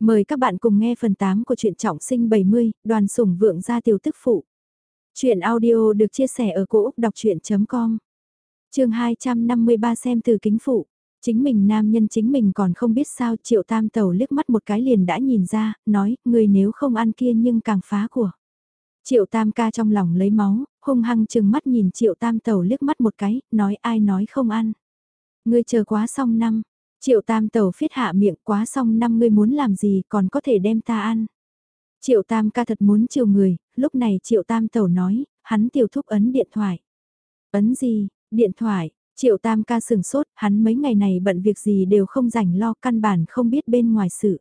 Mời các bạn cùng nghe phần 8 của truyện trọng sinh 70, đoàn sủng vượng gia tiểu tức phụ. Chuyện audio được chia sẻ ở cỗ đọc chuyện.com Trường 253 xem từ kính phụ. Chính mình nam nhân chính mình còn không biết sao triệu tam tàu liếc mắt một cái liền đã nhìn ra, nói, người nếu không ăn kia nhưng càng phá của. Triệu tam ca trong lòng lấy máu, hung hăng chừng mắt nhìn triệu tam tàu liếc mắt một cái, nói ai nói không ăn. người chờ quá xong năm, Triệu tam tàu phiết hạ miệng quá xong năm ngươi muốn làm gì còn có thể đem ta ăn. Triệu tam ca thật muốn chiều người, lúc này triệu tam tàu nói, hắn tiểu thúc ấn điện thoại. Ấn gì, điện thoại, triệu tam ca sừng sốt, hắn mấy ngày này bận việc gì đều không rảnh lo căn bản không biết bên ngoài sự.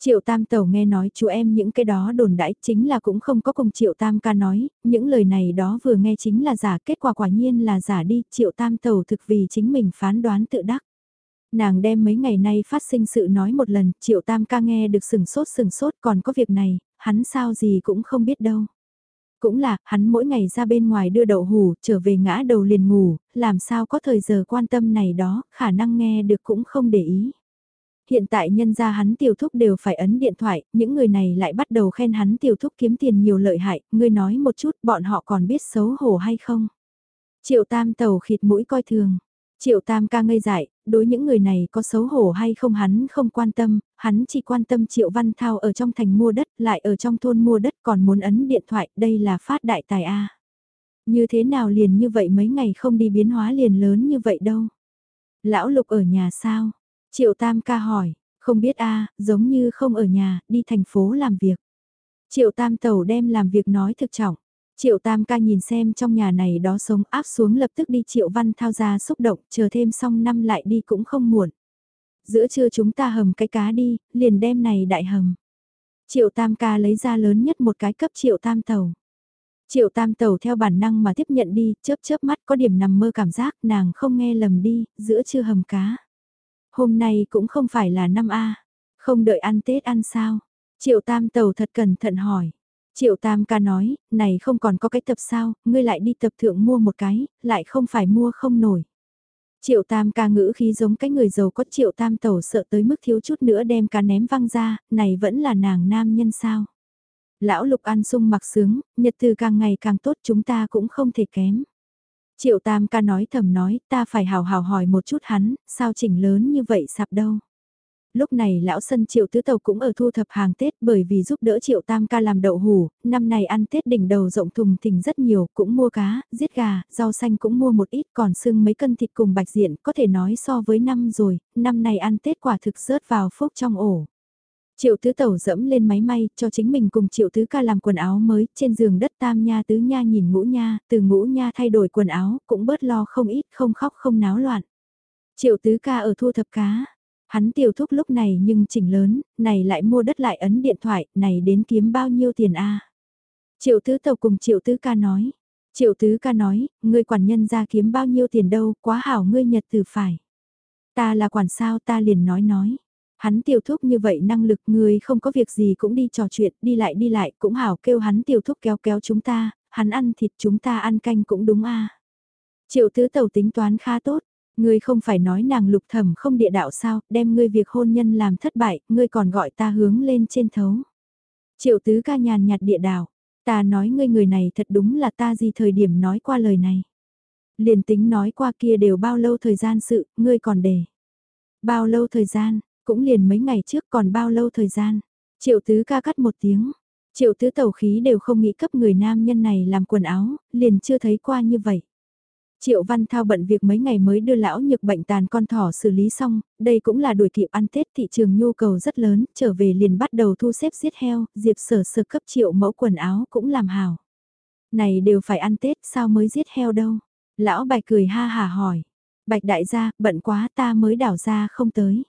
Triệu Tam Tẩu nghe nói chú em những cái đó đồn đãi chính là cũng không có cùng Triệu Tam ca nói, những lời này đó vừa nghe chính là giả, kết quả quả nhiên là giả đi, Triệu Tam Tẩu thực vì chính mình phán đoán tự đắc. Nàng đem mấy ngày nay phát sinh sự nói một lần, triệu tam ca nghe được sừng sốt sừng sốt còn có việc này, hắn sao gì cũng không biết đâu. Cũng là, hắn mỗi ngày ra bên ngoài đưa đậu hủ, trở về ngã đầu liền ngủ, làm sao có thời giờ quan tâm này đó, khả năng nghe được cũng không để ý. Hiện tại nhân gia hắn tiểu thúc đều phải ấn điện thoại, những người này lại bắt đầu khen hắn tiểu thúc kiếm tiền nhiều lợi hại, ngươi nói một chút bọn họ còn biết xấu hổ hay không. Triệu tam tàu khịt mũi coi thường, Triệu Tam ca ngây dại, đối những người này có xấu hổ hay không hắn không quan tâm, hắn chỉ quan tâm Triệu Văn Thao ở trong thành mua đất, lại ở trong thôn mua đất còn muốn ấn điện thoại, đây là phát đại tài A. Như thế nào liền như vậy mấy ngày không đi biến hóa liền lớn như vậy đâu. Lão Lục ở nhà sao? Triệu Tam ca hỏi, không biết A, giống như không ở nhà, đi thành phố làm việc. Triệu Tam Tẩu đem làm việc nói thực trọng. Triệu Tam ca nhìn xem trong nhà này đó sống áp xuống lập tức đi Triệu Văn thao ra xúc động, chờ thêm xong năm lại đi cũng không muộn. Giữa trưa chúng ta hầm cái cá đi, liền đem này đại hầm. Triệu Tam ca lấy ra lớn nhất một cái cấp Triệu Tam tàu. Triệu Tam tàu theo bản năng mà tiếp nhận đi, chớp chớp mắt có điểm nằm mơ cảm giác nàng không nghe lầm đi, giữa trưa hầm cá. Hôm nay cũng không phải là năm A, không đợi ăn Tết ăn sao. Triệu Tam tàu thật cẩn thận hỏi. Triệu Tam ca nói, này không còn có cái tập sao, ngươi lại đi tập thượng mua một cái, lại không phải mua không nổi. Triệu Tam ca ngữ khí giống cái người giàu có Triệu Tam tẩu sợ tới mức thiếu chút nữa đem cá ném văng ra, này vẫn là nàng nam nhân sao. Lão Lục ăn sung mặc sướng, nhật từ càng ngày càng tốt chúng ta cũng không thể kém. Triệu Tam ca nói thầm nói, ta phải hào hào hỏi một chút hắn, sao chỉnh lớn như vậy sạp đâu. Lúc này lão sân triệu tứ tàu cũng ở thu thập hàng Tết bởi vì giúp đỡ triệu tam ca làm đậu hủ, năm này ăn Tết đỉnh đầu rộng thùng thình rất nhiều, cũng mua cá, giết gà, rau xanh cũng mua một ít còn xương mấy cân thịt cùng bạch diện, có thể nói so với năm rồi, năm này ăn Tết quả thực rớt vào phúc trong ổ. Triệu tứ tẩu dẫm lên máy may, cho chính mình cùng triệu tứ ca làm quần áo mới, trên giường đất tam nha tứ nha nhìn ngũ nha, từ ngũ nha thay đổi quần áo, cũng bớt lo không ít, không khóc không náo loạn. Triệu tứ ca ở thu thập cá, Hắn tiểu thúc lúc này nhưng chỉnh lớn, này lại mua đất lại ấn điện thoại, này đến kiếm bao nhiêu tiền a Triệu tứ tàu cùng triệu tứ ca nói. Triệu tứ ca nói, ngươi quản nhân ra kiếm bao nhiêu tiền đâu, quá hảo ngươi nhật từ phải. Ta là quản sao ta liền nói nói. Hắn tiểu thúc như vậy năng lực ngươi không có việc gì cũng đi trò chuyện, đi lại đi lại cũng hảo kêu hắn tiểu thúc kéo kéo chúng ta, hắn ăn thịt chúng ta ăn canh cũng đúng a Triệu tứ tàu tính toán khá tốt, Ngươi không phải nói nàng lục thẩm không địa đạo sao, đem ngươi việc hôn nhân làm thất bại, ngươi còn gọi ta hướng lên trên thấu. Triệu tứ ca nhàn nhạt địa đạo, ta nói ngươi người này thật đúng là ta gì thời điểm nói qua lời này. Liền tính nói qua kia đều bao lâu thời gian sự, ngươi còn để. Bao lâu thời gian, cũng liền mấy ngày trước còn bao lâu thời gian. Triệu tứ ca cắt một tiếng, triệu tứ tẩu khí đều không nghĩ cấp người nam nhân này làm quần áo, liền chưa thấy qua như vậy. Triệu Văn Thao bận việc mấy ngày mới đưa lão nhược bệnh tàn con thỏ xử lý xong, đây cũng là đuổi kịp ăn Tết thị trường nhu cầu rất lớn, trở về liền bắt đầu thu xếp giết heo, diệp sở sở cấp triệu mẫu quần áo cũng làm hào. Này đều phải ăn Tết sao mới giết heo đâu? Lão bạch cười ha hà hỏi. Bạch đại gia, bận quá ta mới đảo ra không tới.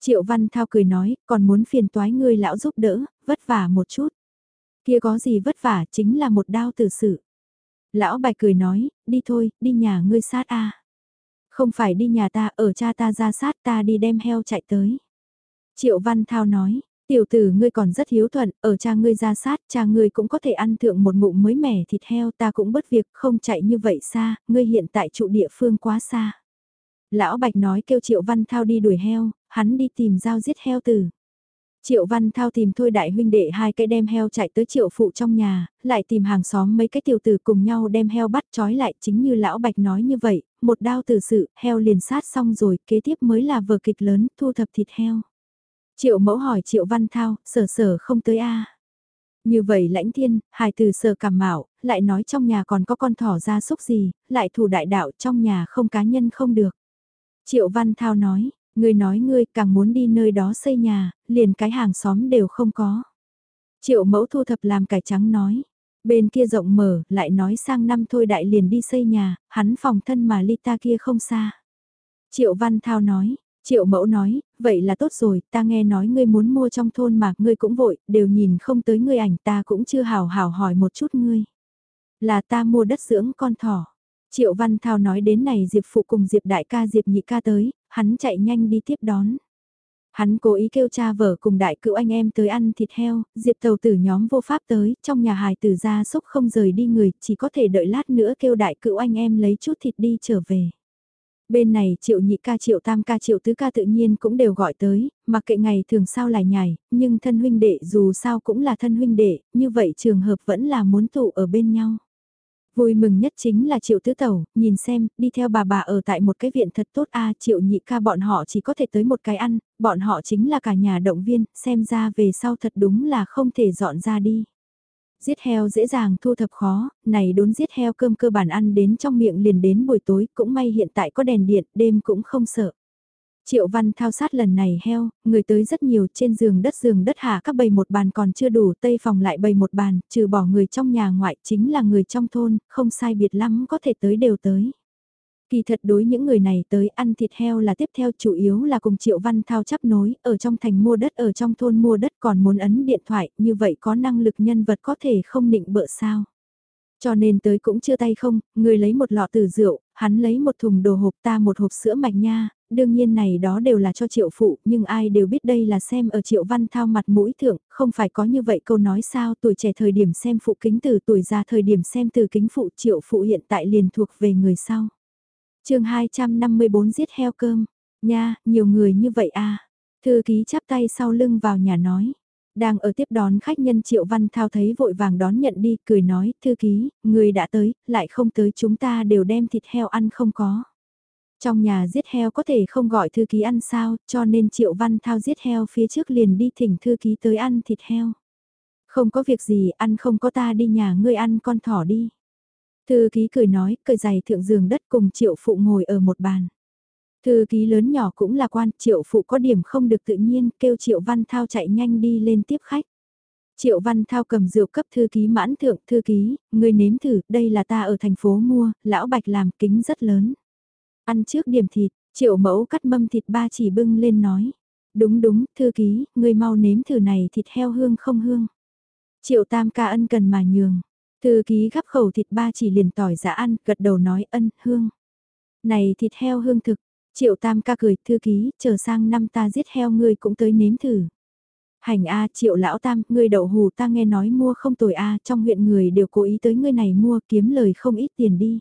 Triệu Văn Thao cười nói, còn muốn phiền toái ngươi lão giúp đỡ, vất vả một chút. Kia có gì vất vả chính là một đao tử sự. Lão bạch cười nói, đi thôi, đi nhà ngươi sát a. Không phải đi nhà ta, ở cha ta ra sát ta đi đem heo chạy tới. Triệu Văn Thao nói, tiểu tử ngươi còn rất hiếu thuận, ở cha ngươi ra sát, cha ngươi cũng có thể ăn thượng một ngụm mới mẻ thịt heo ta cũng bất việc, không chạy như vậy xa, ngươi hiện tại trụ địa phương quá xa. Lão Bạch nói kêu Triệu Văn Thao đi đuổi heo, hắn đi tìm dao giết heo tử. Triệu Văn Thao tìm thôi đại huynh đệ hai cái đem heo chạy tới triệu phụ trong nhà, lại tìm hàng xóm mấy cái tiểu tử cùng nhau đem heo bắt trói lại chính như lão bạch nói như vậy, một đao tử sự, heo liền sát xong rồi, kế tiếp mới là vở kịch lớn, thu thập thịt heo. Triệu mẫu hỏi Triệu Văn Thao, sở sở không tới a Như vậy lãnh thiên, hài từ sở cảm mạo, lại nói trong nhà còn có con thỏ ra xúc gì, lại thủ đại đạo trong nhà không cá nhân không được. Triệu Văn Thao nói, Ngươi nói ngươi càng muốn đi nơi đó xây nhà, liền cái hàng xóm đều không có. Triệu mẫu thu thập làm cải trắng nói. Bên kia rộng mở, lại nói sang năm thôi đại liền đi xây nhà, hắn phòng thân mà ly ta kia không xa. Triệu Văn Thao nói, Triệu mẫu nói, vậy là tốt rồi, ta nghe nói ngươi muốn mua trong thôn mà ngươi cũng vội, đều nhìn không tới ngươi ảnh ta cũng chưa hào hào hỏi một chút ngươi. Là ta mua đất dưỡng con thỏ. Triệu Văn Thao nói đến này Diệp Phụ cùng Diệp Đại ca Diệp Nhị ca tới, hắn chạy nhanh đi tiếp đón. Hắn cố ý kêu cha vợ cùng đại cựu anh em tới ăn thịt heo, Diệp Tàu tử nhóm vô pháp tới, trong nhà hài tử ra xúc không rời đi người, chỉ có thể đợi lát nữa kêu đại cựu anh em lấy chút thịt đi trở về. Bên này triệu nhị ca triệu tam ca triệu tứ ca tự nhiên cũng đều gọi tới, mặc kệ ngày thường sao lại nhảy, nhưng thân huynh đệ dù sao cũng là thân huynh đệ, như vậy trường hợp vẫn là muốn tụ ở bên nhau. Vui mừng nhất chính là triệu tứ tẩu, nhìn xem, đi theo bà bà ở tại một cái viện thật tốt a triệu nhị ca bọn họ chỉ có thể tới một cái ăn, bọn họ chính là cả nhà động viên, xem ra về sau thật đúng là không thể dọn ra đi. Giết heo dễ dàng thu thập khó, này đốn giết heo cơm cơ bản ăn đến trong miệng liền đến buổi tối, cũng may hiện tại có đèn điện, đêm cũng không sợ. Triệu Văn thao sát lần này heo, người tới rất nhiều trên giường đất giường đất hạ các bầy một bàn còn chưa đủ, tây phòng lại bầy một bàn, trừ bỏ người trong nhà ngoại chính là người trong thôn, không sai biệt lắm có thể tới đều tới. Kỳ thật đối những người này tới ăn thịt heo là tiếp theo chủ yếu là cùng Triệu Văn Thao chấp nối, ở trong thành mua đất ở trong thôn mua đất còn muốn ấn điện thoại, như vậy có năng lực nhân vật có thể không định bợ sao. Cho nên tới cũng chưa tay không, người lấy một lọ từ rượu, hắn lấy một thùng đồ hộp ta một hộp sữa mạch nha, đương nhiên này đó đều là cho triệu phụ, nhưng ai đều biết đây là xem ở triệu văn thao mặt mũi thượng, không phải có như vậy câu nói sao tuổi trẻ thời điểm xem phụ kính từ tuổi già thời điểm xem từ kính phụ triệu phụ hiện tại liền thuộc về người sau. chương 254 giết heo cơm, nha, nhiều người như vậy à, thư ký chắp tay sau lưng vào nhà nói. Đang ở tiếp đón khách nhân Triệu Văn Thao thấy vội vàng đón nhận đi, cười nói, thư ký, người đã tới, lại không tới chúng ta đều đem thịt heo ăn không có. Trong nhà giết heo có thể không gọi thư ký ăn sao, cho nên Triệu Văn Thao giết heo phía trước liền đi thỉnh thư ký tới ăn thịt heo. Không có việc gì, ăn không có ta đi nhà ngươi ăn con thỏ đi. Thư ký cười nói, cười giày thượng giường đất cùng Triệu Phụ ngồi ở một bàn. Thư ký lớn nhỏ cũng là quan, Triệu Phụ có điểm không được tự nhiên, kêu Triệu Văn Thao chạy nhanh đi lên tiếp khách. Triệu Văn Thao cầm rượu cấp thư ký mãn thượng, thư ký, người nếm thử, đây là ta ở thành phố mua, lão bạch làm kính rất lớn. Ăn trước điểm thịt, triệu mẫu cắt mâm thịt ba chỉ bưng lên nói. Đúng đúng, thư ký, người mau nếm thử này thịt heo hương không hương. Triệu tam ca ân cần mà nhường. Thư ký gắp khẩu thịt ba chỉ liền tỏi giả ăn, gật đầu nói ân, hương. Này thịt heo hương thực, triệu tam ca cười, thư ký, chờ sang năm ta giết heo ngươi cũng tới nếm thử. Hành A triệu lão tam, ngươi đậu hù ta nghe nói mua không tồi A trong huyện người đều cố ý tới ngươi này mua kiếm lời không ít tiền đi.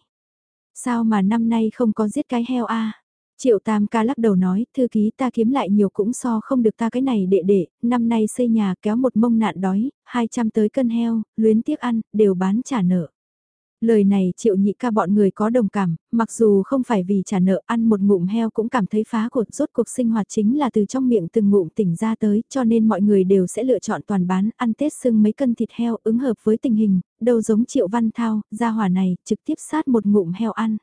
Sao mà năm nay không có giết cái heo a? Triệu Tam ca lắc đầu nói, thư ký ta kiếm lại nhiều cũng so không được ta cái này đệ đệ, năm nay xây nhà kéo một mông nạn đói, 200 tới cân heo, luyến tiếc ăn, đều bán trả nợ. Lời này triệu nhị ca bọn người có đồng cảm, mặc dù không phải vì trả nợ ăn một ngụm heo cũng cảm thấy phá cột rốt cuộc sinh hoạt chính là từ trong miệng từng ngụm tỉnh ra tới cho nên mọi người đều sẽ lựa chọn toàn bán ăn Tết sưng mấy cân thịt heo ứng hợp với tình hình, đâu giống triệu văn thao, gia hỏa này trực tiếp sát một ngụm heo ăn.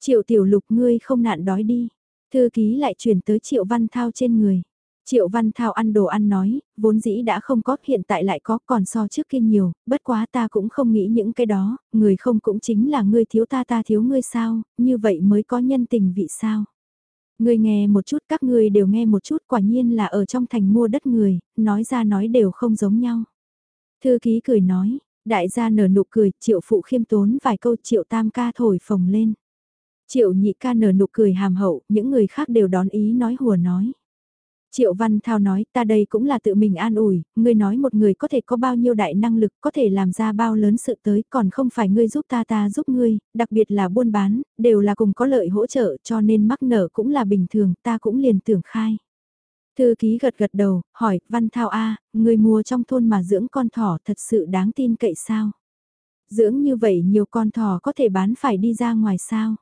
Triệu tiểu lục ngươi không nạn đói đi, thư ký lại chuyển tới triệu văn thao trên người. Triệu Văn Thao ăn đồ ăn nói, vốn dĩ đã không có, hiện tại lại có, còn so trước kia nhiều, bất quá ta cũng không nghĩ những cái đó, người không cũng chính là ngươi thiếu ta ta thiếu ngươi sao, như vậy mới có nhân tình vị sao. Ngươi nghe một chút các ngươi đều nghe một chút quả nhiên là ở trong thành mua đất người, nói ra nói đều không giống nhau. Thư ký cười nói, đại gia nở nụ cười, triệu phụ khiêm tốn vài câu triệu tam ca thổi phồng lên. Triệu nhị ca nở nụ cười hàm hậu, những người khác đều đón ý nói hùa nói. Triệu Văn Thao nói, ta đây cũng là tự mình an ủi, ngươi nói một người có thể có bao nhiêu đại năng lực, có thể làm ra bao lớn sự tới, còn không phải ngươi giúp ta ta giúp ngươi, đặc biệt là buôn bán, đều là cùng có lợi hỗ trợ cho nên mắc nợ cũng là bình thường, ta cũng liền tưởng khai. Thư ký gật gật đầu, hỏi, Văn Thao A, ngươi mua trong thôn mà dưỡng con thỏ thật sự đáng tin cậy sao? Dưỡng như vậy nhiều con thỏ có thể bán phải đi ra ngoài sao?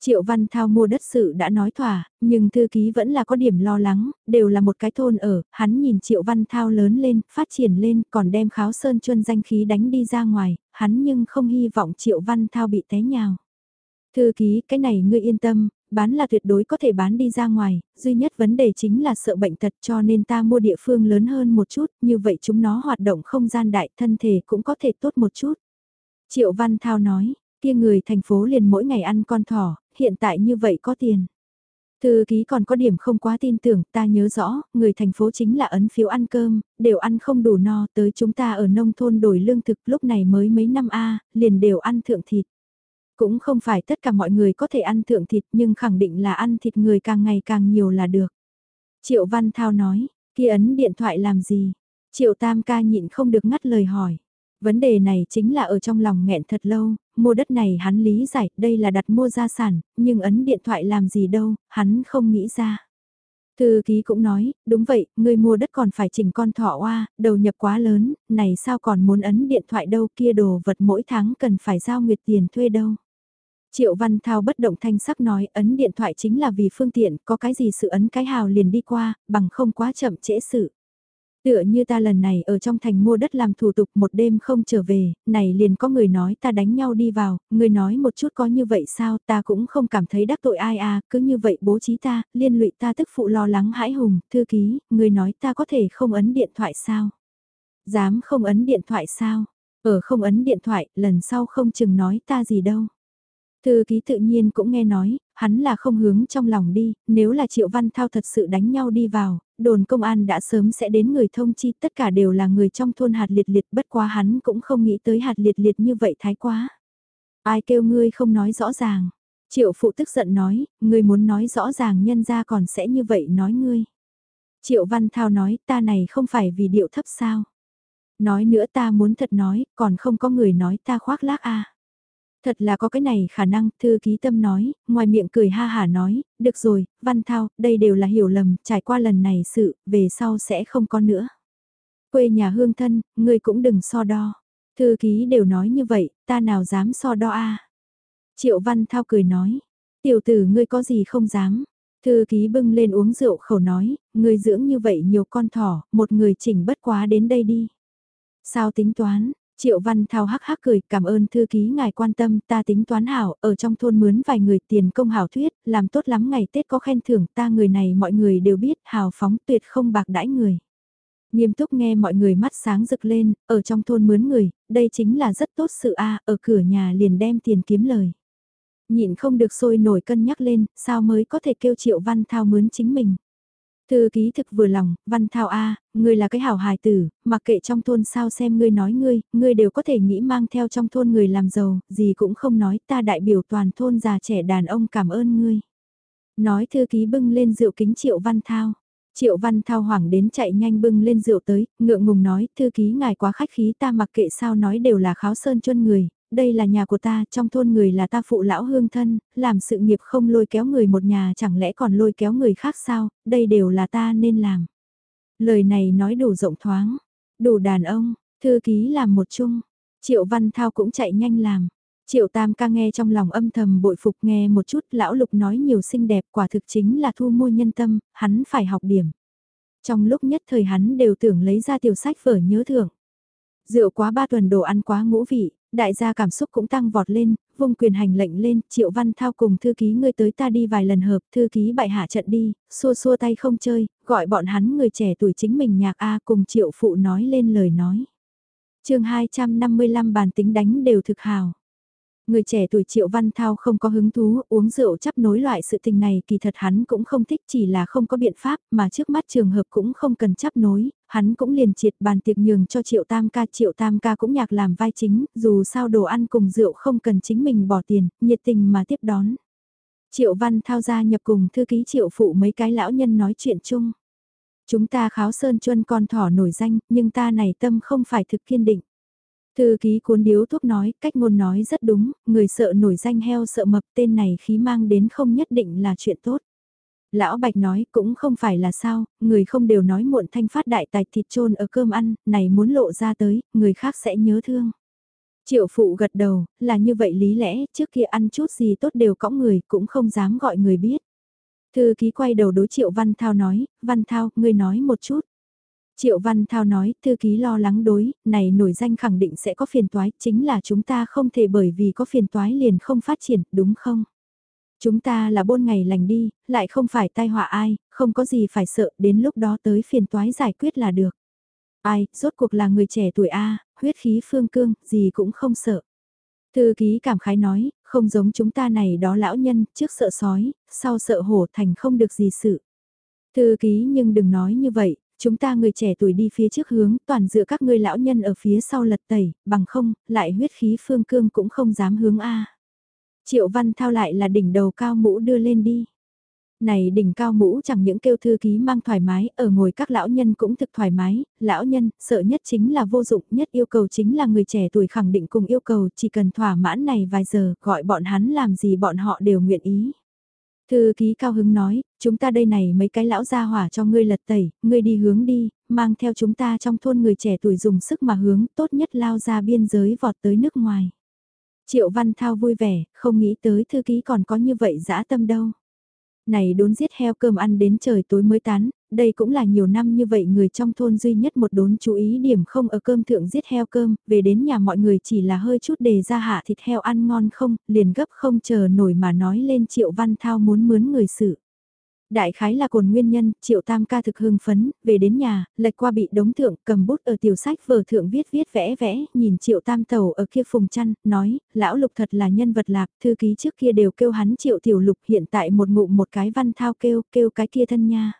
Triệu Văn Thao mua đất sự đã nói thỏa, nhưng thư ký vẫn là có điểm lo lắng, đều là một cái thôn ở, hắn nhìn Triệu Văn Thao lớn lên, phát triển lên, còn đem kháo sơn chuân danh khí đánh đi ra ngoài, hắn nhưng không hy vọng Triệu Văn Thao bị té nhào. Thư ký, cái này ngươi yên tâm, bán là tuyệt đối có thể bán đi ra ngoài, duy nhất vấn đề chính là sợ bệnh tật cho nên ta mua địa phương lớn hơn một chút, như vậy chúng nó hoạt động không gian đại thân thể cũng có thể tốt một chút. Triệu Văn Thao nói, kia người thành phố liền mỗi ngày ăn con thỏ, hiện tại như vậy có tiền. Thư ký còn có điểm không quá tin tưởng, ta nhớ rõ, người thành phố chính là ấn phiếu ăn cơm, đều ăn không đủ no, tới chúng ta ở nông thôn đổi lương thực lúc này mới mấy năm a liền đều ăn thượng thịt. Cũng không phải tất cả mọi người có thể ăn thượng thịt nhưng khẳng định là ăn thịt người càng ngày càng nhiều là được. Triệu Văn Thao nói, kia ấn điện thoại làm gì? Triệu Tam ca nhịn không được ngắt lời hỏi. Vấn đề này chính là ở trong lòng nghẹn thật lâu, mua đất này hắn lý giải, đây là đặt mua gia sản, nhưng ấn điện thoại làm gì đâu, hắn không nghĩ ra. Thư ký cũng nói, đúng vậy, người mua đất còn phải chỉnh con thỏ oa, đầu nhập quá lớn, này sao còn muốn ấn điện thoại đâu kia đồ vật mỗi tháng cần phải giao nguyệt tiền thuê đâu. Triệu Văn Thao bất động thanh sắc nói ấn điện thoại chính là vì phương tiện, có cái gì sự ấn cái hào liền đi qua, bằng không quá chậm trễ sự. Tựa như ta lần này ở trong thành mua đất làm thủ tục một đêm không trở về, này liền có người nói ta đánh nhau đi vào, người nói một chút có như vậy sao ta cũng không cảm thấy đắc tội ai à, cứ như vậy bố trí ta, liên lụy ta tức phụ lo lắng hãi hùng, thư ký, người nói ta có thể không ấn điện thoại sao? Dám không ấn điện thoại sao? Ở không ấn điện thoại, lần sau không chừng nói ta gì đâu. Thư ký tự nhiên cũng nghe nói, hắn là không hướng trong lòng đi, nếu là Triệu Văn Thao thật sự đánh nhau đi vào, đồn công an đã sớm sẽ đến người thông chi, tất cả đều là người trong thôn hạt liệt liệt bất quá hắn cũng không nghĩ tới hạt liệt liệt như vậy thái quá. Ai kêu ngươi không nói rõ ràng. Triệu phụ tức giận nói, ngươi muốn nói rõ ràng nhân ra còn sẽ như vậy nói ngươi. Triệu Văn Thao nói, ta này không phải vì điệu thấp sao. Nói nữa ta muốn thật nói, còn không có người nói ta khoác lác à Thật là có cái này khả năng, thư ký tâm nói, ngoài miệng cười ha hả nói, được rồi, Văn Thao, đây đều là hiểu lầm, trải qua lần này sự, về sau sẽ không có nữa. Quê nhà hương thân, ngươi cũng đừng so đo. Thư ký đều nói như vậy, ta nào dám so đo a Triệu Văn Thao cười nói, tiểu tử ngươi có gì không dám. Thư ký bưng lên uống rượu khẩu nói, ngươi dưỡng như vậy nhiều con thỏ, một người chỉnh bất quá đến đây đi. Sao tính toán, Triệu Văn Thao hắc hắc cười, cảm ơn thư ký ngài quan tâm, ta tính toán hảo, ở trong thôn mướn vài người tiền công hảo thuyết, làm tốt lắm ngày Tết có khen thưởng, ta người này mọi người đều biết, hào phóng tuyệt không bạc đãi người. Nghiêm túc nghe mọi người mắt sáng rực lên, ở trong thôn mướn người, đây chính là rất tốt sự a ở cửa nhà liền đem tiền kiếm lời. Nhịn không được sôi nổi cân nhắc lên, sao mới có thể kêu Triệu Văn Thao mướn chính mình. Thư ký thực vừa lòng, văn thao A, ngươi là cái hảo hài tử, mặc kệ trong thôn sao xem ngươi nói ngươi, ngươi đều có thể nghĩ mang theo trong thôn người làm giàu, gì cũng không nói ta đại biểu toàn thôn già trẻ đàn ông cảm ơn ngươi. Nói thư ký bưng lên rượu kính triệu văn thao. Triệu Văn Thao hoảng đến chạy nhanh bưng lên rượu tới, ngượng ngùng nói, thư ký ngài quá khách khí ta mặc kệ sao nói đều là kháo sơn chuân người, đây là nhà của ta, trong thôn người là ta phụ lão hương thân, làm sự nghiệp không lôi kéo người một nhà chẳng lẽ còn lôi kéo người khác sao, đây đều là ta nên làm. Lời này nói đủ rộng thoáng, đủ đàn ông, thư ký làm một chung, triệu văn thao cũng chạy nhanh làm. Triệu Tam ca nghe trong lòng âm thầm bội phục nghe một chút lão lục nói nhiều xinh đẹp quả thực chính là thu mua nhân tâm, hắn phải học điểm. Trong lúc nhất thời hắn đều tưởng lấy ra tiểu sách vở nhớ thưởng. Rượu quá ba tuần đồ ăn quá ngũ vị, Đại gia cảm xúc cũng tăng vọt lên, vùng quyền hành lệnh lên, Triệu Văn Thao cùng thư ký ngươi tới ta đi vài lần hợp, thư ký bại hạ trận đi, xua xua tay không chơi, gọi bọn hắn người trẻ tuổi chính mình nhạc A cùng Triệu Phụ nói lên lời nói. chương 255 bàn tính đánh đều thực hào. Người trẻ tuổi Triệu Văn Thao không có hứng thú uống rượu chấp nối loại sự tình này kỳ thật hắn cũng không thích chỉ là không có biện pháp mà trước mắt trường hợp cũng không cần chấp nối, hắn cũng liền triệt bàn tiệc nhường cho Triệu Tam ca. Triệu Tam ca cũng nhạc làm vai chính, dù sao đồ ăn cùng rượu không cần chính mình bỏ tiền, nhiệt tình mà tiếp đón. Triệu Văn Thao ra nhập cùng thư ký Triệu Phụ mấy cái lão nhân nói chuyện chung. Chúng ta kháo sơn chuân con thỏ nổi danh, nhưng ta này tâm không phải thực kiên định. Thư ký cuốn điếu thuốc nói, cách ngôn nói rất đúng, người sợ nổi danh heo sợ mập tên này khí mang đến không nhất định là chuyện tốt. Lão Bạch nói cũng không phải là sao, người không đều nói muộn thanh phát đại tài thịt trôn ở cơm ăn, này muốn lộ ra tới, người khác sẽ nhớ thương. Triệu phụ gật đầu, là như vậy lý lẽ, trước kia ăn chút gì tốt đều cõng người, cũng không dám gọi người biết. Thư ký quay đầu đối Triệu Văn Thao nói, Văn Thao, ngươi nói một chút. Triệu Văn Thao nói, thư ký lo lắng đối, này nổi danh khẳng định sẽ có phiền toái, chính là chúng ta không thể bởi vì có phiền toái liền không phát triển, đúng không? Chúng ta là bôn ngày lành đi, lại không phải tai họa ai, không có gì phải sợ, đến lúc đó tới phiền toái giải quyết là được. Ai, rốt cuộc là người trẻ tuổi A, huyết khí phương cương, gì cũng không sợ. Thư ký cảm khái nói, không giống chúng ta này đó lão nhân, trước sợ sói, sau sợ hổ thành không được gì sự. Thư ký nhưng đừng nói như vậy, chúng ta người trẻ tuổi đi phía trước hướng, toàn dựa các ngươi lão nhân ở phía sau lật tẩy, bằng không, lại huyết khí phương cương cũng không dám hướng A. Triệu Văn Thao lại là đỉnh đầu cao mũ đưa lên đi. Này đỉnh cao mũ chẳng những kêu thư ký mang thoải mái, ở ngồi các lão nhân cũng thực thoải mái, lão nhân, sợ nhất chính là vô dụng, nhất yêu cầu chính là người trẻ tuổi khẳng định cùng yêu cầu chỉ cần thỏa mãn này vài giờ, gọi bọn hắn làm gì bọn họ đều nguyện ý. Thư ký cao hứng nói, chúng ta đây này mấy cái lão gia hỏa cho ngươi lật tẩy, ngươi đi hướng đi, mang theo chúng ta trong thôn người trẻ tuổi dùng sức mà hướng, tốt nhất lao ra biên giới vọt tới nước ngoài. Triệu Văn Thao vui vẻ, không nghĩ tới thư ký còn có như vậy dã tâm đâu. Này đốn giết heo cơm ăn đến trời tối mới tán, đây cũng là nhiều năm như vậy người trong thôn duy nhất một đốn chú ý điểm không ở cơm thượng giết heo cơm, về đến nhà mọi người chỉ là hơi chút đề ra hạ thịt heo ăn ngon không, liền gấp không chờ nổi mà nói lên Triệu Văn Thao muốn mướn người xử. Đại khái là cồn nguyên nhân, triệu tam ca thực hưng phấn, về đến nhà, lệch qua bị đống thượng, cầm bút ở tiểu sách vở thượng viết viết vẽ vẽ, nhìn triệu tam tàu ở kia phùng chăn, nói, lão lục thật là nhân vật lạc, thư ký trước kia đều kêu hắn triệu tiểu lục hiện tại một ngụ một cái văn thao kêu, kêu cái kia thân nha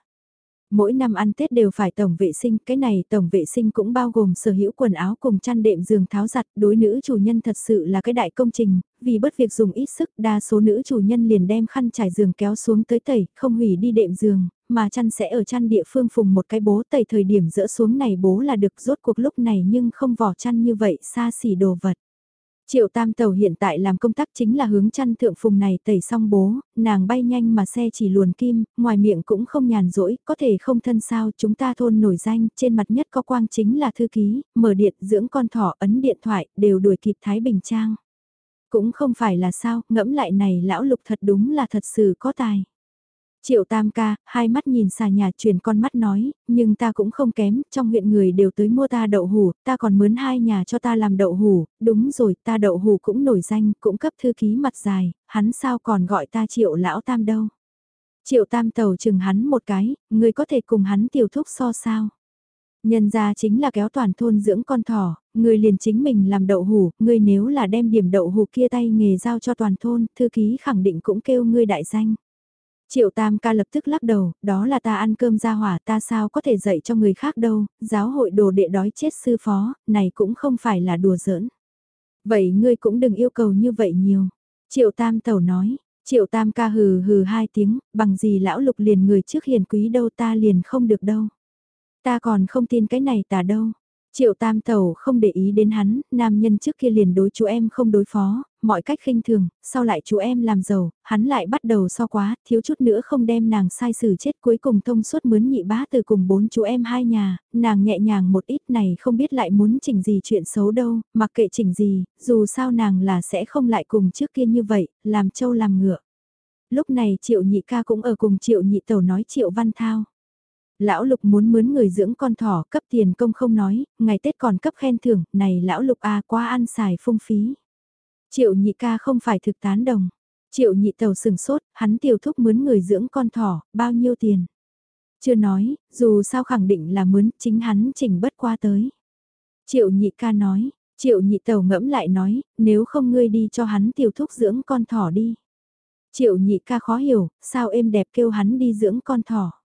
mỗi năm ăn Tết đều phải tổng vệ sinh, cái này tổng vệ sinh cũng bao gồm sở hữu quần áo cùng chăn đệm giường tháo giặt, đối nữ chủ nhân thật sự là cái đại công trình, vì bất việc dùng ít sức, đa số nữ chủ nhân liền đem khăn trải giường kéo xuống tới tẩy, không hủy đi đệm giường, mà chăn sẽ ở chăn địa phương phùng một cái bố tẩy thời điểm dỡ xuống này bố là được rốt cuộc lúc này nhưng không vỏ chăn như vậy xa xỉ đồ vật. Triệu tam tàu hiện tại làm công tác chính là hướng chăn thượng phùng này tẩy xong bố, nàng bay nhanh mà xe chỉ luồn kim, ngoài miệng cũng không nhàn rỗi, có thể không thân sao chúng ta thôn nổi danh, trên mặt nhất có quang chính là thư ký, mở điện, dưỡng con thỏ, ấn điện thoại, đều đuổi kịp Thái Bình Trang. Cũng không phải là sao, ngẫm lại này lão lục thật đúng là thật sự có tài. Triệu tam ca, hai mắt nhìn xà nhà chuyển con mắt nói, nhưng ta cũng không kém, trong huyện người đều tới mua ta đậu hủ, ta còn mướn hai nhà cho ta làm đậu hủ, đúng rồi, ta đậu hủ cũng nổi danh, cũng cấp thư ký mặt dài, hắn sao còn gọi ta triệu lão tam đâu. Triệu tam tàu chừng hắn một cái, người có thể cùng hắn tiểu thúc so sao. Nhân ra chính là kéo toàn thôn dưỡng con thỏ, người liền chính mình làm đậu hủ, người nếu là đem điểm đậu hủ kia tay nghề giao cho toàn thôn, thư ký khẳng định cũng kêu ngươi đại danh. Triệu Tam ca lập tức lắc đầu, đó là ta ăn cơm ra hỏa ta sao có thể dạy cho người khác đâu, giáo hội đồ đệ đói chết sư phó, này cũng không phải là đùa giỡn. Vậy ngươi cũng đừng yêu cầu như vậy nhiều. Triệu Tam tẩu nói, Triệu Tam ca hừ hừ hai tiếng, bằng gì lão lục liền người trước hiền quý đâu ta liền không được đâu. Ta còn không tin cái này tà đâu. Triệu tam tàu không để ý đến hắn, nam nhân trước kia liền đối chú em không đối phó, mọi cách khinh thường, sau lại chú em làm giàu, hắn lại bắt đầu so quá, thiếu chút nữa không đem nàng sai xử chết cuối cùng thông suốt mướn nhị bá từ cùng bốn chú em hai nhà, nàng nhẹ nhàng một ít này không biết lại muốn chỉnh gì chuyện xấu đâu, mặc kệ chỉnh gì, dù sao nàng là sẽ không lại cùng trước kia như vậy, làm châu làm ngựa. Lúc này triệu nhị ca cũng ở cùng triệu nhị tàu nói triệu văn thao. Lão Lục muốn mướn người dưỡng con thỏ cấp tiền công không nói, ngày Tết còn cấp khen thưởng, này Lão Lục à, A quá ăn xài phung phí. Triệu nhị ca không phải thực tán đồng. Triệu nhị tàu sừng sốt, hắn tiểu thúc mướn người dưỡng con thỏ, bao nhiêu tiền. Chưa nói, dù sao khẳng định là mướn, chính hắn chỉnh bất qua tới. Triệu nhị ca nói, triệu nhị tàu ngẫm lại nói, nếu không ngươi đi cho hắn tiểu thúc dưỡng con thỏ đi. Triệu nhị ca khó hiểu, sao êm đẹp kêu hắn đi dưỡng con thỏ.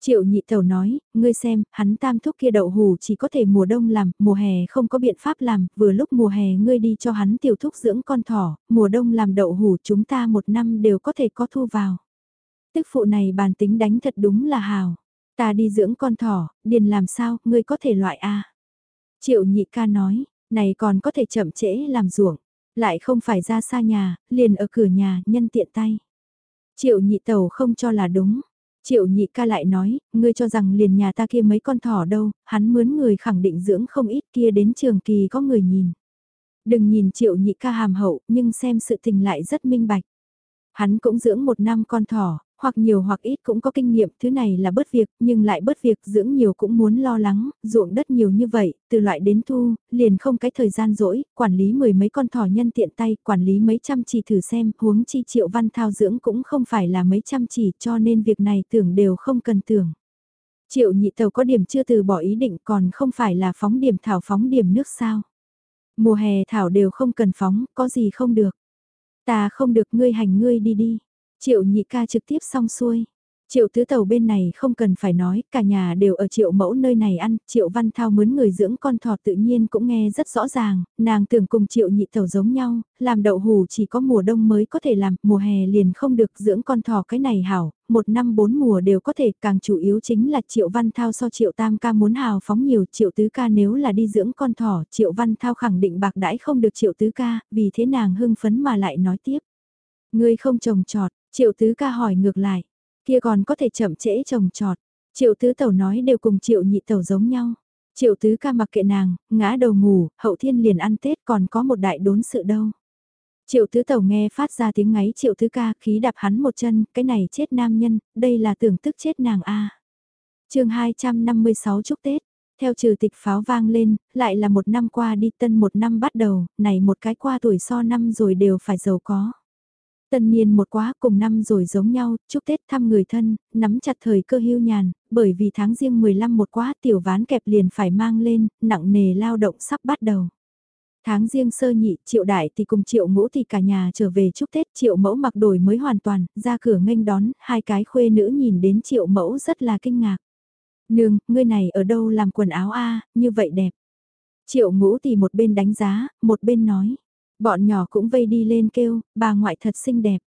Triệu nhị tẩu nói, ngươi xem, hắn tam thúc kia đậu hủ chỉ có thể mùa đông làm, mùa hè không có biện pháp làm, vừa lúc mùa hè ngươi đi cho hắn tiểu thúc dưỡng con thỏ, mùa đông làm đậu hủ chúng ta một năm đều có thể có thu vào. Tức phụ này bàn tính đánh thật đúng là hào. Ta đi dưỡng con thỏ, điền làm sao, ngươi có thể loại A. Triệu nhị ca nói, này còn có thể chậm trễ làm ruộng, lại không phải ra xa nhà, liền ở cửa nhà, nhân tiện tay. Triệu nhị tẩu không cho là đúng Triệu nhị ca lại nói, ngươi cho rằng liền nhà ta kia mấy con thỏ đâu, hắn mướn người khẳng định dưỡng không ít kia đến trường kỳ có người nhìn. Đừng nhìn triệu nhị ca hàm hậu, nhưng xem sự tình lại rất minh bạch. Hắn cũng dưỡng một năm con thỏ, hoặc nhiều hoặc ít cũng có kinh nghiệm, thứ này là bớt việc, nhưng lại bớt việc, dưỡng nhiều cũng muốn lo lắng, ruộng đất nhiều như vậy, từ loại đến thu, liền không cái thời gian rỗi, quản lý mười mấy con thỏ nhân tiện tay, quản lý mấy trăm chỉ thử xem, huống chi triệu văn thao dưỡng cũng không phải là mấy trăm chỉ, cho nên việc này tưởng đều không cần tưởng. Triệu nhị tàu có điểm chưa từ bỏ ý định còn không phải là phóng điểm thảo phóng điểm nước sao. Mùa hè thảo đều không cần phóng, có gì không được. Ta không được ngươi hành ngươi đi đi. Triệu nhị ca trực tiếp xong xuôi. Triệu tứ tàu bên này không cần phải nói, cả nhà đều ở triệu mẫu nơi này ăn, triệu văn thao mướn người dưỡng con thỏ tự nhiên cũng nghe rất rõ ràng, nàng tưởng cùng triệu nhị tàu giống nhau, làm đậu hù chỉ có mùa đông mới có thể làm, mùa hè liền không được dưỡng con thỏ cái này hảo, một năm bốn mùa đều có thể, càng chủ yếu chính là triệu văn thao so triệu tam ca muốn hào phóng nhiều, triệu tứ ca nếu là đi dưỡng con thỏ, triệu văn thao khẳng định bạc đãi không được triệu tứ ca, vì thế nàng hưng phấn mà lại nói tiếp. Ngươi không trồng trọt, Triệu tứ ca hỏi ngược lại, kia còn có thể chậm trễ trồng trọt. Triệu tứ tẩu nói đều cùng triệu nhị tẩu giống nhau. Triệu tứ ca mặc kệ nàng, ngã đầu ngủ, hậu thiên liền ăn Tết còn có một đại đốn sự đâu. Triệu tứ tẩu nghe phát ra tiếng ngáy triệu tứ ca khí đạp hắn một chân, cái này chết nam nhân, đây là tưởng tức chết nàng a. À. chương 256 chúc Tết, theo trừ tịch pháo vang lên, lại là một năm qua đi tân một năm bắt đầu, này một cái qua tuổi so năm rồi đều phải giàu có. Tân niên một quá cùng năm rồi giống nhau, chúc Tết thăm người thân, nắm chặt thời cơ hưu nhàn, bởi vì tháng riêng 15 một quá tiểu ván kẹp liền phải mang lên, nặng nề lao động sắp bắt đầu. Tháng riêng sơ nhị, triệu đại thì cùng triệu ngũ thì cả nhà trở về chúc Tết triệu mẫu mặc đổi mới hoàn toàn, ra cửa nghênh đón, hai cái khuê nữ nhìn đến triệu mẫu rất là kinh ngạc. Nương, ngươi này ở đâu làm quần áo a như vậy đẹp. Triệu ngũ thì một bên đánh giá, một bên nói. Bọn nhỏ cũng vây đi lên kêu, bà ngoại thật xinh đẹp.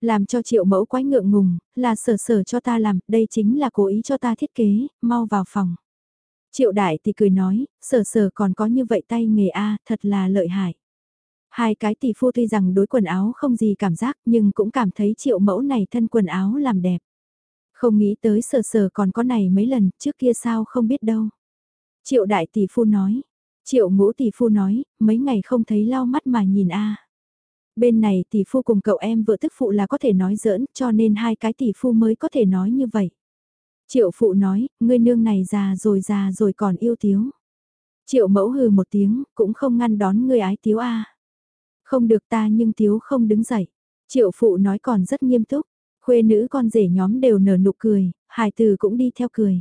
Làm cho triệu mẫu quái ngượng ngùng, là sở sở cho ta làm, đây chính là cố ý cho ta thiết kế, mau vào phòng. Triệu đại thì cười nói, sở sở còn có như vậy tay nghề A, thật là lợi hại. Hai cái tỷ phu tuy rằng đối quần áo không gì cảm giác nhưng cũng cảm thấy triệu mẫu này thân quần áo làm đẹp. Không nghĩ tới sở sở còn có này mấy lần, trước kia sao không biết đâu. Triệu đại tỷ phu nói, Triệu ngũ tỷ phu nói, mấy ngày không thấy lau mắt mà nhìn a. Bên này tỷ phu cùng cậu em vợ tức phụ là có thể nói giỡn, cho nên hai cái tỷ phu mới có thể nói như vậy. Triệu phụ nói, ngươi nương này già rồi già rồi còn yêu tiếu. Triệu mẫu hừ một tiếng, cũng không ngăn đón ngươi ái tiếu a. Không được ta nhưng tiếu không đứng dậy. Triệu phụ nói còn rất nghiêm túc, khuê nữ con rể nhóm đều nở nụ cười, hài từ cũng đi theo cười.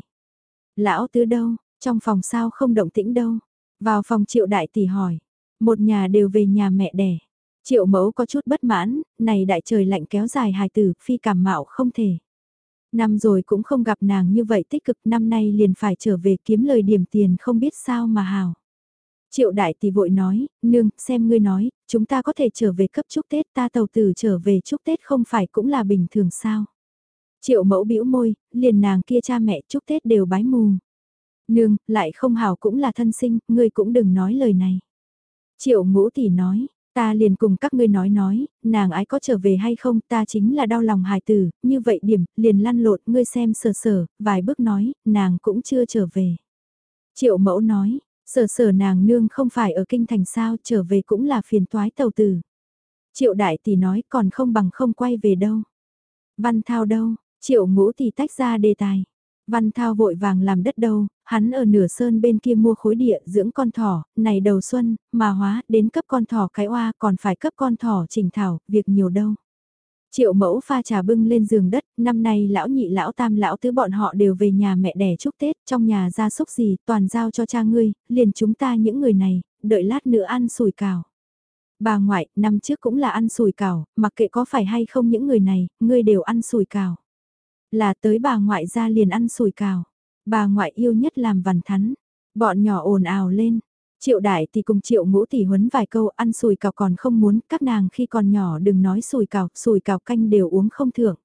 Lão tứ đâu, trong phòng sao không động tĩnh đâu, vào phòng triệu đại tỷ hỏi, một nhà đều về nhà mẹ đẻ. Triệu mẫu có chút bất mãn, này đại trời lạnh kéo dài hài tử, phi cảm mạo không thể. Năm rồi cũng không gặp nàng như vậy tích cực, năm nay liền phải trở về kiếm lời điểm tiền không biết sao mà hào. Triệu đại tỷ vội nói, nương, xem ngươi nói, chúng ta có thể trở về cấp chúc Tết ta tàu tử trở về chúc Tết không phải cũng là bình thường sao. Triệu mẫu bĩu môi, liền nàng kia cha mẹ chúc Tết đều bái mù. Nương, lại không hảo cũng là thân sinh, ngươi cũng đừng nói lời này. Triệu ngũ tỷ nói, ta liền cùng các ngươi nói nói, nàng ái có trở về hay không, ta chính là đau lòng hài tử, như vậy điểm, liền lăn lộn, ngươi xem sờ sờ, vài bước nói, nàng cũng chưa trở về. Triệu mẫu nói, sờ sờ nàng nương không phải ở kinh thành sao, trở về cũng là phiền toái tàu tử. Triệu đại tỷ nói còn không bằng không quay về đâu. Văn thao đâu, triệu ngũ tỷ tách ra đề tài. Văn Thao vội vàng làm đất đâu, hắn ở nửa sơn bên kia mua khối địa dưỡng con thỏ, này đầu xuân, mà hóa, đến cấp con thỏ cái oa còn phải cấp con thỏ trình thảo, việc nhiều đâu. Triệu mẫu pha trà bưng lên giường đất, năm nay lão nhị lão tam lão tứ bọn họ đều về nhà mẹ đẻ chúc Tết, trong nhà ra súc gì, toàn giao cho cha ngươi, liền chúng ta những người này, đợi lát nữa ăn sủi cảo. Bà ngoại, năm trước cũng là ăn sủi cảo, mặc kệ có phải hay không những người này, ngươi đều ăn sủi cảo. Là tới bà ngoại ra liền ăn sủi cào. Bà ngoại yêu nhất làm vằn thắn. Bọn nhỏ ồn ào lên. Triệu đại thì cùng triệu ngũ tỷ huấn vài câu ăn sùi cào còn không muốn, các nàng khi còn nhỏ đừng nói sùi cào, sùi cào canh đều uống không thưởng.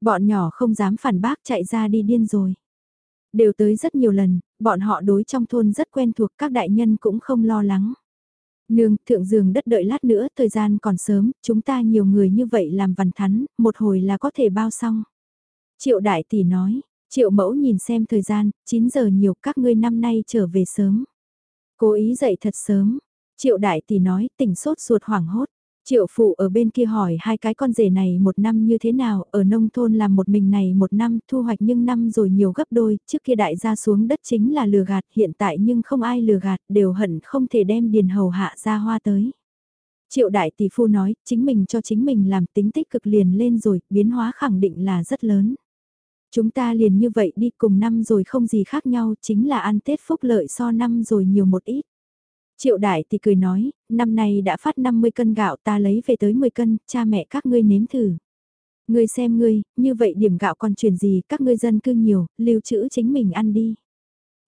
Bọn nhỏ không dám phản bác chạy ra đi điên rồi. Đều tới rất nhiều lần, bọn họ đối trong thôn rất quen thuộc các đại nhân cũng không lo lắng. Nương, thượng giường đất đợi lát nữa, thời gian còn sớm, chúng ta nhiều người như vậy làm vằn thắn, một hồi là có thể bao xong. Triệu đại tỷ nói, triệu mẫu nhìn xem thời gian, 9 giờ nhiều các ngươi năm nay trở về sớm. Cố ý dậy thật sớm, triệu đại tỷ nói tỉnh sốt ruột hoảng hốt. Triệu phụ ở bên kia hỏi hai cái con rể này một năm như thế nào, ở nông thôn làm một mình này một năm, thu hoạch nhưng năm rồi nhiều gấp đôi, trước kia đại gia xuống đất chính là lừa gạt, hiện tại nhưng không ai lừa gạt, đều hận không thể đem điền hầu hạ ra hoa tới. Triệu đại tỷ phu nói, chính mình cho chính mình làm tính tích cực liền lên rồi, biến hóa khẳng định là rất lớn. Chúng ta liền như vậy đi cùng năm rồi không gì khác nhau, chính là ăn Tết phúc lợi so năm rồi nhiều một ít. Triệu đại thì cười nói, năm nay đã phát 50 cân gạo ta lấy về tới 10 cân, cha mẹ các ngươi nếm thử. Ngươi xem ngươi, như vậy điểm gạo còn truyền gì, các ngươi dân cư nhiều, lưu trữ chính mình ăn đi.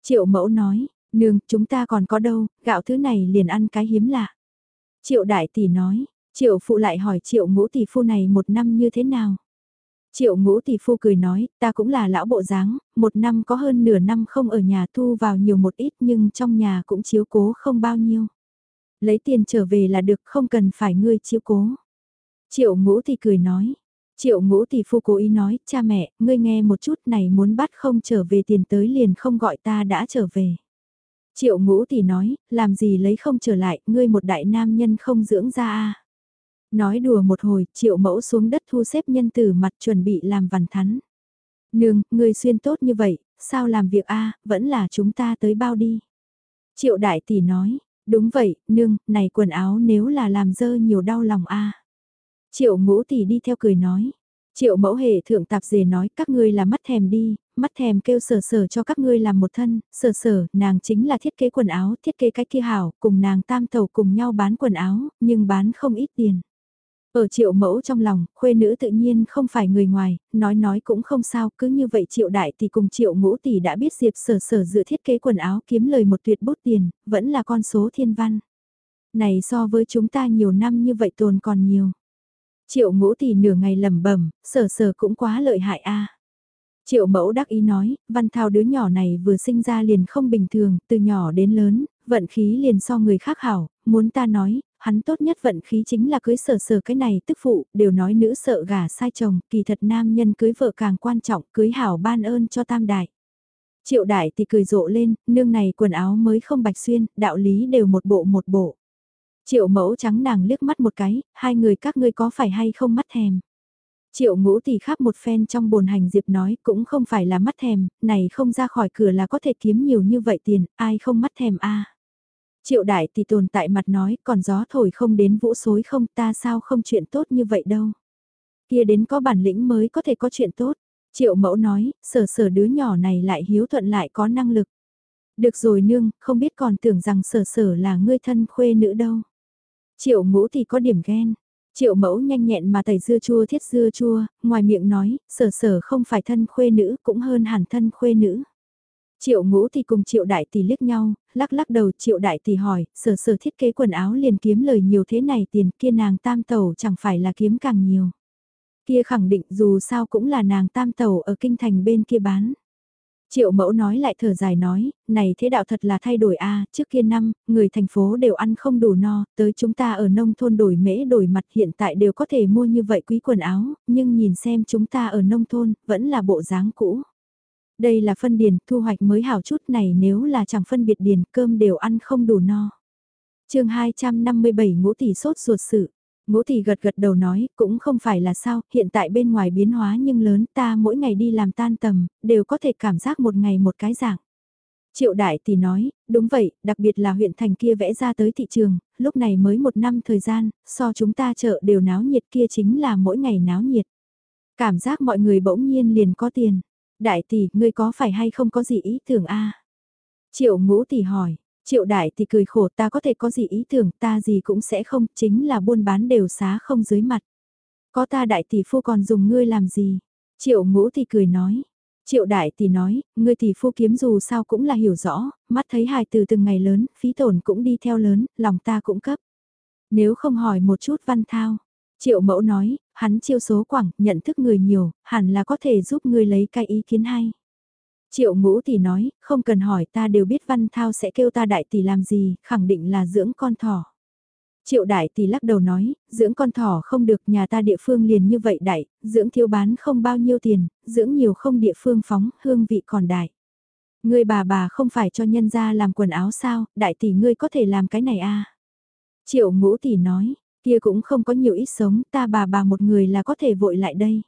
Triệu mẫu nói, nương, chúng ta còn có đâu, gạo thứ này liền ăn cái hiếm lạ. Triệu đại tỷ nói, triệu phụ lại hỏi triệu ngũ tỷ phu này một năm như thế nào. Triệu ngũ tỷ phu cười nói, ta cũng là lão bộ dáng, một năm có hơn nửa năm không ở nhà thu vào nhiều một ít nhưng trong nhà cũng chiếu cố không bao nhiêu. Lấy tiền trở về là được không cần phải ngươi chiếu cố. Triệu ngũ thì cười nói. Triệu ngũ tỷ phu cố ý nói, cha mẹ, ngươi nghe một chút này muốn bắt không trở về tiền tới liền không gọi ta đã trở về. Triệu ngũ tỷ nói, làm gì lấy không trở lại, ngươi một đại nam nhân không dưỡng ra a Nói đùa một hồi, triệu mẫu xuống đất thu xếp nhân tử mặt chuẩn bị làm vằn thắn. Nương, người xuyên tốt như vậy, sao làm việc a vẫn là chúng ta tới bao đi. Triệu đại tỷ nói, đúng vậy, nương, này quần áo nếu là làm dơ nhiều đau lòng a Triệu ngũ tỷ đi theo cười nói. Triệu mẫu hệ thượng tạp dề nói các ngươi là mắt thèm đi, mắt thèm kêu sở sở cho các ngươi làm một thân, sở sở, nàng chính là thiết kế quần áo, thiết kế cái kia hảo, cùng nàng tam tàu cùng nhau bán quần áo, nhưng bán không ít tiền. Ở triệu mẫu trong lòng, khuê nữ tự nhiên không phải người ngoài, nói nói cũng không sao, cứ như vậy triệu đại thì cùng triệu ngũ tỷ đã biết Diệp sở sở dựa thiết kế quần áo kiếm lời một tuyệt bút tiền, vẫn là con số thiên văn. Này so với chúng ta nhiều năm như vậy tồn còn nhiều. Triệu ngũ tỷ nửa ngày lầm bẩm sở sở cũng quá lợi hại a Triệu mẫu đắc ý nói, văn thao đứa nhỏ này vừa sinh ra liền không bình thường, từ nhỏ đến lớn, vận khí liền so người khác hảo, muốn ta nói, hắn tốt nhất vận khí chính là cưới sở sở cái này tức phụ, đều nói nữ sợ gả sai chồng, kỳ thật nam nhân cưới vợ càng quan trọng, cưới hảo ban ơn cho tam đại. Triệu đại thì cười rộ lên, nương này quần áo mới không bạch xuyên, đạo lý đều một bộ một bộ. Triệu mẫu trắng nàng liếc mắt một cái, hai người các ngươi có phải hay không mắt thèm. Triệu ngũ thì khắp một phen trong bồn hành diệp nói cũng không phải là mắt thèm, này không ra khỏi cửa là có thể kiếm nhiều như vậy tiền, ai không mắt thèm a Triệu đại thì tồn tại mặt nói, còn gió thổi không đến vũ xối không ta sao không chuyện tốt như vậy đâu. Kia đến có bản lĩnh mới có thể có chuyện tốt. Triệu mẫu nói, sở sở đứa nhỏ này lại hiếu thuận lại có năng lực. Được rồi nương, không biết còn tưởng rằng sở sở là ngươi thân khuê nữ đâu. Triệu ngũ thì có điểm ghen. Triệu mẫu nhanh nhẹn mà tẩy dưa chua thiết dưa chua, ngoài miệng nói, sở sở không phải thân khuê nữ cũng hơn hẳn thân khuê nữ. Triệu ngũ thì cùng triệu đại tỷ liếc nhau, lắc lắc đầu triệu đại tỷ hỏi, sở sở thiết kế quần áo liền kiếm lời nhiều thế này tiền kia nàng tam Tẩu chẳng phải là kiếm càng nhiều. Kia khẳng định dù sao cũng là nàng tam Tẩu ở kinh thành bên kia bán. Triệu mẫu nói lại thở dài nói, này thế đạo thật là thay đổi a trước kia năm, người thành phố đều ăn không đủ no, tới chúng ta ở nông thôn đổi mễ đổi mặt hiện tại đều có thể mua như vậy quý quần áo, nhưng nhìn xem chúng ta ở nông thôn, vẫn là bộ dáng cũ. Đây là phân điền, thu hoạch mới hảo chút này nếu là chẳng phân biệt điền, cơm đều ăn không đủ no. chương 257 ngũ tỷ sốt ruột sự. Ngũ tỷ gật gật đầu nói, cũng không phải là sao, hiện tại bên ngoài biến hóa nhưng lớn ta mỗi ngày đi làm tan tầm, đều có thể cảm giác một ngày một cái dạng. Triệu đại tỷ nói, đúng vậy, đặc biệt là huyện thành kia vẽ ra tới thị trường, lúc này mới một năm thời gian, so chúng ta chợ đều náo nhiệt kia chính là mỗi ngày náo nhiệt. Cảm giác mọi người bỗng nhiên liền có tiền. Đại tỷ, ngươi có phải hay không có gì ý tưởng a? Triệu ngũ tỷ hỏi, triệu đại tỷ cười khổ ta có thể có gì ý tưởng ta gì cũng sẽ không, chính là buôn bán đều xá không dưới mặt. Có ta đại tỷ phu còn dùng ngươi làm gì? Triệu ngũ tỷ cười nói. Triệu đại tỷ nói, ngươi tỷ phu kiếm dù sao cũng là hiểu rõ, mắt thấy hài từ từng ngày lớn, phí tổn cũng đi theo lớn, lòng ta cũng cấp. Nếu không hỏi một chút văn thao, Triệu mẫu nói, hắn chiêu số quảng, nhận thức người nhiều, hẳn là có thể giúp ngươi lấy cái ý kiến hay. Triệu ngũ thì nói, không cần hỏi ta đều biết văn thao sẽ kêu ta đại tỷ làm gì, khẳng định là dưỡng con thỏ. Triệu đại tỷ lắc đầu nói, dưỡng con thỏ không được nhà ta địa phương liền như vậy đại, dưỡng thiếu bán không bao nhiêu tiền, dưỡng nhiều không địa phương phóng, hương vị còn đại. Ngươi bà bà không phải cho nhân gia làm quần áo sao, đại tỷ ngươi có thể làm cái này à? Triệu ngũ tỷ nói, kia cũng không có nhiều ít sống, ta bà bà một người là có thể vội lại đây.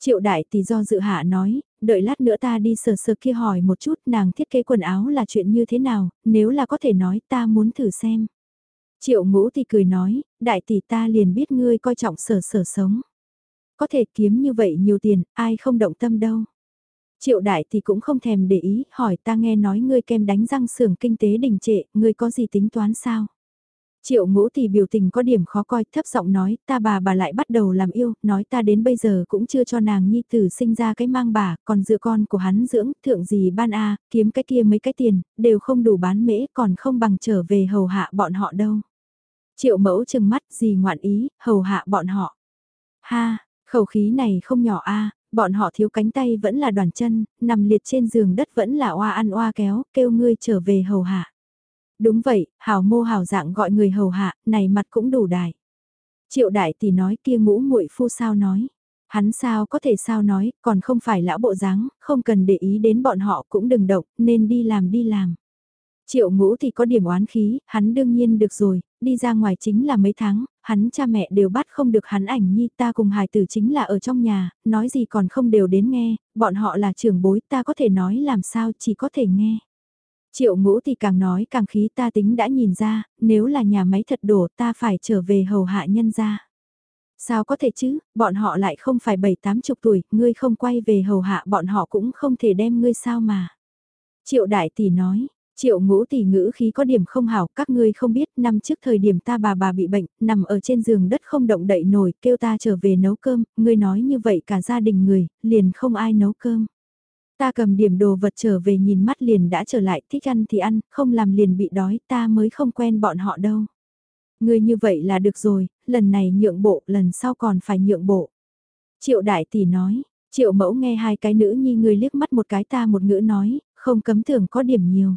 Triệu đại tỷ do dự hạ nói, đợi lát nữa ta đi sờ sờ kia hỏi một chút nàng thiết kế quần áo là chuyện như thế nào, nếu là có thể nói ta muốn thử xem. Triệu ngũ thì cười nói, đại tỷ ta liền biết ngươi coi trọng sở sở sống. Có thể kiếm như vậy nhiều tiền, ai không động tâm đâu. Triệu đại thì cũng không thèm để ý, hỏi ta nghe nói ngươi kem đánh răng xưởng kinh tế đình trệ, ngươi có gì tính toán sao? Triệu ngũ thì biểu tình có điểm khó coi, thấp giọng nói, ta bà bà lại bắt đầu làm yêu, nói ta đến bây giờ cũng chưa cho nàng nhi tử sinh ra cái mang bà, còn dựa con của hắn dưỡng, thượng gì ban a kiếm cái kia mấy cái tiền, đều không đủ bán mễ, còn không bằng trở về hầu hạ bọn họ đâu. Triệu mẫu chừng mắt gì ngoạn ý, hầu hạ bọn họ. Ha, khẩu khí này không nhỏ a bọn họ thiếu cánh tay vẫn là đoàn chân, nằm liệt trên giường đất vẫn là oa ăn oa kéo, kêu ngươi trở về hầu hạ. Đúng vậy, hào mô hào dạng gọi người hầu hạ, này mặt cũng đủ đại. Triệu đại tỷ nói kia ngũ muội phu sao nói. Hắn sao có thể sao nói, còn không phải lão bộ dáng, không cần để ý đến bọn họ cũng đừng động, nên đi làm đi làm. Triệu ngũ thì có điểm oán khí, hắn đương nhiên được rồi, đi ra ngoài chính là mấy tháng, hắn cha mẹ đều bắt không được hắn ảnh nhi ta cùng hài tử chính là ở trong nhà, nói gì còn không đều đến nghe, bọn họ là trưởng bối ta có thể nói làm sao chỉ có thể nghe. Triệu ngũ thì càng nói càng khí ta tính đã nhìn ra, nếu là nhà máy thật đổ ta phải trở về hầu hạ nhân ra. Sao có thể chứ, bọn họ lại không phải bảy tám chục tuổi, ngươi không quay về hầu hạ bọn họ cũng không thể đem ngươi sao mà. Triệu đại tỷ nói, Triệu ngũ tỷ ngữ khí có điểm không hảo, các ngươi không biết năm trước thời điểm ta bà bà bị bệnh, nằm ở trên giường đất không động đậy nổi, kêu ta trở về nấu cơm, ngươi nói như vậy cả gia đình người, liền không ai nấu cơm. Ta cầm điểm đồ vật trở về nhìn mắt liền đã trở lại, thích ăn thì ăn, không làm liền bị đói, ta mới không quen bọn họ đâu. Ngươi như vậy là được rồi, lần này nhượng bộ, lần sau còn phải nhượng bộ. Triệu đại tỷ nói, triệu mẫu nghe hai cái nữ nhi người liếc mắt một cái ta một ngữ nói, không cấm thưởng có điểm nhiều.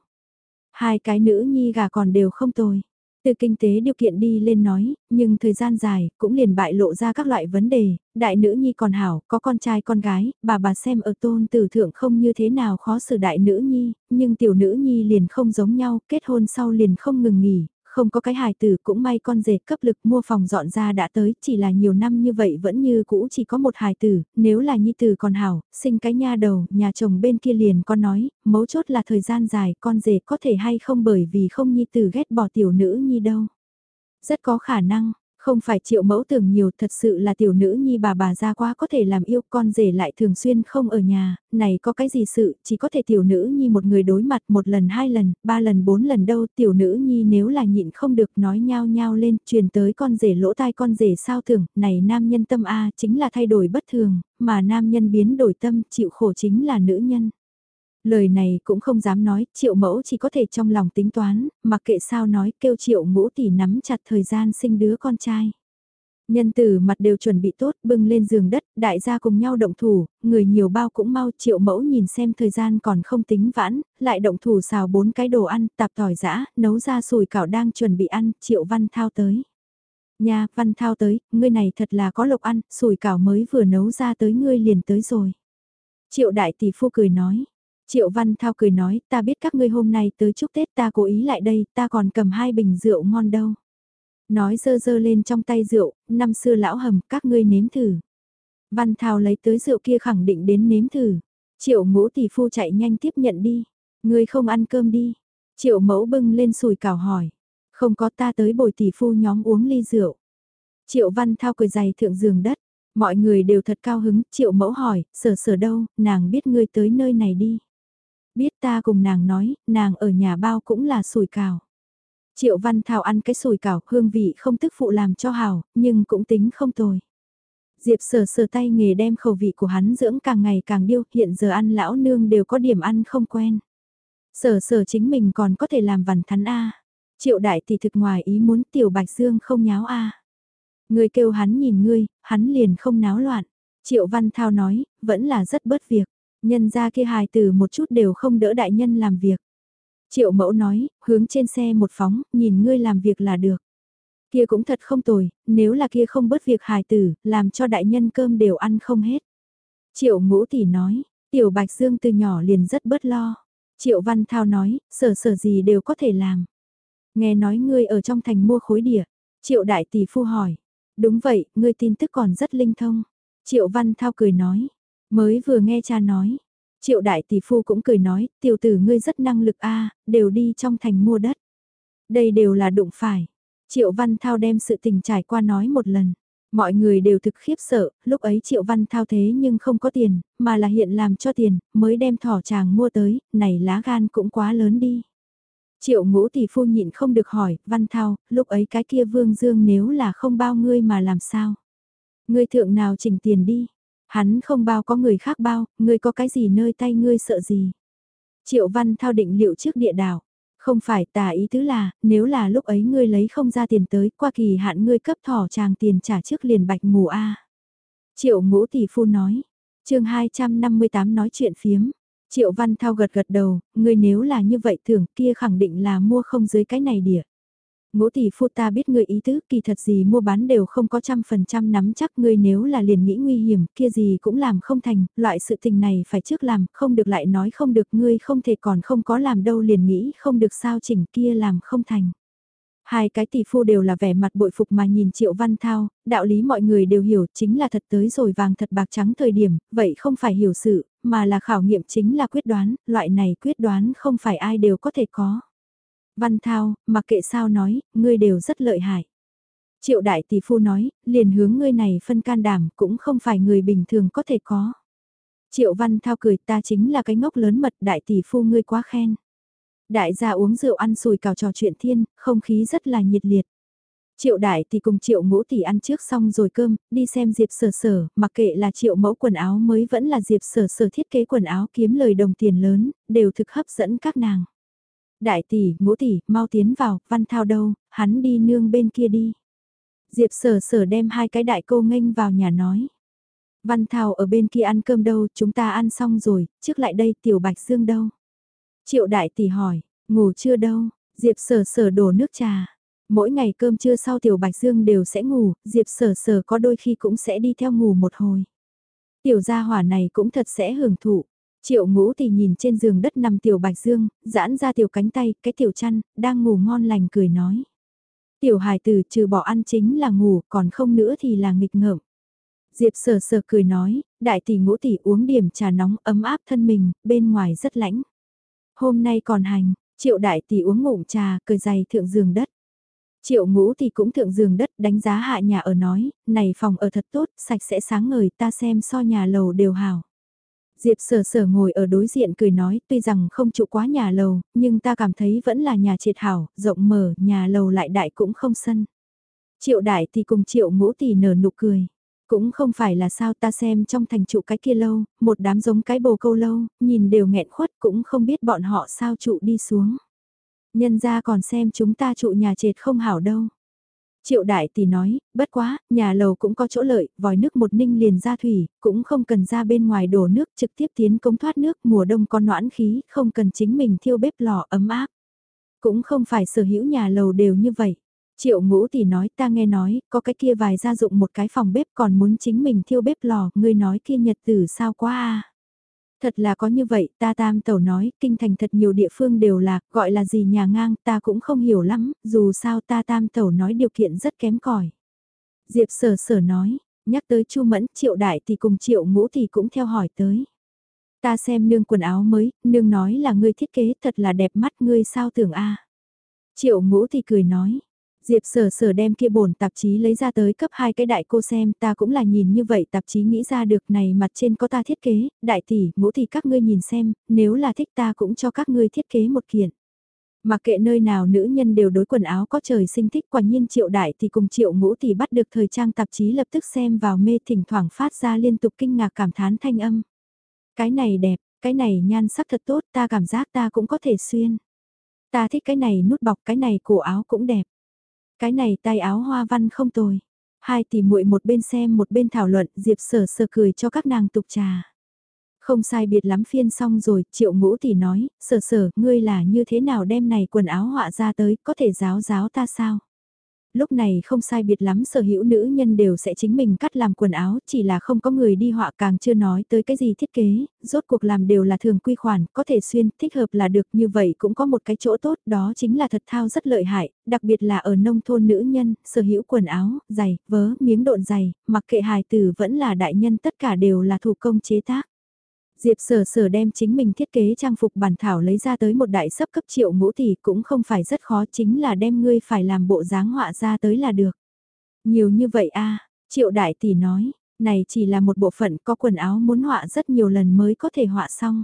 Hai cái nữ nhi gà còn đều không tồi. Từ kinh tế điều kiện đi lên nói, nhưng thời gian dài, cũng liền bại lộ ra các loại vấn đề, đại nữ nhi còn hảo, có con trai con gái, bà bà xem ở tôn tử thượng không như thế nào khó xử đại nữ nhi, nhưng tiểu nữ nhi liền không giống nhau, kết hôn sau liền không ngừng nghỉ, không có cái hài tử cũng may con rể cấp lực mua phòng dọn ra đã tới, chỉ là nhiều năm như vậy vẫn như cũ chỉ có một hài tử, nếu là nhi tử còn hảo, sinh cái nha đầu, nhà chồng bên kia liền con nói, mấu chốt là thời gian dài, con rể có thể hay không bởi vì không nhi tử ghét bỏ tiểu nữ nhi đâu. Rất có khả năng, không phải triệu mẫu tưởng nhiều thật sự là tiểu nữ nhi bà bà ra quá có thể làm yêu con rể lại thường xuyên không ở nhà, này có cái gì sự, chỉ có thể tiểu nữ nhi một người đối mặt một lần hai lần, ba lần bốn lần đâu, tiểu nữ nhi nếu là nhịn không được nói nhao nhao lên, truyền tới con rể lỗ tai con rể sao thường, này nam nhân tâm A chính là thay đổi bất thường, mà nam nhân biến đổi tâm chịu khổ chính là nữ nhân. Lời này cũng không dám nói, triệu mẫu chỉ có thể trong lòng tính toán, mặc kệ sao nói kêu triệu ngũ tỷ nắm chặt thời gian sinh đứa con trai. Nhân tử mặt đều chuẩn bị tốt, bưng lên giường đất, đại gia cùng nhau động thủ, người nhiều bao cũng mau triệu mẫu nhìn xem thời gian còn không tính vãn, lại động thủ xào bốn cái đồ ăn, tạp tỏi giã, nấu ra sùi cảo đang chuẩn bị ăn, triệu văn thao tới. Nha, văn thao tới, ngươi này thật là có lộc ăn, sùi cảo mới vừa nấu ra tới ngươi liền tới rồi. Triệu đại tỷ phu cười nói, Triệu Văn Thao cười nói, ta biết các ngươi hôm nay tới chúc Tết ta cố ý lại đây, ta còn cầm hai bình rượu ngon đâu. Nói dơ dơ lên trong tay rượu, năm xưa lão hầm, các ngươi nếm thử. Văn Thao lấy tới rượu kia khẳng định đến nếm thử. Triệu ngũ tỷ phu chạy nhanh tiếp nhận đi. Ngươi không ăn cơm đi. Triệu mẫu bưng lên sùi cào hỏi. Không có ta tới bồi tỷ phu nhóm uống ly rượu. Triệu Văn Thao cười dày thượng giường đất. Mọi người đều thật cao hứng, triệu mẫu hỏi, sở sở đâu, nàng biết ngươi tới nơi này đi. Biết ta cùng nàng nói, nàng ở nhà bao cũng là sủi cào. Triệu Văn Thảo ăn cái sủi cảo, hương vị không tức phụ làm cho hào, nhưng cũng tính không tồi. Diệp sờ sờ tay nghề đem khẩu vị của hắn dưỡng càng ngày càng điêu, hiện giờ ăn lão nương đều có điểm ăn không quen. Sở sở chính mình còn có thể làm vằn thắn A. Triệu đại tỷ thực ngoài ý muốn tiểu bạch dương không nháo A. Người kêu hắn nhìn ngươi, hắn liền không náo loạn. Triệu Văn Thao nói, vẫn là rất bớt việc. Nhân ra kia hài từ một chút đều không đỡ đại nhân làm việc. Triệu mẫu nói, hướng trên xe một phóng, nhìn ngươi làm việc là được. Kia cũng thật không tồi, nếu là kia không bớt việc hài tử, làm cho đại nhân cơm đều ăn không hết. Triệu ngũ tỷ nói, tiểu bạch dương từ nhỏ liền rất bớt lo. Triệu văn thao nói, sở sở gì đều có thể làm. Nghe nói ngươi ở trong thành mua khối địa. Triệu đại tỷ phu hỏi. Đúng vậy, ngươi tin tức còn rất linh thông. Triệu văn thao cười nói. Mới vừa nghe cha nói. Triệu đại tỷ phu cũng cười nói, tiểu tử ngươi rất năng lực a đều đi trong thành mua đất. Đây đều là đụng phải. Triệu Văn Thao đem sự tình trải qua nói một lần. Mọi người đều thực khiếp sợ, lúc ấy Triệu Văn Thao thế nhưng không có tiền, mà là hiện làm cho tiền, mới đem thỏ chàng mua tới, này lá gan cũng quá lớn đi. Triệu ngũ tỷ phu nhịn không được hỏi, Văn Thao, lúc ấy cái kia Vương Dương nếu là không bao ngươi mà làm sao? Ngươi thượng nào chỉnh tiền đi? Hắn không bao có người khác bao, ngươi có cái gì nơi tay ngươi sợ gì? Triệu Văn Thao định liệu trước địa đảo. Không phải tà ý tứ là, nếu là lúc ấy ngươi lấy không ra tiền tới, qua kỳ hạn ngươi cấp thỏ chàng tiền trả trước liền bạch mù a. Triệu ngũ tỷ phu nói, chương 258 nói chuyện phiếm. Triệu Văn Thao gật gật đầu, ngươi nếu là như vậy thường kia khẳng định là mua không dưới cái này địa. Ngũ tỷ phu ta biết ngươi ý tứ kỳ thật gì mua bán đều không có trăm phần trăm nắm chắc ngươi nếu là liền nghĩ nguy hiểm kia gì cũng làm không thành, loại sự tình này phải trước làm, không được lại nói không được ngươi không thể còn không có làm đâu liền nghĩ không được sao chỉnh kia làm không thành. Hai cái tỷ phu đều là vẻ mặt bội phục mà nhìn Triệu Văn Thao, đạo lý mọi người đều hiểu chính là thật tới rồi vàng thật bạc trắng thời điểm, vậy không phải hiểu sự, mà là khảo nghiệm chính là quyết đoán, loại này quyết đoán không phải ai đều có thể có. Văn Thao, mặc kệ sao nói, ngươi đều rất lợi hại. Triệu đại tỷ phu nói, liền hướng ngươi này phân can đảm cũng không phải người bình thường có thể có. Triệu Văn Thao cười ta chính là cái ngốc lớn mật đại tỷ phu ngươi quá khen. Đại gia uống rượu ăn sùi cào trò chuyện thiên, không khí rất là nhiệt liệt. Triệu đại thì cùng triệu ngũ tỷ ăn trước xong rồi cơm, đi xem Diệp sở sở, mặc kệ là triệu mẫu quần áo mới vẫn là Diệp sở sở thiết kế quần áo kiếm lời đồng tiền lớn, đều thực hấp dẫn các nàng. Đại tỷ, ngũ tỷ, mau tiến vào, văn thao đâu, hắn đi nương bên kia đi. Diệp sở sở đem hai cái đại cô nghênh vào nhà nói. Văn thao ở bên kia ăn cơm đâu, chúng ta ăn xong rồi, trước lại đây tiểu bạch dương đâu. Triệu đại tỷ hỏi, ngủ chưa đâu, Diệp sở sở đổ nước trà. Mỗi ngày cơm trưa sau tiểu bạch dương đều sẽ ngủ, Diệp sở sở có đôi khi cũng sẽ đi theo ngủ một hồi. Tiểu gia hỏa này cũng thật sẽ hưởng thụ. Triệu ngũ thì nhìn trên giường đất nằm tiểu bạch dương, giãn ra tiểu cánh tay, cái tiểu chăn, đang ngủ ngon lành cười nói. Tiểu hài tử trừ bỏ ăn chính là ngủ, còn không nữa thì là nghịch ngợm. Diệp sờ sờ cười nói, đại tỷ ngũ tỷ uống điểm trà nóng ấm áp thân mình, bên ngoài rất lãnh. Hôm nay còn hành, triệu đại tỷ uống ngụm trà, cười dày thượng giường đất. Triệu ngũ thì cũng thượng giường đất đánh giá hạ nhà ở nói, này phòng ở thật tốt, sạch sẽ sáng ngời ta xem so nhà lầu đều hào. Diệp sở sở ngồi ở đối diện cười nói tuy rằng không trụ quá nhà lầu, nhưng ta cảm thấy vẫn là nhà triệt hảo, rộng mở, nhà lầu lại đại cũng không sân. Triệu đại thì cùng triệu ngũ tỷ nở nụ cười. Cũng không phải là sao ta xem trong thành trụ cái kia lâu, một đám giống cái bồ câu lâu, nhìn đều nghẹn khuất cũng không biết bọn họ sao trụ đi xuống. Nhân ra còn xem chúng ta trụ nhà trệt không hảo đâu. Triệu đại tỷ nói, bất quá, nhà lầu cũng có chỗ lợi, vòi nước một ninh liền ra thủy, cũng không cần ra bên ngoài đổ nước trực tiếp tiến cống thoát nước mùa đông có noãn khí, không cần chính mình thiêu bếp lò ấm áp. Cũng không phải sở hữu nhà lầu đều như vậy. Triệu ngũ tỷ nói ta nghe nói, có cái kia vài gia dụng một cái phòng bếp còn muốn chính mình thiêu bếp lò, ngươi nói kia nhật tử sao quá à. Thật là có như vậy, ta tam tẩu nói, kinh thành thật nhiều địa phương đều là, gọi là gì nhà ngang, ta cũng không hiểu lắm, dù sao ta tam tẩu nói điều kiện rất kém cỏi Diệp sở sở nói, nhắc tới chu mẫn, triệu đại thì cùng triệu ngũ thì cũng theo hỏi tới. Ta xem nương quần áo mới, nương nói là ngươi thiết kế thật là đẹp mắt ngươi sao tưởng a Triệu ngũ thì cười nói, Diệp sở sở đem kia bổn tạp chí lấy ra tới cấp hai cái đại cô xem ta cũng là nhìn như vậy tạp chí nghĩ ra được này mặt trên có ta thiết kế, đại tỷ, ngũ thì các ngươi nhìn xem, nếu là thích ta cũng cho các ngươi thiết kế một kiện. Mà kệ nơi nào nữ nhân đều đối quần áo có trời sinh thích quả nhiên triệu đại thì cùng triệu ngũ thì bắt được thời trang tạp chí lập tức xem vào mê thỉnh thoảng phát ra liên tục kinh ngạc cảm thán thanh âm. Cái này đẹp, cái này nhan sắc thật tốt ta cảm giác ta cũng có thể xuyên. Ta thích cái này nút bọc cái này cổ áo cũng đẹp. Cái này tay áo hoa văn không tồi. Hai tỷ muội một bên xem một bên thảo luận, Diệp Sở Sở cười cho các nàng tục trà. Không sai biệt lắm phiên xong rồi, Triệu Ngũ tỷ nói, "Sở Sở, ngươi là như thế nào đem này quần áo họa ra tới, có thể giáo giáo ta sao?" Lúc này không sai biệt lắm sở hữu nữ nhân đều sẽ chính mình cắt làm quần áo, chỉ là không có người đi họa càng chưa nói tới cái gì thiết kế, rốt cuộc làm đều là thường quy khoản, có thể xuyên, thích hợp là được như vậy cũng có một cái chỗ tốt, đó chính là thật thao rất lợi hại, đặc biệt là ở nông thôn nữ nhân, sở hữu quần áo, giày, vớ, miếng độn giày, mặc kệ hài tử vẫn là đại nhân tất cả đều là thủ công chế tác. Diệp sở sở đem chính mình thiết kế trang phục bản thảo lấy ra tới một đại sấp cấp triệu ngũ tỷ cũng không phải rất khó chính là đem ngươi phải làm bộ dáng họa ra tới là được. Nhiều như vậy a triệu đại tỷ nói, này chỉ là một bộ phận có quần áo muốn họa rất nhiều lần mới có thể họa xong.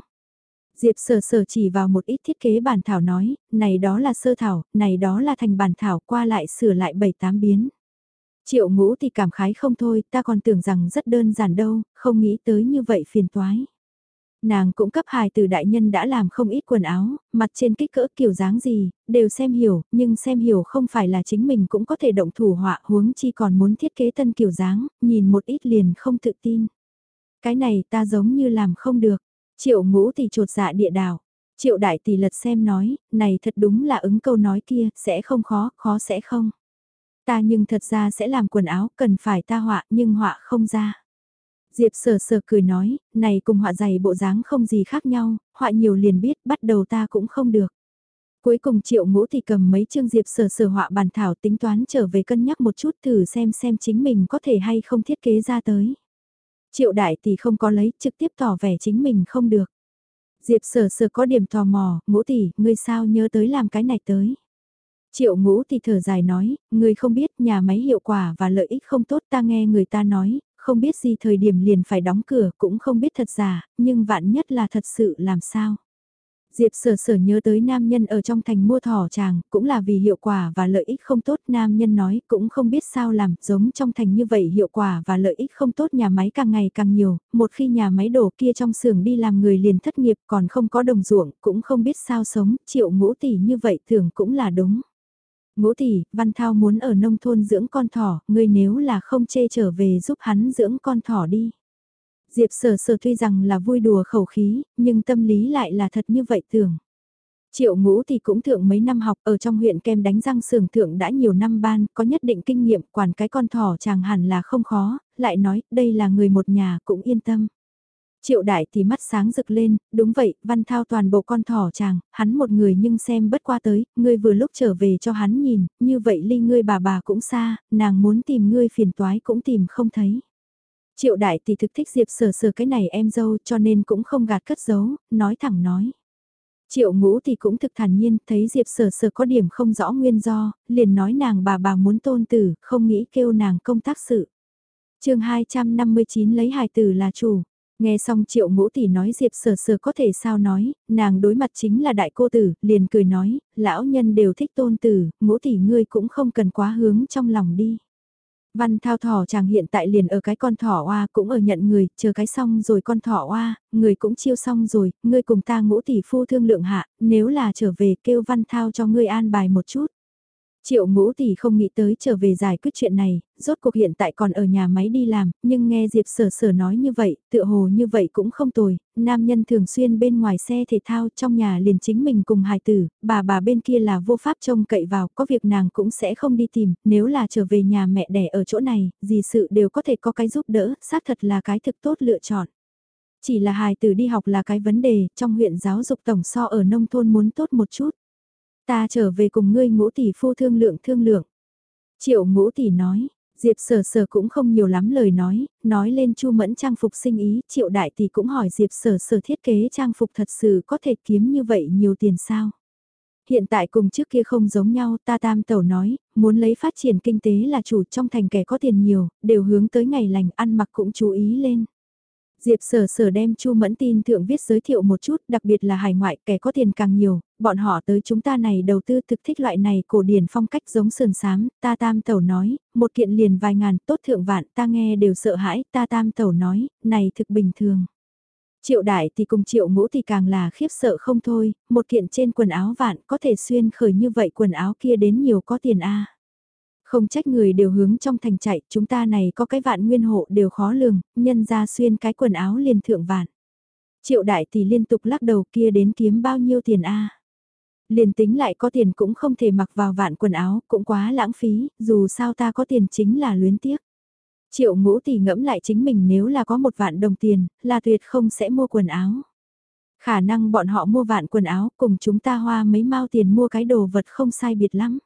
Diệp sở sở chỉ vào một ít thiết kế bản thảo nói, này đó là sơ thảo, này đó là thành bản thảo qua lại sửa lại bảy tám biến. Triệu ngũ thì cảm khái không thôi, ta còn tưởng rằng rất đơn giản đâu, không nghĩ tới như vậy phiền toái. Nàng cũng cấp hài từ đại nhân đã làm không ít quần áo, mặt trên kích cỡ kiểu dáng gì, đều xem hiểu, nhưng xem hiểu không phải là chính mình cũng có thể động thủ họa huống chi còn muốn thiết kế tân kiểu dáng, nhìn một ít liền không tự tin. Cái này ta giống như làm không được, triệu ngũ thì trột dạ địa đảo. Triệu đại tỷ lật xem nói, này thật đúng là ứng câu nói kia, sẽ không khó, khó sẽ không. Ta nhưng thật ra sẽ làm quần áo, cần phải ta họa nhưng họa không ra. Diệp sờ sờ cười nói, này cùng họa dày bộ dáng không gì khác nhau, họa nhiều liền biết, bắt đầu ta cũng không được. Cuối cùng triệu ngũ thì cầm mấy chương diệp sờ sờ họa bàn thảo tính toán trở về cân nhắc một chút thử xem xem chính mình có thể hay không thiết kế ra tới. Triệu đại thì không có lấy, trực tiếp tỏ vẻ chính mình không được. Diệp sờ sờ có điểm tò mò, ngũ tỷ, ngươi sao nhớ tới làm cái này tới. Triệu ngũ thì thở dài nói, ngươi không biết nhà máy hiệu quả và lợi ích không tốt ta nghe người ta nói, không biết gì thời điểm liền phải đóng cửa cũng không biết thật giả, nhưng vạn nhất là thật sự làm sao. Diệp sở sở nhớ tới nam nhân ở trong thành mua thỏ chàng, cũng là vì hiệu quả và lợi ích không tốt. Nam nhân nói cũng không biết sao làm, giống trong thành như vậy hiệu quả và lợi ích không tốt nhà máy càng ngày càng nhiều. Một khi nhà máy đổ kia trong xưởng đi làm người liền thất nghiệp còn không có đồng ruộng, cũng không biết sao sống, triệu ngũ tỷ như vậy thường cũng là đúng. Ngũ tỷ, Văn Thao muốn ở nông thôn dưỡng con thỏ, ngươi nếu là không chê trở về giúp hắn dưỡng con thỏ đi. Diệp sở sở tuy rằng là vui đùa khẩu khí, nhưng tâm lý lại là thật như vậy tưởng. Triệu ngũ thì cũng thượng mấy năm học ở trong huyện kem đánh răng sườn thượng đã nhiều năm ban, có nhất định kinh nghiệm quản cái con thỏ chàng hẳn là không khó, lại nói đây là người một nhà cũng yên tâm. Triệu đại thì mắt sáng rực lên, đúng vậy, văn thao toàn bộ con thỏ chàng, hắn một người nhưng xem bất qua tới, ngươi vừa lúc trở về cho hắn nhìn, như vậy ly ngươi bà bà cũng xa, nàng muốn tìm ngươi phiền toái cũng tìm không thấy. Triệu đại thì thực thích Diệp sờ sờ cái này em dâu cho nên cũng không gạt cất giấu, nói thẳng nói. Triệu ngũ thì cũng thực thản nhiên, thấy Diệp sờ sờ có điểm không rõ nguyên do, liền nói nàng bà bà muốn tôn tử, không nghĩ kêu nàng công tác sự. chương 259 lấy hài tử là chủ. Nghe xong triệu ngũ tỷ nói Diệp sờ sờ có thể sao nói, nàng đối mặt chính là đại cô tử, liền cười nói, lão nhân đều thích tôn tử, ngũ tỷ ngươi cũng không cần quá hướng trong lòng đi. Văn thao thỏ chàng hiện tại liền ở cái con thỏ oa cũng ở nhận người, chờ cái xong rồi con thỏ oa, người cũng chiêu xong rồi, ngươi cùng ta ngũ tỷ phu thương lượng hạ, nếu là trở về kêu văn thao cho ngươi an bài một chút. Triệu ngũ tỷ không nghĩ tới trở về giải quyết chuyện này, rốt cuộc hiện tại còn ở nhà máy đi làm, nhưng nghe Diệp sở sở nói như vậy, tựa hồ như vậy cũng không tồi, nam nhân thường xuyên bên ngoài xe thể thao trong nhà liền chính mình cùng hài tử, bà bà bên kia là vô pháp trông cậy vào, có việc nàng cũng sẽ không đi tìm, nếu là trở về nhà mẹ đẻ ở chỗ này, gì sự đều có thể có cái giúp đỡ, xác thật là cái thực tốt lựa chọn. Chỉ là hài tử đi học là cái vấn đề, trong huyện giáo dục tổng so ở nông thôn muốn tốt một chút. Ta trở về cùng ngươi ngũ tỷ phu thương lượng thương lượng. Triệu ngũ tỷ nói, Diệp sở sở cũng không nhiều lắm lời nói, nói lên chu mẫn trang phục sinh ý, triệu đại tỷ cũng hỏi Diệp sở sở thiết kế trang phục thật sự có thể kiếm như vậy nhiều tiền sao. Hiện tại cùng trước kia không giống nhau, ta tam tẩu nói, muốn lấy phát triển kinh tế là chủ trong thành kẻ có tiền nhiều, đều hướng tới ngày lành ăn mặc cũng chú ý lên. Diệp sở sở đem Chu Mẫn tin thượng viết giới thiệu một chút, đặc biệt là hải ngoại kẻ có tiền càng nhiều, bọn họ tới chúng ta này đầu tư thực thích loại này cổ điển phong cách giống sườn sám, ta tam tẩu nói, một kiện liền vài ngàn, tốt thượng vạn, ta nghe đều sợ hãi, ta tam tẩu nói, này thực bình thường. Triệu đại thì cùng triệu ngũ thì càng là khiếp sợ không thôi, một kiện trên quần áo vạn có thể xuyên khởi như vậy quần áo kia đến nhiều có tiền a không trách người đều hướng trong thành chạy, chúng ta này có cái vạn nguyên hộ đều khó lường, nhân ra xuyên cái quần áo liền thượng vạn. Triệu đại tỷ liên tục lắc đầu kia đến kiếm bao nhiêu tiền a Liền tính lại có tiền cũng không thể mặc vào vạn quần áo, cũng quá lãng phí, dù sao ta có tiền chính là luyến tiếc. Triệu ngũ tỷ ngẫm lại chính mình nếu là có một vạn đồng tiền, là tuyệt không sẽ mua quần áo. Khả năng bọn họ mua vạn quần áo cùng chúng ta hoa mấy mao tiền mua cái đồ vật không sai biệt lắm.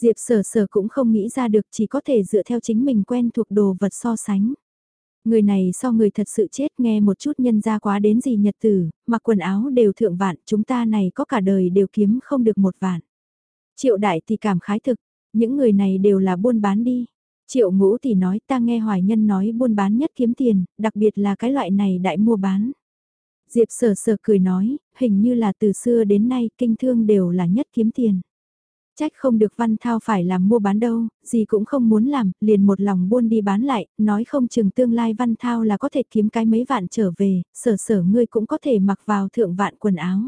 Diệp sở sở cũng không nghĩ ra được chỉ có thể dựa theo chính mình quen thuộc đồ vật so sánh. Người này so người thật sự chết nghe một chút nhân ra quá đến gì nhật tử, mặc quần áo đều thượng vạn, chúng ta này có cả đời đều kiếm không được một vạn. Triệu đại thì cảm khái thực, những người này đều là buôn bán đi. Triệu ngũ thì nói ta nghe hoài nhân nói buôn bán nhất kiếm tiền, đặc biệt là cái loại này đại mua bán. Diệp sờ sờ cười nói, hình như là từ xưa đến nay kinh thương đều là nhất kiếm tiền. Trách không được Văn Thao phải làm mua bán đâu, gì cũng không muốn làm, liền một lòng buôn đi bán lại, nói không chừng tương lai Văn Thao là có thể kiếm cái mấy vạn trở về, sở sở ngươi cũng có thể mặc vào thượng vạn quần áo.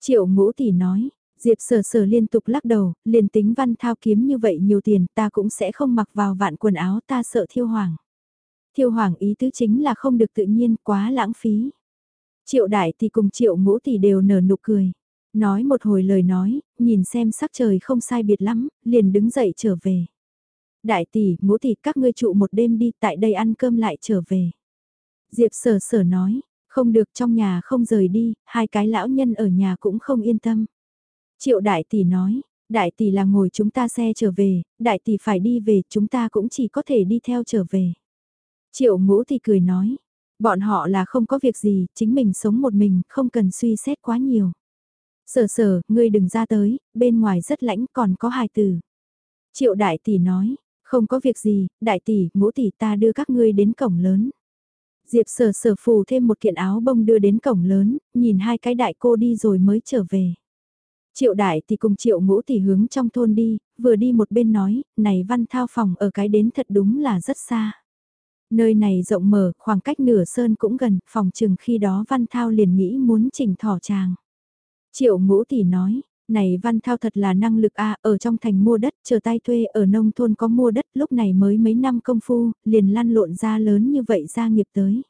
Triệu ngũ tỷ nói, Diệp sở sở liên tục lắc đầu, liền tính Văn Thao kiếm như vậy nhiều tiền ta cũng sẽ không mặc vào vạn quần áo ta sợ thiêu hoàng. Thiêu hoàng ý tứ chính là không được tự nhiên quá lãng phí. Triệu đại thì cùng triệu ngũ tỷ đều nở nụ cười. Nói một hồi lời nói, nhìn xem sắc trời không sai biệt lắm, liền đứng dậy trở về. Đại tỷ, ngũ tỷ các ngươi trụ một đêm đi tại đây ăn cơm lại trở về. Diệp sở sở nói, không được trong nhà không rời đi, hai cái lão nhân ở nhà cũng không yên tâm. Triệu đại tỷ nói, đại tỷ là ngồi chúng ta xe trở về, đại tỷ phải đi về chúng ta cũng chỉ có thể đi theo trở về. Triệu ngũ thì cười nói, bọn họ là không có việc gì, chính mình sống một mình, không cần suy xét quá nhiều. Sở sở, ngươi đừng ra tới, bên ngoài rất lãnh còn có hài tử. Triệu đại tỷ nói, không có việc gì, đại tỷ, ngũ tỷ ta đưa các ngươi đến cổng lớn. Diệp sở sở phù thêm một kiện áo bông đưa đến cổng lớn, nhìn hai cái đại cô đi rồi mới trở về. Triệu đại tỷ cùng triệu ngũ tỷ hướng trong thôn đi, vừa đi một bên nói, này văn thao phòng ở cái đến thật đúng là rất xa. Nơi này rộng mở, khoảng cách nửa sơn cũng gần, phòng chừng khi đó văn thao liền nghĩ muốn chỉnh thỏ chàng. Triệu ngũ tỷ nói, này văn thao thật là năng lực a ở trong thành mua đất, chờ tay thuê ở nông thôn có mua đất, lúc này mới mấy năm công phu, liền lăn lộn ra lớn như vậy ra nghiệp tới.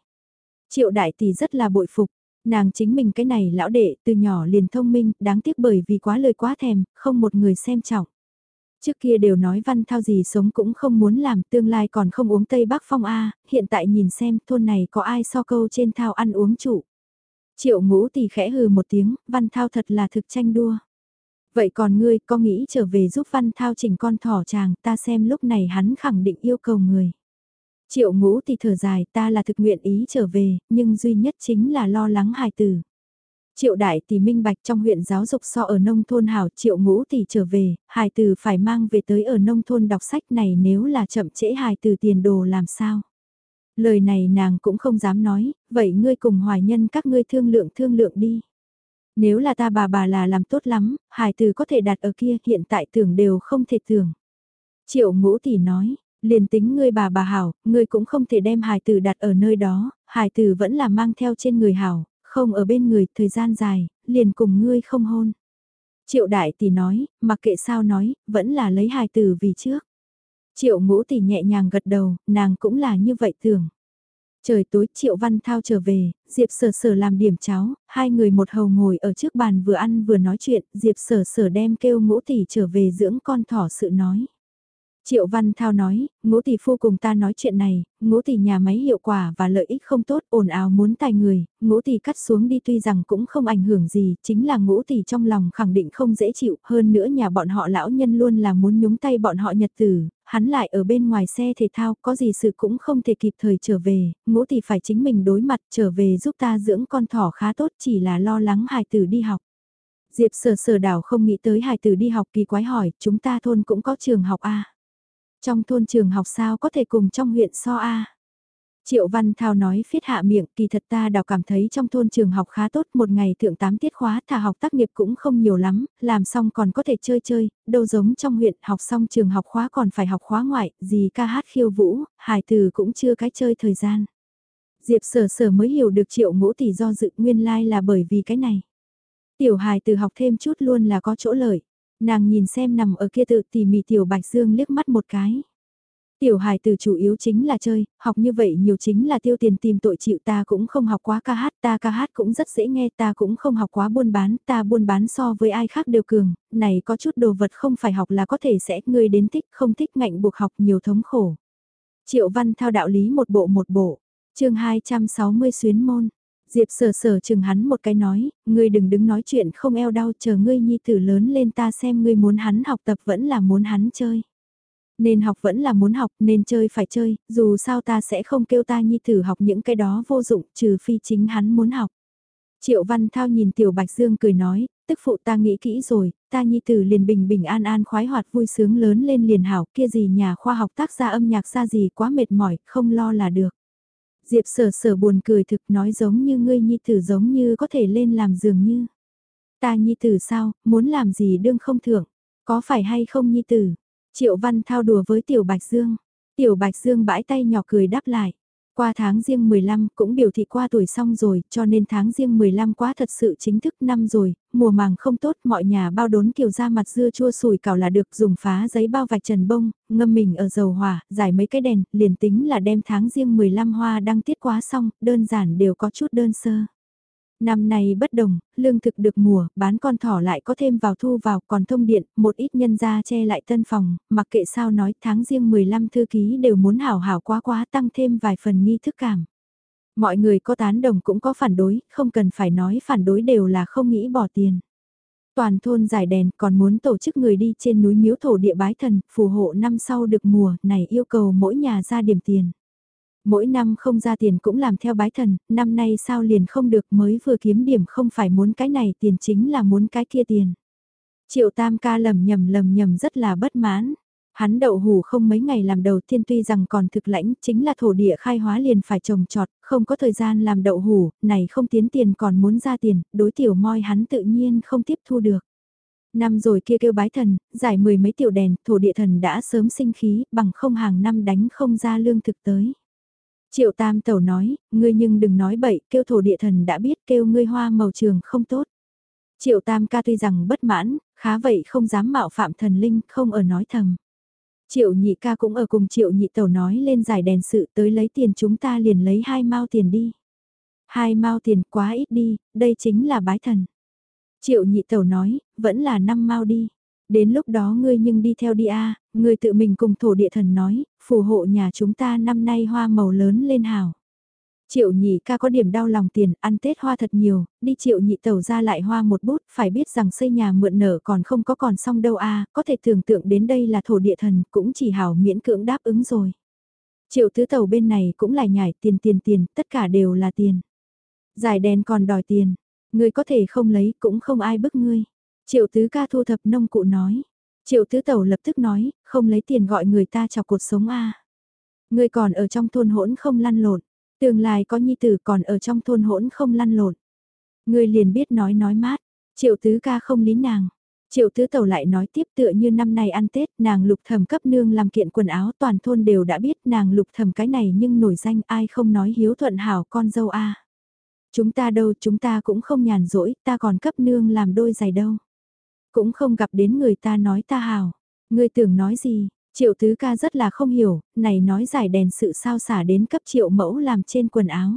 Triệu đại tỷ rất là bội phục, nàng chính mình cái này lão đệ từ nhỏ liền thông minh, đáng tiếc bởi vì quá lời quá thèm, không một người xem trọng. Trước kia đều nói văn thao gì sống cũng không muốn làm, tương lai còn không uống Tây Bắc Phong A, hiện tại nhìn xem thôn này có ai so câu trên thao ăn uống trụ. Triệu ngũ tỷ khẽ hừ một tiếng, văn thao thật là thực tranh đua. Vậy còn ngươi có nghĩ trở về giúp văn thao chỉnh con thỏ chàng ta xem lúc này hắn khẳng định yêu cầu người. Triệu ngũ thì thở dài ta là thực nguyện ý trở về, nhưng duy nhất chính là lo lắng hài tử. Triệu đại tỷ minh bạch trong huyện giáo dục so ở nông thôn hảo triệu ngũ tỷ trở về, hài tử phải mang về tới ở nông thôn đọc sách này nếu là chậm trễ hài tử tiền đồ làm sao. Lời này nàng cũng không dám nói, vậy ngươi cùng hoài nhân các ngươi thương lượng thương lượng đi. Nếu là ta bà bà là làm tốt lắm, hài từ có thể đặt ở kia hiện tại tưởng đều không thể tưởng. Triệu ngũ tỷ nói, liền tính ngươi bà bà hảo, ngươi cũng không thể đem hài tử đặt ở nơi đó, hài tử vẫn là mang theo trên người hảo, không ở bên người thời gian dài, liền cùng ngươi không hôn. Triệu đại tỷ nói, mặc kệ sao nói, vẫn là lấy hài tử vì trước. Triệu ngũ tỷ nhẹ nhàng gật đầu, nàng cũng là như vậy thường. Trời tối Triệu Văn Thao trở về, Diệp Sở Sở làm điểm cháo, hai người một hầu ngồi ở trước bàn vừa ăn vừa nói chuyện, Diệp Sở Sở đem kêu ngũ tỷ trở về dưỡng con thỏ sự nói. Triệu Văn Thao nói, ngũ tỷ phu cùng ta nói chuyện này, ngũ tỷ nhà máy hiệu quả và lợi ích không tốt, ồn ào muốn tài người, ngũ tỷ cắt xuống đi tuy rằng cũng không ảnh hưởng gì, chính là ngũ tỷ trong lòng khẳng định không dễ chịu, hơn nữa nhà bọn họ lão nhân luôn là muốn nhúng tay bọn họ nhật tử, hắn lại ở bên ngoài xe thể thao, có gì sự cũng không thể kịp thời trở về, ngũ tỷ phải chính mình đối mặt trở về giúp ta dưỡng con thỏ khá tốt chỉ là lo lắng hài tử đi học. Diệp sở sở đảo không nghĩ tới hài tử đi học kỳ quái hỏi, chúng ta thôn cũng có trường học A. Trong thôn trường học sao có thể cùng trong huyện so A. Triệu Văn Thao nói phiết hạ miệng, kỳ thật ta đào cảm thấy trong thôn trường học khá tốt, một ngày thượng 8 tiết khóa thả học tác nghiệp cũng không nhiều lắm, làm xong còn có thể chơi chơi, đâu giống trong huyện, học xong trường học khóa còn phải học khóa ngoại, gì ca hát khiêu vũ, hài từ cũng chưa cái chơi thời gian. Diệp sở sở mới hiểu được triệu ngũ tỷ do dự nguyên lai like là bởi vì cái này. Tiểu hài từ học thêm chút luôn là có chỗ lợi. Nàng nhìn xem nằm ở kia tự tỉ mỉ tiểu bạch dương liếc mắt một cái. Tiểu hài từ chủ yếu chính là chơi, học như vậy nhiều chính là tiêu tiền tìm tội chịu ta cũng không học quá ca hát, ta ca hát cũng rất dễ nghe, ta cũng không học quá buôn bán, ta buôn bán so với ai khác đều cường, này có chút đồ vật không phải học là có thể sẽ, người đến thích, không thích ngạnh buộc học nhiều thống khổ. Triệu văn thao đạo lý một bộ một bộ, chương 260 xuyến môn. Diệp sở sở chừng hắn một cái nói, ngươi đừng đứng nói chuyện không eo đau chờ ngươi nhi tử lớn lên ta xem ngươi muốn hắn học tập vẫn là muốn hắn chơi. Nên học vẫn là muốn học, nên chơi phải chơi, dù sao ta sẽ không kêu ta nhi tử học những cái đó vô dụng, trừ phi chính hắn muốn học. Triệu Văn Thao nhìn Tiểu Bạch Dương cười nói, tức phụ ta nghĩ kỹ rồi, ta nhi tử liền bình bình an an khoái hoạt vui sướng lớn lên liền hảo, kia gì nhà khoa học tác gia âm nhạc ra gì quá mệt mỏi, không lo là được. Diệp sở sở buồn cười thực nói giống như ngươi nhi tử giống như có thể lên làm dường như. Ta nhi tử sao, muốn làm gì đương không thưởng, có phải hay không nhi tử? Triệu Văn thao đùa với Tiểu Bạch Dương. Tiểu Bạch Dương bãi tay nhỏ cười đáp lại. Qua tháng riêng 15 cũng biểu thị qua tuổi xong rồi, cho nên tháng riêng 15 quá thật sự chính thức năm rồi, mùa màng không tốt, mọi nhà bao đốn kiều ra mặt dưa chua sủi cảo là được dùng phá giấy bao vạch trần bông, ngâm mình ở dầu hỏa, giải mấy cái đèn, liền tính là đem tháng riêng 15 hoa đăng tiết quá xong, đơn giản đều có chút đơn sơ. Năm nay bất đồng, lương thực được mùa, bán con thỏ lại có thêm vào thu vào, còn thông điện, một ít nhân gia che lại tân phòng, mặc kệ sao nói tháng riêng 15 thư ký đều muốn hảo hảo quá quá tăng thêm vài phần nghi thức cảm. Mọi người có tán đồng cũng có phản đối, không cần phải nói phản đối đều là không nghĩ bỏ tiền. Toàn thôn giải đèn còn muốn tổ chức người đi trên núi miếu thổ địa bái thần, phù hộ năm sau được mùa, này yêu cầu mỗi nhà ra điểm tiền mỗi năm không ra tiền cũng làm theo bái thần, năm nay sao liền không được mới vừa kiếm điểm không phải muốn cái này tiền chính là muốn cái kia tiền. Triệu tam ca lầm nhầm lầm nhầm rất là bất mãn. Hắn đậu hủ không mấy ngày làm đầu tiên tuy rằng còn thực lãnh chính là thổ địa khai hóa liền phải trồng trọt, không có thời gian làm đậu hủ, này không tiến tiền còn muốn ra tiền, đối tiểu moi hắn tự nhiên không tiếp thu được. Năm rồi kia kêu bái thần, giải mười mấy tiểu đèn, thổ địa thần đã sớm sinh khí, bằng không hàng năm đánh không ra lương thực tới. Triệu Tam Tẩu nói, ngươi nhưng đừng nói bậy, kêu thổ địa thần đã biết kêu ngươi hoa màu trường không tốt. Triệu Tam ca tuy rằng bất mãn, khá vậy không dám mạo phạm thần linh, không ở nói thầm. Triệu nhị ca cũng ở cùng triệu nhị tẩu nói lên giải đèn sự tới lấy tiền chúng ta liền lấy hai mao tiền đi. Hai mao tiền quá ít đi, đây chính là bái thần. Triệu nhị tẩu nói, vẫn là năm mao đi. Đến lúc đó ngươi nhưng đi theo đi a, ngươi tự mình cùng thổ địa thần nói, phù hộ nhà chúng ta năm nay hoa màu lớn lên hào. Triệu nhị ca có điểm đau lòng tiền, ăn Tết hoa thật nhiều, đi triệu nhị tàu ra lại hoa một bút, phải biết rằng xây nhà mượn nở còn không có còn xong đâu a có thể tưởng tượng đến đây là thổ địa thần, cũng chỉ hảo miễn cưỡng đáp ứng rồi. Triệu tứ tàu bên này cũng lại nhảy tiền tiền tiền, tất cả đều là tiền. Giải đèn còn đòi tiền, ngươi có thể không lấy cũng không ai bức ngươi. Triệu tứ ca thu thập nông cụ nói. Triệu tứ tẩu lập tức nói, không lấy tiền gọi người ta chọc cuộc sống a. Người còn ở trong thôn hỗn không lăn lộn, tương lai có nhi tử còn ở trong thôn hỗn không lăn lộn. Người liền biết nói nói mát, triệu tứ ca không lý nàng. Triệu tứ tẩu lại nói tiếp tựa như năm nay ăn Tết, nàng lục thầm cấp nương làm kiện quần áo toàn thôn đều đã biết nàng lục thầm cái này nhưng nổi danh ai không nói hiếu thuận hảo con dâu a. Chúng ta đâu chúng ta cũng không nhàn rỗi, ta còn cấp nương làm đôi giày đâu. Cũng không gặp đến người ta nói ta hào. ngươi tưởng nói gì, triệu tứ ca rất là không hiểu, này nói giải đèn sự sao xả đến cấp triệu mẫu làm trên quần áo.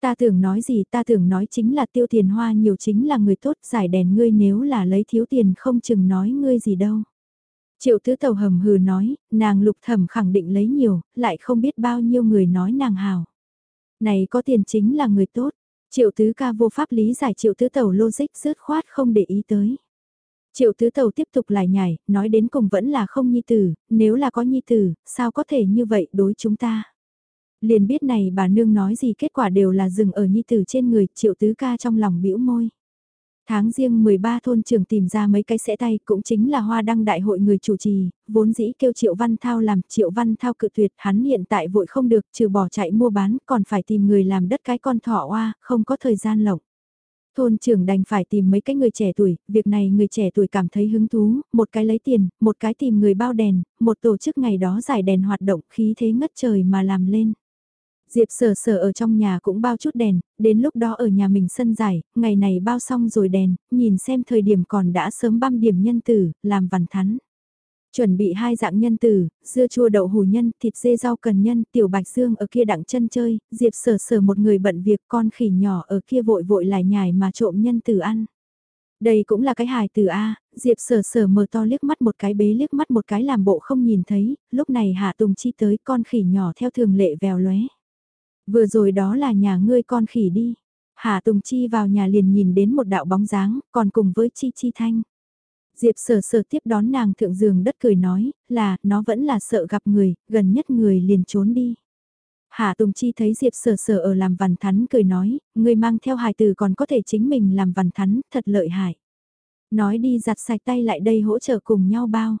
Ta tưởng nói gì ta tưởng nói chính là tiêu tiền hoa nhiều chính là người tốt giải đèn ngươi nếu là lấy thiếu tiền không chừng nói ngươi gì đâu. Triệu tứ tàu hầm hừ nói, nàng lục thẩm khẳng định lấy nhiều, lại không biết bao nhiêu người nói nàng hào. Này có tiền chính là người tốt, triệu tứ ca vô pháp lý giải triệu tứ tàu logic rớt khoát không để ý tới. Triệu tứ tàu tiếp tục lại nhảy, nói đến cùng vẫn là không nhi tử, nếu là có nhi tử, sao có thể như vậy đối chúng ta. Liền biết này bà nương nói gì kết quả đều là dừng ở nhi tử trên người, triệu tứ ca trong lòng bĩu môi. Tháng riêng 13 thôn trưởng tìm ra mấy cái sẽ tay cũng chính là hoa đăng đại hội người chủ trì, vốn dĩ kêu Triệu Văn Thao làm Triệu Văn Thao cự tuyệt hắn hiện tại vội không được trừ bỏ chạy mua bán còn phải tìm người làm đất cái con thỏ hoa, không có thời gian lộng. Thôn trưởng đành phải tìm mấy cái người trẻ tuổi, việc này người trẻ tuổi cảm thấy hứng thú, một cái lấy tiền, một cái tìm người bao đèn, một tổ chức ngày đó giải đèn hoạt động khí thế ngất trời mà làm lên. Diệp sở sở ở trong nhà cũng bao chút đèn, đến lúc đó ở nhà mình sân giải, ngày này bao xong rồi đèn, nhìn xem thời điểm còn đã sớm băm điểm nhân tử, làm vằn thắn. Chuẩn bị hai dạng nhân tử, dưa chua đậu hủ nhân, thịt dê rau cần nhân, tiểu bạch dương ở kia đặng chân chơi, diệp sở sở một người bận việc con khỉ nhỏ ở kia vội vội lại nhài mà trộm nhân tử ăn. Đây cũng là cái hài từ A, Diệp sở sở mở to liếc mắt một cái bế liếc mắt một cái làm bộ không nhìn thấy, lúc này Hạ Tùng Chi tới con khỉ nhỏ theo thường lệ vèo lóe. Vừa rồi đó là nhà ngươi con khỉ đi. Hạ Tùng Chi vào nhà liền nhìn đến một đạo bóng dáng, còn cùng với Chi Chi Thanh. Diệp sở sở tiếp đón nàng thượng giường đất cười nói, là, nó vẫn là sợ gặp người, gần nhất người liền trốn đi. Hạ Tùng Chi thấy Diệp sở sở ở làm văn thắn cười nói, người mang theo hài từ còn có thể chính mình làm văn thắn, thật lợi hại. Nói đi giặt sạch tay lại đây hỗ trợ cùng nhau bao.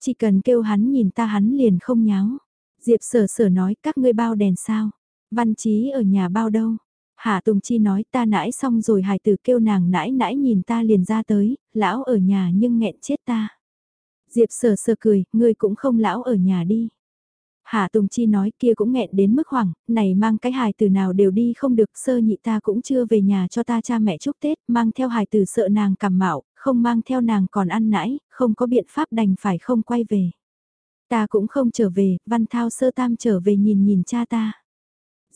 Chỉ cần kêu hắn nhìn ta hắn liền không nháo. Diệp sở sở nói các ngươi bao đèn sao. Văn Chí ở nhà bao đâu. Hạ Tùng Chi nói ta nãi xong rồi hài tử kêu nàng nãi nãi nhìn ta liền ra tới, lão ở nhà nhưng nghẹn chết ta. Diệp sờ sờ cười, ngươi cũng không lão ở nhà đi. Hạ Tùng Chi nói kia cũng nghẹn đến mức hoảng, này mang cái hài từ nào đều đi không được, sơ nhị ta cũng chưa về nhà cho ta cha mẹ chúc Tết, mang theo hài từ sợ nàng cảm mạo, không mang theo nàng còn ăn nãi, không có biện pháp đành phải không quay về. Ta cũng không trở về, văn thao sơ tam trở về nhìn nhìn cha ta.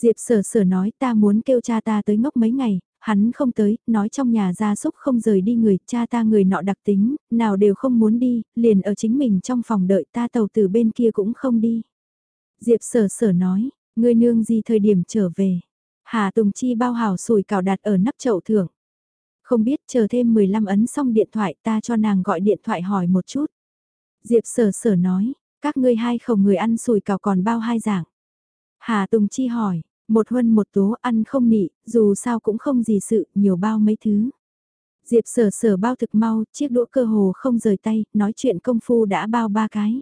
Diệp sở sở nói ta muốn kêu cha ta tới ngốc mấy ngày, hắn không tới, nói trong nhà gia súc không rời đi người, cha ta người nọ đặc tính, nào đều không muốn đi, liền ở chính mình trong phòng đợi ta tàu từ bên kia cũng không đi. Diệp sở sở nói, ngươi nương gì thời điểm trở về. Hà Tùng Chi bao hào sủi cào đặt ở nắp chậu thưởng. Không biết chờ thêm 15 ấn xong điện thoại ta cho nàng gọi điện thoại hỏi một chút. Diệp sở sở nói, các ngươi hai khẩu người ăn sủi cào còn bao hai dạng. Hà Tùng Chi hỏi, một huân một tố ăn không nị, dù sao cũng không gì sự, nhiều bao mấy thứ. Diệp sở sở bao thực mau, chiếc đũa cơ hồ không rời tay, nói chuyện công phu đã bao ba cái.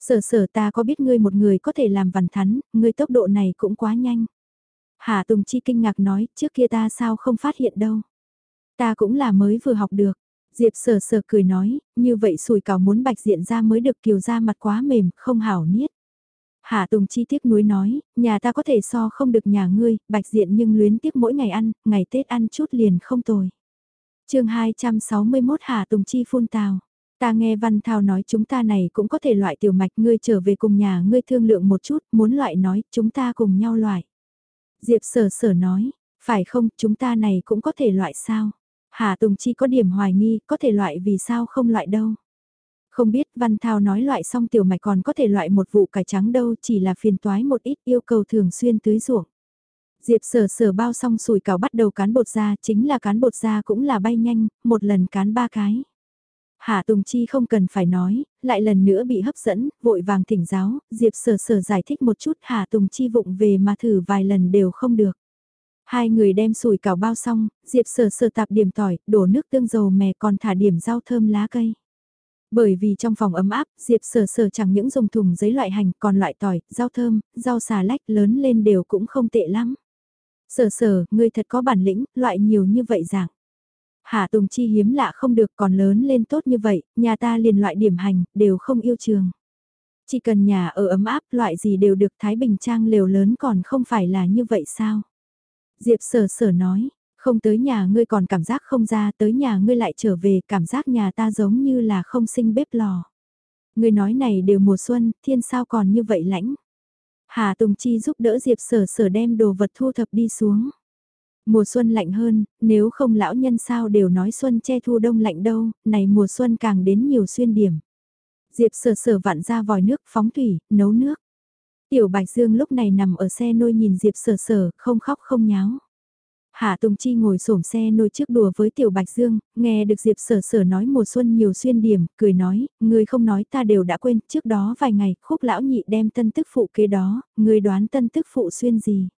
Sở sở ta có biết ngươi một người có thể làm vằn thắn, ngươi tốc độ này cũng quá nhanh. Hà Tùng Chi kinh ngạc nói, trước kia ta sao không phát hiện đâu. Ta cũng là mới vừa học được. Diệp sở sở cười nói, như vậy sùi cào muốn bạch diện ra mới được kiều ra mặt quá mềm, không hảo niết. Hà Tùng Chi tiếc nuối nói, nhà ta có thể so không được nhà ngươi, bạch diện nhưng luyến tiếc mỗi ngày ăn, ngày Tết ăn chút liền không tồi. chương 261 Hà Tùng Chi phun tào. Ta nghe Văn Thao nói chúng ta này cũng có thể loại tiểu mạch ngươi trở về cùng nhà ngươi thương lượng một chút, muốn loại nói, chúng ta cùng nhau loại. Diệp sở sở nói, phải không, chúng ta này cũng có thể loại sao? Hà Tùng Chi có điểm hoài nghi, có thể loại vì sao không loại đâu. Không biết Văn Thao nói loại xong tiểu mạch còn có thể loại một vụ cải trắng đâu, chỉ là phiền toái một ít yêu cầu thường xuyên tưới ruộng. Diệp sở sở bao xong sùi cào bắt đầu cán bột ra, chính là cán bột ra cũng là bay nhanh, một lần cán ba cái. Hạ Tùng Chi không cần phải nói, lại lần nữa bị hấp dẫn, vội vàng thỉnh giáo, Diệp sở sở giải thích một chút Hạ Tùng Chi vụng về mà thử vài lần đều không được. Hai người đem sủi cảo bao xong, Diệp sở sở tạp điểm tỏi, đổ nước tương dầu mè còn thả điểm rau thơm lá cây. Bởi vì trong phòng ấm áp, Diệp sở sở chẳng những dùng thùng giấy loại hành còn loại tỏi, rau thơm, rau xà lách lớn lên đều cũng không tệ lắm. Sở sở, ngươi thật có bản lĩnh, loại nhiều như vậy dạng. Hạ Tùng Chi hiếm lạ không được còn lớn lên tốt như vậy, nhà ta liền loại điểm hành, đều không yêu trường. Chỉ cần nhà ở ấm áp loại gì đều được Thái Bình Trang lều lớn còn không phải là như vậy sao? Diệp sở sở nói, không tới nhà ngươi còn cảm giác không ra tới nhà ngươi lại trở về cảm giác nhà ta giống như là không sinh bếp lò. Ngươi nói này đều mùa xuân, thiên sao còn như vậy lãnh. Hà Tùng Chi giúp đỡ Diệp sở sở đem đồ vật thu thập đi xuống. Mùa xuân lạnh hơn, nếu không lão nhân sao đều nói xuân che thu đông lạnh đâu, này mùa xuân càng đến nhiều xuyên điểm. Diệp sở sở vặn ra vòi nước phóng thủy, nấu nước. Tiểu Bạch Dương lúc này nằm ở xe nôi nhìn Diệp sở sở, không khóc không nháo. Hạ Tùng Chi ngồi xổm xe nôi trước đùa với Tiểu Bạch Dương, nghe được Diệp sở sở nói mùa xuân nhiều xuyên điểm, cười nói, người không nói ta đều đã quên, trước đó vài ngày, khúc lão nhị đem tân tức phụ kế đó, người đoán tân tức phụ xuyên gì.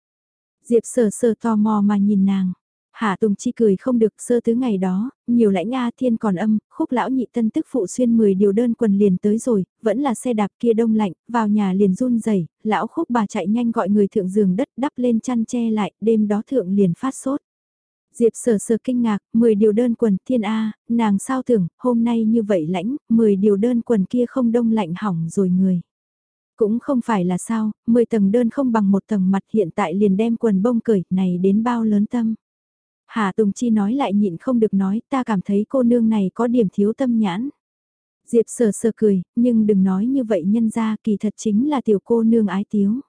Diệp Sở Sở tò mò mà nhìn nàng. Hạ Tùng Chi cười không được sơ tứ ngày đó, nhiều lãnh A thiên còn âm, khúc lão nhị tân tức phụ xuyên 10 điều đơn quần liền tới rồi, vẫn là xe đạp kia đông lạnh, vào nhà liền run rẩy lão khúc bà chạy nhanh gọi người thượng giường đất đắp lên chăn che lại, đêm đó thượng liền phát sốt. Diệp sờ sờ kinh ngạc, 10 điều đơn quần thiên A, nàng sao tưởng, hôm nay như vậy lãnh, 10 điều đơn quần kia không đông lạnh hỏng rồi người. Cũng không phải là sao, 10 tầng đơn không bằng một tầng mặt hiện tại liền đem quần bông cởi này đến bao lớn tâm. Hà Tùng Chi nói lại nhịn không được nói ta cảm thấy cô nương này có điểm thiếu tâm nhãn. Diệp sờ sờ cười, nhưng đừng nói như vậy nhân ra kỳ thật chính là tiểu cô nương ái tiếu.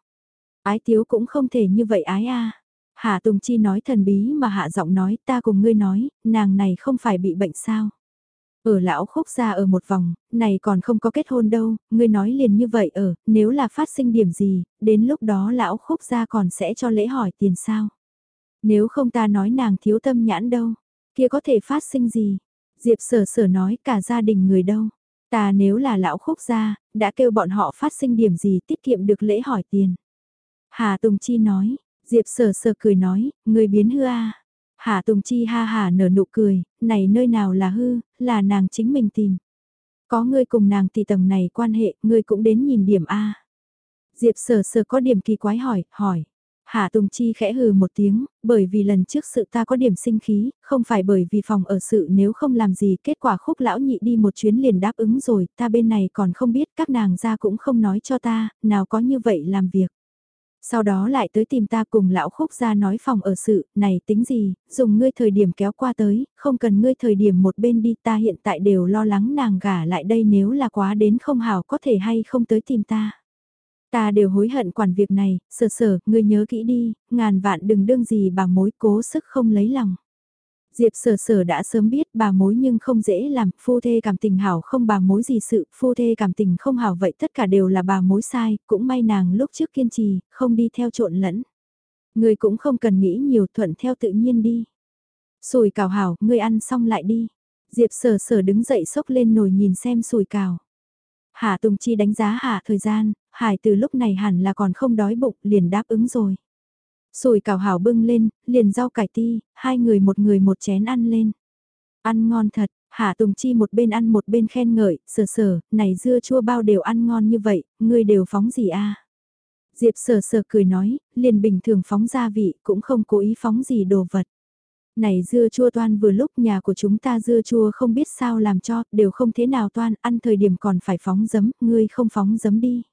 Ái tiếu cũng không thể như vậy ái a. Hạ Tùng Chi nói thần bí mà hạ giọng nói ta cùng ngươi nói, nàng này không phải bị bệnh sao. Ở lão khúc ra ở một vòng, này còn không có kết hôn đâu, ngươi nói liền như vậy ở, nếu là phát sinh điểm gì, đến lúc đó lão khúc ra còn sẽ cho lễ hỏi tiền sao. Nếu không ta nói nàng thiếu tâm nhãn đâu, kia có thể phát sinh gì. Diệp sở sở nói cả gia đình người đâu. Ta nếu là lão khúc gia, đã kêu bọn họ phát sinh điểm gì tiết kiệm được lễ hỏi tiền. Hà Tùng Chi nói, Diệp sở sở cười nói, người biến hư a Hà Tùng Chi ha hà nở nụ cười, này nơi nào là hư, là nàng chính mình tìm. Có ngươi cùng nàng tỷ tầng này quan hệ, ngươi cũng đến nhìn điểm A. Diệp sở sở có điểm kỳ quái hỏi, hỏi. Hạ Tùng Chi khẽ hừ một tiếng, bởi vì lần trước sự ta có điểm sinh khí, không phải bởi vì phòng ở sự nếu không làm gì kết quả khúc lão nhị đi một chuyến liền đáp ứng rồi, ta bên này còn không biết các nàng ra cũng không nói cho ta, nào có như vậy làm việc. Sau đó lại tới tìm ta cùng lão khúc ra nói phòng ở sự, này tính gì, dùng ngươi thời điểm kéo qua tới, không cần ngươi thời điểm một bên đi ta hiện tại đều lo lắng nàng gả lại đây nếu là quá đến không hảo có thể hay không tới tìm ta. Ta đều hối hận quản việc này, sờ sờ, ngươi nhớ kỹ đi, ngàn vạn đừng đương gì bà mối cố sức không lấy lòng. Diệp sở sở đã sớm biết bà mối nhưng không dễ làm, phu thê cảm tình hảo không bà mối gì sự, phu thê cảm tình không hảo vậy tất cả đều là bà mối sai, cũng may nàng lúc trước kiên trì, không đi theo trộn lẫn. Người cũng không cần nghĩ nhiều thuận theo tự nhiên đi. Sùi cào hảo, ngươi ăn xong lại đi. Diệp sở sở đứng dậy sốc lên nồi nhìn xem sùi cào. Hạ Tùng Chi đánh giá hạ thời gian, Hải từ lúc này hẳn là còn không đói bụng liền đáp ứng rồi. Sùi cào hảo bưng lên, liền rau cải ti, hai người một người một chén ăn lên. Ăn ngon thật, Hạ Tùng Chi một bên ăn một bên khen ngợi, sờ sờ, này dưa chua bao đều ăn ngon như vậy, ngươi đều phóng gì a? Diệp sờ sờ cười nói, liền bình thường phóng gia vị, cũng không cố ý phóng gì đồ vật. Này dưa chua toan vừa lúc nhà của chúng ta dưa chua không biết sao làm cho, đều không thế nào toan, ăn thời điểm còn phải phóng giấm, ngươi không phóng giấm đi.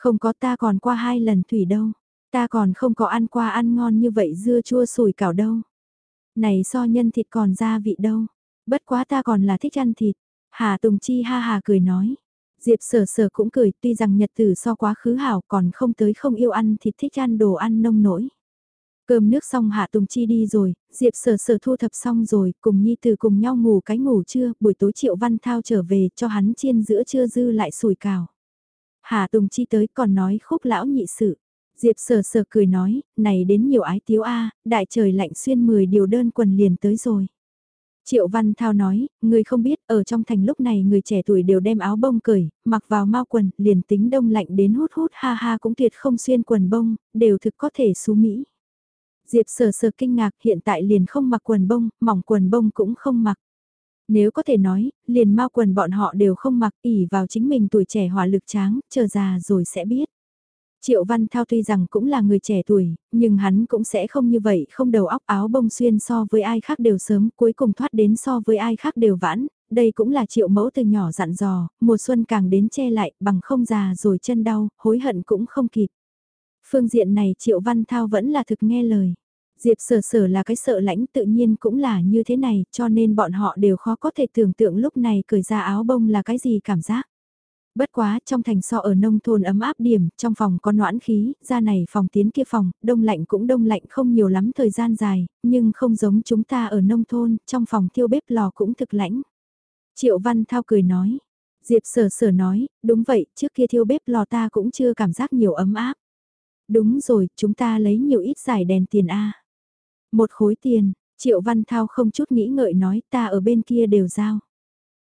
Không có ta còn qua hai lần thủy đâu. Ta còn không có ăn qua ăn ngon như vậy dưa chua sủi cảo đâu. Này so nhân thịt còn gia vị đâu. Bất quá ta còn là thích ăn thịt. Hà Tùng Chi ha hà cười nói. Diệp sở sở cũng cười tuy rằng nhật tử so quá khứ hảo còn không tới không yêu ăn thịt thích ăn đồ ăn nông nổi. Cơm nước xong Hạ Tùng Chi đi rồi, Diệp sở sở thu thập xong rồi, cùng Nhi Tử cùng nhau ngủ cái ngủ trưa, buổi tối Triệu Văn Thao trở về cho hắn chiên giữa trưa dư lại sủi cào. Hà Tùng Chi tới còn nói khúc lão nhị sự. Diệp sờ sờ cười nói, này đến nhiều ái tiếu A, đại trời lạnh xuyên 10 điều đơn quần liền tới rồi. Triệu Văn Thao nói, người không biết, ở trong thành lúc này người trẻ tuổi đều đem áo bông cởi, mặc vào mau quần, liền tính đông lạnh đến hút hút ha ha cũng tuyệt không xuyên quần bông, đều thực có thể xú Mỹ. Diệp sờ sờ kinh ngạc hiện tại liền không mặc quần bông, mỏng quần bông cũng không mặc. Nếu có thể nói, liền mau quần bọn họ đều không mặc ỉ vào chính mình tuổi trẻ hỏa lực tráng, chờ già rồi sẽ biết. Triệu Văn Thao tuy rằng cũng là người trẻ tuổi, nhưng hắn cũng sẽ không như vậy, không đầu óc áo bông xuyên so với ai khác đều sớm, cuối cùng thoát đến so với ai khác đều vãn, đây cũng là triệu mẫu từ nhỏ dặn dò, mùa xuân càng đến che lại, bằng không già rồi chân đau, hối hận cũng không kịp. Phương diện này triệu Văn Thao vẫn là thực nghe lời. Diệp sở sở là cái sợ lãnh tự nhiên cũng là như thế này, cho nên bọn họ đều khó có thể tưởng tượng lúc này cởi ra áo bông là cái gì cảm giác. Bất quá, trong thành so ở nông thôn ấm áp điểm, trong phòng có noãn khí, ra này phòng tiến kia phòng, đông lạnh cũng đông lạnh không nhiều lắm thời gian dài, nhưng không giống chúng ta ở nông thôn, trong phòng thiêu bếp lò cũng thực lãnh. Triệu Văn Thao cười nói, Diệp sở sở nói, đúng vậy, trước kia thiêu bếp lò ta cũng chưa cảm giác nhiều ấm áp. Đúng rồi, chúng ta lấy nhiều ít giải đèn tiền A. Một khối tiền, Triệu Văn Thao không chút nghĩ ngợi nói ta ở bên kia đều giao.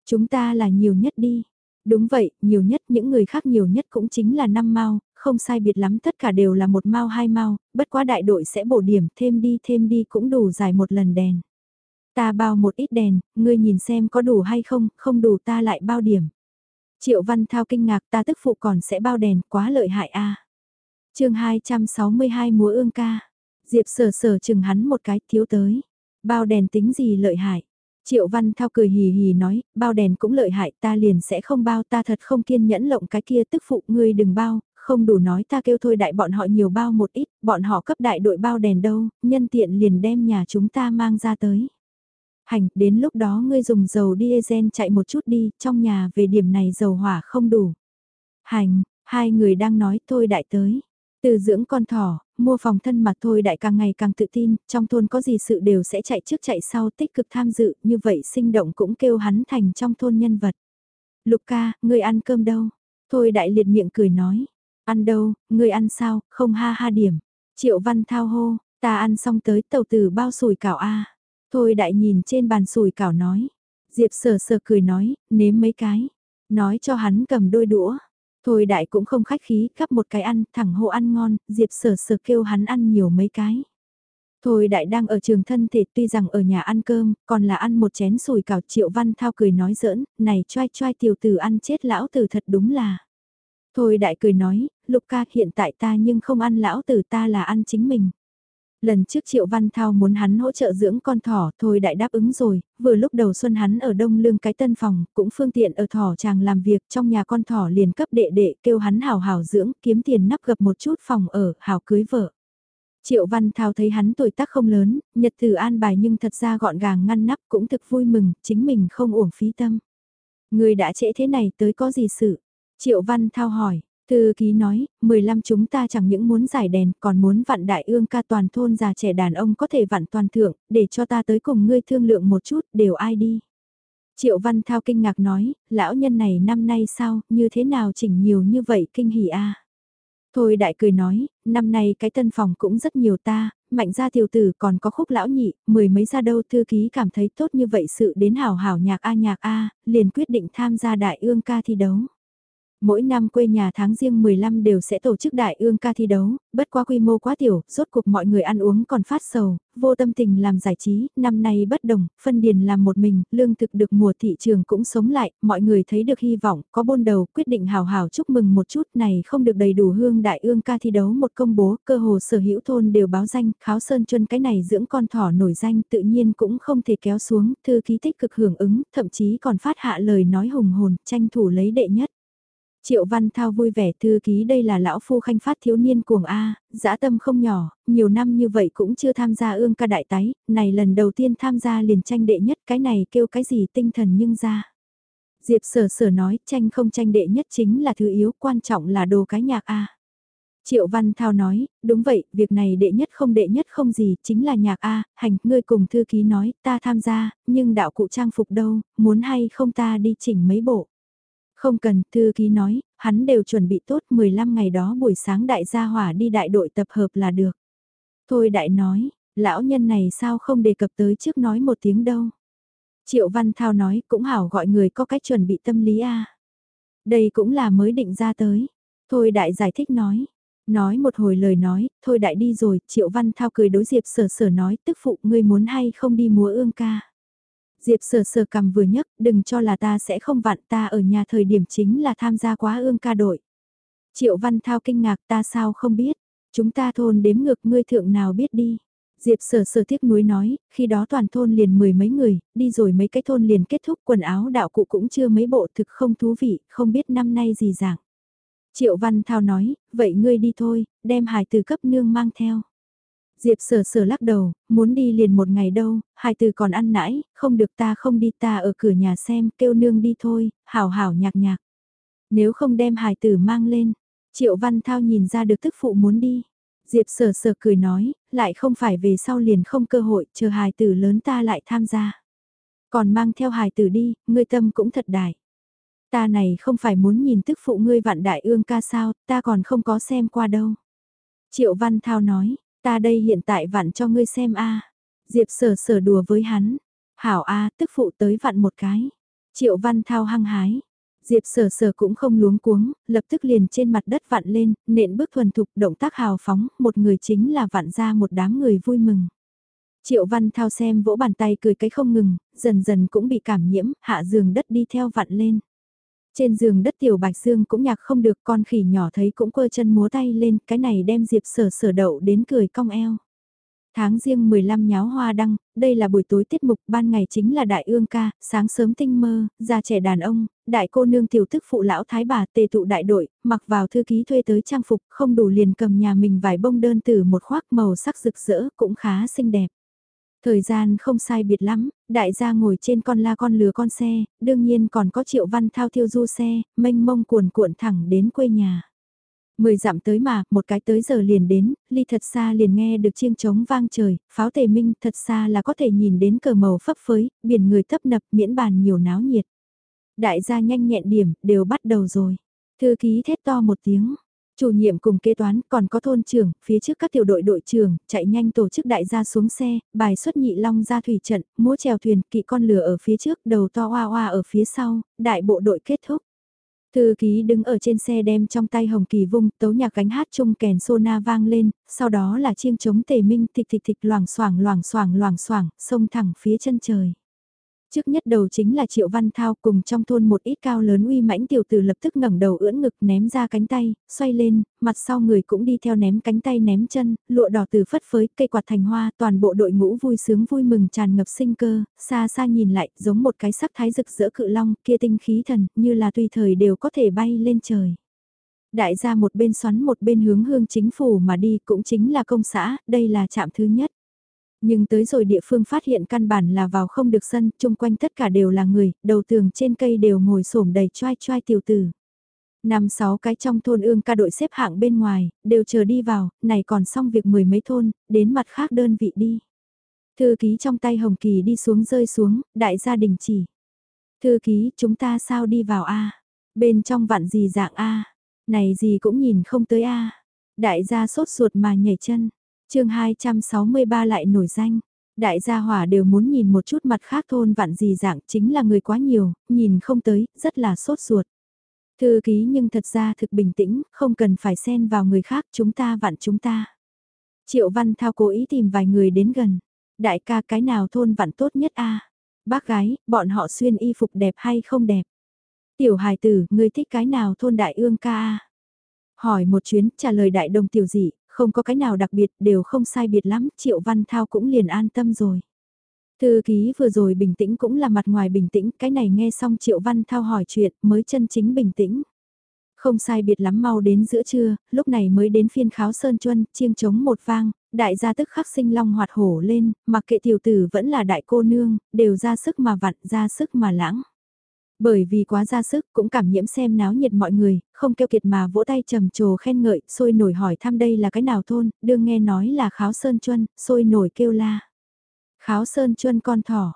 Chúng ta là nhiều nhất đi. Đúng vậy, nhiều nhất những người khác nhiều nhất cũng chính là 5 mao, không sai biệt lắm tất cả đều là một mao hai mao, bất quá đại đội sẽ bổ điểm thêm đi thêm đi cũng đủ giải một lần đèn. Ta bao một ít đèn, ngươi nhìn xem có đủ hay không, không đủ ta lại bao điểm. Triệu Văn Thao kinh ngạc ta tức phụ còn sẽ bao đèn, quá lợi hại a. À. Chương 262 múa ương ca. Diệp sờ sờ chừng hắn một cái thiếu tới. Bao đèn tính gì lợi hại? Triệu Văn Thao cười hì hì nói, bao đèn cũng lợi hại ta liền sẽ không bao ta thật không kiên nhẫn lộng cái kia tức phụ ngươi đừng bao, không đủ nói ta kêu thôi đại bọn họ nhiều bao một ít, bọn họ cấp đại đội bao đèn đâu, nhân tiện liền đem nhà chúng ta mang ra tới. Hành, đến lúc đó ngươi dùng dầu diesel chạy một chút đi, trong nhà về điểm này dầu hỏa không đủ. Hành, hai người đang nói thôi đại tới. Từ dưỡng con thỏ, mua phòng thân mà thôi đại càng ngày càng tự tin, trong thôn có gì sự đều sẽ chạy trước chạy sau tích cực tham dự, như vậy sinh động cũng kêu hắn thành trong thôn nhân vật. Lục ca, ngươi ăn cơm đâu? Thôi đại liệt miệng cười nói. Ăn đâu, ngươi ăn sao, không ha ha điểm. Triệu văn thao hô, ta ăn xong tới tàu tử bao sủi cảo a Thôi đại nhìn trên bàn sủi cảo nói. Diệp sờ sờ cười nói, nếm mấy cái. Nói cho hắn cầm đôi đũa. Thôi đại cũng không khách khí, cắp một cái ăn, thẳng hộ ăn ngon, Diệp sở sở kêu hắn ăn nhiều mấy cái. Thôi đại đang ở trường thân thể tuy rằng ở nhà ăn cơm, còn là ăn một chén sùi cào triệu văn thao cười nói giỡn, này choai choai tiểu tử ăn chết lão tử thật đúng là. Thôi đại cười nói, lục ca hiện tại ta nhưng không ăn lão tử ta là ăn chính mình. Lần trước Triệu Văn Thao muốn hắn hỗ trợ dưỡng con thỏ thôi đại đáp ứng rồi, vừa lúc đầu xuân hắn ở đông lương cái tân phòng, cũng phương tiện ở thỏ chàng làm việc trong nhà con thỏ liền cấp đệ đệ kêu hắn hào hào dưỡng, kiếm tiền nắp gập một chút phòng ở, hào cưới vợ. Triệu Văn Thao thấy hắn tuổi tác không lớn, nhật từ an bài nhưng thật ra gọn gàng ngăn nắp cũng thực vui mừng, chính mình không uổng phí tâm. Người đã trễ thế này tới có gì sự? Triệu Văn Thao hỏi, Thư ký nói, 15 chúng ta chẳng những muốn giải đèn còn muốn vặn đại ương ca toàn thôn già trẻ đàn ông có thể vặn toàn thượng, để cho ta tới cùng ngươi thương lượng một chút, đều ai đi. Triệu Văn Thao kinh ngạc nói, lão nhân này năm nay sao, như thế nào chỉnh nhiều như vậy kinh hỉ a Thôi đại cười nói, năm nay cái tân phòng cũng rất nhiều ta, mạnh gia tiểu tử còn có khúc lão nhị, mười mấy gia đâu thư ký cảm thấy tốt như vậy sự đến hảo hảo nhạc a nhạc a, liền quyết định tham gia đại ương ca thi đấu. Mỗi năm quê nhà tháng riêng 15 đều sẽ tổ chức đại ương ca thi đấu, bất quá quy mô quá tiểu, rốt cuộc mọi người ăn uống còn phát sầu, vô tâm tình làm giải trí, năm nay bất đồng, phân điền làm một mình, lương thực được mùa thị trường cũng sống lại, mọi người thấy được hy vọng, có bôn đầu, quyết định hào hào chúc mừng một chút này không được đầy đủ hương đại ương ca thi đấu một công bố, cơ hồ sở hữu thôn đều báo danh, kháo sơn chuân cái này dưỡng con thỏ nổi danh tự nhiên cũng không thể kéo xuống, thư ký tích cực hưởng ứng, thậm chí còn phát hạ lời nói hùng hồn, tranh thủ lấy đệ nhất. Triệu Văn Thao vui vẻ thư ký đây là lão phu khanh phát thiếu niên cuồng A, dã tâm không nhỏ, nhiều năm như vậy cũng chưa tham gia ương ca đại tái, này lần đầu tiên tham gia liền tranh đệ nhất cái này kêu cái gì tinh thần nhưng ra. Diệp sở sở nói tranh không tranh đệ nhất chính là thứ yếu quan trọng là đồ cái nhạc A. Triệu Văn Thao nói, đúng vậy, việc này đệ nhất không đệ nhất không gì, chính là nhạc A, hành, ngươi cùng thư ký nói, ta tham gia, nhưng đạo cụ trang phục đâu, muốn hay không ta đi chỉnh mấy bộ. Không cần, thư ký nói, hắn đều chuẩn bị tốt 15 ngày đó buổi sáng đại gia hỏa đi đại đội tập hợp là được. Thôi đại nói, lão nhân này sao không đề cập tới trước nói một tiếng đâu. Triệu Văn Thao nói cũng hảo gọi người có cách chuẩn bị tâm lý a. Đây cũng là mới định ra tới. Thôi đại giải thích nói. Nói một hồi lời nói, thôi đại đi rồi, Triệu Văn Thao cười đối Diệp sở sở nói tức phụ ngươi muốn hay không đi múa ương ca. Diệp sờ sờ cầm vừa nhấc, đừng cho là ta sẽ không vặn ta ở nhà thời điểm chính là tham gia quá ương ca đội. Triệu Văn Thao kinh ngạc ta sao không biết, chúng ta thôn đếm ngược ngươi thượng nào biết đi. Diệp sở sở tiếc nuối nói, khi đó toàn thôn liền mười mấy người, đi rồi mấy cái thôn liền kết thúc quần áo đạo cụ cũng chưa mấy bộ thực không thú vị, không biết năm nay gì dạng. Triệu Văn Thao nói, vậy ngươi đi thôi, đem hài từ cấp nương mang theo. Diệp sở sở lắc đầu, muốn đi liền một ngày đâu, hai từ còn ăn nãi, không được ta không đi ta ở cửa nhà xem, kêu nương đi thôi, hảo hảo nhạc nhạc. Nếu không đem hài tử mang lên, Triệu Văn Thao nhìn ra được tức phụ muốn đi. Diệp sở sở cười nói, lại không phải về sau liền không cơ hội, chờ hài tử lớn ta lại tham gia. Còn mang theo hài tử đi, ngươi tâm cũng thật đại. Ta này không phải muốn nhìn tức phụ ngươi vạn đại ương ca sao, ta còn không có xem qua đâu. Triệu Văn Thao nói, Ta đây hiện tại vặn cho ngươi xem a. Diệp sở sở đùa với hắn. Hảo a, tức phụ tới vặn một cái. Triệu văn thao hăng hái. Diệp sở sở cũng không luống cuống, lập tức liền trên mặt đất vặn lên, nện bước thuần thục động tác hào phóng, một người chính là vặn ra một đám người vui mừng. Triệu văn thao xem vỗ bàn tay cười cái không ngừng, dần dần cũng bị cảm nhiễm, hạ giường đất đi theo vặn lên. Trên giường đất tiểu bạch dương cũng nhạc không được con khỉ nhỏ thấy cũng quơ chân múa tay lên, cái này đem diệp sở sở đậu đến cười cong eo. Tháng riêng 15 nháo hoa đăng, đây là buổi tối tiết mục, ban ngày chính là đại ương ca, sáng sớm tinh mơ, già trẻ đàn ông, đại cô nương tiểu thức phụ lão thái bà tề tụ đại đội, mặc vào thư ký thuê tới trang phục, không đủ liền cầm nhà mình vài bông đơn từ một khoác màu sắc rực rỡ cũng khá xinh đẹp. Thời gian không sai biệt lắm, đại gia ngồi trên con la con lừa con xe, đương nhiên còn có triệu văn thao thiêu du xe, mênh mông cuồn cuộn thẳng đến quê nhà. Mười dặm tới mà, một cái tới giờ liền đến, ly thật xa liền nghe được chiêng trống vang trời, pháo tề minh thật xa là có thể nhìn đến cờ màu phấp phới, biển người tấp nập miễn bàn nhiều náo nhiệt. Đại gia nhanh nhẹn điểm, đều bắt đầu rồi. Thư ký thét to một tiếng, Chủ nhiệm cùng kế toán còn có thôn trưởng, phía trước các tiểu đội đội trưởng, chạy nhanh tổ chức đại gia xuống xe, bài xuất nhị long ra thủy trận, múa chèo thuyền, kỵ con lửa ở phía trước, đầu to hoa hoa ở phía sau, đại bộ đội kết thúc. Thư ký đứng ở trên xe đem trong tay hồng kỳ vung, tấu nhạc gánh hát chung kèn sona vang lên, sau đó là chiêng chống tề minh thịch thịch thịch loảng xoảng loảng xoảng loảng xoảng, sông thẳng phía chân trời. Trước nhất đầu chính là Triệu Văn Thao cùng trong thôn một ít cao lớn uy mãnh tiểu tử lập tức ngẩng đầu ưỡn ngực ném ra cánh tay, xoay lên, mặt sau người cũng đi theo ném cánh tay ném chân, lụa đỏ từ phất phới, cây quạt thành hoa, toàn bộ đội ngũ vui sướng vui mừng tràn ngập sinh cơ, xa xa nhìn lại giống một cái sắc thái rực rỡ cự long kia tinh khí thần, như là tùy thời đều có thể bay lên trời. Đại gia một bên xoắn một bên hướng hương chính phủ mà đi cũng chính là công xã, đây là trạm thứ nhất. Nhưng tới rồi địa phương phát hiện căn bản là vào không được sân, chung quanh tất cả đều là người, đầu tường trên cây đều ngồi xổm đầy choai choai tiểu tử. Năm sáu cái trong thôn ương ca đội xếp hạng bên ngoài, đều chờ đi vào, này còn xong việc mười mấy thôn, đến mặt khác đơn vị đi. Thư ký trong tay Hồng Kỳ đi xuống rơi xuống, đại gia đình chỉ. Thư ký, chúng ta sao đi vào A? Bên trong vạn gì dạng A? Này gì cũng nhìn không tới A. Đại gia sốt ruột mà nhảy chân chương 263 lại nổi danh. Đại gia hỏa đều muốn nhìn một chút mặt khác thôn vạn gì dạng chính là người quá nhiều, nhìn không tới, rất là sốt ruột. Thư ký nhưng thật ra thực bình tĩnh, không cần phải xen vào người khác chúng ta vặn chúng ta. Triệu Văn Thao cố ý tìm vài người đến gần. Đại ca cái nào thôn vặn tốt nhất a Bác gái, bọn họ xuyên y phục đẹp hay không đẹp? Tiểu hài tử, ngươi thích cái nào thôn đại ương ca a Hỏi một chuyến, trả lời đại đồng tiểu dị, không có cái nào đặc biệt, đều không sai biệt lắm, Triệu Văn Thao cũng liền an tâm rồi. Thư ký vừa rồi bình tĩnh cũng là mặt ngoài bình tĩnh, cái này nghe xong Triệu Văn Thao hỏi chuyện mới chân chính bình tĩnh. Không sai biệt lắm mau đến giữa trưa, lúc này mới đến phiên kháo sơn chuân, chiêng trống một vang, đại gia tức khắc sinh long hoạt hổ lên, mặc kệ tiểu tử vẫn là đại cô nương, đều ra sức mà vặn, ra sức mà lãng. Bởi vì quá ra sức cũng cảm nhiễm xem náo nhiệt mọi người, không kêu kiệt mà vỗ tay trầm trồ khen ngợi, sôi nổi hỏi thăm đây là cái nào thôn, đương nghe nói là kháo sơn chuân, sôi nổi kêu la. Kháo sơn chuân con thỏ,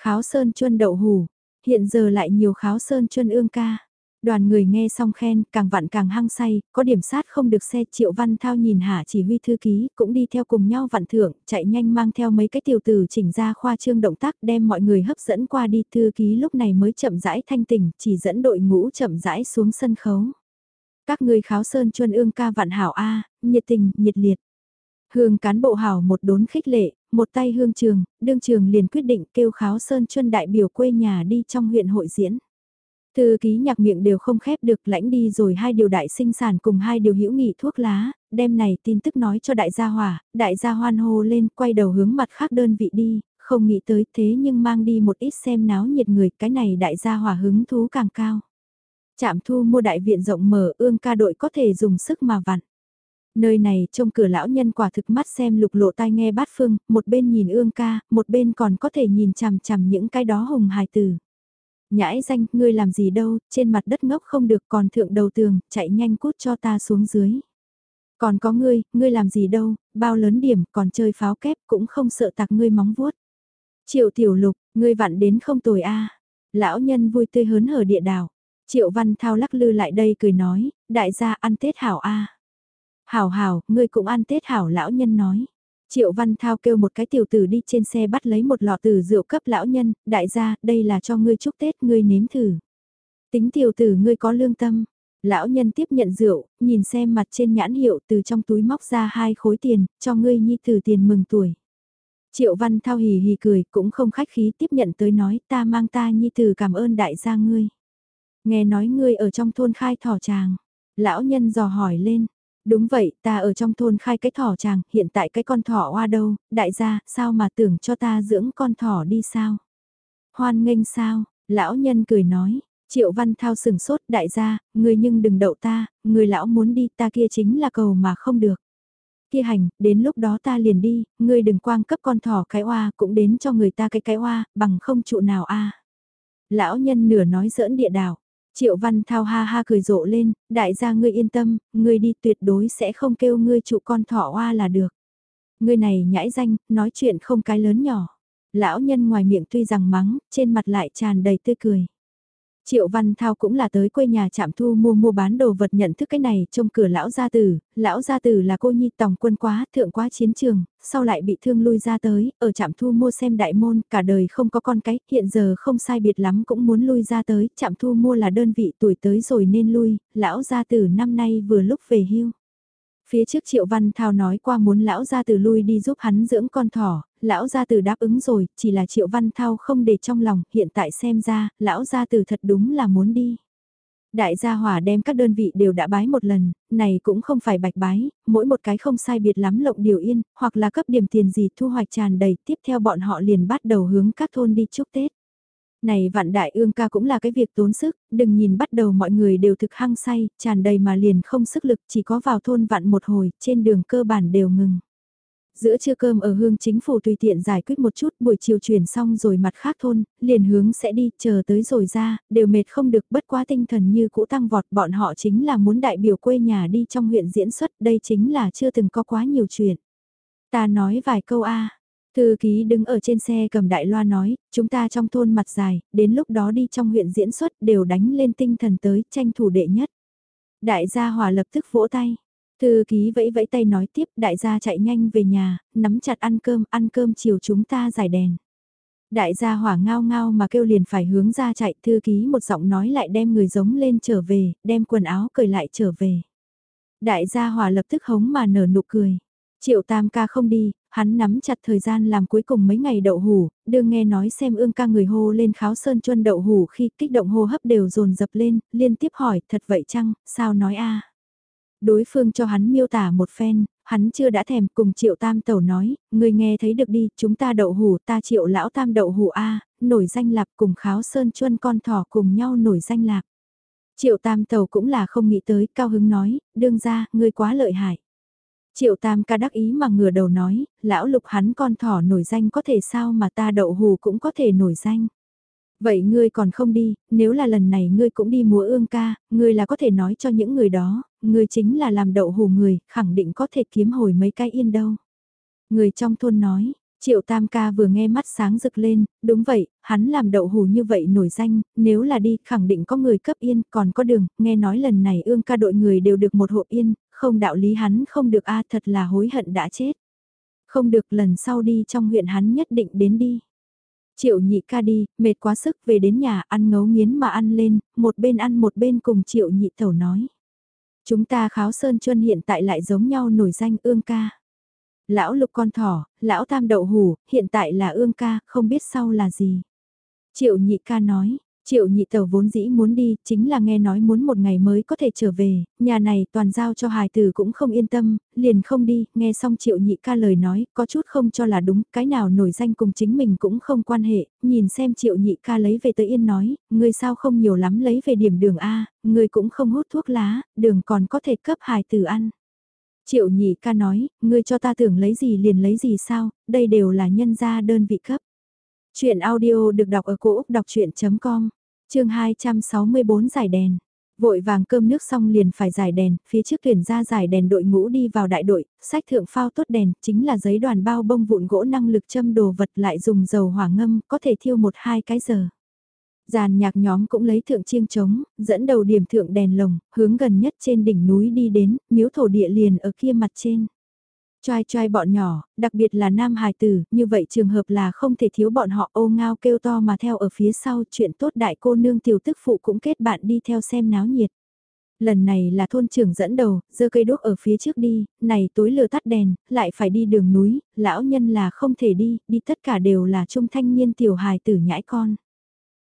kháo sơn chuân đậu hủ, hiện giờ lại nhiều kháo sơn chuân ương ca. Đoàn người nghe xong khen, càng vặn càng hăng say, có điểm sát không được xe Triệu Văn Thao nhìn hạ chỉ huy thư ký, cũng đi theo cùng nhau vặn thưởng, chạy nhanh mang theo mấy cái tiểu tử chỉnh ra khoa trương động tác đem mọi người hấp dẫn qua đi. Thư ký lúc này mới chậm rãi thanh tỉnh, chỉ dẫn đội ngũ chậm rãi xuống sân khấu. Các người kháo sơn chuân ương ca vạn hảo A, nhiệt tình, nhiệt liệt. Hương cán bộ hảo một đốn khích lệ, một tay hương trường, đương trường liền quyết định kêu kháo sơn chuân đại biểu quê nhà đi trong huyện hội diễn. Thư ký nhạc miệng đều không khép được lãnh đi rồi hai điều đại sinh sản cùng hai điều hữu nghị thuốc lá, đem này tin tức nói cho đại gia hỏa, đại gia hoan hô lên quay đầu hướng mặt khác đơn vị đi, không nghĩ tới thế nhưng mang đi một ít xem náo nhiệt người, cái này đại gia hỏa hứng thú càng cao. Trạm thu mua đại viện rộng mở ương ca đội có thể dùng sức mà vặn. Nơi này trông cửa lão nhân quả thực mắt xem lục lộ tai nghe bát phương, một bên nhìn ương ca, một bên còn có thể nhìn chằm chằm những cái đó hùng hài tử. Nhãi danh, ngươi làm gì đâu, trên mặt đất ngốc không được còn thượng đầu tường, chạy nhanh cút cho ta xuống dưới. Còn có ngươi, ngươi làm gì đâu, bao lớn điểm, còn chơi pháo kép cũng không sợ tạc ngươi móng vuốt. Triệu tiểu lục, ngươi vặn đến không tồi a Lão nhân vui tươi hớn hở địa đảo. Triệu văn thao lắc lư lại đây cười nói, đại gia ăn Tết hảo a Hảo hảo, ngươi cũng ăn Tết hảo lão nhân nói. Triệu Văn Thao kêu một cái tiểu tử đi trên xe bắt lấy một lọ từ rượu cấp lão nhân, đại gia, đây là cho ngươi chúc Tết, ngươi nếm thử. Tính tiểu tử ngươi có lương tâm. Lão nhân tiếp nhận rượu, nhìn xem mặt trên nhãn hiệu từ trong túi móc ra hai khối tiền, cho ngươi nhi tử tiền mừng tuổi. Triệu Văn Thao hì hì cười, cũng không khách khí tiếp nhận tới nói ta mang ta nhi tử cảm ơn đại gia ngươi. Nghe nói ngươi ở trong thôn khai thỏ tràng. Lão nhân dò hỏi lên, Đúng vậy, ta ở trong thôn khai cái thỏ chàng, hiện tại cái con thỏ oa đâu, đại gia, sao mà tưởng cho ta dưỡng con thỏ đi sao? Hoan nghênh sao, lão nhân cười nói, triệu văn thao sừng sốt, đại gia, người nhưng đừng đậu ta, người lão muốn đi ta kia chính là cầu mà không được. Kia hành, đến lúc đó ta liền đi, ngươi đừng quang cấp con thỏ cái oa cũng đến cho người ta cái cái oa, bằng không trụ nào a. Lão nhân nửa nói giỡn địa đảo. Triệu Văn Thao ha ha cười rộ lên, đại gia ngươi yên tâm, ngươi đi tuyệt đối sẽ không kêu ngươi trụ con thỏ oa là được. Ngươi này nhãi danh, nói chuyện không cái lớn nhỏ. Lão nhân ngoài miệng tuy rằng mắng, trên mặt lại tràn đầy tươi cười. Triệu Văn Thao cũng là tới quê nhà chạm thu mua mua bán đồ vật nhận thức cái này trong cửa lão gia tử, lão gia tử là cô nhi tòng quân quá, thượng quá chiến trường, sau lại bị thương lui ra tới, ở chạm thu mua xem đại môn, cả đời không có con cái, hiện giờ không sai biệt lắm cũng muốn lui ra tới, chạm thu mua là đơn vị tuổi tới rồi nên lui, lão gia tử năm nay vừa lúc về hưu. Phía trước Triệu Văn Thao nói qua muốn lão gia tử lui đi giúp hắn dưỡng con thỏ, lão gia tử đáp ứng rồi, chỉ là Triệu Văn Thao không để trong lòng, hiện tại xem ra, lão gia tử thật đúng là muốn đi. Đại gia hỏa đem các đơn vị đều đã bái một lần, này cũng không phải bạch bái, mỗi một cái không sai biệt lắm lộng điều yên, hoặc là cấp điểm tiền gì thu hoạch tràn đầy, tiếp theo bọn họ liền bắt đầu hướng các thôn đi chúc Tết. Này vạn đại ương ca cũng là cái việc tốn sức, đừng nhìn bắt đầu mọi người đều thực hăng say, tràn đầy mà liền không sức lực, chỉ có vào thôn vạn một hồi, trên đường cơ bản đều ngừng. Giữa trưa cơm ở hương chính phủ tùy tiện giải quyết một chút buổi chiều chuyển xong rồi mặt khác thôn, liền hướng sẽ đi, chờ tới rồi ra, đều mệt không được bất quá tinh thần như cũ tăng vọt bọn họ chính là muốn đại biểu quê nhà đi trong huyện diễn xuất, đây chính là chưa từng có quá nhiều chuyện. Ta nói vài câu a Thư ký đứng ở trên xe cầm đại loa nói, chúng ta trong thôn mặt dài, đến lúc đó đi trong huyện diễn xuất đều đánh lên tinh thần tới tranh thủ đệ nhất. Đại gia hòa lập tức vỗ tay. Thư ký vẫy vẫy tay nói tiếp đại gia chạy nhanh về nhà, nắm chặt ăn cơm, ăn cơm chiều chúng ta giải đèn. Đại gia hỏa ngao ngao mà kêu liền phải hướng ra chạy thư ký một giọng nói lại đem người giống lên trở về, đem quần áo cởi lại trở về. Đại gia hỏa lập tức hống mà nở nụ cười. Triệu tam ca không đi, hắn nắm chặt thời gian làm cuối cùng mấy ngày đậu hủ, đương nghe nói xem ương ca người hô lên kháo sơn chuân đậu hủ khi kích động hô hấp đều dồn dập lên, liên tiếp hỏi thật vậy chăng, sao nói a Đối phương cho hắn miêu tả một phen, hắn chưa đã thèm cùng triệu tam tẩu nói, người nghe thấy được đi, chúng ta đậu hủ ta triệu lão tam đậu hủ A, nổi danh lạc cùng kháo sơn chuân con thỏ cùng nhau nổi danh lạc. Triệu tam tàu cũng là không nghĩ tới, cao hứng nói, đương ra, ngươi quá lợi hại. Triệu tam ca đắc ý mà ngửa đầu nói, lão lục hắn con thỏ nổi danh có thể sao mà ta đậu hù cũng có thể nổi danh. Vậy ngươi còn không đi, nếu là lần này ngươi cũng đi múa ương ca, ngươi là có thể nói cho những người đó, ngươi chính là làm đậu hù người, khẳng định có thể kiếm hồi mấy cái yên đâu. Người trong thôn nói, Triệu Tam ca vừa nghe mắt sáng rực lên, đúng vậy, hắn làm đậu hù như vậy nổi danh, nếu là đi khẳng định có người cấp yên, còn có đường, nghe nói lần này ương ca đội người đều được một hộ yên, không đạo lý hắn không được a thật là hối hận đã chết. Không được lần sau đi trong huyện hắn nhất định đến đi. Triệu nhị ca đi, mệt quá sức về đến nhà ăn ngấu nghiến mà ăn lên, một bên ăn một bên cùng triệu nhị thầu nói. Chúng ta kháo sơn chuân hiện tại lại giống nhau nổi danh ương ca. Lão lục con thỏ, lão tam đậu hủ, hiện tại là ương ca, không biết sau là gì. Triệu nhị ca nói, Triệu nhị tàu vốn dĩ muốn đi, chính là nghe nói muốn một ngày mới có thể trở về, nhà này toàn giao cho hài tử cũng không yên tâm, liền không đi, nghe xong triệu nhị ca lời nói, có chút không cho là đúng, cái nào nổi danh cùng chính mình cũng không quan hệ, nhìn xem triệu nhị ca lấy về tới yên nói, người sao không nhiều lắm lấy về điểm đường A, người cũng không hút thuốc lá, đường còn có thể cấp hài tử ăn. Triệu nhị ca nói, ngươi cho ta tưởng lấy gì liền lấy gì sao, đây đều là nhân gia đơn vị cấp. Chuyện audio được đọc ở cổ Úc đọc chuyện.com, chương 264 giải đèn. Vội vàng cơm nước xong liền phải giải đèn, phía trước tuyển ra giải đèn đội ngũ đi vào đại đội, sách thượng phao tốt đèn, chính là giấy đoàn bao bông vụn gỗ năng lực châm đồ vật lại dùng dầu hỏa ngâm, có thể thiêu một hai cái giờ. Giàn nhạc nhóm cũng lấy thượng chiêng trống, dẫn đầu điểm thượng đèn lồng, hướng gần nhất trên đỉnh núi đi đến, miếu thổ địa liền ở kia mặt trên. Choai choai bọn nhỏ, đặc biệt là nam hài tử, như vậy trường hợp là không thể thiếu bọn họ ô ngao kêu to mà theo ở phía sau chuyện tốt đại cô nương tiểu tức phụ cũng kết bạn đi theo xem náo nhiệt. Lần này là thôn trưởng dẫn đầu, dơ cây đốt ở phía trước đi, này tối lừa tắt đèn, lại phải đi đường núi, lão nhân là không thể đi, đi tất cả đều là trung thanh niên tiểu hài tử nhãi con.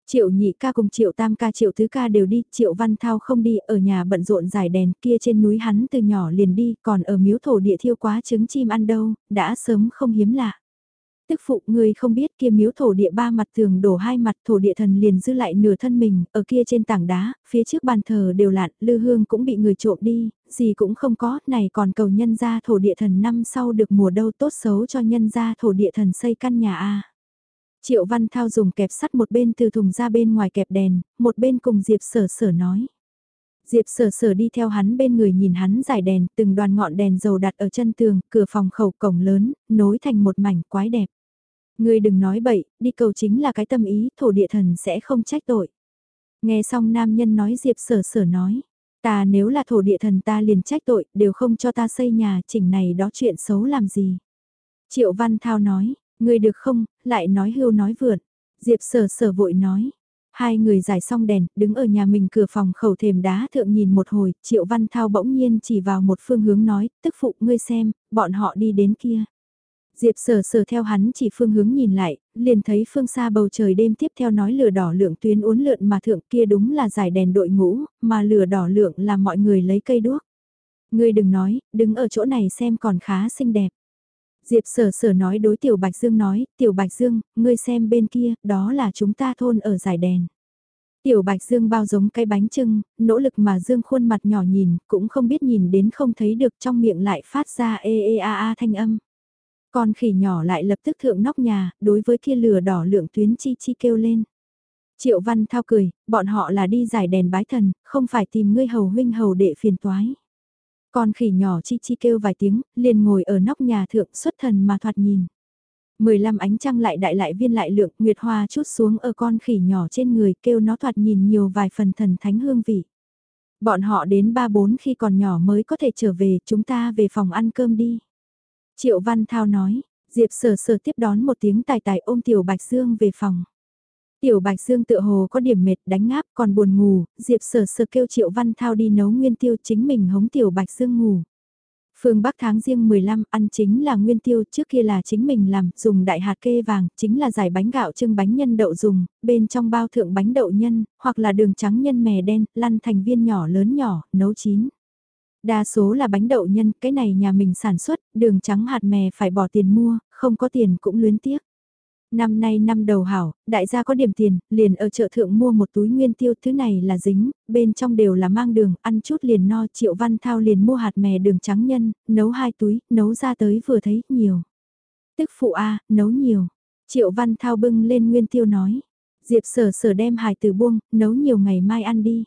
Triệu nhị ca cùng triệu tam ca triệu thứ ca đều đi, triệu văn thao không đi, ở nhà bận rộn giải đèn kia trên núi hắn từ nhỏ liền đi, còn ở miếu thổ địa thiêu quá trứng chim ăn đâu, đã sớm không hiếm lạ. Tức phụ người không biết kia miếu thổ địa ba mặt tường đổ hai mặt thổ địa thần liền dư lại nửa thân mình, ở kia trên tảng đá, phía trước bàn thờ đều lạn, lư hương cũng bị người trộm đi, gì cũng không có, này còn cầu nhân gia thổ địa thần năm sau được mùa đâu tốt xấu cho nhân gia thổ địa thần xây căn nhà a. Triệu Văn Thao dùng kẹp sắt một bên từ thùng ra bên ngoài kẹp đèn, một bên cùng Diệp Sở Sở nói. Diệp Sở Sở đi theo hắn bên người nhìn hắn giải đèn, từng đoàn ngọn đèn dầu đặt ở chân tường, cửa phòng khẩu cổng lớn, nối thành một mảnh quái đẹp. Ngươi đừng nói bậy, đi cầu chính là cái tâm ý, thổ địa thần sẽ không trách tội. Nghe xong nam nhân nói Diệp Sở Sở nói, ta nếu là thổ địa thần ta liền trách tội, đều không cho ta xây nhà, chỉnh này đó chuyện xấu làm gì. Triệu Văn Thao nói, ngươi được không, lại nói hưu nói vượn. Diệp Sở Sở vội nói, Hai người giải xong đèn, đứng ở nhà mình cửa phòng khẩu thềm đá thượng nhìn một hồi, Triệu Văn Thao bỗng nhiên chỉ vào một phương hướng nói, tức phụ ngươi xem, bọn họ đi đến kia. Diệp sở sở theo hắn chỉ phương hướng nhìn lại, liền thấy phương xa bầu trời đêm tiếp theo nói lửa đỏ lượng tuyến uốn lượn mà thượng kia đúng là giải đèn đội ngũ, mà lửa đỏ lượng là mọi người lấy cây đuốc. Ngươi đừng nói, đứng ở chỗ này xem còn khá xinh đẹp. Diệp sở sở nói đối Tiểu Bạch Dương nói, Tiểu Bạch Dương, ngươi xem bên kia, đó là chúng ta thôn ở giải đèn. Tiểu Bạch Dương bao giống cái bánh trưng, nỗ lực mà Dương khuôn mặt nhỏ nhìn, cũng không biết nhìn đến không thấy được trong miệng lại phát ra ê ê a a thanh âm. Con khỉ nhỏ lại lập tức thượng nóc nhà, đối với kia lửa đỏ lượng tuyến chi chi kêu lên. Triệu Văn Thao cười, bọn họ là đi giải đèn bái thần, không phải tìm ngươi hầu huynh hầu đệ phiền toái. Con khỉ nhỏ chi chi kêu vài tiếng, liền ngồi ở nóc nhà thượng xuất thần mà thoạt nhìn. 15 ánh trăng lại đại lại viên lại lượng, nguyệt hoa chút xuống ở con khỉ nhỏ trên người kêu nó thoạt nhìn nhiều vài phần thần thánh hương vị. Bọn họ đến ba bốn khi còn nhỏ mới có thể trở về, chúng ta về phòng ăn cơm đi. Triệu Văn Thao nói, Diệp sở sở tiếp đón một tiếng tài tài ôm Tiểu Bạch Dương về phòng. Tiểu Bạch Dương tựa hồ có điểm mệt đánh ngáp còn buồn ngủ, Diệp sở sở kêu Triệu Văn Thao đi nấu nguyên tiêu chính mình hống Tiểu Bạch Dương ngủ. Phương Bắc tháng riêng 15 ăn chính là nguyên tiêu trước kia là chính mình làm, dùng đại hạt kê vàng, chính là giải bánh gạo trưng bánh nhân đậu dùng, bên trong bao thượng bánh đậu nhân, hoặc là đường trắng nhân mè đen, lăn thành viên nhỏ lớn nhỏ, nấu chín. Đa số là bánh đậu nhân, cái này nhà mình sản xuất, đường trắng hạt mè phải bỏ tiền mua, không có tiền cũng luyến tiếc. Năm nay năm đầu hảo, đại gia có điểm tiền, liền ở chợ thượng mua một túi nguyên tiêu, thứ này là dính, bên trong đều là mang đường, ăn chút liền no, triệu văn thao liền mua hạt mè đường trắng nhân, nấu hai túi, nấu ra tới vừa thấy, nhiều. Tức phụ A, nấu nhiều. Triệu văn thao bưng lên nguyên tiêu nói. Diệp sở sở đem hài từ buông, nấu nhiều ngày mai ăn đi.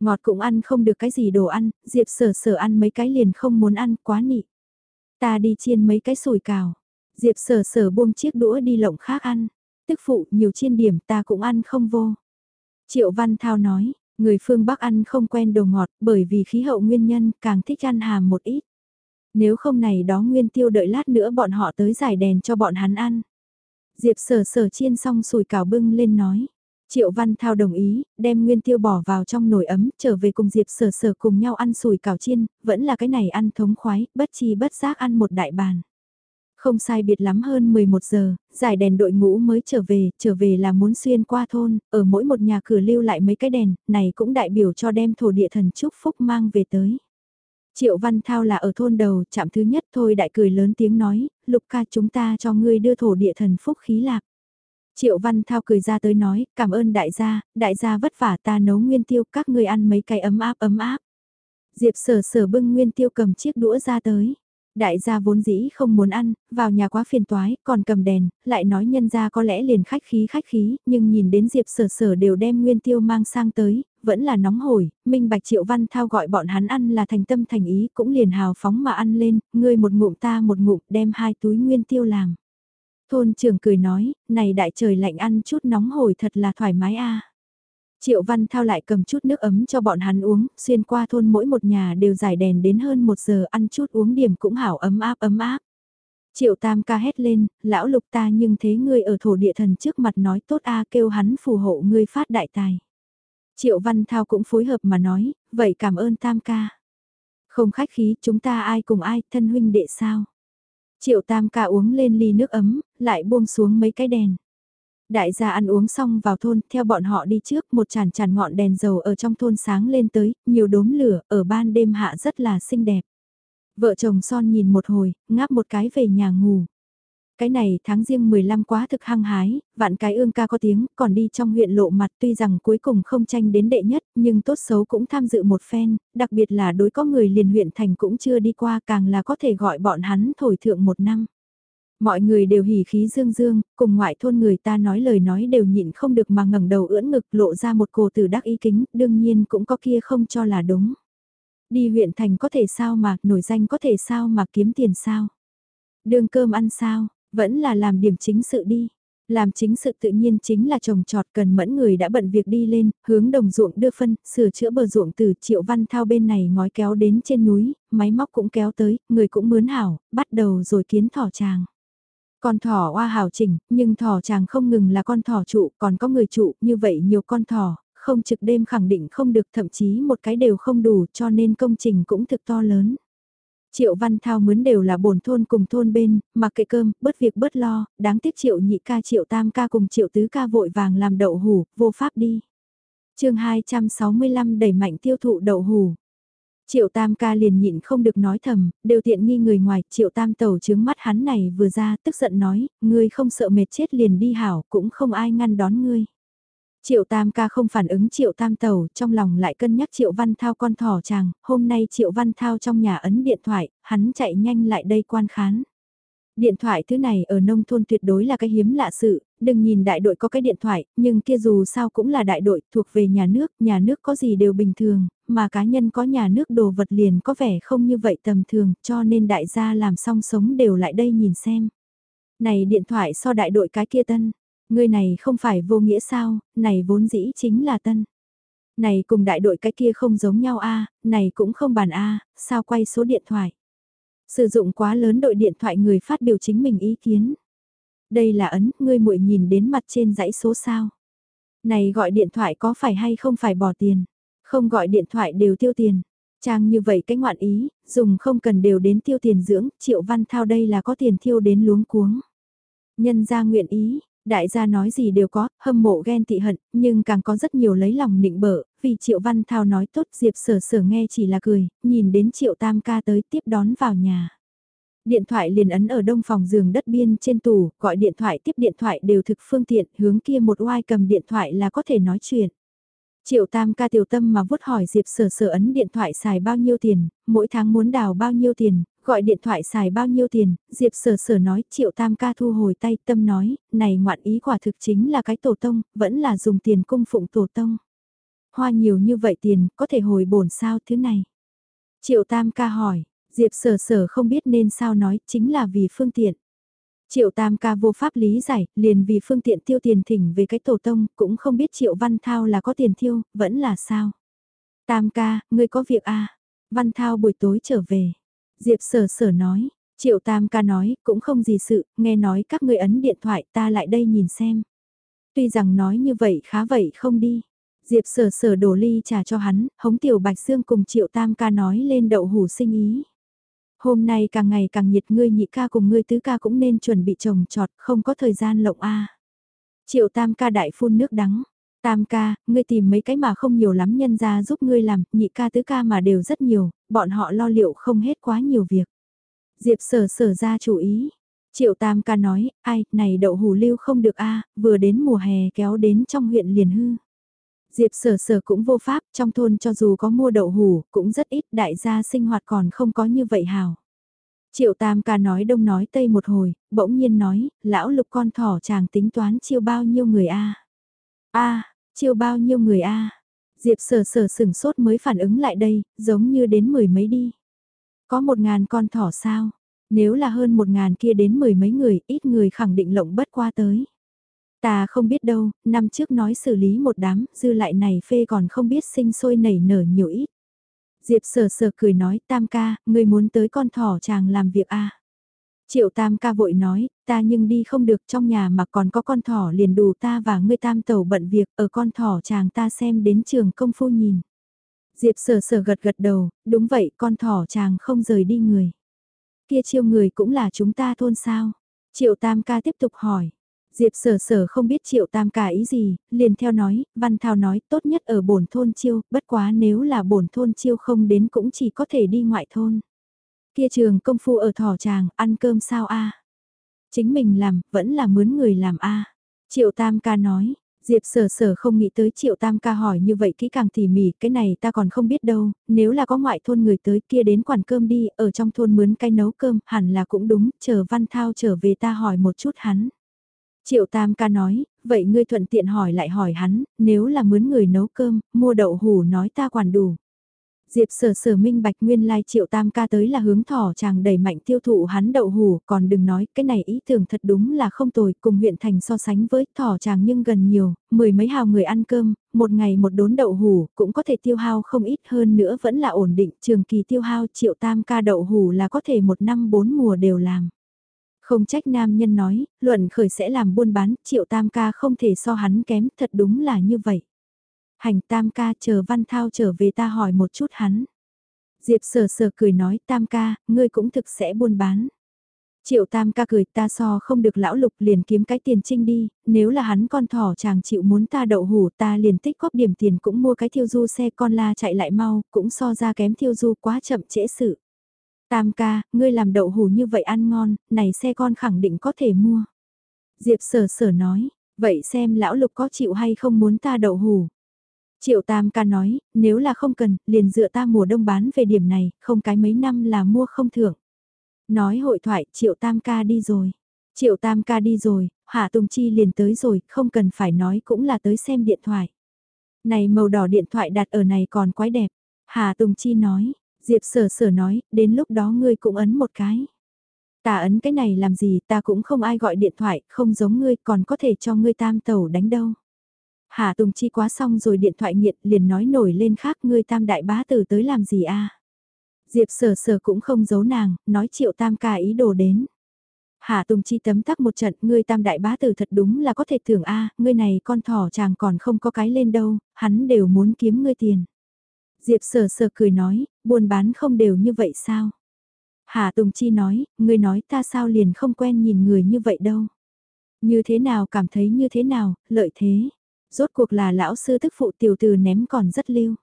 Ngọt cũng ăn không được cái gì đồ ăn, Diệp sở sở ăn mấy cái liền không muốn ăn, quá nị. Ta đi chiên mấy cái sủi cào. Diệp sở sở buông chiếc đũa đi lộng khác ăn. Tức phụ nhiều chiên điểm ta cũng ăn không vô. Triệu Văn Thao nói, người phương Bắc ăn không quen đồ ngọt bởi vì khí hậu nguyên nhân càng thích ăn hàm một ít. Nếu không này đó nguyên tiêu đợi lát nữa bọn họ tới giải đèn cho bọn hắn ăn. Diệp sở sở chiên xong sùi cảo bưng lên nói. Triệu Văn Thao đồng ý, đem nguyên tiêu bỏ vào trong nồi ấm, trở về cùng Diệp sở sở cùng nhau ăn sùi cảo chiên, vẫn là cái này ăn thống khoái, bất chi bất giác ăn một đại bàn. Không sai biệt lắm hơn 11 giờ, giải đèn đội ngũ mới trở về, trở về là muốn xuyên qua thôn, ở mỗi một nhà cửa lưu lại mấy cái đèn, này cũng đại biểu cho đem thổ địa thần chúc phúc mang về tới. Triệu Văn Thao là ở thôn đầu, chạm thứ nhất thôi đại cười lớn tiếng nói, lục ca chúng ta cho ngươi đưa thổ địa thần phúc khí lạc. Triệu Văn Thao cười ra tới nói, cảm ơn đại gia, đại gia vất vả ta nấu nguyên tiêu các ngươi ăn mấy cái ấm áp ấm áp. Diệp sở sở bưng nguyên tiêu cầm chiếc đũa ra tới. Đại gia vốn dĩ không muốn ăn, vào nhà quá phiền toái, còn cầm đèn, lại nói nhân gia có lẽ liền khách khí khách khí, nhưng nhìn đến Diệp sở sở đều đem nguyên tiêu mang sang tới, vẫn là nóng hổi, Minh Bạch Triệu Văn Thao gọi bọn hắn ăn là thành tâm thành ý, cũng liền hào phóng mà ăn lên, ngươi một ngụm ta một ngụm đem hai túi nguyên tiêu làm. Thôn trưởng cười nói, này đại trời lạnh ăn chút nóng hổi thật là thoải mái a. Triệu Văn Thao lại cầm chút nước ấm cho bọn hắn uống, xuyên qua thôn mỗi một nhà đều giải đèn đến hơn một giờ ăn chút uống điểm cũng hảo ấm áp ấm áp. Triệu Tam ca hét lên, lão lục ta nhưng thế ngươi ở thổ địa thần trước mặt nói tốt a kêu hắn phù hộ ngươi phát đại tài. Triệu Văn Thao cũng phối hợp mà nói, vậy cảm ơn Tam ca. Không khách khí, chúng ta ai cùng ai, thân huynh đệ sao? Triệu Tam ca uống lên ly nước ấm, lại buông xuống mấy cái đèn. Đại gia ăn uống xong vào thôn, theo bọn họ đi trước, một tràn tràn ngọn đèn dầu ở trong thôn sáng lên tới, nhiều đốm lửa, ở ban đêm hạ rất là xinh đẹp. Vợ chồng son nhìn một hồi, ngáp một cái về nhà ngủ. Cái này tháng riêng 15 quá thực hăng hái, vạn cái ương ca có tiếng, còn đi trong huyện lộ mặt tuy rằng cuối cùng không tranh đến đệ nhất, nhưng tốt xấu cũng tham dự một phen, đặc biệt là đối có người liền huyện thành cũng chưa đi qua càng là có thể gọi bọn hắn thổi thượng một năm. Mọi người đều hỉ khí dương dương, cùng ngoại thôn người ta nói lời nói đều nhịn không được mà ngẩng đầu ưỡn ngực lộ ra một cổ tử đắc ý kính, đương nhiên cũng có kia không cho là đúng. Đi huyện thành có thể sao mà, nổi danh có thể sao mà kiếm tiền sao. Đường cơm ăn sao, vẫn là làm điểm chính sự đi. Làm chính sự tự nhiên chính là trồng trọt cần mẫn người đã bận việc đi lên, hướng đồng ruộng đưa phân, sửa chữa bờ ruộng từ triệu văn thao bên này ngói kéo đến trên núi, máy móc cũng kéo tới, người cũng mướn hảo, bắt đầu rồi kiến thỏ tràng. Con thỏ oa hào chỉnh, nhưng thỏ chàng không ngừng là con thỏ trụ, còn có người trụ, như vậy nhiều con thỏ, không trực đêm khẳng định không được thậm chí một cái đều không đủ cho nên công trình cũng thực to lớn. Triệu Văn Thao mướn đều là bổn thôn cùng thôn bên, mặc kệ cơm, bớt việc bớt lo, đáng tiếc Triệu nhị ca Triệu tam ca cùng Triệu tứ ca vội vàng làm đậu hủ, vô pháp đi. chương 265 đẩy mạnh tiêu thụ đậu hủ. Triệu tam ca liền nhịn không được nói thầm, đều tiện nghi người ngoài, triệu tam tẩu trướng mắt hắn này vừa ra tức giận nói, ngươi không sợ mệt chết liền đi hảo, cũng không ai ngăn đón ngươi. Triệu Tam ca không phản ứng Triệu Tam tàu, trong lòng lại cân nhắc Triệu Văn Thao con thỏ chàng, hôm nay Triệu Văn Thao trong nhà ấn điện thoại, hắn chạy nhanh lại đây quan khán. Điện thoại thứ này ở nông thôn tuyệt đối là cái hiếm lạ sự, đừng nhìn đại đội có cái điện thoại, nhưng kia dù sao cũng là đại đội thuộc về nhà nước, nhà nước có gì đều bình thường, mà cá nhân có nhà nước đồ vật liền có vẻ không như vậy tầm thường, cho nên đại gia làm song sống đều lại đây nhìn xem. Này điện thoại so đại đội cái kia tân, Người này không phải vô nghĩa sao, này vốn dĩ chính là tân. Này cùng đại đội cái kia không giống nhau a này cũng không bàn a sao quay số điện thoại. Sử dụng quá lớn đội điện thoại người phát biểu chính mình ý kiến. Đây là ấn, ngươi muội nhìn đến mặt trên dãy số sao. Này gọi điện thoại có phải hay không phải bỏ tiền. Không gọi điện thoại đều tiêu tiền. Trang như vậy cái ngoạn ý, dùng không cần đều đến tiêu tiền dưỡng, triệu văn thao đây là có tiền thiêu đến luống cuống. Nhân ra nguyện ý, Đại gia nói gì đều có, hâm mộ ghen tị hận, nhưng càng có rất nhiều lấy lòng nịnh bợ, vì Triệu Văn Thao nói tốt Diệp Sở Sở nghe chỉ là cười, nhìn đến Triệu Tam ca tới tiếp đón vào nhà. Điện thoại liền ấn ở đông phòng giường đất biên trên tủ, gọi điện thoại tiếp điện thoại đều thực phương tiện, hướng kia một oai cầm điện thoại là có thể nói chuyện. Triệu Tam ca tiểu tâm mà vuốt hỏi Diệp Sở Sở ấn điện thoại xài bao nhiêu tiền, mỗi tháng muốn đào bao nhiêu tiền, Gọi điện thoại xài bao nhiêu tiền, Diệp sở sở nói triệu tam ca thu hồi tay tâm nói, này ngoạn ý quả thực chính là cái tổ tông, vẫn là dùng tiền cung phụng tổ tông. Hoa nhiều như vậy tiền, có thể hồi bổn sao thứ này. Triệu tam ca hỏi, Diệp sở sở không biết nên sao nói, chính là vì phương tiện. Triệu tam ca vô pháp lý giải, liền vì phương tiện tiêu tiền thỉnh về cái tổ tông, cũng không biết triệu văn thao là có tiền thiêu, vẫn là sao. Tam ca, ngươi có việc à? Văn thao buổi tối trở về. Diệp sở sở nói, triệu tam ca nói, cũng không gì sự, nghe nói các ngươi ấn điện thoại ta lại đây nhìn xem. Tuy rằng nói như vậy khá vậy không đi. Diệp sở sở đổ ly trà cho hắn, hống tiểu bạch xương cùng triệu tam ca nói lên đậu hủ sinh ý. Hôm nay càng ngày càng nhiệt ngươi nhị ca cùng ngươi tứ ca cũng nên chuẩn bị trồng trọt, không có thời gian lộng a. Triệu tam ca đại phun nước đắng. Tam ca, ngươi tìm mấy cái mà không nhiều lắm nhân ra giúp ngươi làm, nhị ca tứ ca mà đều rất nhiều, bọn họ lo liệu không hết quá nhiều việc. Diệp sở sở ra chủ ý. Triệu tam ca nói, ai, này đậu hủ lưu không được a vừa đến mùa hè kéo đến trong huyện liền hư. Diệp sở sở cũng vô pháp, trong thôn cho dù có mua đậu hủ, cũng rất ít, đại gia sinh hoạt còn không có như vậy hào. Triệu tam ca nói đông nói tây một hồi, bỗng nhiên nói, lão lục con thỏ chàng tính toán chiêu bao nhiêu người a a Chiêu bao nhiêu người a Diệp sở sở sửng sốt mới phản ứng lại đây, giống như đến mười mấy đi. Có một ngàn con thỏ sao? Nếu là hơn một ngàn kia đến mười mấy người, ít người khẳng định lộng bất qua tới. Ta không biết đâu, năm trước nói xử lý một đám, dư lại này phê còn không biết sinh sôi nảy nở nhiều ít. Diệp sở sở cười nói, tam ca, người muốn tới con thỏ chàng làm việc a Triệu tam ca vội nói, ta nhưng đi không được trong nhà mà còn có con thỏ liền đủ ta và ngươi tam tẩu bận việc ở con thỏ chàng ta xem đến trường công phu nhìn. Diệp sở sở gật gật đầu, đúng vậy con thỏ chàng không rời đi người. Kia chiêu người cũng là chúng ta thôn sao? Triệu tam ca tiếp tục hỏi. Diệp sở sở không biết triệu tam ca ý gì, liền theo nói, văn thao nói tốt nhất ở bổn thôn chiêu, bất quá nếu là bổn thôn chiêu không đến cũng chỉ có thể đi ngoại thôn. Kia trường công phu ở thỏ chàng, ăn cơm sao a Chính mình làm, vẫn là mướn người làm a Triệu Tam ca nói, Diệp sở sở không nghĩ tới triệu tam ca hỏi như vậy kỹ càng tỉ mỉ, cái này ta còn không biết đâu, nếu là có ngoại thôn người tới kia đến quản cơm đi, ở trong thôn mướn cái nấu cơm, hẳn là cũng đúng, chờ văn thao trở về ta hỏi một chút hắn. Triệu tam ca nói, vậy ngươi thuận tiện hỏi lại hỏi hắn, nếu là mướn người nấu cơm, mua đậu hủ nói ta quản đủ. Diệp sở sở minh bạch nguyên lai triệu tam ca tới là hướng thỏ chàng đẩy mạnh tiêu thụ hắn đậu hủ, còn đừng nói, cái này ý tưởng thật đúng là không tồi, cùng huyện thành so sánh với thỏ chàng nhưng gần nhiều, mười mấy hào người ăn cơm, một ngày một đốn đậu hủ, cũng có thể tiêu hao không ít hơn nữa vẫn là ổn định, trường kỳ tiêu hao triệu tam ca đậu hủ là có thể một năm bốn mùa đều làm. Không trách nam nhân nói, luận khởi sẽ làm buôn bán, triệu tam ca không thể so hắn kém, thật đúng là như vậy. Hành tam ca chờ văn thao trở về ta hỏi một chút hắn. Diệp sờ sờ cười nói tam ca, ngươi cũng thực sẽ buôn bán. Triệu tam ca cười ta so không được lão lục liền kiếm cái tiền trinh đi, nếu là hắn con thỏ chàng chịu muốn ta đậu hủ ta liền tích góp điểm tiền cũng mua cái thiêu du xe con la chạy lại mau, cũng so ra kém thiêu du quá chậm trễ sự. Tam ca, ngươi làm đậu hủ như vậy ăn ngon, này xe con khẳng định có thể mua. Diệp sở sở nói, vậy xem lão lục có chịu hay không muốn ta đậu hủ. Triệu Tam ca nói, nếu là không cần, liền dựa ta mùa đông bán về điểm này, không cái mấy năm là mua không thưởng. Nói hội thoại, Triệu Tam ca đi rồi. Triệu Tam ca đi rồi, Hạ Tùng Chi liền tới rồi, không cần phải nói cũng là tới xem điện thoại. Này màu đỏ điện thoại đặt ở này còn quái đẹp. Hà Tùng Chi nói, Diệp sở sở nói, đến lúc đó ngươi cũng ấn một cái. Ta ấn cái này làm gì ta cũng không ai gọi điện thoại, không giống ngươi còn có thể cho ngươi tam tẩu đánh đâu. Hà Tùng Chi quá xong rồi điện thoại nghiện liền nói nổi lên khác ngươi tam đại bá tử tới làm gì a Diệp sở sở cũng không giấu nàng, nói triệu tam ca ý đồ đến. Hà Tùng Chi tấm tắc một trận, ngươi tam đại bá tử thật đúng là có thể thưởng a ngươi này con thỏ chàng còn không có cái lên đâu, hắn đều muốn kiếm ngươi tiền. Diệp sở sở cười nói, buôn bán không đều như vậy sao? Hà Tùng Chi nói, ngươi nói ta sao liền không quen nhìn người như vậy đâu. Như thế nào cảm thấy như thế nào, lợi thế rốt cuộc là lão sư tức phụ tiểu từ ném còn rất lưu.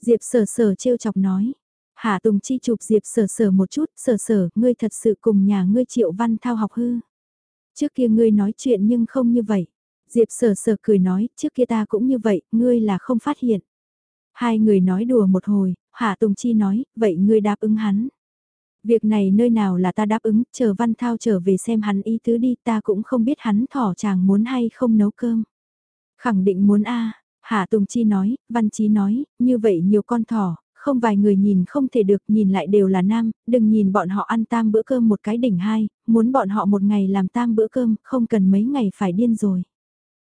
Diệp sở sở trêu chọc nói. Hạ Tùng Chi chụp Diệp sở sở một chút, sở sở, ngươi thật sự cùng nhà ngươi triệu văn thao học hư. Trước kia ngươi nói chuyện nhưng không như vậy. Diệp sở sở cười nói, trước kia ta cũng như vậy, ngươi là không phát hiện. Hai người nói đùa một hồi, Hạ Tùng Chi nói, vậy ngươi đáp ứng hắn. Việc này nơi nào là ta đáp ứng, chờ Văn Thao trở về xem hắn ý tứ đi, ta cũng không biết hắn thỏ chàng muốn hay không nấu cơm. Khẳng định muốn a Hạ Tùng Chi nói, Văn Chí nói, như vậy nhiều con thỏ, không vài người nhìn không thể được nhìn lại đều là nam, đừng nhìn bọn họ ăn tam bữa cơm một cái đỉnh hai, muốn bọn họ một ngày làm tam bữa cơm, không cần mấy ngày phải điên rồi.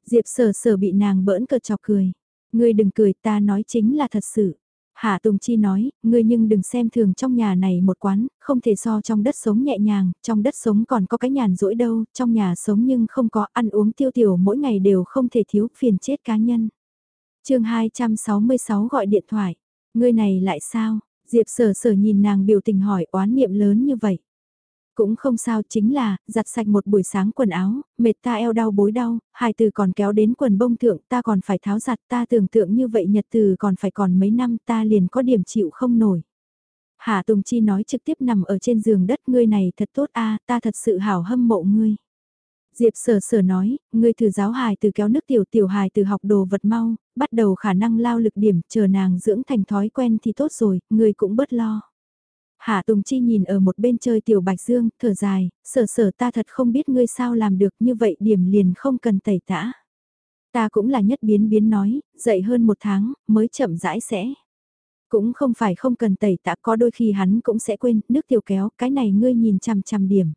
Diệp sở sở bị nàng bỡn cợt chọc cười. Ngươi đừng cười ta nói chính là thật sự. Hạ Tùng Chi nói, ngươi nhưng đừng xem thường trong nhà này một quán, không thể so trong đất sống nhẹ nhàng, trong đất sống còn có cái nhàn rỗi đâu, trong nhà sống nhưng không có ăn uống tiêu tiểu mỗi ngày đều không thể thiếu phiền chết cá nhân. chương 266 gọi điện thoại, ngươi này lại sao? Diệp sở sở nhìn nàng biểu tình hỏi oán niệm lớn như vậy. Cũng không sao chính là, giặt sạch một buổi sáng quần áo, mệt ta eo đau bối đau, hài từ còn kéo đến quần bông thượng ta còn phải tháo giặt ta tưởng tượng như vậy nhật từ còn phải còn mấy năm ta liền có điểm chịu không nổi. hà Tùng Chi nói trực tiếp nằm ở trên giường đất ngươi này thật tốt a ta thật sự hảo hâm mộ ngươi. Diệp sở sở nói, ngươi thử giáo hài từ kéo nước tiểu tiểu hài từ học đồ vật mau, bắt đầu khả năng lao lực điểm, chờ nàng dưỡng thành thói quen thì tốt rồi, ngươi cũng bớt lo. Hạ Tùng Chi nhìn ở một bên chơi tiểu bạch dương, thở dài, sở sở ta thật không biết ngươi sao làm được như vậy điểm liền không cần tẩy tã. Ta cũng là nhất biến biến nói, dậy hơn một tháng, mới chậm rãi sẽ. Cũng không phải không cần tẩy tã có đôi khi hắn cũng sẽ quên, nước tiểu kéo, cái này ngươi nhìn chằm chằm điểm.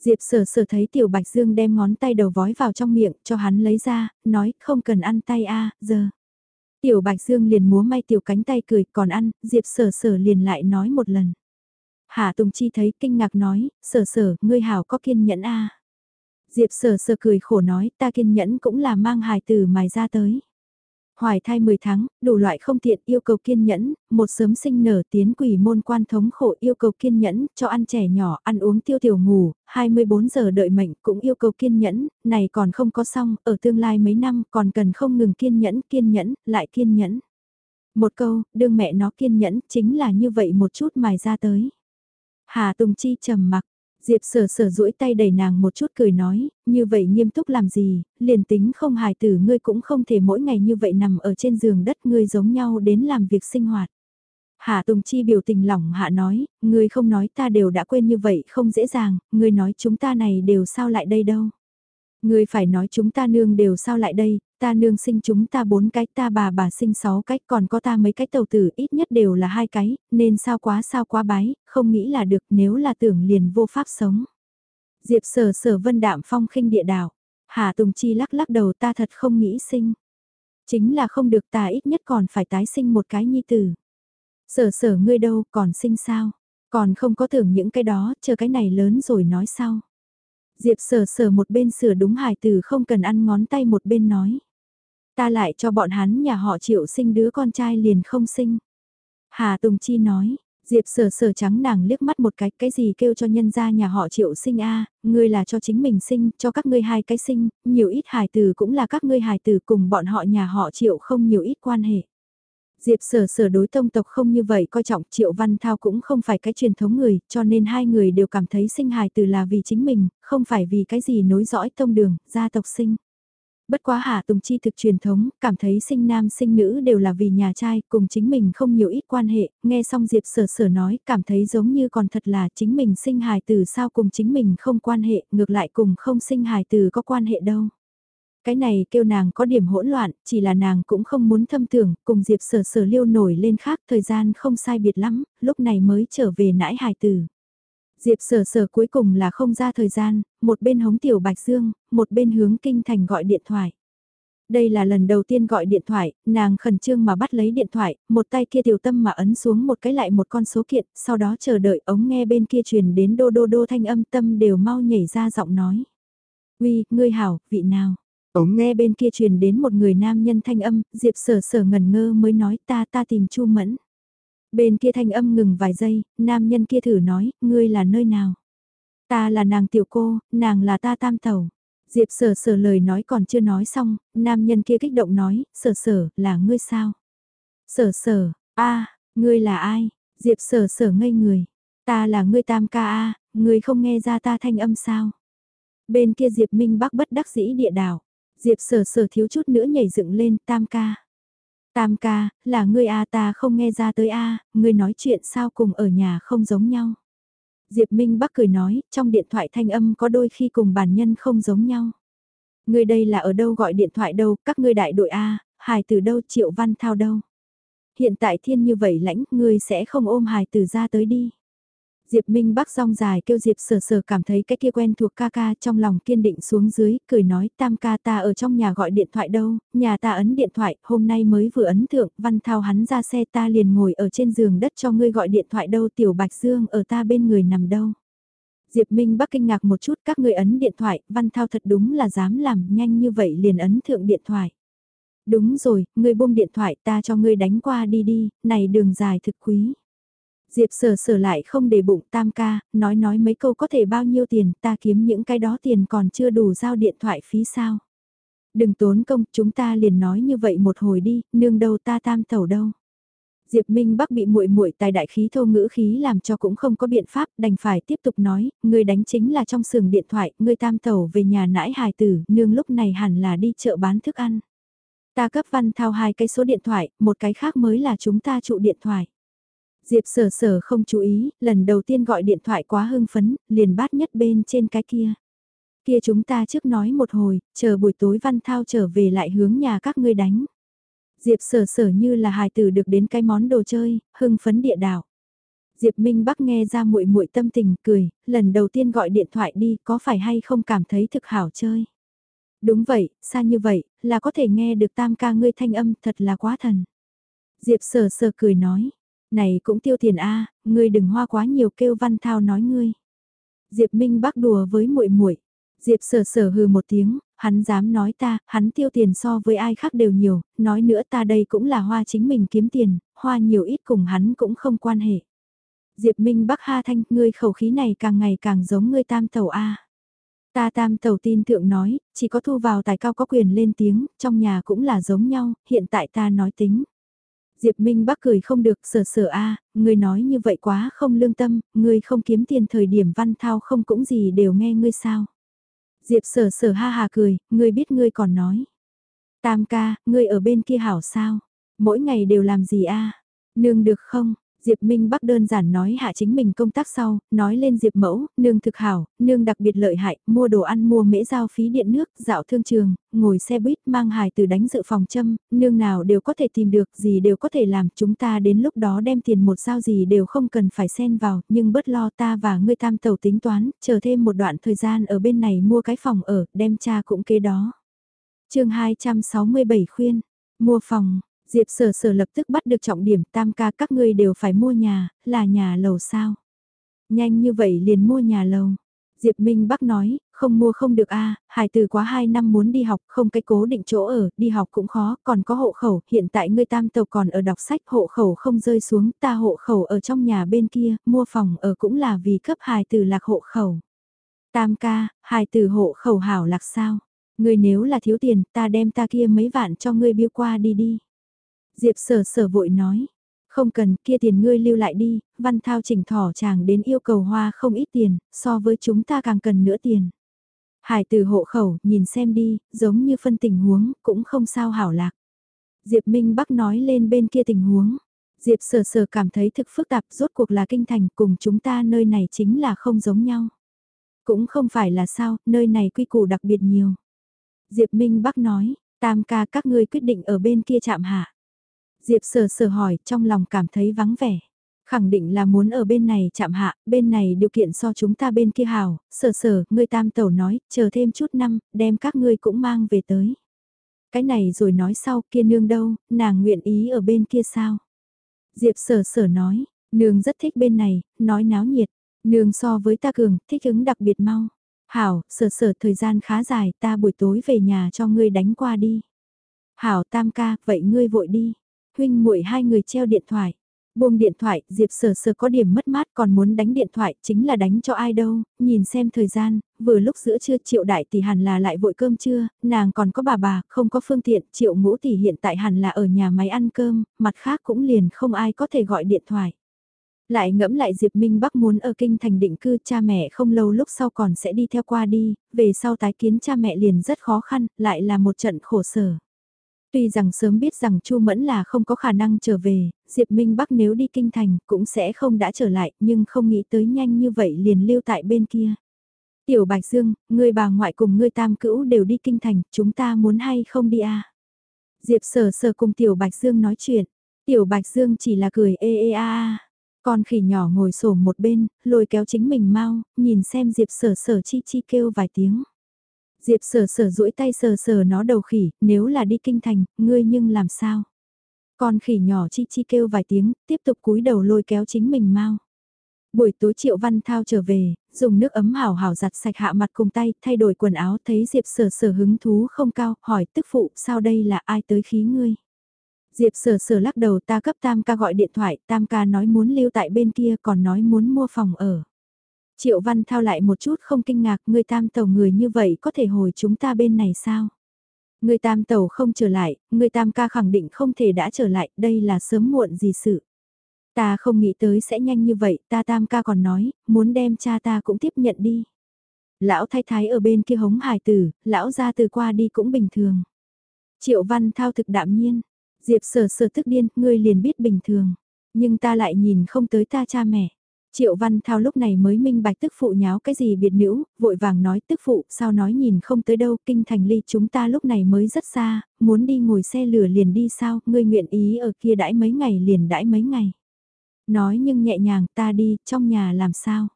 Diệp sở sở thấy tiểu bạch dương đem ngón tay đầu vói vào trong miệng cho hắn lấy ra, nói không cần ăn tay a giờ. Tiểu bạch dương liền múa may tiểu cánh tay cười còn ăn, diệp sở sở liền lại nói một lần. Hạ Tùng Chi thấy kinh ngạc nói, sở sở, ngươi hảo có kiên nhẫn a Diệp sở sở cười khổ nói, ta kiên nhẫn cũng là mang hài từ mài ra tới. Hoài thai 10 tháng, đủ loại không tiện yêu cầu kiên nhẫn, một sớm sinh nở tiến quỷ môn quan thống khổ yêu cầu kiên nhẫn, cho ăn trẻ nhỏ, ăn uống tiêu tiểu ngủ, 24 giờ đợi mệnh cũng yêu cầu kiên nhẫn, này còn không có xong, ở tương lai mấy năm còn cần không ngừng kiên nhẫn, kiên nhẫn, lại kiên nhẫn. Một câu, đương mẹ nó kiên nhẫn, chính là như vậy một chút mài ra tới. Hà Tùng Chi trầm mặc, Diệp sở sở duỗi tay đẩy nàng một chút cười nói, như vậy nghiêm túc làm gì, liền tính không hài tử ngươi cũng không thể mỗi ngày như vậy nằm ở trên giường đất ngươi giống nhau đến làm việc sinh hoạt. Hạ Tùng Chi biểu tình lỏng hạ nói, ngươi không nói ta đều đã quên như vậy không dễ dàng, ngươi nói chúng ta này đều sao lại đây đâu. Ngươi phải nói chúng ta nương đều sao lại đây, ta nương sinh chúng ta bốn cái, ta bà bà sinh sáu cái, còn có ta mấy cái tàu tử, ít nhất đều là hai cái, nên sao quá sao quá bái, không nghĩ là được nếu là tưởng liền vô pháp sống. Diệp sở sở vân đạm phong khinh địa đảo, Hà Tùng Chi lắc lắc đầu ta thật không nghĩ sinh. Chính là không được ta ít nhất còn phải tái sinh một cái nhi tử. Sở sở ngươi đâu còn sinh sao, còn không có tưởng những cái đó, chờ cái này lớn rồi nói sau. Diệp sở sở một bên sửa đúng hài tử không cần ăn ngón tay một bên nói. Ta lại cho bọn hắn nhà họ triệu sinh đứa con trai liền không sinh. Hà Tùng Chi nói, Diệp sở sở trắng nàng liếc mắt một cái, cái gì kêu cho nhân gia nhà họ triệu sinh a ngươi là cho chính mình sinh, cho các ngươi hai cái sinh, nhiều ít hài từ cũng là các ngươi hài từ cùng bọn họ nhà họ triệu không nhiều ít quan hệ. Diệp sở sở đối tông tộc không như vậy coi trọng Triệu Văn Thao cũng không phải cái truyền thống người, cho nên hai người đều cảm thấy sinh hài từ là vì chính mình, không phải vì cái gì nối dõi tông đường, gia tộc sinh. Bất quá Hạ Tùng Chi thực truyền thống, cảm thấy sinh nam sinh nữ đều là vì nhà trai, cùng chính mình không nhiều ít quan hệ, nghe xong Diệp sở sở nói, cảm thấy giống như còn thật là chính mình sinh hài tử sao cùng chính mình không quan hệ, ngược lại cùng không sinh hài tử có quan hệ đâu. Cái này kêu nàng có điểm hỗn loạn, chỉ là nàng cũng không muốn thâm tưởng, cùng Diệp sở sở liêu nổi lên khác thời gian không sai biệt lắm, lúc này mới trở về nãi hài tử. Diệp sở sở cuối cùng là không ra thời gian, một bên hống tiểu Bạch Dương, một bên hướng kinh thành gọi điện thoại. Đây là lần đầu tiên gọi điện thoại, nàng khẩn trương mà bắt lấy điện thoại, một tay kia tiểu tâm mà ấn xuống một cái lại một con số kiện, sau đó chờ đợi ống nghe bên kia truyền đến đô đô đô thanh âm tâm đều mau nhảy ra giọng nói. Uy, ngươi hảo, vị nào? Ống nghe bên kia truyền đến một người nam nhân thanh âm, Diệp sở sở ngẩn ngơ mới nói ta ta tìm Chu Mẫn. Bên kia thanh âm ngừng vài giây, nam nhân kia thử nói, ngươi là nơi nào? Ta là nàng tiểu cô, nàng là ta tam tàu. Diệp sở sở lời nói còn chưa nói xong, nam nhân kia kích động nói, sở sở, là ngươi sao? Sở sở, a ngươi là ai? Diệp sở sở ngây người. Ta là ngươi tam ca a ngươi không nghe ra ta thanh âm sao? Bên kia Diệp Minh Bắc bất đắc dĩ địa đảo. Diệp sở sở thiếu chút nữa nhảy dựng lên tam ca. Tam ca, là ngươi a ta không nghe ra tới a ngươi nói chuyện sao cùng ở nhà không giống nhau. Diệp Minh Bắc cười nói, trong điện thoại thanh âm có đôi khi cùng bản nhân không giống nhau. Ngươi đây là ở đâu gọi điện thoại đâu, các ngươi đại đội A, hài từ đâu, triệu văn thao đâu. Hiện tại thiên như vậy lãnh, ngươi sẽ không ôm hài từ ra tới đi. Diệp Minh Bắc rong dài kêu Diệp sở sở cảm thấy cái kia quen thuộc ca ca trong lòng kiên định xuống dưới, cười nói tam ca ta ở trong nhà gọi điện thoại đâu, nhà ta ấn điện thoại, hôm nay mới vừa ấn thượng, văn thao hắn ra xe ta liền ngồi ở trên giường đất cho ngươi gọi điện thoại đâu tiểu bạch dương ở ta bên người nằm đâu. Diệp Minh Bắc kinh ngạc một chút các ngươi ấn điện thoại, văn thao thật đúng là dám làm nhanh như vậy liền ấn thượng điện thoại. Đúng rồi, ngươi buông điện thoại ta cho ngươi đánh qua đi đi, này đường dài thực quý. Diệp sở sở lại không để bụng tam ca, nói nói mấy câu có thể bao nhiêu tiền, ta kiếm những cái đó tiền còn chưa đủ giao điện thoại phí sao. Đừng tốn công, chúng ta liền nói như vậy một hồi đi, nương đâu ta tam tẩu đâu. Diệp Minh Bắc bị muội muội tài đại khí thô ngữ khí làm cho cũng không có biện pháp, đành phải tiếp tục nói, người đánh chính là trong sườn điện thoại, người tam tẩu về nhà nãi hài tử, nương lúc này hẳn là đi chợ bán thức ăn. Ta cấp văn thao hai cái số điện thoại, một cái khác mới là chúng ta trụ điện thoại. Diệp sở sở không chú ý, lần đầu tiên gọi điện thoại quá hưng phấn, liền bát nhất bên trên cái kia. Kia chúng ta trước nói một hồi, chờ buổi tối văn thao trở về lại hướng nhà các ngươi đánh. Diệp sở sở như là hài tử được đến cái món đồ chơi, hưng phấn địa đảo. Diệp Minh Bắc nghe ra muội muội tâm tình cười, lần đầu tiên gọi điện thoại đi có phải hay không cảm thấy thực hảo chơi. Đúng vậy, xa như vậy, là có thể nghe được tam ca ngươi thanh âm thật là quá thần. Diệp sở sở cười nói, này cũng tiêu tiền a, ngươi đừng hoa quá nhiều kêu Văn Thao nói ngươi. Diệp Minh bác đùa với muội muội. Diệp sở sở hừ một tiếng, hắn dám nói ta, hắn tiêu tiền so với ai khác đều nhiều, nói nữa ta đây cũng là hoa chính mình kiếm tiền, hoa nhiều ít cùng hắn cũng không quan hệ. Diệp Minh Bắc Ha Thanh, ngươi khẩu khí này càng ngày càng giống ngươi tam tàu A. Ta tam tàu tin thượng nói, chỉ có thu vào tài cao có quyền lên tiếng, trong nhà cũng là giống nhau, hiện tại ta nói tính. Diệp Minh Bắc cười không được sở sở a, ngươi nói như vậy quá không lương tâm, ngươi không kiếm tiền thời điểm văn thao không cũng gì đều nghe ngươi sao. Diệp sở sở ha hà cười, ngươi biết ngươi còn nói. Tam ca, ngươi ở bên kia hảo sao? Mỗi ngày đều làm gì a? Nương được không? Diệp Minh Bắc đơn giản nói hạ chính mình công tác sau, nói lên Diệp Mẫu, nương thực hảo, nương đặc biệt lợi hại, mua đồ ăn mua mễ giao phí điện nước, dạo thương trường, ngồi xe buýt mang hài từ đánh dự phòng châm, nương nào đều có thể tìm được, gì đều có thể làm, chúng ta đến lúc đó đem tiền một sao gì đều không cần phải xen vào, nhưng bớt lo ta và ngươi tam tàu tính toán, chờ thêm một đoạn thời gian ở bên này mua cái phòng ở, đem cha cũng kế đó. chương 267 khuyên, mua phòng, Diệp sở sở lập tức bắt được trọng điểm tam ca các ngươi đều phải mua nhà, là nhà lầu sao. Nhanh như vậy liền mua nhà lầu. Diệp Minh Bắc nói, không mua không được a, hải từ quá 2 năm muốn đi học, không cái cố định chỗ ở, đi học cũng khó, còn có hộ khẩu, hiện tại ngươi tam tàu còn ở đọc sách, hộ khẩu không rơi xuống, ta hộ khẩu ở trong nhà bên kia, mua phòng ở cũng là vì cấp hải từ lạc hộ khẩu. Tam ca, hải từ hộ khẩu hảo lạc sao? Ngươi nếu là thiếu tiền, ta đem ta kia mấy vạn cho ngươi biêu qua đi đi. Diệp sở sở vội nói, không cần kia tiền ngươi lưu lại đi, văn thao chỉnh thỏ chàng đến yêu cầu hoa không ít tiền, so với chúng ta càng cần nữa tiền. Hải từ hộ khẩu, nhìn xem đi, giống như phân tình huống, cũng không sao hảo lạc. Diệp Minh Bắc nói lên bên kia tình huống. Diệp sở sở cảm thấy thực phức tạp rốt cuộc là kinh thành cùng chúng ta nơi này chính là không giống nhau. Cũng không phải là sao, nơi này quy củ đặc biệt nhiều. Diệp Minh Bắc nói, tam ca các ngươi quyết định ở bên kia chạm hạ. Diệp sờ sờ hỏi trong lòng cảm thấy vắng vẻ. Khẳng định là muốn ở bên này chạm hạ, bên này điều kiện so chúng ta bên kia hào, sờ sờ, ngươi tam tẩu nói, chờ thêm chút năm, đem các ngươi cũng mang về tới. Cái này rồi nói sau kia nương đâu, nàng nguyện ý ở bên kia sao? Diệp sở sở nói, nương rất thích bên này, nói náo nhiệt, nương so với ta cường, thích ứng đặc biệt mau. Hảo, sở sở thời gian khá dài, ta buổi tối về nhà cho ngươi đánh qua đi. Hảo tam ca, vậy ngươi vội đi huynh muội hai người treo điện thoại. Buông điện thoại, Diệp sờ sờ có điểm mất mát còn muốn đánh điện thoại, chính là đánh cho ai đâu, nhìn xem thời gian, vừa lúc giữa trưa Triệu Đại tỷ hẳn là lại vội cơm trưa, nàng còn có bà bà, không có phương tiện, Triệu Ngũ tỷ hiện tại hẳn là ở nhà máy ăn cơm, mặt khác cũng liền không ai có thể gọi điện thoại. Lại ngẫm lại Diệp Minh Bắc muốn ở kinh thành định cư cha mẹ không lâu lúc sau còn sẽ đi theo qua đi, về sau tái kiến cha mẹ liền rất khó khăn, lại là một trận khổ sở. Tuy rằng sớm biết rằng Chu Mẫn là không có khả năng trở về, Diệp Minh Bắc nếu đi kinh thành cũng sẽ không đã trở lại, nhưng không nghĩ tới nhanh như vậy liền lưu tại bên kia. Tiểu Bạch Dương, người bà ngoại cùng người tam cữu đều đi kinh thành, chúng ta muốn hay không đi à? Diệp sở sở cùng Tiểu Bạch Dương nói chuyện, Tiểu Bạch Dương chỉ là cười ê ê a a. Con khỉ nhỏ ngồi sổ một bên, lôi kéo chính mình mau, nhìn xem Diệp sở sở chi chi kêu vài tiếng. Diệp sở sở duỗi tay sờ sờ nó đầu khỉ, nếu là đi kinh thành, ngươi nhưng làm sao? Con khỉ nhỏ chi chi kêu vài tiếng, tiếp tục cúi đầu lôi kéo chính mình mau. Buổi tối Triệu Văn Thao trở về, dùng nước ấm hảo hảo giặt sạch hạ mặt cùng tay, thay đổi quần áo thấy Diệp sở sở hứng thú không cao, hỏi tức phụ sao đây là ai tới khí ngươi. Diệp sở sở lắc đầu ta cấp Tam ca gọi điện thoại, Tam ca nói muốn lưu tại bên kia còn nói muốn mua phòng ở. Triệu Văn Thao lại một chút không kinh ngạc, người tam tàu người như vậy có thể hồi chúng ta bên này sao? Người tam tàu không trở lại, người tam ca khẳng định không thể đã trở lại, đây là sớm muộn gì sự. Ta không nghĩ tới sẽ nhanh như vậy, ta tam ca còn nói, muốn đem cha ta cũng tiếp nhận đi. Lão thái thái ở bên kia hống hài tử, lão ra từ qua đi cũng bình thường. Triệu Văn Thao thực đạm nhiên, Diệp sở sở tức điên, ngươi liền biết bình thường. Nhưng ta lại nhìn không tới ta cha mẹ. Triệu Văn Thao lúc này mới minh bạch tức phụ nháo cái gì biệt nữ, vội vàng nói tức phụ sao nói nhìn không tới đâu, kinh thành ly chúng ta lúc này mới rất xa, muốn đi ngồi xe lửa liền đi sao, ngươi nguyện ý ở kia đãi mấy ngày liền đãi mấy ngày. Nói nhưng nhẹ nhàng ta đi, trong nhà làm sao?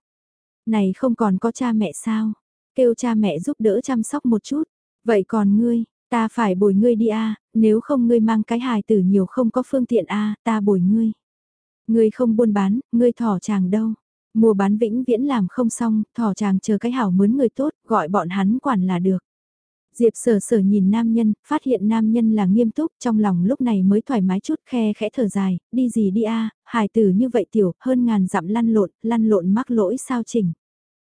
Này không còn có cha mẹ sao? Kêu cha mẹ giúp đỡ chăm sóc một chút. Vậy còn ngươi, ta phải bồi ngươi đi a nếu không ngươi mang cái hài tử nhiều không có phương tiện a ta bồi ngươi. Ngươi không buôn bán, ngươi thỏ chàng đâu. Mua bán vĩnh viễn làm không xong, thỏ chàng chờ cái hảo mướn người tốt, gọi bọn hắn quản là được. Diệp sở sở nhìn nam nhân, phát hiện nam nhân là nghiêm túc, trong lòng lúc này mới thoải mái chút khe khẽ thở dài, đi gì đi a hài tử như vậy tiểu, hơn ngàn dặm lăn lộn, lăn lộn mắc lỗi sao chỉnh.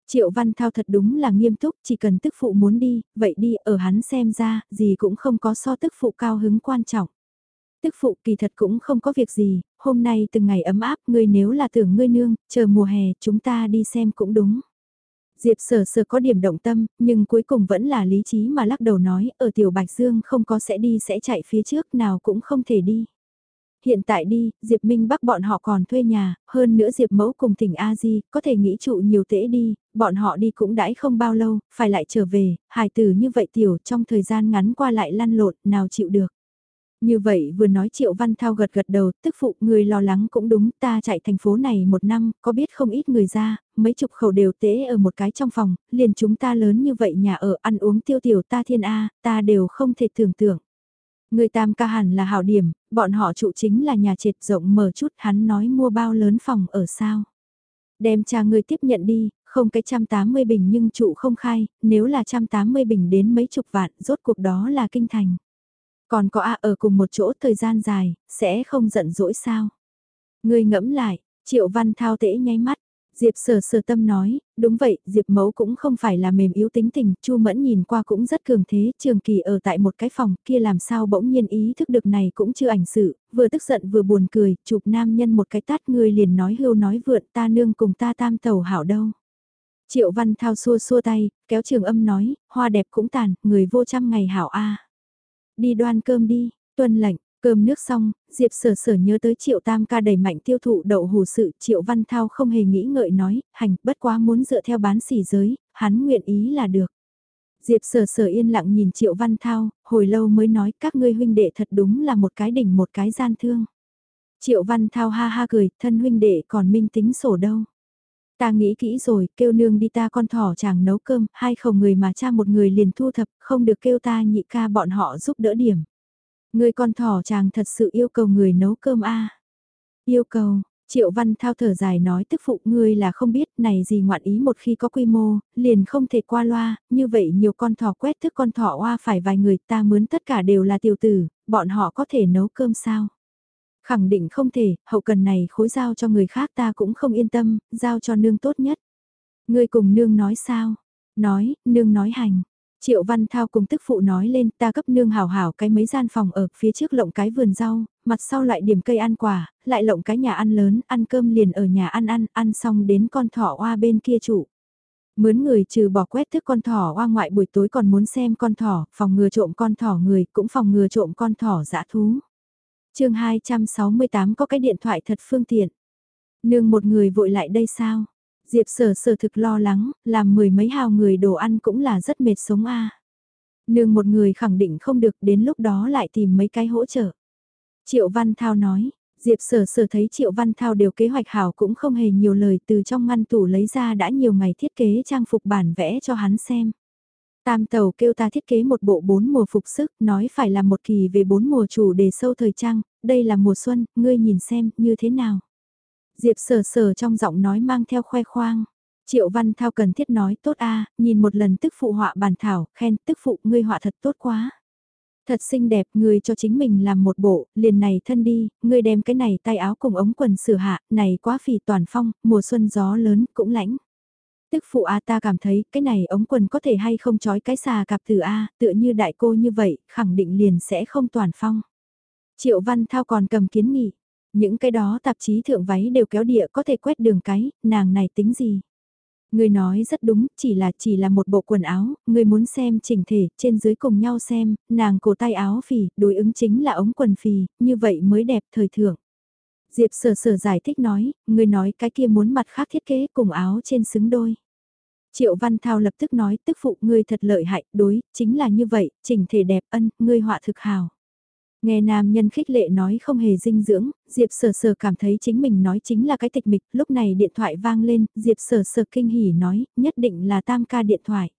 Triệu Văn Thao thật đúng là nghiêm túc, chỉ cần tức phụ muốn đi, vậy đi, ở hắn xem ra, gì cũng không có so tức phụ cao hứng quan trọng. Tức phụ kỳ thật cũng không có việc gì, hôm nay từng ngày ấm áp, ngươi nếu là tưởng ngươi nương, chờ mùa hè, chúng ta đi xem cũng đúng. Diệp sở sở có điểm động tâm, nhưng cuối cùng vẫn là lý trí mà lắc đầu nói, ở tiểu Bạch Dương không có sẽ đi sẽ chạy phía trước nào cũng không thể đi. Hiện tại đi, Diệp Minh Bắc bọn họ còn thuê nhà, hơn nữa Diệp Mẫu cùng tỉnh A Di, có thể nghĩ trụ nhiều tễ đi, bọn họ đi cũng đãi không bao lâu, phải lại trở về, hài tử như vậy tiểu trong thời gian ngắn qua lại lăn lộn, nào chịu được. Như vậy vừa nói Triệu Văn Thao gật gật đầu, tức phụ người lo lắng cũng đúng, ta chạy thành phố này một năm, có biết không ít người ra, mấy chục khẩu đều tế ở một cái trong phòng, liền chúng ta lớn như vậy nhà ở ăn uống tiêu tiểu ta thiên A, ta đều không thể tưởng tượng. Người tam ca hẳn là hảo điểm, bọn họ trụ chính là nhà trệt rộng mở chút hắn nói mua bao lớn phòng ở sao. Đem cha người tiếp nhận đi, không cái trăm tám mươi bình nhưng trụ không khai, nếu là trăm tám mươi bình đến mấy chục vạn, rốt cuộc đó là kinh thành. Còn có A ở cùng một chỗ thời gian dài, sẽ không giận dỗi sao. Người ngẫm lại, triệu văn thao tễ nháy mắt, Diệp sở sở tâm nói, đúng vậy, Diệp mẫu cũng không phải là mềm yếu tính tình, Chu Mẫn nhìn qua cũng rất cường thế, trường kỳ ở tại một cái phòng kia làm sao bỗng nhiên ý thức được này cũng chưa ảnh sự, vừa tức giận vừa buồn cười, chụp nam nhân một cái tát người liền nói hưu nói vượn ta nương cùng ta tam tàu hảo đâu. Triệu Văn Thao xua xua tay, kéo trường âm nói, hoa đẹp cũng tàn, người vô trăm ngày hảo a. Đi đoan cơm đi, tuân lệnh, Cơm nước xong, Diệp sở sở nhớ tới triệu tam ca đẩy mạnh tiêu thụ đậu hù sự triệu văn thao không hề nghĩ ngợi nói, hành, bất quá muốn dựa theo bán xỉ giới, hắn nguyện ý là được. Diệp sở sở yên lặng nhìn triệu văn thao, hồi lâu mới nói các ngươi huynh đệ thật đúng là một cái đỉnh một cái gian thương. Triệu văn thao ha ha cười, thân huynh đệ còn minh tính sổ đâu. Ta nghĩ kỹ rồi, kêu nương đi ta con thỏ chàng nấu cơm, hai khẩu người mà cha một người liền thu thập, không được kêu ta nhị ca bọn họ giúp đỡ điểm. Người con thỏ chàng thật sự yêu cầu người nấu cơm a Yêu cầu, Triệu Văn Thao thở dài nói tức phụ ngươi là không biết này gì ngoạn ý một khi có quy mô, liền không thể qua loa, như vậy nhiều con thỏ quét thức con thỏ hoa phải vài người ta mướn tất cả đều là tiểu tử, bọn họ có thể nấu cơm sao? Khẳng định không thể, hậu cần này khối giao cho người khác ta cũng không yên tâm, giao cho nương tốt nhất. Ngươi cùng nương nói sao? Nói, nương nói hành. Triệu Văn Thao cùng tức phụ nói lên ta cấp nương hảo hảo cái mấy gian phòng ở phía trước lộng cái vườn rau, mặt sau lại điểm cây ăn quả, lại lộng cái nhà ăn lớn, ăn cơm liền ở nhà ăn ăn, ăn xong đến con thỏ oa bên kia trụ. Mướn người trừ bỏ quét thức con thỏ oa ngoại buổi tối còn muốn xem con thỏ, phòng ngừa trộm con thỏ người, cũng phòng ngừa trộm con thỏ dã thú chương 268 có cái điện thoại thật phương tiện. Nương một người vội lại đây sao? Diệp sở sở thực lo lắng, làm mười mấy hào người đồ ăn cũng là rất mệt sống a. Nương một người khẳng định không được đến lúc đó lại tìm mấy cái hỗ trợ. Triệu Văn Thao nói, Diệp sở sở thấy Triệu Văn Thao đều kế hoạch hảo cũng không hề nhiều lời từ trong ngăn tủ lấy ra đã nhiều ngày thiết kế trang phục bản vẽ cho hắn xem. Tam tàu kêu ta thiết kế một bộ bốn mùa phục sức, nói phải là một kỳ về bốn mùa chủ đề sâu thời trang, đây là mùa xuân, ngươi nhìn xem, như thế nào. Diệp sờ sờ trong giọng nói mang theo khoe khoang. Triệu Văn Thao cần thiết nói tốt a, nhìn một lần tức phụ họa bàn thảo, khen tức phụ ngươi họa thật tốt quá. Thật xinh đẹp, ngươi cho chính mình làm một bộ, liền này thân đi, ngươi đem cái này tay áo cùng ống quần sửa hạ, này quá phì toàn phong, mùa xuân gió lớn, cũng lãnh. Tức phụ A ta cảm thấy cái này ống quần có thể hay không trói cái xà cặp từ A, tựa như đại cô như vậy, khẳng định liền sẽ không toàn phong. Triệu Văn Thao còn cầm kiến nghị, những cái đó tạp chí thượng váy đều kéo địa có thể quét đường cái, nàng này tính gì? Người nói rất đúng, chỉ là chỉ là một bộ quần áo, người muốn xem chỉnh thể, trên dưới cùng nhau xem, nàng cổ tay áo phì, đối ứng chính là ống quần phì, như vậy mới đẹp thời thượng. Diệp sở sở giải thích nói, người nói cái kia muốn mặt khác thiết kế cùng áo trên xứng đôi. Triệu Văn Thao lập tức nói, tức phụ ngươi thật lợi hại, đối, chính là như vậy, chỉnh thể đẹp ân, ngươi họa thực hào. Nghe nam nhân khích lệ nói không hề dinh dưỡng, Diệp Sở Sở cảm thấy chính mình nói chính là cái tịch mịch, lúc này điện thoại vang lên, Diệp Sở Sở kinh hỉ nói, nhất định là tam ca điện thoại.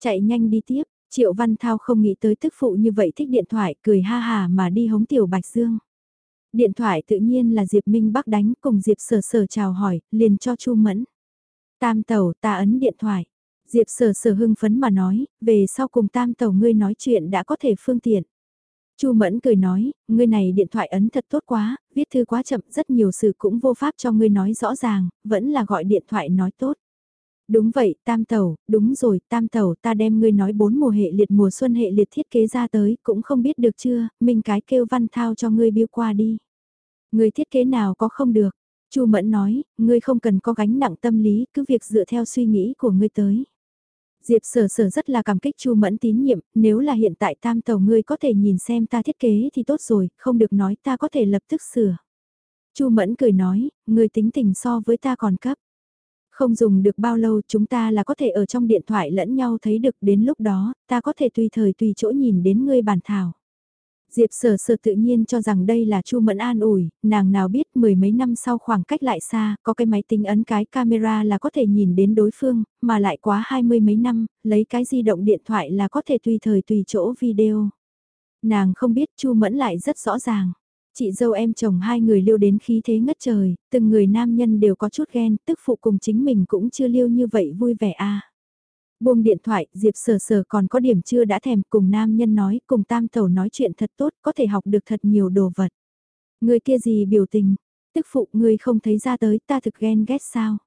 Chạy nhanh đi tiếp, Triệu Văn Thao không nghĩ tới tức phụ như vậy thích điện thoại, cười ha hà mà đi hống tiểu Bạch Dương. Điện thoại tự nhiên là Diệp Minh Bắc đánh cùng Diệp Sở Sở chào hỏi, liền cho Chu Mẫn. Tam Tẩu ta ấn điện thoại. Diệp Sở Sở hưng phấn mà nói, về sau cùng tam Tẩu ngươi nói chuyện đã có thể phương tiện. Chu Mẫn cười nói, ngươi này điện thoại ấn thật tốt quá, viết thư quá chậm, rất nhiều sự cũng vô pháp cho ngươi nói rõ ràng, vẫn là gọi điện thoại nói tốt. Đúng vậy, tam tẩu, đúng rồi, tam tẩu, ta đem ngươi nói bốn mùa hệ liệt mùa xuân hệ liệt thiết kế ra tới, cũng không biết được chưa, mình cái kêu văn thao cho ngươi biêu qua đi. Ngươi thiết kế nào có không được, Chu Mẫn nói, ngươi không cần có gánh nặng tâm lý, cứ việc dựa theo suy nghĩ của ngươi tới. Diệp sở sở rất là cảm kích Chu Mẫn tín nhiệm, nếu là hiện tại tam tàu ngươi có thể nhìn xem ta thiết kế thì tốt rồi, không được nói ta có thể lập tức sửa. Chu Mẫn cười nói, ngươi tính tình so với ta còn cấp. Không dùng được bao lâu chúng ta là có thể ở trong điện thoại lẫn nhau thấy được đến lúc đó, ta có thể tùy thời tùy chỗ nhìn đến ngươi bản thảo. Diệp sở sở tự nhiên cho rằng đây là Chu Mẫn an ủi, nàng nào biết mười mấy năm sau khoảng cách lại xa, có cái máy tính ấn cái camera là có thể nhìn đến đối phương, mà lại quá hai mươi mấy năm, lấy cái di động điện thoại là có thể tùy thời tùy chỗ video. Nàng không biết Chu Mẫn lại rất rõ ràng. Chị dâu em chồng hai người liêu đến khí thế ngất trời, từng người nam nhân đều có chút ghen, tức phụ cùng chính mình cũng chưa liêu như vậy vui vẻ a. Buông điện thoại, Diệp sờ sờ còn có điểm chưa đã thèm cùng nam nhân nói, cùng tam tẩu nói chuyện thật tốt, có thể học được thật nhiều đồ vật. Người kia gì biểu tình, tức phụ người không thấy ra tới ta thực ghen ghét sao.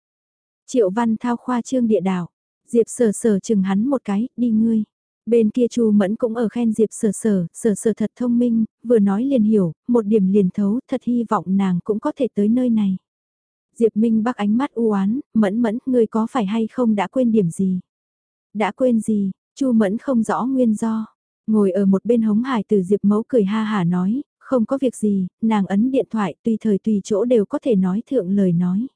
Triệu văn thao khoa trương địa đảo, Diệp sờ sờ chừng hắn một cái, đi ngươi. Bên kia Chu Mẫn cũng ở khen Diệp Sở Sở, Sở Sở thật thông minh, vừa nói liền hiểu, một điểm liền thấu, thật hy vọng nàng cũng có thể tới nơi này. Diệp Minh bắc ánh mắt u oán, Mẫn Mẫn, ngươi có phải hay không đã quên điểm gì? Đã quên gì, Chu Mẫn không rõ nguyên do. Ngồi ở một bên hống hải từ Diệp Mẫu cười ha hả nói, không có việc gì, nàng ấn điện thoại tùy thời tùy chỗ đều có thể nói thượng lời nói.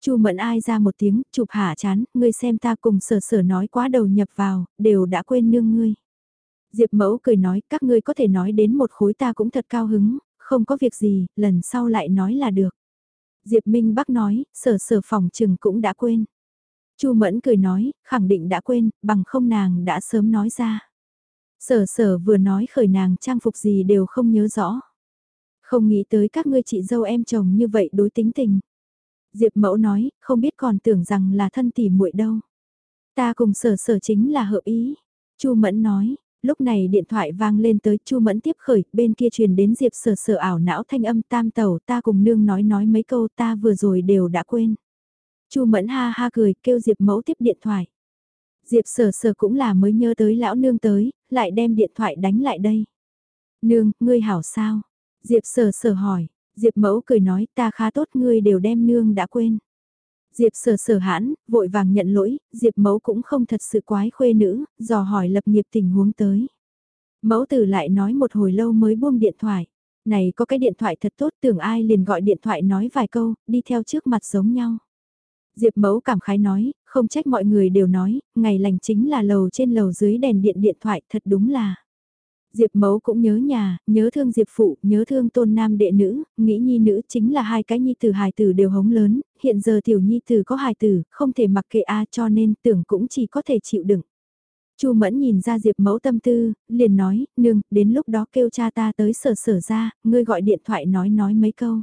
Chu Mẫn ai ra một tiếng, chụp hạ chán, ngươi xem ta cùng sở sở nói quá đầu nhập vào, đều đã quên nương ngươi. Diệp Mẫu cười nói, các ngươi có thể nói đến một khối ta cũng thật cao hứng, không có việc gì, lần sau lại nói là được. Diệp Minh Bắc nói, sở sở phòng trừng cũng đã quên. Chu Mẫn cười nói, khẳng định đã quên, bằng không nàng đã sớm nói ra. Sở sở vừa nói khởi nàng trang phục gì đều không nhớ rõ. Không nghĩ tới các ngươi chị dâu em chồng như vậy đối tính tình. Diệp mẫu nói, không biết còn tưởng rằng là thân tỷ muội đâu. Ta cùng sở sở chính là hợp ý. Chu Mẫn nói, lúc này điện thoại vang lên tới Chu Mẫn tiếp khởi, bên kia truyền đến Diệp sở sở ảo não thanh âm tam tẩu, ta cùng nương nói nói mấy câu ta vừa rồi đều đã quên. Chu Mẫn ha ha cười, kêu Diệp Mẫu tiếp điện thoại. Diệp Sở Sở cũng là mới nhớ tới lão nương tới, lại đem điện thoại đánh lại đây. Nương, ngươi hảo sao? Diệp Sở Sở hỏi, Diệp Mẫu cười nói ta khá tốt ngươi đều đem nương đã quên. Diệp Sở Sở hãn, vội vàng nhận lỗi, Diệp Mẫu cũng không thật sự quái khuê nữ, dò hỏi lập nghiệp tình huống tới. Mẫu tử lại nói một hồi lâu mới buông điện thoại. Này có cái điện thoại thật tốt tưởng ai liền gọi điện thoại nói vài câu, đi theo trước mặt giống nhau. Diệp mẫu cảm khái nói, không trách mọi người đều nói, ngày lành chính là lầu trên lầu dưới đèn điện điện thoại thật đúng là. Diệp mẫu cũng nhớ nhà, nhớ thương Diệp phụ, nhớ thương tôn nam đệ nữ, nghĩ nhi nữ chính là hai cái nhi tử hài tử đều hống lớn, hiện giờ tiểu nhi tử có hài tử, không thể mặc kệ a cho nên tưởng cũng chỉ có thể chịu đựng. Chu Mẫn nhìn ra Diệp mẫu tâm tư, liền nói, nương, đến lúc đó kêu cha ta tới sở sở ra, ngươi gọi điện thoại nói nói mấy câu.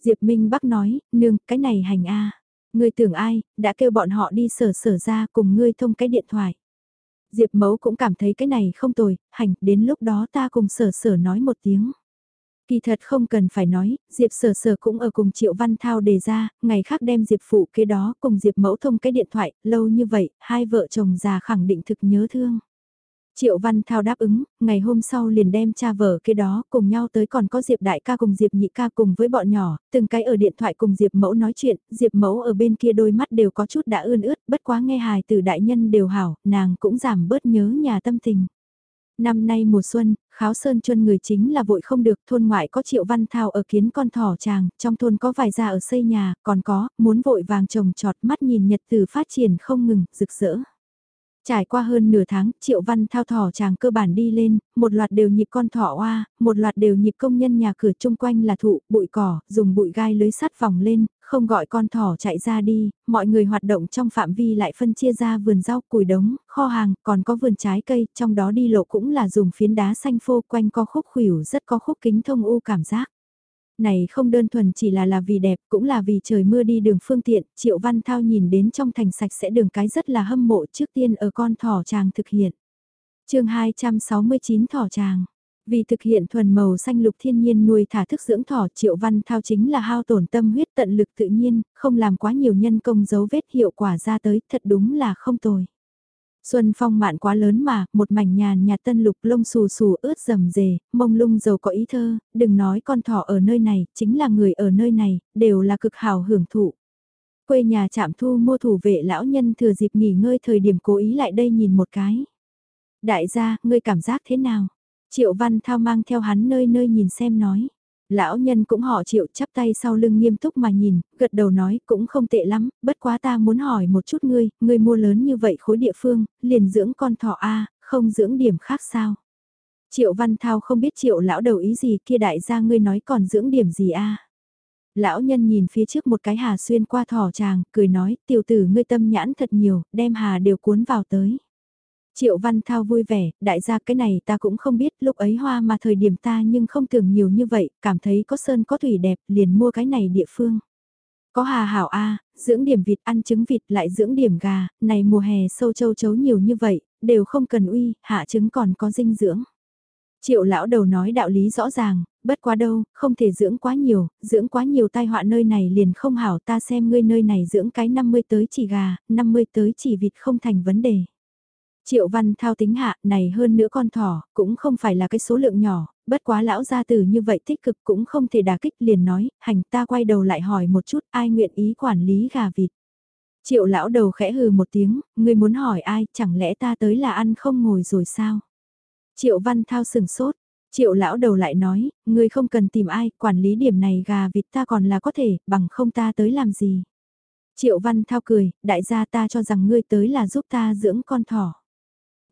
Diệp Minh Bắc nói, nương, cái này hành a Ngươi tưởng ai, đã kêu bọn họ đi sở sở ra cùng ngươi thông cái điện thoại. Diệp Mẫu cũng cảm thấy cái này không tồi, hành, đến lúc đó ta cùng sở sở nói một tiếng. Kỳ thật không cần phải nói, Diệp sở sở cũng ở cùng Triệu Văn Thao đề ra, ngày khác đem Diệp phụ kế đó cùng Diệp Mẫu thông cái điện thoại, lâu như vậy, hai vợ chồng già khẳng định thực nhớ thương. Triệu Văn Thao đáp ứng, ngày hôm sau liền đem cha vợ kia đó cùng nhau tới còn có Diệp Đại ca cùng Diệp Nhị ca cùng với bọn nhỏ, từng cái ở điện thoại cùng Diệp Mẫu nói chuyện, Diệp Mẫu ở bên kia đôi mắt đều có chút đã ươn ướt, bất quá nghe hài từ đại nhân đều hảo, nàng cũng giảm bớt nhớ nhà tâm tình. Năm nay mùa xuân, kháo sơn chuân người chính là vội không được, thôn ngoại có triệu văn thao ở kiến con thỏ chàng, trong thôn có vài gia ở xây nhà, còn có, muốn vội vàng trồng trọt mắt nhìn nhật từ phát triển không ngừng, rực rỡ. Trải qua hơn nửa tháng, Triệu Văn thao thỏ chàng cơ bản đi lên, một loạt đều nhịp con thỏ oa, một loạt đều nhịp công nhân nhà cửa chung quanh là thụ, bụi cỏ, dùng bụi gai lưới sắt vòng lên, không gọi con thỏ chạy ra đi, mọi người hoạt động trong phạm vi lại phân chia ra vườn rau, củi đống, kho hàng, còn có vườn trái cây, trong đó đi lộ cũng là dùng phiến đá xanh phô quanh co khúc khuỷu rất có khúc kính thông u cảm giác này không đơn thuần chỉ là là vì đẹp, cũng là vì trời mưa đi đường phương tiện, Triệu Văn Thao nhìn đến trong thành sạch sẽ đường cái rất là hâm mộ trước tiên ở con thỏ tràng thực hiện. chương 269 thỏ tràng Vì thực hiện thuần màu xanh lục thiên nhiên nuôi thả thức dưỡng thỏ triệu văn thao chính là hao tổn tâm huyết tận lực tự nhiên, không làm quá nhiều nhân công dấu vết hiệu quả ra tới, thật đúng là không tồi. Xuân phong mạn quá lớn mà, một mảnh nhàn nhạt tân lục lông xù xù ướt rầm rề, mông lung giàu có ý thơ, đừng nói con thỏ ở nơi này, chính là người ở nơi này, đều là cực hào hưởng thụ. Quê nhà chạm thu mua thủ vệ lão nhân thừa dịp nghỉ ngơi thời điểm cố ý lại đây nhìn một cái. Đại gia, ngươi cảm giác thế nào? Triệu Văn Thao mang theo hắn nơi nơi nhìn xem nói. Lão nhân cũng họ triệu chắp tay sau lưng nghiêm túc mà nhìn, gật đầu nói cũng không tệ lắm, bất quá ta muốn hỏi một chút ngươi, ngươi mua lớn như vậy khối địa phương, liền dưỡng con thỏ A, không dưỡng điểm khác sao? Triệu Văn Thao không biết triệu lão đầu ý gì kia đại gia ngươi nói còn dưỡng điểm gì A? Lão nhân nhìn phía trước một cái hà xuyên qua thỏ chàng, cười nói, tiểu tử ngươi tâm nhãn thật nhiều, đem hà đều cuốn vào tới. Triệu Văn Thao vui vẻ, đại gia cái này ta cũng không biết lúc ấy hoa mà thời điểm ta nhưng không tưởng nhiều như vậy, cảm thấy có sơn có thủy đẹp, liền mua cái này địa phương. Có hà hảo A, dưỡng điểm vịt ăn trứng vịt lại dưỡng điểm gà, này mùa hè sâu châu chấu nhiều như vậy, đều không cần uy, hạ trứng còn có dinh dưỡng. Triệu lão đầu nói đạo lý rõ ràng, bất quá đâu, không thể dưỡng quá nhiều, dưỡng quá nhiều tai họa nơi này liền không hảo ta xem ngươi nơi này dưỡng cái 50 tới chỉ gà, 50 tới chỉ vịt không thành vấn đề. Triệu văn thao tính hạ này hơn nữa con thỏ, cũng không phải là cái số lượng nhỏ, bất quá lão gia tử như vậy tích cực cũng không thể đả kích liền nói, hành ta quay đầu lại hỏi một chút ai nguyện ý quản lý gà vịt. Triệu lão đầu khẽ hừ một tiếng, ngươi muốn hỏi ai, chẳng lẽ ta tới là ăn không ngồi rồi sao? Triệu văn thao sừng sốt, triệu lão đầu lại nói, ngươi không cần tìm ai, quản lý điểm này gà vịt ta còn là có thể, bằng không ta tới làm gì. Triệu văn thao cười, đại gia ta cho rằng ngươi tới là giúp ta dưỡng con thỏ.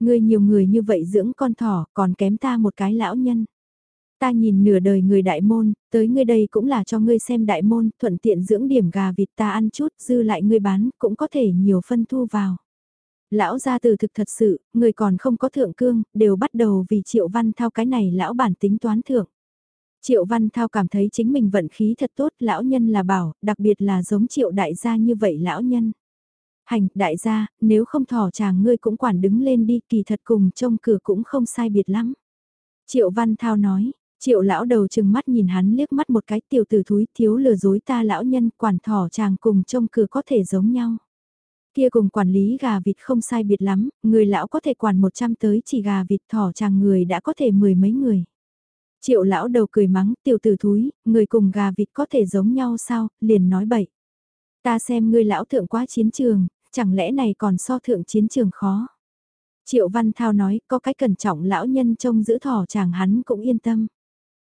Ngươi nhiều người như vậy dưỡng con thỏ, còn kém ta một cái lão nhân. Ta nhìn nửa đời người đại môn, tới ngươi đây cũng là cho ngươi xem đại môn, thuận tiện dưỡng điểm gà vịt ta ăn chút, dư lại ngươi bán, cũng có thể nhiều phân thu vào. Lão gia từ thực thật sự, người còn không có thượng cương, đều bắt đầu vì triệu văn thao cái này lão bản tính toán thượng. Triệu Văn Thao cảm thấy chính mình vận khí thật tốt, lão nhân là bảo, đặc biệt là giống triệu đại gia như vậy lão nhân. Hành, đại gia, nếu không thỏ chàng ngươi cũng quản đứng lên đi, kỳ thật cùng trông cửa cũng không sai biệt lắm. Triệu Văn Thao nói, triệu lão đầu chừng mắt nhìn hắn liếc mắt một cái tiểu tử thúi thiếu lừa dối ta lão nhân quản thỏ chàng cùng trông cửa có thể giống nhau. Kia cùng quản lý gà vịt không sai biệt lắm, người lão có thể quản 100 tới chỉ gà vịt thỏ chàng người đã có thể mười mấy người. Triệu lão đầu cười mắng tiểu tử thúi, người cùng gà vịt có thể giống nhau sao, liền nói bậy. Ta xem ngươi lão thượng quá chiến trường, chẳng lẽ này còn so thượng chiến trường khó. Triệu Văn Thao nói, có cái cẩn trọng lão nhân trông giữ thỏ chàng hắn cũng yên tâm.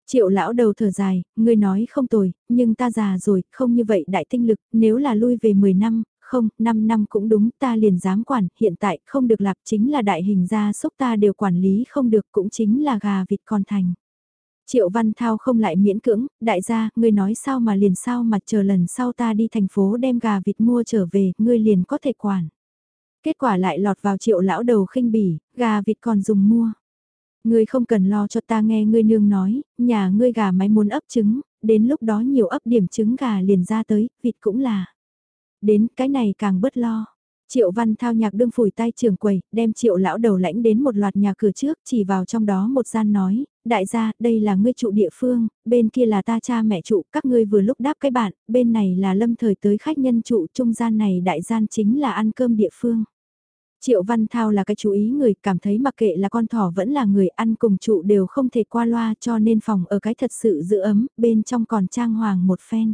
Triệu lão đầu thở dài, ngươi nói không tồi, nhưng ta già rồi, không như vậy đại tinh lực, nếu là lui về 10 năm, không, 5 năm cũng đúng, ta liền dám quản, hiện tại không được lạp chính là đại hình gia xúc ta đều quản lý không được cũng chính là gà vịt con thành. Triệu Văn Thao không lại miễn cưỡng, đại gia, ngươi nói sao mà liền sao mà chờ lần sau ta đi thành phố đem gà vịt mua trở về, ngươi liền có thể quản. Kết quả lại lọt vào triệu lão đầu khinh bỉ, gà vịt còn dùng mua. Ngươi không cần lo cho ta nghe ngươi nương nói, nhà ngươi gà máy muốn ấp trứng, đến lúc đó nhiều ấp điểm trứng gà liền ra tới, vịt cũng là. Đến cái này càng bớt lo. Triệu Văn Thao nhạc đương phủi tay trường quầy, đem triệu lão đầu lãnh đến một loạt nhà cửa trước, chỉ vào trong đó một gian nói, đại gia, đây là ngươi trụ địa phương, bên kia là ta cha mẹ trụ, các ngươi vừa lúc đáp cái bạn, bên này là lâm thời tới khách nhân trụ, trung gian này đại gian chính là ăn cơm địa phương. Triệu Văn Thao là cái chú ý người cảm thấy mặc kệ là con thỏ vẫn là người ăn cùng trụ đều không thể qua loa cho nên phòng ở cái thật sự giữ ấm, bên trong còn trang hoàng một phen.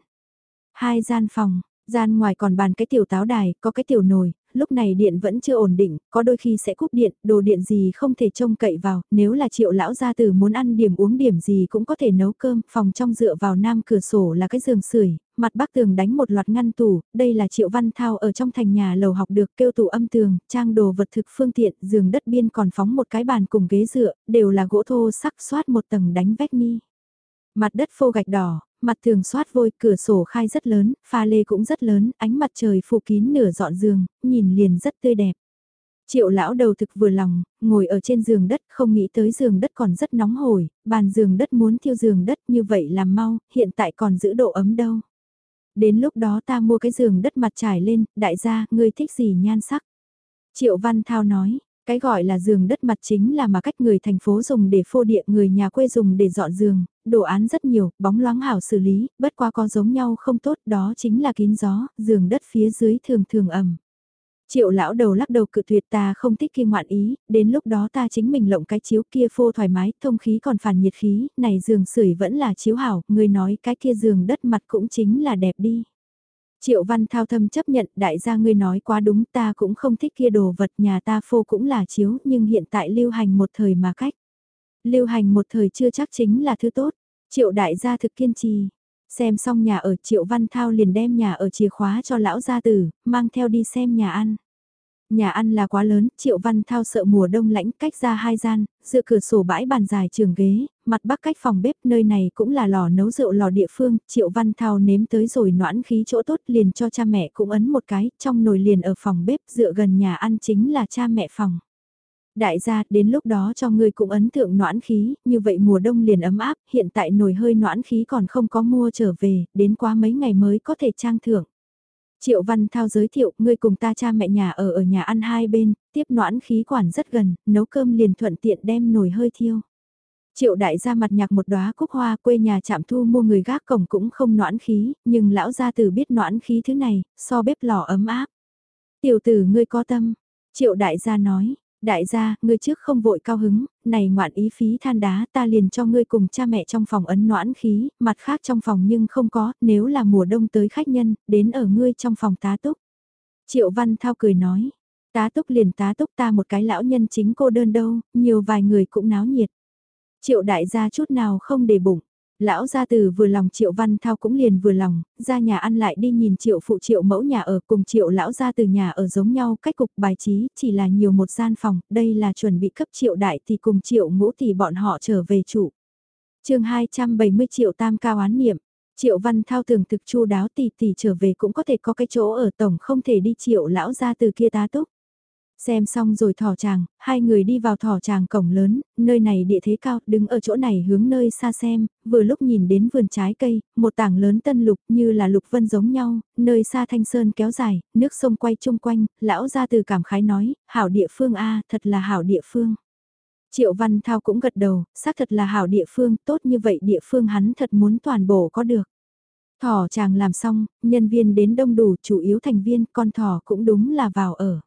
Hai gian phòng, gian ngoài còn bàn cái tiểu táo đài, có cái tiểu nồi, lúc này điện vẫn chưa ổn định, có đôi khi sẽ cúp điện, đồ điện gì không thể trông cậy vào, nếu là triệu lão gia tử muốn ăn điểm uống điểm gì cũng có thể nấu cơm, phòng trong dựa vào nam cửa sổ là cái giường sưởi mặt bắc tường đánh một loạt ngăn tủ, đây là triệu văn thao ở trong thành nhà lầu học được kêu tủ âm tường, trang đồ vật thực phương tiện, giường đất biên còn phóng một cái bàn cùng ghế dựa, đều là gỗ thô sắc xoát một tầng đánh vách ni. Mặt đất phô gạch đỏ, mặt tường soát vôi, cửa sổ khai rất lớn, pha lê cũng rất lớn, ánh mặt trời phủ kín nửa dọn giường, nhìn liền rất tươi đẹp. Triệu lão đầu thực vừa lòng, ngồi ở trên giường đất không nghĩ tới giường đất còn rất nóng hổi, bàn giường đất muốn thiêu giường đất như vậy làm mau, hiện tại còn giữ độ ấm đâu. Đến lúc đó ta mua cái giường đất mặt trải lên, đại gia, ngươi thích gì nhan sắc. Triệu Văn Thao nói, cái gọi là giường đất mặt chính là mà cách người thành phố dùng để phô địa người nhà quê dùng để dọn giường, đồ án rất nhiều, bóng loáng hảo xử lý, bất qua có giống nhau không tốt đó chính là kín gió, giường đất phía dưới thường thường ẩm. Triệu lão đầu lắc đầu cự tuyệt ta không thích kia ngoạn ý, đến lúc đó ta chính mình lộng cái chiếu kia phô thoải mái, thông khí còn phản nhiệt khí, này giường sưởi vẫn là chiếu hảo, người nói cái kia giường đất mặt cũng chính là đẹp đi. Triệu Văn Thao thâm chấp nhận đại gia ngươi nói quá đúng ta cũng không thích kia đồ vật nhà ta phô cũng là chiếu nhưng hiện tại lưu hành một thời mà cách. Lưu hành một thời chưa chắc chính là thứ tốt. Triệu đại gia thực kiên trì. Xem xong nhà ở Triệu Văn Thao liền đem nhà ở chìa khóa cho lão gia tử, mang theo đi xem nhà ăn. Nhà ăn là quá lớn, Triệu Văn Thao sợ mùa đông lạnh cách ra hai gian, dựa cửa sổ bãi bàn dài trường ghế, mặt bắc cách phòng bếp nơi này cũng là lò nấu rượu lò địa phương, Triệu Văn Thao nếm tới rồi noãn khí chỗ tốt liền cho cha mẹ cũng ấn một cái, trong nồi liền ở phòng bếp dựa gần nhà ăn chính là cha mẹ phòng. Đại gia, đến lúc đó cho ngươi cũng ấn tượng noãn khí, như vậy mùa đông liền ấm áp, hiện tại nồi hơi noãn khí còn không có mua trở về, đến quá mấy ngày mới có thể trang thưởng. Triệu Văn Thao giới thiệu, ngươi cùng ta cha mẹ nhà ở ở nhà ăn hai bên, tiếp noãn khí quản rất gần, nấu cơm liền thuận tiện đem nồi hơi thiêu. Triệu đại gia mặt nhạc một đóa cúc hoa quê nhà chạm thu mua người gác cổng cũng không noãn khí, nhưng lão gia tử biết noãn khí thứ này, so bếp lò ấm áp. Tiểu tử ngươi có tâm, triệu đại gia nói, Đại gia, ngươi trước không vội cao hứng, này ngoạn ý phí than đá ta liền cho ngươi cùng cha mẹ trong phòng ấn noãn khí, mặt khác trong phòng nhưng không có, nếu là mùa đông tới khách nhân, đến ở ngươi trong phòng tá túc. Triệu Văn Thao cười nói, tá túc liền tá túc ta một cái lão nhân chính cô đơn đâu, nhiều vài người cũng náo nhiệt. Triệu đại gia chút nào không để bụng, Lão gia từ vừa lòng triệu văn thao cũng liền vừa lòng, ra nhà ăn lại đi nhìn triệu phụ triệu mẫu nhà ở cùng triệu lão gia từ nhà ở giống nhau cách cục bài trí chỉ là nhiều một gian phòng, đây là chuẩn bị cấp triệu đại thì cùng triệu ngũ thì bọn họ trở về chủ. chương 270 triệu tam cao án niệm, triệu văn thao thường thực chu đáo tỷ tỷ trở về cũng có thể có cái chỗ ở tổng không thể đi triệu lão gia từ kia tá túc. Xem xong rồi thỏ tràng, hai người đi vào thỏ tràng cổng lớn, nơi này địa thế cao, đứng ở chỗ này hướng nơi xa xem, vừa lúc nhìn đến vườn trái cây, một tảng lớn tân lục như là lục vân giống nhau, nơi xa thanh sơn kéo dài, nước sông quay chung quanh, lão ra từ cảm khái nói, hảo địa phương a thật là hảo địa phương. Triệu Văn Thao cũng gật đầu, xác thật là hảo địa phương, tốt như vậy địa phương hắn thật muốn toàn bộ có được. Thỏ chàng làm xong, nhân viên đến đông đủ, chủ yếu thành viên, con thỏ cũng đúng là vào ở.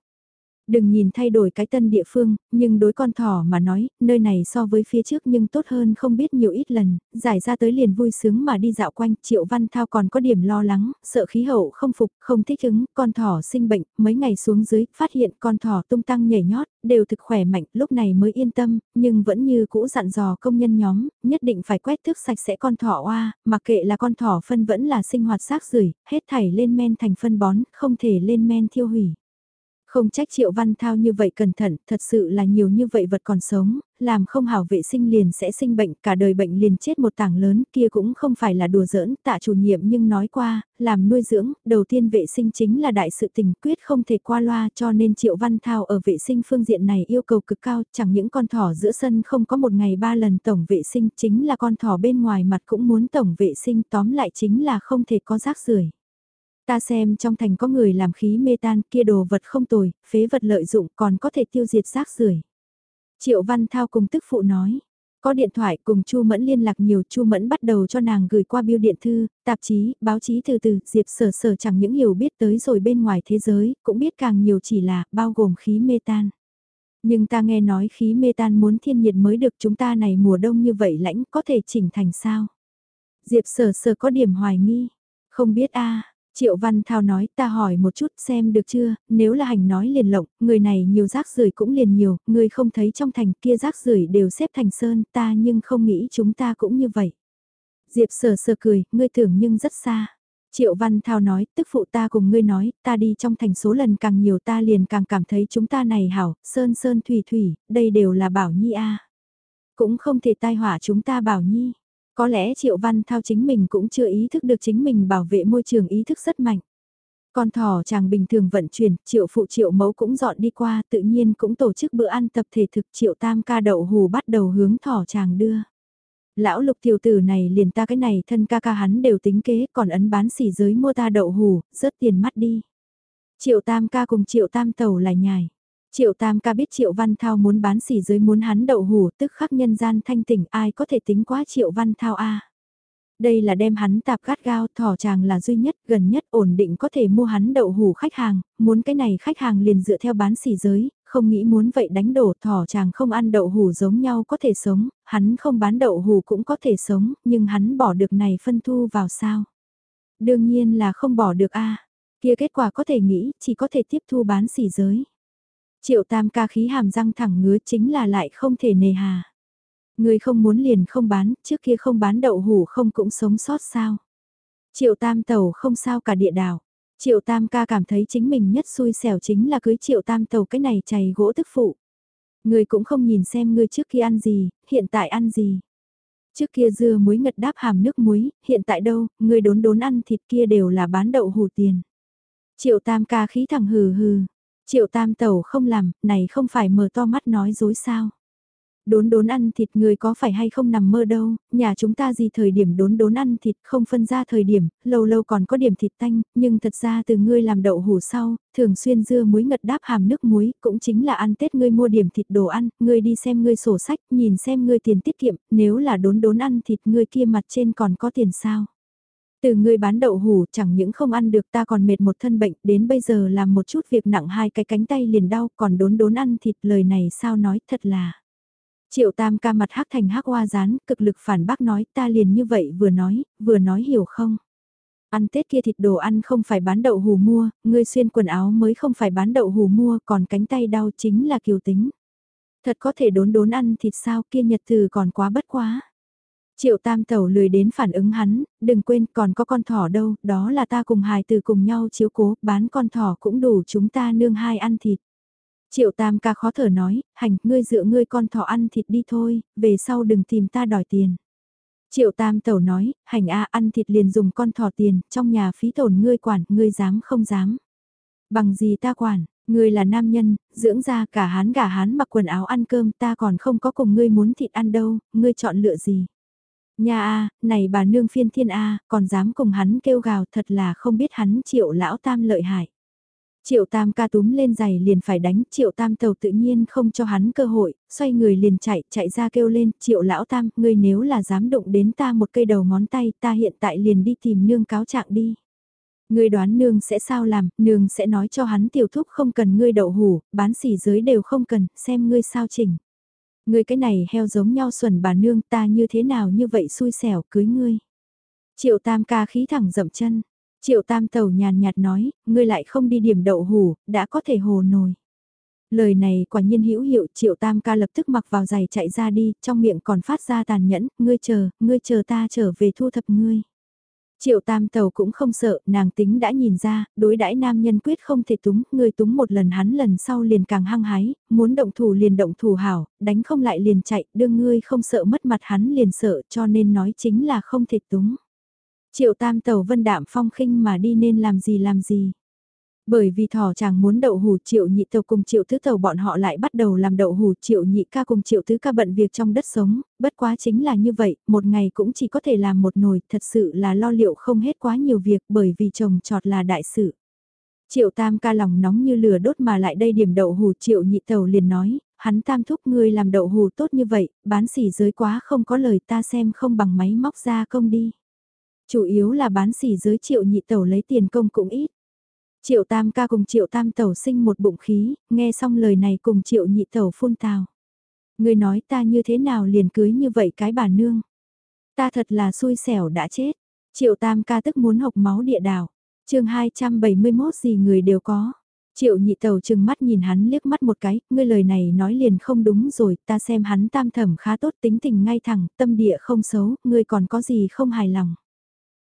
Đừng nhìn thay đổi cái tân địa phương, nhưng đối con thỏ mà nói, nơi này so với phía trước nhưng tốt hơn không biết nhiều ít lần, giải ra tới liền vui sướng mà đi dạo quanh, Triệu Văn Thao còn có điểm lo lắng, sợ khí hậu không phục, không thích ứng, con thỏ sinh bệnh, mấy ngày xuống dưới, phát hiện con thỏ tung tăng nhảy nhót, đều thực khỏe mạnh, lúc này mới yên tâm, nhưng vẫn như cũ dặn dò công nhân nhóm, nhất định phải quét thước sạch sẽ con thỏ oa, mặc kệ là con thỏ phân vẫn là sinh hoạt xác rưởi hết thảy lên men thành phân bón, không thể lên men thiêu hủy. Không trách Triệu Văn Thao như vậy cẩn thận, thật sự là nhiều như vậy vật còn sống, làm không hảo vệ sinh liền sẽ sinh bệnh, cả đời bệnh liền chết một tảng lớn, kia cũng không phải là đùa giỡn, tạ chủ nhiệm nhưng nói qua, làm nuôi dưỡng, đầu tiên vệ sinh chính là đại sự tình quyết không thể qua loa cho nên Triệu Văn Thao ở vệ sinh phương diện này yêu cầu cực cao, chẳng những con thỏ giữa sân không có một ngày ba lần tổng vệ sinh chính là con thỏ bên ngoài mặt cũng muốn tổng vệ sinh tóm lại chính là không thể có rác rưởi. Ta xem trong thành có người làm khí mê tan kia đồ vật không tồi, phế vật lợi dụng còn có thể tiêu diệt rác rưởi. Triệu Văn Thao cùng tức phụ nói. Có điện thoại cùng Chu Mẫn liên lạc nhiều, Chu Mẫn bắt đầu cho nàng gửi qua biêu điện thư, tạp chí, báo chí từ từ, Diệp Sở Sở chẳng những hiểu biết tới rồi bên ngoài thế giới, cũng biết càng nhiều chỉ là bao gồm khí mê tan. Nhưng ta nghe nói khí mê tan muốn thiên nhiệt mới được chúng ta này mùa đông như vậy lãnh có thể chỉnh thành sao? Diệp Sở Sở có điểm hoài nghi, không biết a Triệu Văn Thao nói ta hỏi một chút xem được chưa, nếu là hành nói liền lộng, người này nhiều rác rưởi cũng liền nhiều, người không thấy trong thành kia rác rưởi đều xếp thành sơn ta nhưng không nghĩ chúng ta cũng như vậy. Diệp sờ sờ cười, ngươi tưởng nhưng rất xa. Triệu Văn Thao nói, tức phụ ta cùng ngươi nói, ta đi trong thành số lần càng nhiều ta liền càng cảm thấy chúng ta này hảo, sơn sơn thủy thủy, đây đều là bảo nhi a Cũng không thể tai họa chúng ta bảo nhi. Có lẽ Triệu Văn Thao chính mình cũng chưa ý thức được chính mình bảo vệ môi trường ý thức rất mạnh. Con thỏ chàng bình thường vận chuyển, triệu phụ triệu mẫu cũng dọn đi qua, tự nhiên cũng tổ chức bữa ăn tập thể thực triệu tam ca đậu hù bắt đầu hướng thỏ chàng đưa. Lão lục tiểu tử này liền ta cái này thân ca ca hắn đều tính kế, còn ấn bán xỉ giới mua ta đậu hù, rớt tiền mắt đi. Triệu tam ca cùng triệu tam tàu lại nhài. Triệu Tam ca biết Triệu Văn Thao muốn bán xỉ dưới muốn hắn đậu hủ tức khắc nhân gian thanh tỉnh ai có thể tính quá Triệu Văn Thao a Đây là đem hắn tạp gắt gao thỏ chàng là duy nhất gần nhất ổn định có thể mua hắn đậu hủ khách hàng, muốn cái này khách hàng liền dựa theo bán xỉ giới, không nghĩ muốn vậy đánh đổ thỏ chàng không ăn đậu hủ giống nhau có thể sống, hắn không bán đậu hủ cũng có thể sống, nhưng hắn bỏ được này phân thu vào sao? Đương nhiên là không bỏ được a kia kết quả có thể nghĩ chỉ có thể tiếp thu bán xỉ giới. Triệu tam ca khí hàm răng thẳng ngứa chính là lại không thể nề hà. Người không muốn liền không bán, trước kia không bán đậu hủ không cũng sống sót sao. Triệu tam tàu không sao cả địa đảo. Triệu tam ca cảm thấy chính mình nhất xui xẻo chính là cưới triệu tam tàu cái này chày gỗ tức phụ. Người cũng không nhìn xem ngươi trước kia ăn gì, hiện tại ăn gì. Trước kia dưa muối ngật đáp hàm nước muối, hiện tại đâu, người đốn đốn ăn thịt kia đều là bán đậu hủ tiền. Triệu tam ca khí thẳng hừ hừ, Triệu tam tẩu không làm, này không phải mở to mắt nói dối sao. Đốn đốn ăn thịt người có phải hay không nằm mơ đâu, nhà chúng ta gì thời điểm đốn đốn ăn thịt không phân ra thời điểm, lâu lâu còn có điểm thịt tanh, nhưng thật ra từ ngươi làm đậu hủ sau, thường xuyên dưa muối ngật đáp hàm nước muối, cũng chính là ăn Tết ngươi mua điểm thịt đồ ăn, ngươi đi xem ngươi sổ sách, nhìn xem ngươi tiền tiết kiệm, nếu là đốn đốn ăn thịt ngươi kia mặt trên còn có tiền sao. Từ người bán đậu hủ chẳng những không ăn được ta còn mệt một thân bệnh, đến bây giờ làm một chút việc nặng hai cái cánh tay liền đau, còn đốn đốn ăn thịt lời này sao nói thật là. Triệu tam ca mặt hắc thành hắc hoa rán, cực lực phản bác nói ta liền như vậy vừa nói, vừa nói hiểu không. Ăn Tết kia thịt đồ ăn không phải bán đậu hủ mua, ngươi xuyên quần áo mới không phải bán đậu hủ mua, còn cánh tay đau chính là kiều tính. Thật có thể đốn đốn ăn thịt sao kia nhật từ còn quá bất quá. Triệu tam tẩu lười đến phản ứng hắn, đừng quên còn có con thỏ đâu, đó là ta cùng hài từ cùng nhau chiếu cố, bán con thỏ cũng đủ chúng ta nương hai ăn thịt. Triệu tam ca khó thở nói, hành, ngươi dựa ngươi con thỏ ăn thịt đi thôi, về sau đừng tìm ta đòi tiền. Triệu tam tẩu nói, hành a ăn thịt liền dùng con thỏ tiền, trong nhà phí tổn ngươi quản, ngươi dám không dám. Bằng gì ta quản, ngươi là nam nhân, dưỡng ra cả hán gả hán mặc quần áo ăn cơm ta còn không có cùng ngươi muốn thịt ăn đâu, ngươi chọn lựa gì. Nha a, này bà nương phiên thiên a, còn dám cùng hắn kêu gào thật là không biết hắn triệu lão tam lợi hại. Triệu tam ca túm lên giày liền phải đánh, triệu tam tàu tự nhiên không cho hắn cơ hội, xoay người liền chạy, chạy ra kêu lên, triệu lão tam, ngươi nếu là dám đụng đến ta một cây đầu ngón tay, ta hiện tại liền đi tìm nương cáo trạng đi. Ngươi đoán nương sẽ sao làm, nương sẽ nói cho hắn tiểu thúc không cần ngươi đậu hủ, bán xỉ giới đều không cần, xem ngươi sao chỉnh. Ngươi cái này heo giống nhau xuẩn bà nương ta như thế nào như vậy xui xẻo cưới ngươi. Triệu tam ca khí thẳng dậm chân. Triệu tam tàu nhàn nhạt nói, ngươi lại không đi điểm đậu hủ, đã có thể hồ nồi. Lời này quả nhiên hữu hiệu, triệu tam ca lập tức mặc vào giày chạy ra đi, trong miệng còn phát ra tàn nhẫn, ngươi chờ, ngươi chờ ta trở về thu thập ngươi. Triệu tam tàu cũng không sợ, nàng tính đã nhìn ra, đối đãi nam nhân quyết không thể túng, người túng một lần hắn lần sau liền càng hăng hái, muốn động thủ liền động thủ hảo, đánh không lại liền chạy, đương ngươi không sợ mất mặt hắn liền sợ cho nên nói chính là không thể túng. Triệu tam tàu vân đạm phong khinh mà đi nên làm gì làm gì. Bởi vì thỏ chàng muốn đậu hủ triệu nhị tàu cùng triệu thứ tàu bọn họ lại bắt đầu làm đậu hủ triệu nhị ca cùng triệu thứ ca bận việc trong đất sống, bất quá chính là như vậy, một ngày cũng chỉ có thể làm một nồi, thật sự là lo liệu không hết quá nhiều việc bởi vì chồng trọt là đại sự. Triệu tam ca lòng nóng như lửa đốt mà lại đây điểm đậu hủ triệu nhị tàu liền nói, hắn tam thúc ngươi làm đậu hủ tốt như vậy, bán xỉ giới quá không có lời ta xem không bằng máy móc ra công đi. Chủ yếu là bán xỉ giới triệu nhị tàu lấy tiền công cũng ít. Triệu tam ca cùng triệu tam tẩu sinh một bụng khí, nghe xong lời này cùng triệu nhị tẩu phun tào. Người nói ta như thế nào liền cưới như vậy cái bà nương. Ta thật là xui xẻo đã chết. Triệu tam ca tức muốn học máu địa đảo. chương 271 gì người đều có. Triệu nhị tàu chừng mắt nhìn hắn liếc mắt một cái, ngươi lời này nói liền không đúng rồi, ta xem hắn tam thẩm khá tốt tính tình ngay thẳng, tâm địa không xấu, ngươi còn có gì không hài lòng.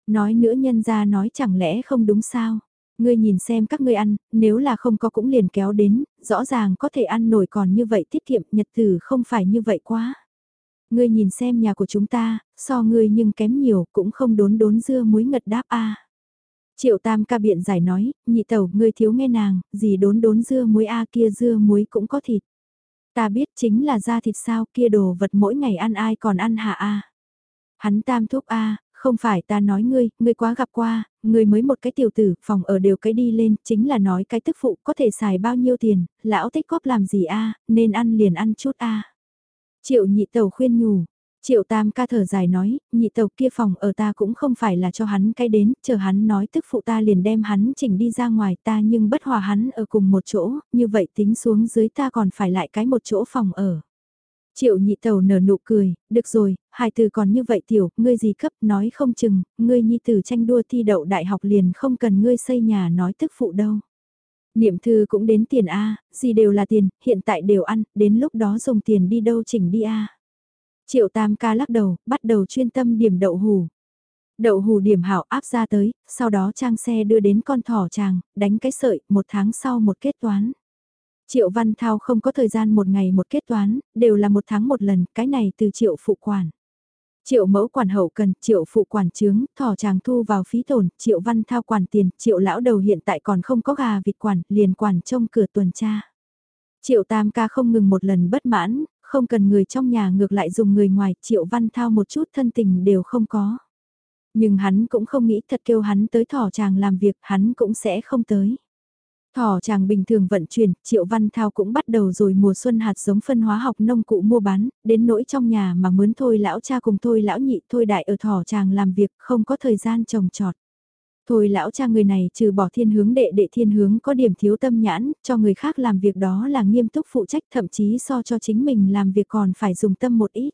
Nói nữa nhân ra nói chẳng lẽ không đúng sao. Ngươi nhìn xem các ngươi ăn, nếu là không có cũng liền kéo đến, rõ ràng có thể ăn nổi còn như vậy tiết kiệm nhật tử không phải như vậy quá. Ngươi nhìn xem nhà của chúng ta, so ngươi nhưng kém nhiều cũng không đốn đốn dưa muối ngật đáp a. Triệu tam ca biện giải nói, nhị tẩu ngươi thiếu nghe nàng, gì đốn đốn dưa muối a kia dưa muối cũng có thịt. Ta biết chính là da thịt sao kia đồ vật mỗi ngày ăn ai còn ăn hạ a. Hắn tam thúc a, không phải ta nói ngươi, ngươi quá gặp qua, ngươi mới một cái tiểu tử, phòng ở đều cái đi lên, chính là nói cái tức phụ có thể xài bao nhiêu tiền, lão tích góp làm gì a nên ăn liền ăn chút a Triệu nhị tàu khuyên nhủ, Triệu tam ca thở dài nói, nhị tàu kia phòng ở ta cũng không phải là cho hắn cái đến, chờ hắn nói tức phụ ta liền đem hắn chỉnh đi ra ngoài ta nhưng bất hòa hắn ở cùng một chỗ, như vậy tính xuống dưới ta còn phải lại cái một chỗ phòng ở. Triệu nhị tàu nở nụ cười, được rồi, hai từ còn như vậy tiểu, ngươi gì cấp nói không chừng, ngươi nhi tử tranh đua thi đậu đại học liền không cần ngươi xây nhà nói tức phụ đâu. Niệm thư cũng đến tiền A, gì đều là tiền, hiện tại đều ăn, đến lúc đó dùng tiền đi đâu chỉnh đi A. Triệu tam ca lắc đầu, bắt đầu chuyên tâm điểm đậu hù. Đậu hù điểm hảo áp ra tới, sau đó trang xe đưa đến con thỏ chàng, đánh cái sợi, một tháng sau một kết toán. Triệu Văn Thao không có thời gian một ngày một kết toán, đều là một tháng một lần, cái này từ triệu phụ quản. Triệu mẫu quản hậu cần, triệu phụ quản trướng, thỏ chàng thu vào phí tổn, triệu văn thao quản tiền, triệu lão đầu hiện tại còn không có gà vịt quản, liền quản trông cửa tuần tra. Triệu tam ca không ngừng một lần bất mãn, không cần người trong nhà ngược lại dùng người ngoài, triệu văn thao một chút thân tình đều không có. Nhưng hắn cũng không nghĩ thật kêu hắn tới thỏ chàng làm việc, hắn cũng sẽ không tới. Thỏ chàng bình thường vận chuyển, Triệu Văn Thao cũng bắt đầu rồi mùa xuân hạt giống phân hóa học nông cụ mua bán, đến nỗi trong nhà mà mướn thôi lão cha cùng thôi lão nhị thôi đại ở thỏ chàng làm việc không có thời gian trồng trọt. Thôi lão cha người này trừ bỏ thiên hướng đệ đệ thiên hướng có điểm thiếu tâm nhãn, cho người khác làm việc đó là nghiêm túc phụ trách thậm chí so cho chính mình làm việc còn phải dùng tâm một ít.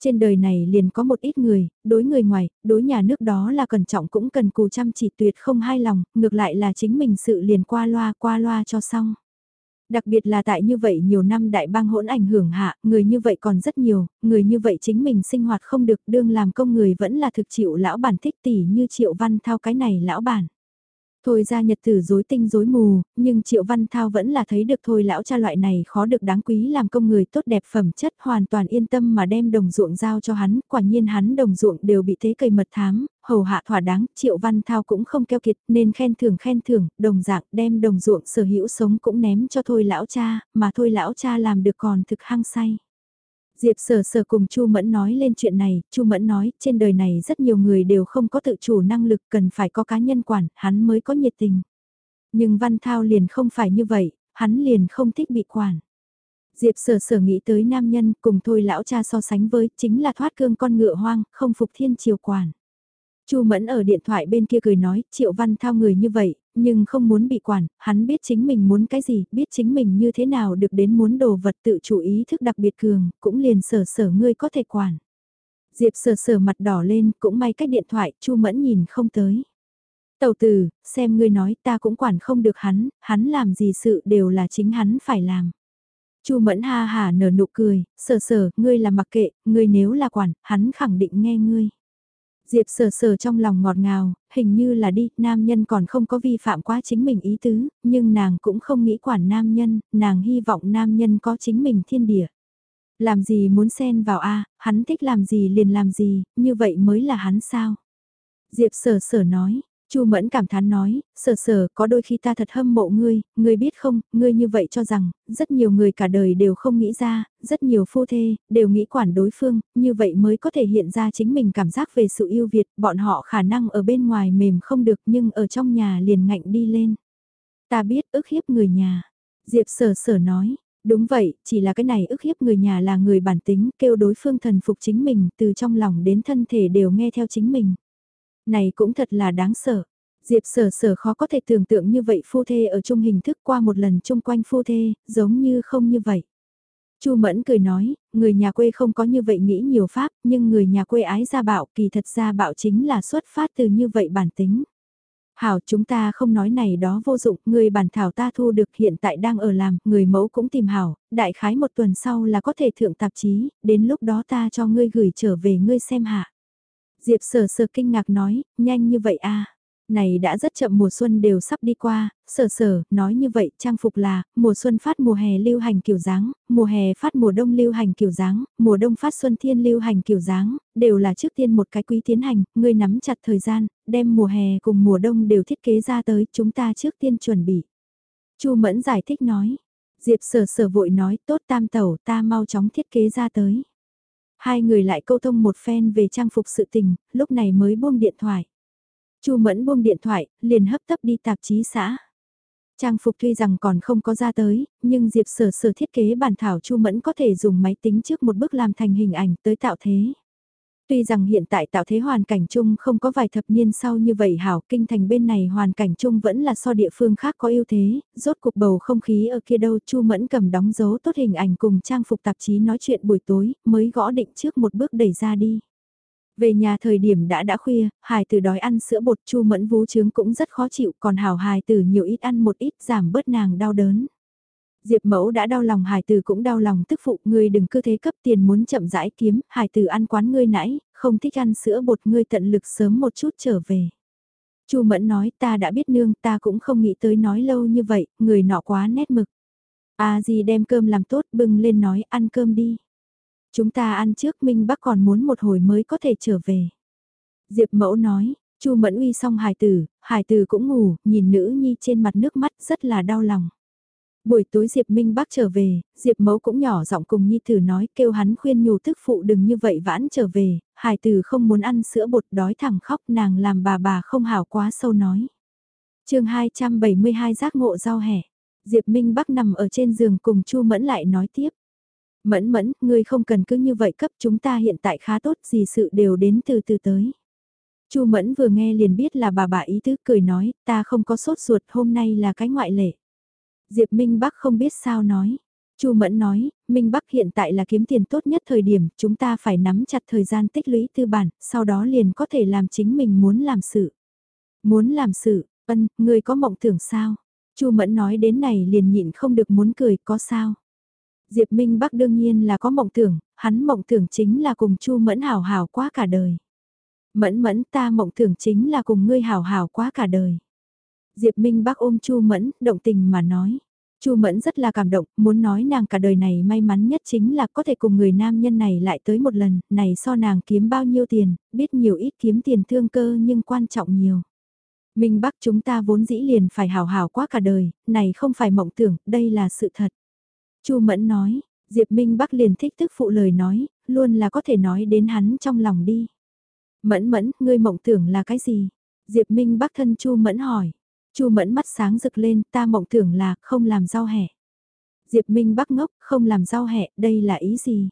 Trên đời này liền có một ít người, đối người ngoài, đối nhà nước đó là cẩn trọng cũng cần cù chăm chỉ tuyệt không hai lòng, ngược lại là chính mình sự liền qua loa qua loa cho xong. Đặc biệt là tại như vậy nhiều năm đại bang hỗn ảnh hưởng hạ, người như vậy còn rất nhiều, người như vậy chính mình sinh hoạt không được đương làm công người vẫn là thực chịu lão bản thích tỷ như triệu văn thao cái này lão bản. Thôi ra nhật tử dối tinh dối mù, nhưng Triệu Văn Thao vẫn là thấy được thôi lão cha loại này khó được đáng quý làm công người tốt đẹp phẩm chất hoàn toàn yên tâm mà đem đồng ruộng giao cho hắn, quả nhiên hắn đồng ruộng đều bị thế cây mật thám, hầu hạ thỏa đáng, Triệu Văn Thao cũng không keo kiệt nên khen thưởng khen thưởng, đồng dạng đem đồng ruộng sở hữu sống cũng ném cho thôi lão cha, mà thôi lão cha làm được còn thực hăng say. Diệp sở sở cùng Chu Mẫn nói lên chuyện này, Chu Mẫn nói, trên đời này rất nhiều người đều không có tự chủ năng lực cần phải có cá nhân quản, hắn mới có nhiệt tình. Nhưng Văn Thao liền không phải như vậy, hắn liền không thích bị quản. Diệp sở sở nghĩ tới nam nhân cùng thôi lão cha so sánh với chính là thoát cương con ngựa hoang, không phục thiên triều quản. Chu Mẫn ở điện thoại bên kia cười nói, Triệu Văn Thao người như vậy, nhưng không muốn bị quản, hắn biết chính mình muốn cái gì, biết chính mình như thế nào được đến muốn đồ vật tự chủ ý thức đặc biệt cường, cũng liền sở sở ngươi có thể quản. Diệp sở sở mặt đỏ lên, cũng may cách điện thoại, Chu Mẫn nhìn không tới. Tầu tử, xem ngươi nói ta cũng quản không được hắn, hắn làm gì sự đều là chính hắn phải làm. Chu Mẫn ha hà nở nụ cười, sở sở, ngươi là mặc kệ, ngươi nếu là quản, hắn khẳng định nghe ngươi. Diệp sờ sờ trong lòng ngọt ngào, hình như là đi, nam nhân còn không có vi phạm quá chính mình ý tứ, nhưng nàng cũng không nghĩ quản nam nhân, nàng hy vọng nam nhân có chính mình thiên địa. Làm gì muốn xen vào a hắn thích làm gì liền làm gì, như vậy mới là hắn sao? Diệp sở sở nói, Chu Mẫn cảm thán nói, sở sở, có đôi khi ta thật hâm mộ ngươi, ngươi biết không, ngươi như vậy cho rằng, rất nhiều người cả đời đều không nghĩ ra, rất nhiều phu thê, đều nghĩ quản đối phương, như vậy mới có thể hiện ra chính mình cảm giác về sự yêu Việt, bọn họ khả năng ở bên ngoài mềm không được nhưng ở trong nhà liền ngạnh đi lên. Ta biết ức hiếp người nhà. Diệp sở sở nói, đúng vậy, chỉ là cái này ức hiếp người nhà là người bản tính, kêu đối phương thần phục chính mình, từ trong lòng đến thân thể đều nghe theo chính mình. Này cũng thật là đáng sợ. Diệp sở sở khó có thể tưởng tượng như vậy phu thê ở chung hình thức qua một lần chung quanh phu thê, giống như không như vậy. Chu Mẫn cười nói, người nhà quê không có như vậy nghĩ nhiều pháp, nhưng người nhà quê ái gia bạo kỳ thật ra bạo chính là xuất phát từ như vậy bản tính. Hảo chúng ta không nói này đó vô dụng, người bản thảo ta thu được hiện tại đang ở làm, người mẫu cũng tìm hảo, đại khái một tuần sau là có thể thượng tạp chí, đến lúc đó ta cho ngươi gửi trở về ngươi xem hạ. Diệp sở sở kinh ngạc nói, nhanh như vậy à. Này đã rất chậm mùa xuân đều sắp đi qua, sở sở, nói như vậy trang phục là, mùa xuân phát mùa hè lưu hành kiểu dáng, mùa hè phát mùa đông lưu hành kiểu dáng, mùa đông phát xuân thiên lưu hành kiểu dáng, đều là trước tiên một cái quý tiến hành, ngươi nắm chặt thời gian, đem mùa hè cùng mùa đông đều thiết kế ra tới, chúng ta trước tiên chuẩn bị. Chu Mẫn giải thích nói, Diệp sở sở vội nói tốt tam tẩu ta mau chóng thiết kế ra tới. Hai người lại câu thông một phen về trang phục sự tình, lúc này mới buông điện thoại. Chu Mẫn buông điện thoại, liền hấp tấp đi tạp chí xã. Trang phục tuy rằng còn không có ra tới, nhưng Diệp Sở Sở thiết kế bản thảo Chu Mẫn có thể dùng máy tính trước một bước làm thành hình ảnh tới tạo thế. Tuy rằng hiện tại tạo thế hoàn cảnh chung không có vài thập niên sau như vậy hảo, kinh thành bên này hoàn cảnh chung vẫn là so địa phương khác có ưu thế, rốt cuộc bầu không khí ở kia đâu Chu Mẫn cầm đóng dấu tốt hình ảnh cùng trang phục tạp chí nói chuyện buổi tối, mới gõ định trước một bước đẩy ra đi. Về nhà thời điểm đã đã khuya, hài tử đói ăn sữa bột chu mẫn vú trướng cũng rất khó chịu còn hảo hài tử nhiều ít ăn một ít giảm bớt nàng đau đớn. Diệp mẫu đã đau lòng Hải tử cũng đau lòng tức phụ ngươi đừng cứ thế cấp tiền muốn chậm rãi kiếm, Hải tử ăn quán ngươi nãy, không thích ăn sữa bột ngươi tận lực sớm một chút trở về. Chu Mẫn nói ta đã biết nương ta cũng không nghĩ tới nói lâu như vậy, người nọ quá nét mực. À gì đem cơm làm tốt bưng lên nói ăn cơm đi. Chúng ta ăn trước Minh Bắc còn muốn một hồi mới có thể trở về. Diệp mẫu nói, Chu Mẫn uy xong hài tử, hài tử cũng ngủ, nhìn nữ nhi trên mặt nước mắt rất là đau lòng. Buổi tối Diệp Minh Bắc trở về, Diệp Mẫu cũng nhỏ giọng cùng Nhi Tử nói kêu hắn khuyên nhủ thức phụ đừng như vậy vãn trở về, hài tử không muốn ăn sữa bột đói thẳng khóc nàng làm bà bà không hảo quá sâu nói. chương 272 giác ngộ giao hẻ, Diệp Minh Bắc nằm ở trên giường cùng Chu Mẫn lại nói tiếp. Mẫn mẫn, ngươi không cần cứ như vậy cấp chúng ta hiện tại khá tốt gì sự đều đến từ từ tới. Chu Mẫn vừa nghe liền biết là bà bà ý tứ cười nói, ta không có sốt ruột hôm nay là cái ngoại lệ. Diệp Minh Bắc không biết sao nói. Chu Mẫn nói, Minh Bắc hiện tại là kiếm tiền tốt nhất thời điểm, chúng ta phải nắm chặt thời gian tích lũy tư bản, sau đó liền có thể làm chính mình muốn làm sự. Muốn làm sự, ân, người có mộng tưởng sao? Chu Mẫn nói đến này liền nhịn không được muốn cười, có sao? Diệp Minh Bắc đương nhiên là có mộng tưởng, hắn mộng tưởng chính là cùng Chu Mẫn hảo hảo quá cả đời. Mẫn mẫn ta mộng tưởng chính là cùng ngươi hảo hảo quá cả đời. Diệp Minh Bắc ôm Chu Mẫn, động tình mà nói. Chu Mẫn rất là cảm động, muốn nói nàng cả đời này may mắn nhất chính là có thể cùng người nam nhân này lại tới một lần, này so nàng kiếm bao nhiêu tiền, biết nhiều ít kiếm tiền thương cơ nhưng quan trọng nhiều. Minh Bắc chúng ta vốn dĩ liền phải hảo hảo quá cả đời, này không phải mộng tưởng, đây là sự thật. Chu Mẫn nói, Diệp Minh Bắc liền thích tức phụ lời nói, luôn là có thể nói đến hắn trong lòng đi. Mẫn mẫn, ngươi mộng tưởng là cái gì? Diệp Minh Bắc thân Chu Mẫn hỏi. Chu Mẫn mắt sáng rực lên, ta mộng tưởng là không làm rau hẹ. Diệp Minh Bắc ngốc, không làm rau hẹ, đây là ý gì?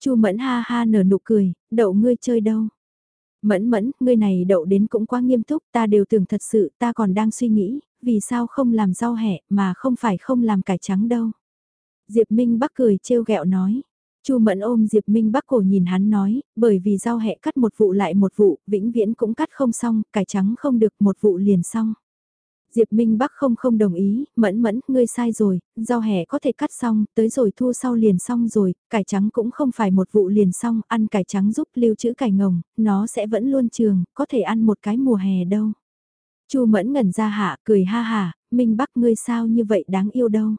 Chu Mẫn ha ha nở nụ cười, đậu ngươi chơi đâu? Mẫn mẫn, ngươi này đậu đến cũng quá nghiêm túc, ta đều tưởng thật sự, ta còn đang suy nghĩ, vì sao không làm rau hẹ mà không phải không làm cải trắng đâu. Diệp Minh Bắc cười trêu ghẹo nói. Chu Mẫn ôm Diệp Minh Bắc cổ nhìn hắn nói, bởi vì rau hẹ cắt một vụ lại một vụ, vĩnh viễn cũng cắt không xong, cải trắng không được một vụ liền xong. Diệp Minh Bắc không không đồng ý, mẫn mẫn, ngươi sai rồi, rau hẻ có thể cắt xong, tới rồi thu sau liền xong rồi, cải trắng cũng không phải một vụ liền xong, ăn cải trắng giúp lưu trữ cải ngồng, nó sẽ vẫn luôn trường, có thể ăn một cái mùa hè đâu. Chu mẫn ngẩn ra hạ, cười ha hà, Minh Bắc ngươi sao như vậy đáng yêu đâu.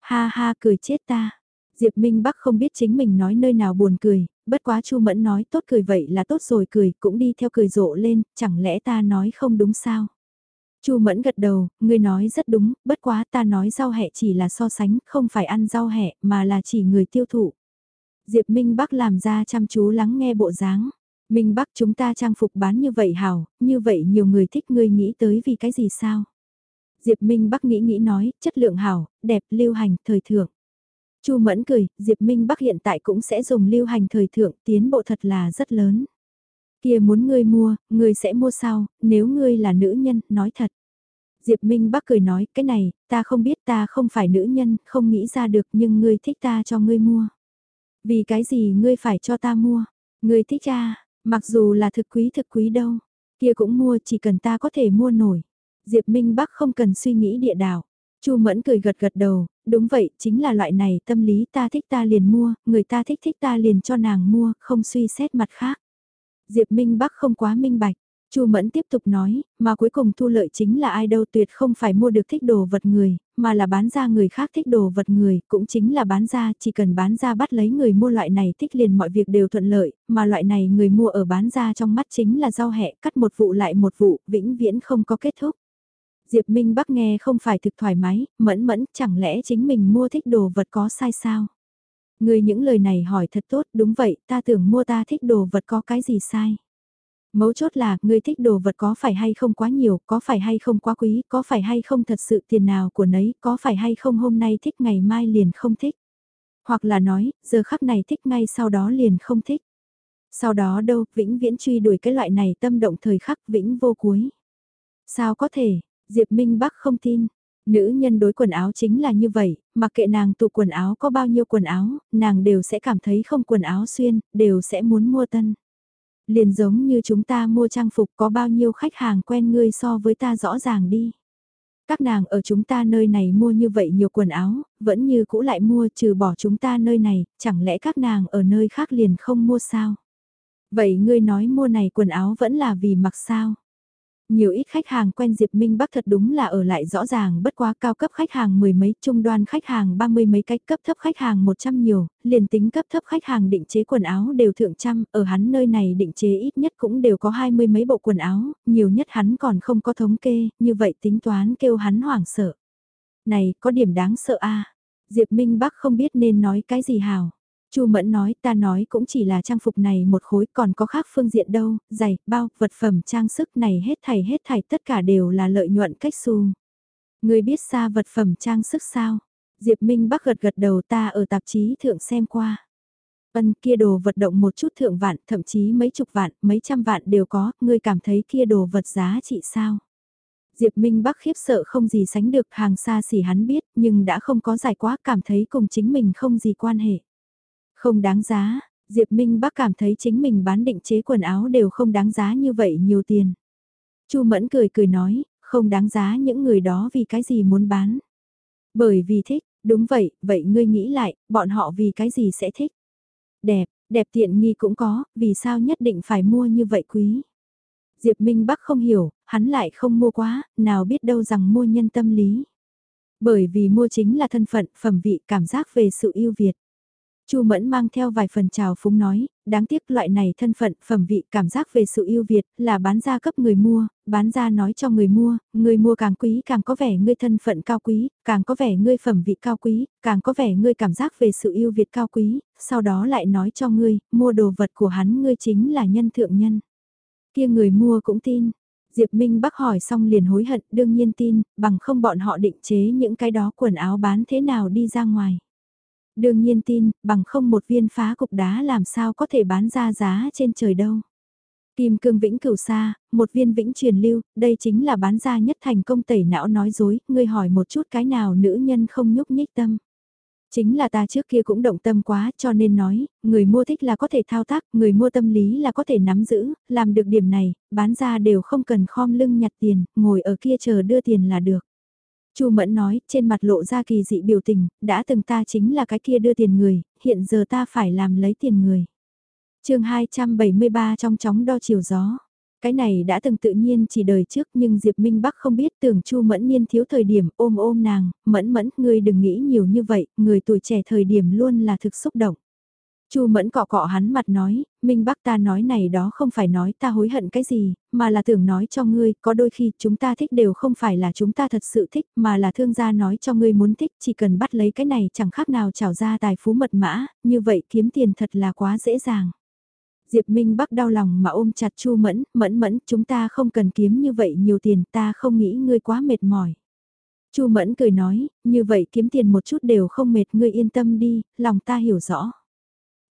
Ha ha cười chết ta. Diệp Minh Bắc không biết chính mình nói nơi nào buồn cười, bất quá Chu Mẫn nói tốt cười vậy là tốt rồi cười, cũng đi theo cười rộ lên, chẳng lẽ ta nói không đúng sao? Chu Mẫn gật đầu, ngươi nói rất đúng, bất quá ta nói rau hẹ chỉ là so sánh, không phải ăn rau hẹ, mà là chỉ người tiêu thụ. Diệp Minh Bắc làm ra chăm chú lắng nghe bộ dáng. Minh Bắc chúng ta trang phục bán như vậy hảo, như vậy nhiều người thích ngươi nghĩ tới vì cái gì sao? Diệp Minh Bắc nghĩ nghĩ nói, chất lượng hảo, đẹp, lưu hành, thời thượng. Chu Mẫn cười, Diệp Minh Bắc hiện tại cũng sẽ dùng lưu hành thời thượng, tiến bộ thật là rất lớn. Kia muốn ngươi mua, ngươi sẽ mua sao, nếu ngươi là nữ nhân, nói thật. Diệp Minh Bắc cười nói, cái này, ta không biết ta không phải nữ nhân, không nghĩ ra được nhưng ngươi thích ta cho ngươi mua. Vì cái gì ngươi phải cho ta mua? Ngươi thích ta mặc dù là thực quý thực quý đâu, kia cũng mua chỉ cần ta có thể mua nổi. Diệp Minh Bắc không cần suy nghĩ địa đảo. Chu Mẫn cười gật gật đầu, đúng vậy, chính là loại này tâm lý ta thích ta liền mua, người ta thích thích ta liền cho nàng mua, không suy xét mặt khác. Diệp Minh Bắc không quá minh bạch. Chu Mẫn tiếp tục nói, mà cuối cùng thu lợi chính là ai đâu tuyệt không phải mua được thích đồ vật người, mà là bán ra người khác thích đồ vật người, cũng chính là bán ra, chỉ cần bán ra bắt lấy người mua loại này thích liền mọi việc đều thuận lợi, mà loại này người mua ở bán ra trong mắt chính là rau hẹ, cắt một vụ lại một vụ, vĩnh viễn không có kết thúc. Diệp Minh Bắc nghe không phải thực thoải mái, mẫn mẫn, chẳng lẽ chính mình mua thích đồ vật có sai sao? Người những lời này hỏi thật tốt, đúng vậy, ta tưởng mua ta thích đồ vật có cái gì sai. Mấu chốt là, ngươi thích đồ vật có phải hay không quá nhiều, có phải hay không quá quý, có phải hay không thật sự tiền nào của nấy, có phải hay không hôm nay thích ngày mai liền không thích. Hoặc là nói, giờ khắc này thích ngay sau đó liền không thích. Sau đó đâu, vĩnh viễn truy đuổi cái loại này tâm động thời khắc vĩnh vô cuối. Sao có thể, Diệp Minh Bắc không tin. Nữ nhân đối quần áo chính là như vậy, mặc kệ nàng tụ quần áo có bao nhiêu quần áo, nàng đều sẽ cảm thấy không quần áo xuyên, đều sẽ muốn mua tân. Liền giống như chúng ta mua trang phục có bao nhiêu khách hàng quen ngươi so với ta rõ ràng đi. Các nàng ở chúng ta nơi này mua như vậy nhiều quần áo, vẫn như cũ lại mua trừ bỏ chúng ta nơi này, chẳng lẽ các nàng ở nơi khác liền không mua sao? Vậy ngươi nói mua này quần áo vẫn là vì mặc sao? Nhiều ít khách hàng quen Diệp Minh Bắc thật đúng là ở lại rõ ràng bất quá cao cấp khách hàng mười mấy, trung đoan khách hàng ba mươi mấy cách cấp thấp khách hàng một trăm nhiều, liền tính cấp thấp khách hàng định chế quần áo đều thượng trăm, ở hắn nơi này định chế ít nhất cũng đều có hai mươi mấy bộ quần áo, nhiều nhất hắn còn không có thống kê, như vậy tính toán kêu hắn hoảng sợ. Này, có điểm đáng sợ a Diệp Minh Bắc không biết nên nói cái gì hào. Chu Mẫn nói ta nói cũng chỉ là trang phục này một khối còn có khác phương diện đâu, giày, bao, vật phẩm trang sức này hết thảy hết thảy tất cả đều là lợi nhuận cách xu. Người biết xa vật phẩm trang sức sao? Diệp Minh Bắc gật gật đầu ta ở tạp chí thượng xem qua. Ân kia đồ vật động một chút thượng vạn, thậm chí mấy chục vạn, mấy trăm vạn đều có, ngươi cảm thấy kia đồ vật giá trị sao? Diệp Minh Bắc khiếp sợ không gì sánh được hàng xa xỉ hắn biết, nhưng đã không có giải quá cảm thấy cùng chính mình không gì quan hệ. Không đáng giá, Diệp Minh Bắc cảm thấy chính mình bán định chế quần áo đều không đáng giá như vậy nhiều tiền. Chu Mẫn cười cười nói, không đáng giá những người đó vì cái gì muốn bán. Bởi vì thích, đúng vậy, vậy ngươi nghĩ lại, bọn họ vì cái gì sẽ thích. Đẹp, đẹp tiện nghi cũng có, vì sao nhất định phải mua như vậy quý. Diệp Minh Bắc không hiểu, hắn lại không mua quá, nào biết đâu rằng mua nhân tâm lý. Bởi vì mua chính là thân phận, phẩm vị, cảm giác về sự yêu Việt. Chu Mẫn mang theo vài phần trào phúng nói, đáng tiếc loại này thân phận, phẩm vị, cảm giác về sự yêu Việt, là bán ra cấp người mua, bán ra nói cho người mua, người mua càng quý càng có vẻ ngươi thân phận cao quý, càng có vẻ ngươi phẩm vị cao quý, càng có vẻ ngươi cảm giác về sự yêu Việt cao quý, sau đó lại nói cho ngươi, mua đồ vật của hắn ngươi chính là nhân thượng nhân. Kia người mua cũng tin. Diệp Minh bác hỏi xong liền hối hận, đương nhiên tin, bằng không bọn họ định chế những cái đó quần áo bán thế nào đi ra ngoài. Đương nhiên tin, bằng không một viên phá cục đá làm sao có thể bán ra giá trên trời đâu. Kim cương vĩnh cửu xa, một viên vĩnh truyền lưu, đây chính là bán ra nhất thành công tẩy não nói dối, ngươi hỏi một chút cái nào nữ nhân không nhúc nhích tâm. Chính là ta trước kia cũng động tâm quá cho nên nói, người mua thích là có thể thao tác, người mua tâm lý là có thể nắm giữ, làm được điểm này, bán ra đều không cần khom lưng nhặt tiền, ngồi ở kia chờ đưa tiền là được. Chu Mẫn nói, trên mặt lộ ra kỳ dị biểu tình, đã từng ta chính là cái kia đưa tiền người, hiện giờ ta phải làm lấy tiền người. chương 273 trong chóng đo chiều gió. Cái này đã từng tự nhiên chỉ đời trước nhưng Diệp Minh Bắc không biết tưởng Chu Mẫn niên thiếu thời điểm ôm ôm nàng, mẫn mẫn, ngươi đừng nghĩ nhiều như vậy, người tuổi trẻ thời điểm luôn là thực xúc động. Chu Mẫn cọ cọ hắn mặt nói, Minh Bắc ta nói này đó không phải nói ta hối hận cái gì, mà là tưởng nói cho ngươi, có đôi khi chúng ta thích đều không phải là chúng ta thật sự thích, mà là thương gia nói cho ngươi muốn thích, chỉ cần bắt lấy cái này chẳng khác nào trào ra tài phú mật mã, như vậy kiếm tiền thật là quá dễ dàng. Diệp Minh Bắc đau lòng mà ôm chặt Chu Mẫn, Mẫn Mẫn, chúng ta không cần kiếm như vậy nhiều tiền, ta không nghĩ ngươi quá mệt mỏi. Chu Mẫn cười nói, như vậy kiếm tiền một chút đều không mệt, ngươi yên tâm đi, lòng ta hiểu rõ.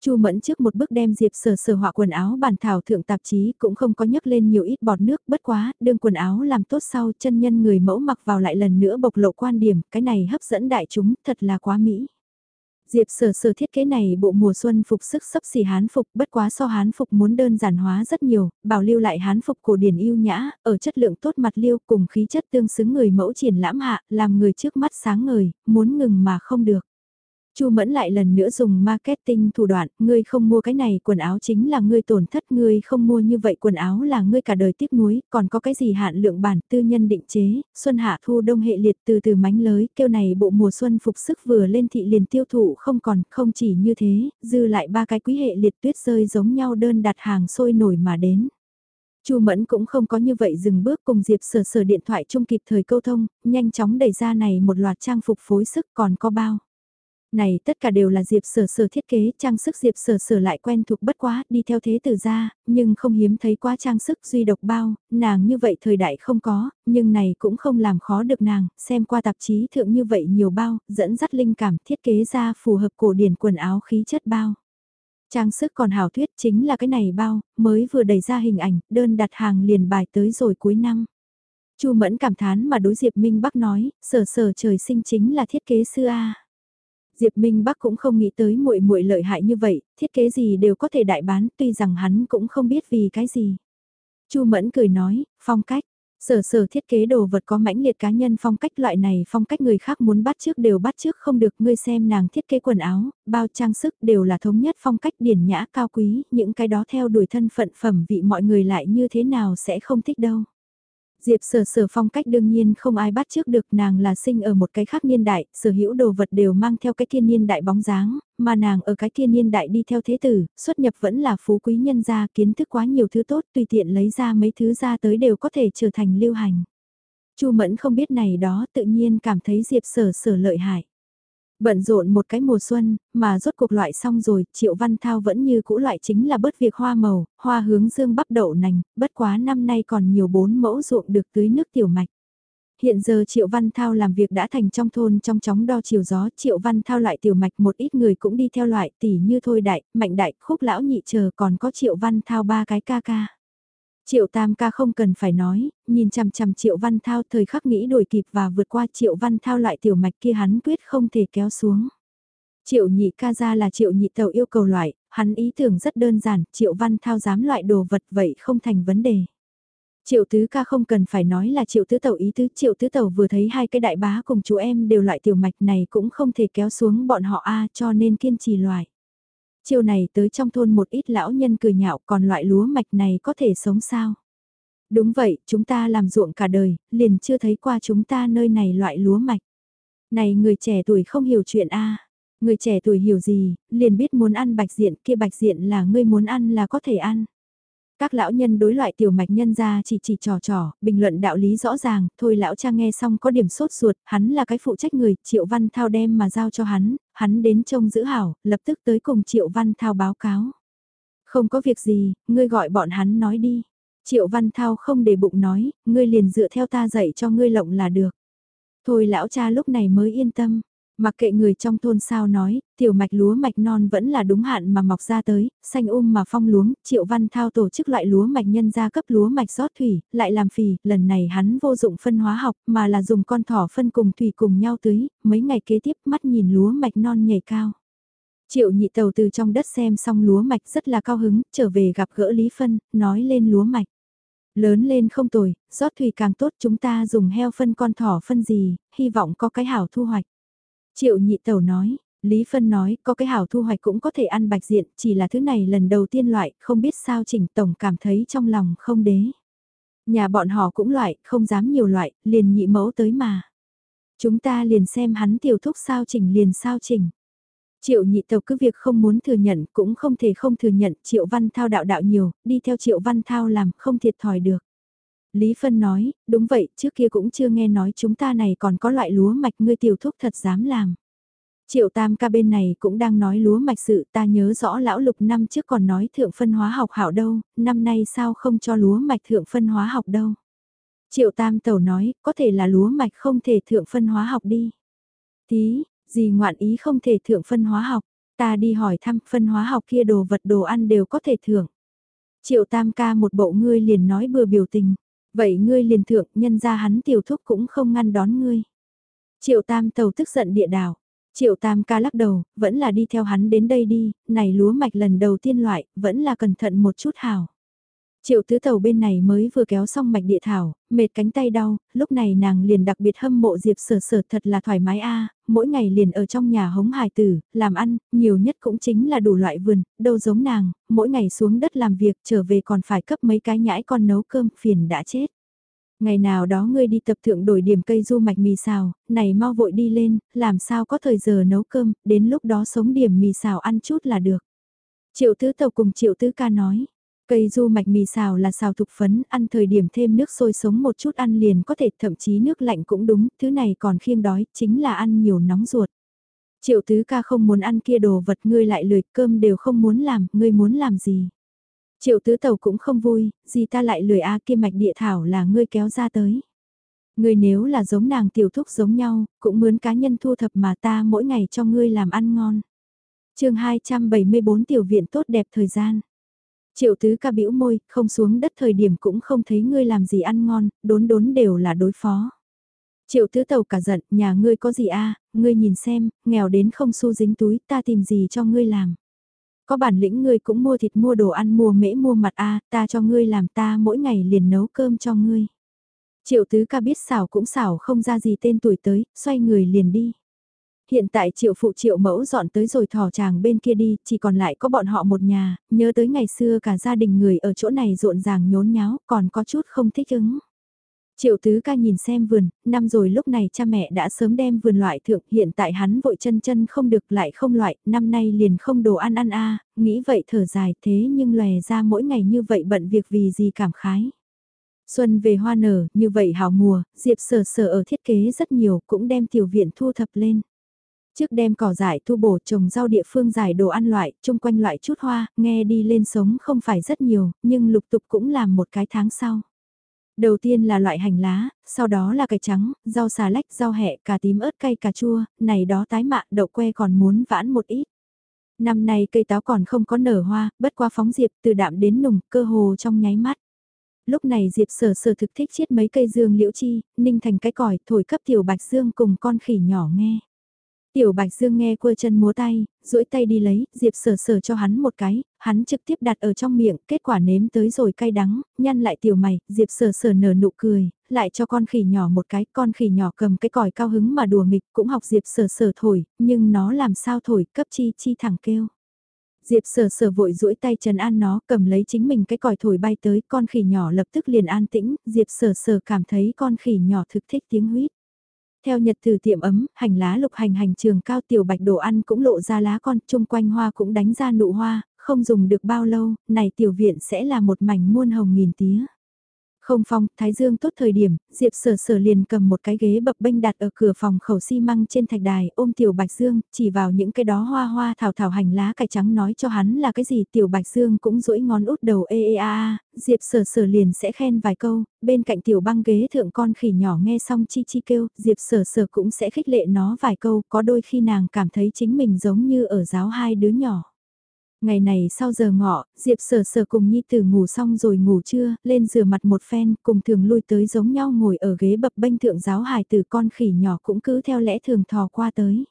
Chu Mẫn trước một bước đem Diệp Sở Sở họa quần áo bản thảo thượng tạp chí cũng không có nhấc lên nhiều ít bọt nước, bất quá, đương quần áo làm tốt sau, chân nhân người mẫu mặc vào lại lần nữa bộc lộ quan điểm, cái này hấp dẫn đại chúng, thật là quá mỹ. Diệp sở sở thiết kế này bộ mùa xuân phục sức sấp xỉ hán phục bất quá so hán phục muốn đơn giản hóa rất nhiều, bảo lưu lại hán phục cổ điển yêu nhã, ở chất lượng tốt mặt liêu cùng khí chất tương xứng người mẫu triển lãm hạ, làm người trước mắt sáng ngời, muốn ngừng mà không được. Chu Mẫn lại lần nữa dùng marketing thủ đoạn, ngươi không mua cái này quần áo chính là ngươi tổn thất, ngươi không mua như vậy quần áo là ngươi cả đời tiếc nuối, còn có cái gì hạn lượng bản tư nhân định chế, xuân hạ thu đông hệ liệt từ từ mánh lới, kêu này bộ mùa xuân phục sức vừa lên thị liền tiêu thụ không còn, không chỉ như thế, dư lại ba cái quý hệ liệt tuyết rơi giống nhau đơn đặt hàng sôi nổi mà đến. Chu Mẫn cũng không có như vậy dừng bước cùng Diệp Sở Sở điện thoại chung kịp thời câu thông, nhanh chóng đẩy ra này một loạt trang phục phối sức còn có bao. Này tất cả đều là Diệp Sở Sở thiết kế, trang sức Diệp Sở Sở lại quen thuộc bất quá, đi theo thế tử ra, nhưng không hiếm thấy quá trang sức duy độc bao, nàng như vậy thời đại không có, nhưng này cũng không làm khó được nàng, xem qua tạp chí thượng như vậy nhiều bao, dẫn dắt linh cảm thiết kế ra phù hợp cổ điển quần áo khí chất bao. Trang sức còn hảo thuyết chính là cái này bao, mới vừa đẩy ra hình ảnh, đơn đặt hàng liền bài tới rồi cuối năm. Chu Mẫn cảm thán mà đối Diệp Minh Bắc nói, sở sở trời sinh chính là thiết kế sư A. Diệp Minh Bắc cũng không nghĩ tới muội muội lợi hại như vậy, thiết kế gì đều có thể đại bán, tuy rằng hắn cũng không biết vì cái gì. Chu Mẫn cười nói, phong cách, sở sở thiết kế đồ vật có mãnh liệt cá nhân phong cách loại này phong cách người khác muốn bắt trước đều bắt trước không được, ngươi xem nàng thiết kế quần áo, bao trang sức đều là thống nhất phong cách điển nhã cao quý, những cái đó theo đuổi thân phận phẩm vị mọi người lại như thế nào sẽ không thích đâu. Diệp sở sở phong cách đương nhiên không ai bắt trước được nàng là sinh ở một cái khác niên đại, sở hữu đồ vật đều mang theo cái thiên niên đại bóng dáng, mà nàng ở cái thiên niên đại đi theo thế tử, xuất nhập vẫn là phú quý nhân gia kiến thức quá nhiều thứ tốt tùy tiện lấy ra mấy thứ ra tới đều có thể trở thành lưu hành. Chu Mẫn không biết này đó tự nhiên cảm thấy Diệp sở sở lợi hại. Bận rộn một cái mùa xuân, mà rốt cuộc loại xong rồi, Triệu Văn Thao vẫn như cũ loại chính là bớt việc hoa màu, hoa hướng dương bắp đậu nành, bất quá năm nay còn nhiều bốn mẫu ruộng được tưới nước tiểu mạch. Hiện giờ Triệu Văn Thao làm việc đã thành trong thôn trong chóng đo chiều gió, Triệu Văn Thao lại tiểu mạch một ít người cũng đi theo loại tỷ như thôi đại, mạnh đại, khúc lão nhị chờ còn có Triệu Văn Thao ba cái ca ca. Triệu Tam ca không cần phải nói, nhìn chằm chằm Triệu Văn Thao thời khắc nghĩ đuổi kịp và vượt qua Triệu Văn Thao lại tiểu mạch kia hắn quyết không thể kéo xuống. Triệu nhị ca ra là triệu nhị tàu yêu cầu loại, hắn ý tưởng rất đơn giản, Triệu Văn Thao dám loại đồ vật vậy không thành vấn đề. Triệu tứ ca không cần phải nói là triệu tứ tàu ý tứ, triệu tứ tàu vừa thấy hai cái đại bá cùng chú em đều loại tiểu mạch này cũng không thể kéo xuống bọn họ a cho nên kiên trì loại. Chiều này tới trong thôn một ít lão nhân cười nhạo còn loại lúa mạch này có thể sống sao? Đúng vậy, chúng ta làm ruộng cả đời, liền chưa thấy qua chúng ta nơi này loại lúa mạch. Này người trẻ tuổi không hiểu chuyện a Người trẻ tuổi hiểu gì, liền biết muốn ăn bạch diện kia bạch diện là ngươi muốn ăn là có thể ăn. Các lão nhân đối loại tiểu mạch nhân ra chỉ chỉ trò trò, bình luận đạo lý rõ ràng, thôi lão cha nghe xong có điểm sốt ruột, hắn là cái phụ trách người, Triệu Văn Thao đem mà giao cho hắn, hắn đến trông giữ hảo, lập tức tới cùng Triệu Văn Thao báo cáo. Không có việc gì, ngươi gọi bọn hắn nói đi. Triệu Văn Thao không để bụng nói, ngươi liền dựa theo ta dạy cho ngươi lộng là được. Thôi lão cha lúc này mới yên tâm. Mặc kệ người trong thôn sao nói, tiểu mạch lúa mạch non vẫn là đúng hạn mà mọc ra tới, xanh um mà phong luống, triệu văn thao tổ chức loại lúa mạch nhân ra cấp lúa mạch rót thủy, lại làm phì, lần này hắn vô dụng phân hóa học mà là dùng con thỏ phân cùng thủy cùng nhau tưới, mấy ngày kế tiếp mắt nhìn lúa mạch non nhảy cao. Triệu nhị tàu từ trong đất xem xong lúa mạch rất là cao hứng, trở về gặp gỡ Lý Phân, nói lên lúa mạch. Lớn lên không tồi, rót thủy càng tốt chúng ta dùng heo phân con thỏ phân gì, hy vọng có cái hảo thu hoạch. Triệu nhị tẩu nói, Lý Phân nói, có cái hảo thu hoạch cũng có thể ăn bạch diện, chỉ là thứ này lần đầu tiên loại, không biết sao chỉnh tổng cảm thấy trong lòng không đế. Nhà bọn họ cũng loại, không dám nhiều loại, liền nhị mẫu tới mà. Chúng ta liền xem hắn tiểu thúc sao chỉnh liền sao chỉnh. Triệu nhị tàu cứ việc không muốn thừa nhận cũng không thể không thừa nhận triệu văn thao đạo đạo nhiều, đi theo triệu văn thao làm không thiệt thòi được. Lý Phân nói, đúng vậy, trước kia cũng chưa nghe nói chúng ta này còn có loại lúa mạch ngươi tiểu thúc thật dám làm. Triệu tam ca bên này cũng đang nói lúa mạch sự ta nhớ rõ lão lục năm trước còn nói thượng phân hóa học hảo đâu, năm nay sao không cho lúa mạch thượng phân hóa học đâu. Triệu tam tẩu nói, có thể là lúa mạch không thể thượng phân hóa học đi. Tí, gì ngoạn ý không thể thượng phân hóa học, ta đi hỏi thăm phân hóa học kia đồ vật đồ ăn đều có thể thưởng. Triệu tam ca một bộ ngươi liền nói bừa biểu tình. Vậy ngươi liền thượng nhân ra hắn tiểu thúc cũng không ngăn đón ngươi. Triệu tam tàu tức giận địa đảo. Triệu tam ca lắc đầu, vẫn là đi theo hắn đến đây đi, này lúa mạch lần đầu tiên loại, vẫn là cẩn thận một chút hào Triệu tứ tàu bên này mới vừa kéo xong mạch địa thảo, mệt cánh tay đau, lúc này nàng liền đặc biệt hâm mộ Diệp sở sở thật là thoải mái a mỗi ngày liền ở trong nhà hống hài tử, làm ăn, nhiều nhất cũng chính là đủ loại vườn, đâu giống nàng, mỗi ngày xuống đất làm việc trở về còn phải cấp mấy cái nhãi con nấu cơm, phiền đã chết. Ngày nào đó ngươi đi tập thượng đổi điểm cây du mạch mì xào, này mau vội đi lên, làm sao có thời giờ nấu cơm, đến lúc đó sống điểm mì xào ăn chút là được. Triệu tứ tàu cùng triệu tứ ca nói, Cây du mạch mì xào là xào thục phấn, ăn thời điểm thêm nước sôi sống một chút ăn liền có thể thậm chí nước lạnh cũng đúng, thứ này còn khiêng đói, chính là ăn nhiều nóng ruột. Triệu tứ ca không muốn ăn kia đồ vật ngươi lại lười cơm đều không muốn làm, ngươi muốn làm gì. Triệu tứ tàu cũng không vui, gì ta lại lười a kia mạch địa thảo là ngươi kéo ra tới. Ngươi nếu là giống nàng tiểu thúc giống nhau, cũng mướn cá nhân thu thập mà ta mỗi ngày cho ngươi làm ăn ngon. chương 274 tiểu viện tốt đẹp thời gian. Triệu tứ ca bĩu môi, không xuống đất thời điểm cũng không thấy ngươi làm gì ăn ngon, đốn đốn đều là đối phó. Triệu tứ tàu cả giận, nhà ngươi có gì a à, ngươi nhìn xem, nghèo đến không xu dính túi, ta tìm gì cho ngươi làm. Có bản lĩnh ngươi cũng mua thịt mua đồ ăn mua mễ mua mặt a ta cho ngươi làm ta mỗi ngày liền nấu cơm cho ngươi. Triệu tứ ca biết xảo cũng xảo không ra gì tên tuổi tới, xoay người liền đi. Hiện tại triệu phụ triệu mẫu dọn tới rồi thỏ chàng bên kia đi, chỉ còn lại có bọn họ một nhà, nhớ tới ngày xưa cả gia đình người ở chỗ này rộn ràng nhốn nháo, còn có chút không thích ứng. Triệu tứ ca nhìn xem vườn, năm rồi lúc này cha mẹ đã sớm đem vườn loại thượng, hiện tại hắn vội chân chân không được lại không loại, năm nay liền không đồ ăn ăn a nghĩ vậy thở dài thế nhưng lòe ra mỗi ngày như vậy bận việc vì gì cảm khái. Xuân về hoa nở, như vậy hào mùa, Diệp sở sở ở thiết kế rất nhiều, cũng đem tiểu viện thu thập lên. Trước đem cỏ dại thu bổ trồng rau địa phương giải đồ ăn loại, chung quanh loại chút hoa, nghe đi lên sống không phải rất nhiều, nhưng lục tục cũng làm một cái tháng sau. Đầu tiên là loại hành lá, sau đó là cải trắng, rau xà lách, rau hẹ, cà tím ớt cay cà chua, này đó tái mạ đậu que còn muốn vãn một ít. Năm nay cây táo còn không có nở hoa, bất qua phóng diệp từ đạm đến nùng, cơ hồ trong nháy mắt. Lúc này Diệp sở sở thực thích chiết mấy cây dương liễu chi, ninh thành cái còi, thổi cấp tiểu bạch dương cùng con khỉ nhỏ nghe. Tiểu Bạch Dương nghe quơ chân múa tay, duỗi tay đi lấy, Diệp sờ sờ cho hắn một cái, hắn trực tiếp đặt ở trong miệng, kết quả nếm tới rồi cay đắng, nhăn lại tiểu mày, Diệp sờ sờ nở nụ cười, lại cho con khỉ nhỏ một cái, con khỉ nhỏ cầm cái còi cao hứng mà đùa nghịch, cũng học Diệp sờ sờ thổi, nhưng nó làm sao thổi, cấp chi chi thẳng kêu. Diệp sờ sờ vội duỗi tay trần an nó, cầm lấy chính mình cái còi thổi bay tới, con khỉ nhỏ lập tức liền an tĩnh, Diệp sờ sờ cảm thấy con khỉ nhỏ thực thích tiếng huyết. Theo nhật từ tiệm ấm, hành lá lục hành hành trường cao tiểu bạch đồ ăn cũng lộ ra lá con, chung quanh hoa cũng đánh ra nụ hoa, không dùng được bao lâu, này tiểu viện sẽ là một mảnh muôn hồng nghìn tía. Không phong, Thái Dương tốt thời điểm, Diệp sở sở liền cầm một cái ghế bập bênh đặt ở cửa phòng khẩu xi măng trên thạch đài, ôm Tiểu Bạch Dương, chỉ vào những cái đó hoa hoa thảo thảo hành lá cải trắng nói cho hắn là cái gì Tiểu Bạch Dương cũng duỗi ngón út đầu ê ê a a, Diệp sở sở liền sẽ khen vài câu, bên cạnh Tiểu băng ghế thượng con khỉ nhỏ nghe xong chi chi kêu, Diệp sở sở cũng sẽ khích lệ nó vài câu, có đôi khi nàng cảm thấy chính mình giống như ở giáo hai đứa nhỏ. Ngày này sau giờ ngọ, Diệp sở sở cùng Nhi Tử ngủ xong rồi ngủ trưa, lên rửa mặt một phen, cùng thường lui tới giống nhau ngồi ở ghế bập bênh thượng giáo hài tử con khỉ nhỏ cũng cứ theo lẽ thường thò qua tới.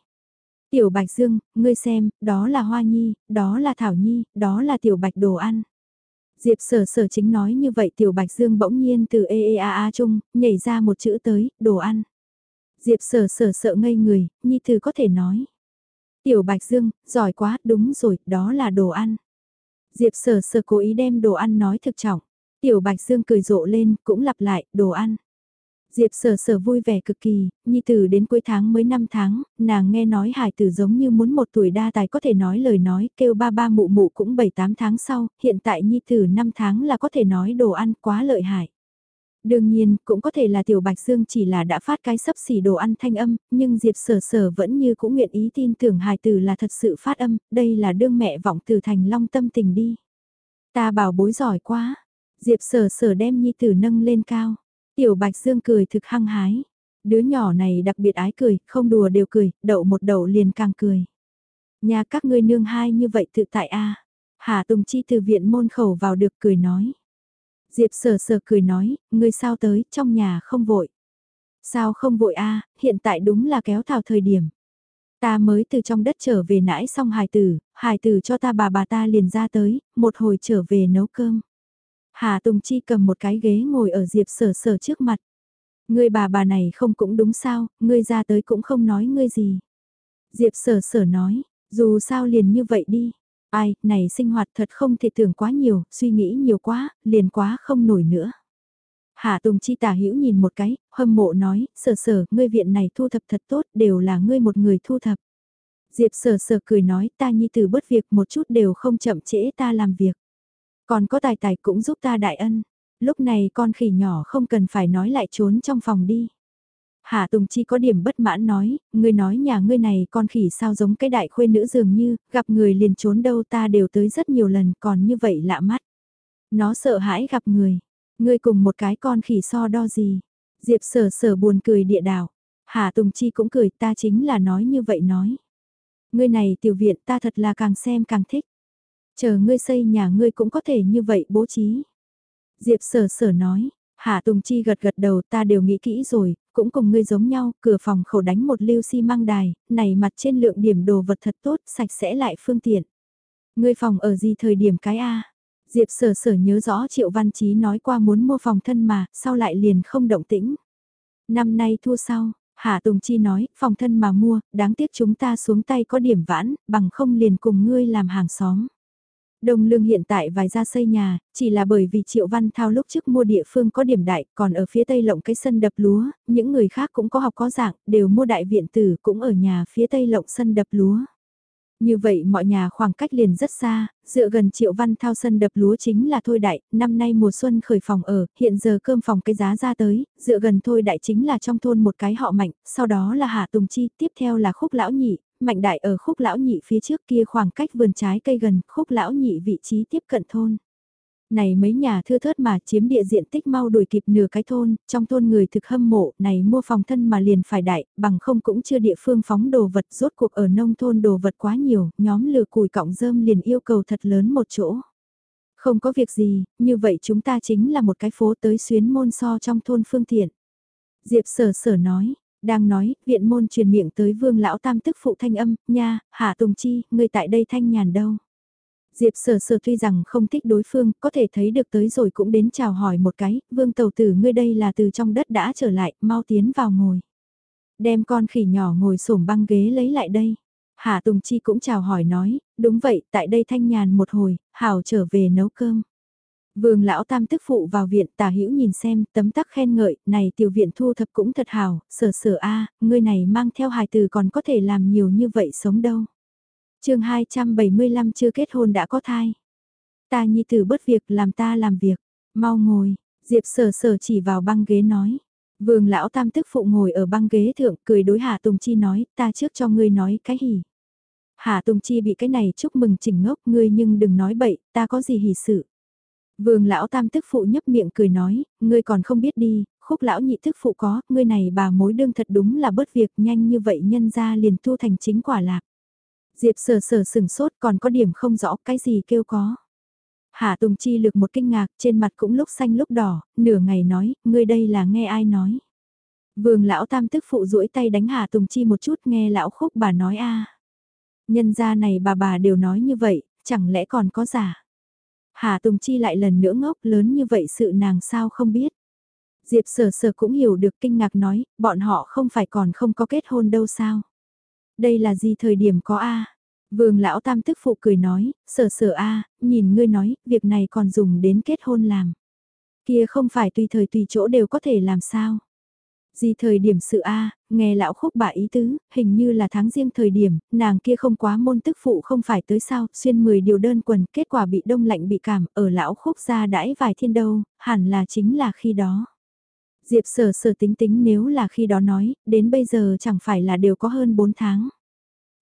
Tiểu Bạch Dương, ngươi xem, đó là Hoa Nhi, đó là Thảo Nhi, đó là Tiểu Bạch đồ ăn. Diệp sở sở chính nói như vậy Tiểu Bạch Dương bỗng nhiên từ ê ê a a chung, nhảy ra một chữ tới, đồ ăn. Diệp sở sở sợ ngây người, Nhi Tử có thể nói. Tiểu Bạch Dương, giỏi quá, đúng rồi, đó là đồ ăn. Diệp sở sở cố ý đem đồ ăn nói thực trọng. Tiểu Bạch Dương cười rộ lên, cũng lặp lại, đồ ăn. Diệp sở sở vui vẻ cực kỳ, nhi tử đến cuối tháng mới 5 tháng, nàng nghe nói hải tử giống như muốn một tuổi đa tài có thể nói lời nói, kêu ba ba mụ mụ cũng 7-8 tháng sau, hiện tại nhi tử 5 tháng là có thể nói đồ ăn quá lợi hại. Đương nhiên, cũng có thể là Tiểu Bạch Dương chỉ là đã phát cái sấp xỉ đồ ăn thanh âm, nhưng Diệp Sở Sở vẫn như cũng nguyện ý tin tưởng hài tử là thật sự phát âm, đây là đương mẹ vọng từ thành long tâm tình đi. Ta bảo bối giỏi quá, Diệp Sở Sở đem nhi tử nâng lên cao. Tiểu Bạch Dương cười thực hăng hái. Đứa nhỏ này đặc biệt ái cười, không đùa đều cười, đậu một đậu liền càng cười. Nhà các ngươi nương hai như vậy tự tại a Hà Tùng Chi từ viện môn khẩu vào được cười nói. Diệp sờ sờ cười nói, ngươi sao tới, trong nhà không vội. Sao không vội a hiện tại đúng là kéo thảo thời điểm. Ta mới từ trong đất trở về nãi xong hài tử, hài tử cho ta bà bà ta liền ra tới, một hồi trở về nấu cơm. Hà Tùng Chi cầm một cái ghế ngồi ở Diệp sở sở trước mặt. Ngươi bà bà này không cũng đúng sao, ngươi ra tới cũng không nói ngươi gì. Diệp sở sở nói, dù sao liền như vậy đi. Ai, này sinh hoạt thật không thể tưởng quá nhiều, suy nghĩ nhiều quá, liền quá không nổi nữa. Hạ Tùng Chi tả hữu nhìn một cái, hâm mộ nói, sở sở, ngươi viện này thu thập thật tốt, đều là ngươi một người thu thập. Diệp sở sở cười nói, ta nhi từ bớt việc một chút đều không chậm trễ ta làm việc. Còn có tài tài cũng giúp ta đại ân. Lúc này con khỉ nhỏ không cần phải nói lại trốn trong phòng đi. Hạ Tùng Chi có điểm bất mãn nói, ngươi nói nhà ngươi này con khỉ sao giống cái đại khuê nữ dường như, gặp người liền trốn đâu ta đều tới rất nhiều lần còn như vậy lạ mắt. Nó sợ hãi gặp người, ngươi cùng một cái con khỉ so đo gì. Diệp sở sở buồn cười địa đảo, Hạ Tùng Chi cũng cười ta chính là nói như vậy nói. Ngươi này tiểu viện ta thật là càng xem càng thích. Chờ ngươi xây nhà ngươi cũng có thể như vậy bố trí. Diệp sở sở nói, Hạ Tùng Chi gật gật đầu ta đều nghĩ kỹ rồi, cũng cùng ngươi giống nhau, cửa phòng khẩu đánh một lưu xi măng đài, này mặt trên lượng điểm đồ vật thật tốt, sạch sẽ lại phương tiện. Ngươi phòng ở gì thời điểm cái A? Diệp sở sở nhớ rõ Triệu Văn Chí nói qua muốn mua phòng thân mà, sau lại liền không động tĩnh. Năm nay thua sau, Hạ Tùng Chi nói, phòng thân mà mua, đáng tiếc chúng ta xuống tay có điểm vãn, bằng không liền cùng ngươi làm hàng xóm. Đông Lương hiện tại vài gia xây nhà, chỉ là bởi vì Triệu Văn Thao lúc trước mua địa phương có điểm đại, còn ở phía tây lộng cái sân đập lúa, những người khác cũng có học có dạng, đều mua đại viện tử cũng ở nhà phía tây lộng sân đập lúa. Như vậy mọi nhà khoảng cách liền rất xa, dựa gần triệu văn thao sân đập lúa chính là Thôi Đại, năm nay mùa xuân khởi phòng ở, hiện giờ cơm phòng cái giá ra tới, dựa gần Thôi Đại chính là trong thôn một cái họ mạnh, sau đó là Hạ Tùng Chi, tiếp theo là Khúc Lão Nhị, Mạnh Đại ở Khúc Lão Nhị phía trước kia khoảng cách vườn trái cây gần, Khúc Lão Nhị vị trí tiếp cận thôn. Này mấy nhà thưa thớt mà chiếm địa diện tích mau đuổi kịp nửa cái thôn, trong thôn người thực hâm mộ, này mua phòng thân mà liền phải đại, bằng không cũng chưa địa phương phóng đồ vật rốt cuộc ở nông thôn đồ vật quá nhiều, nhóm lừa củi cọng rơm liền yêu cầu thật lớn một chỗ. Không có việc gì, như vậy chúng ta chính là một cái phố tới xuyến môn so trong thôn phương tiện. Diệp sở sở nói, đang nói, viện môn truyền miệng tới vương lão tam tức phụ thanh âm, nha, hạ tùng chi, người tại đây thanh nhàn đâu. Diệp sở sở tuy rằng không thích đối phương, có thể thấy được tới rồi cũng đến chào hỏi một cái, vương tàu tử ngươi đây là từ trong đất đã trở lại, mau tiến vào ngồi. Đem con khỉ nhỏ ngồi sổm băng ghế lấy lại đây. Hạ Tùng Chi cũng chào hỏi nói, đúng vậy, tại đây thanh nhàn một hồi, Hảo trở về nấu cơm. Vương lão tam tức phụ vào viện tả hữu nhìn xem, tấm tắc khen ngợi, này tiểu viện thu thập cũng thật hào sở sở a ngươi này mang theo hài từ còn có thể làm nhiều như vậy sống đâu chương 275 chưa kết hôn đã có thai. Ta nhi tử bớt việc làm ta làm việc, mau ngồi, Diệp sở sở chỉ vào băng ghế nói. Vương lão tam tức phụ ngồi ở băng ghế thượng cười đối Hạ Tùng Chi nói ta trước cho ngươi nói cái hỉ. Hạ Tùng Chi bị cái này chúc mừng chỉnh ngốc ngươi nhưng đừng nói bậy, ta có gì hỉ sự. Vương lão tam tức phụ nhấp miệng cười nói, ngươi còn không biết đi, khúc lão nhị tức phụ có, ngươi này bà mối đương thật đúng là bớt việc nhanh như vậy nhân ra liền thu thành chính quả lạc. Diệp sờ sờ sừng sốt còn có điểm không rõ cái gì kêu có. Hạ Tùng Chi lực một kinh ngạc trên mặt cũng lúc xanh lúc đỏ, nửa ngày nói, ngươi đây là nghe ai nói. Vương lão tam tức phụ duỗi tay đánh Hạ Tùng Chi một chút nghe lão khúc bà nói a Nhân gia này bà bà đều nói như vậy, chẳng lẽ còn có giả. Hà Tùng Chi lại lần nữa ngốc lớn như vậy sự nàng sao không biết. Diệp sở sở cũng hiểu được kinh ngạc nói, bọn họ không phải còn không có kết hôn đâu sao. Đây là gì thời điểm có A? Vương lão tam tức phụ cười nói, sở sở A, nhìn ngươi nói, việc này còn dùng đến kết hôn làm. Kia không phải tùy thời tùy chỗ đều có thể làm sao. Gì thời điểm sự A, nghe lão khúc bà ý tứ, hình như là tháng riêng thời điểm, nàng kia không quá môn tức phụ không phải tới sao, xuyên 10 điều đơn quần, kết quả bị đông lạnh bị cảm, ở lão khúc ra đãi vài thiên đâu, hẳn là chính là khi đó. Diệp sở sở tính tính nếu là khi đó nói, đến bây giờ chẳng phải là đều có hơn 4 tháng.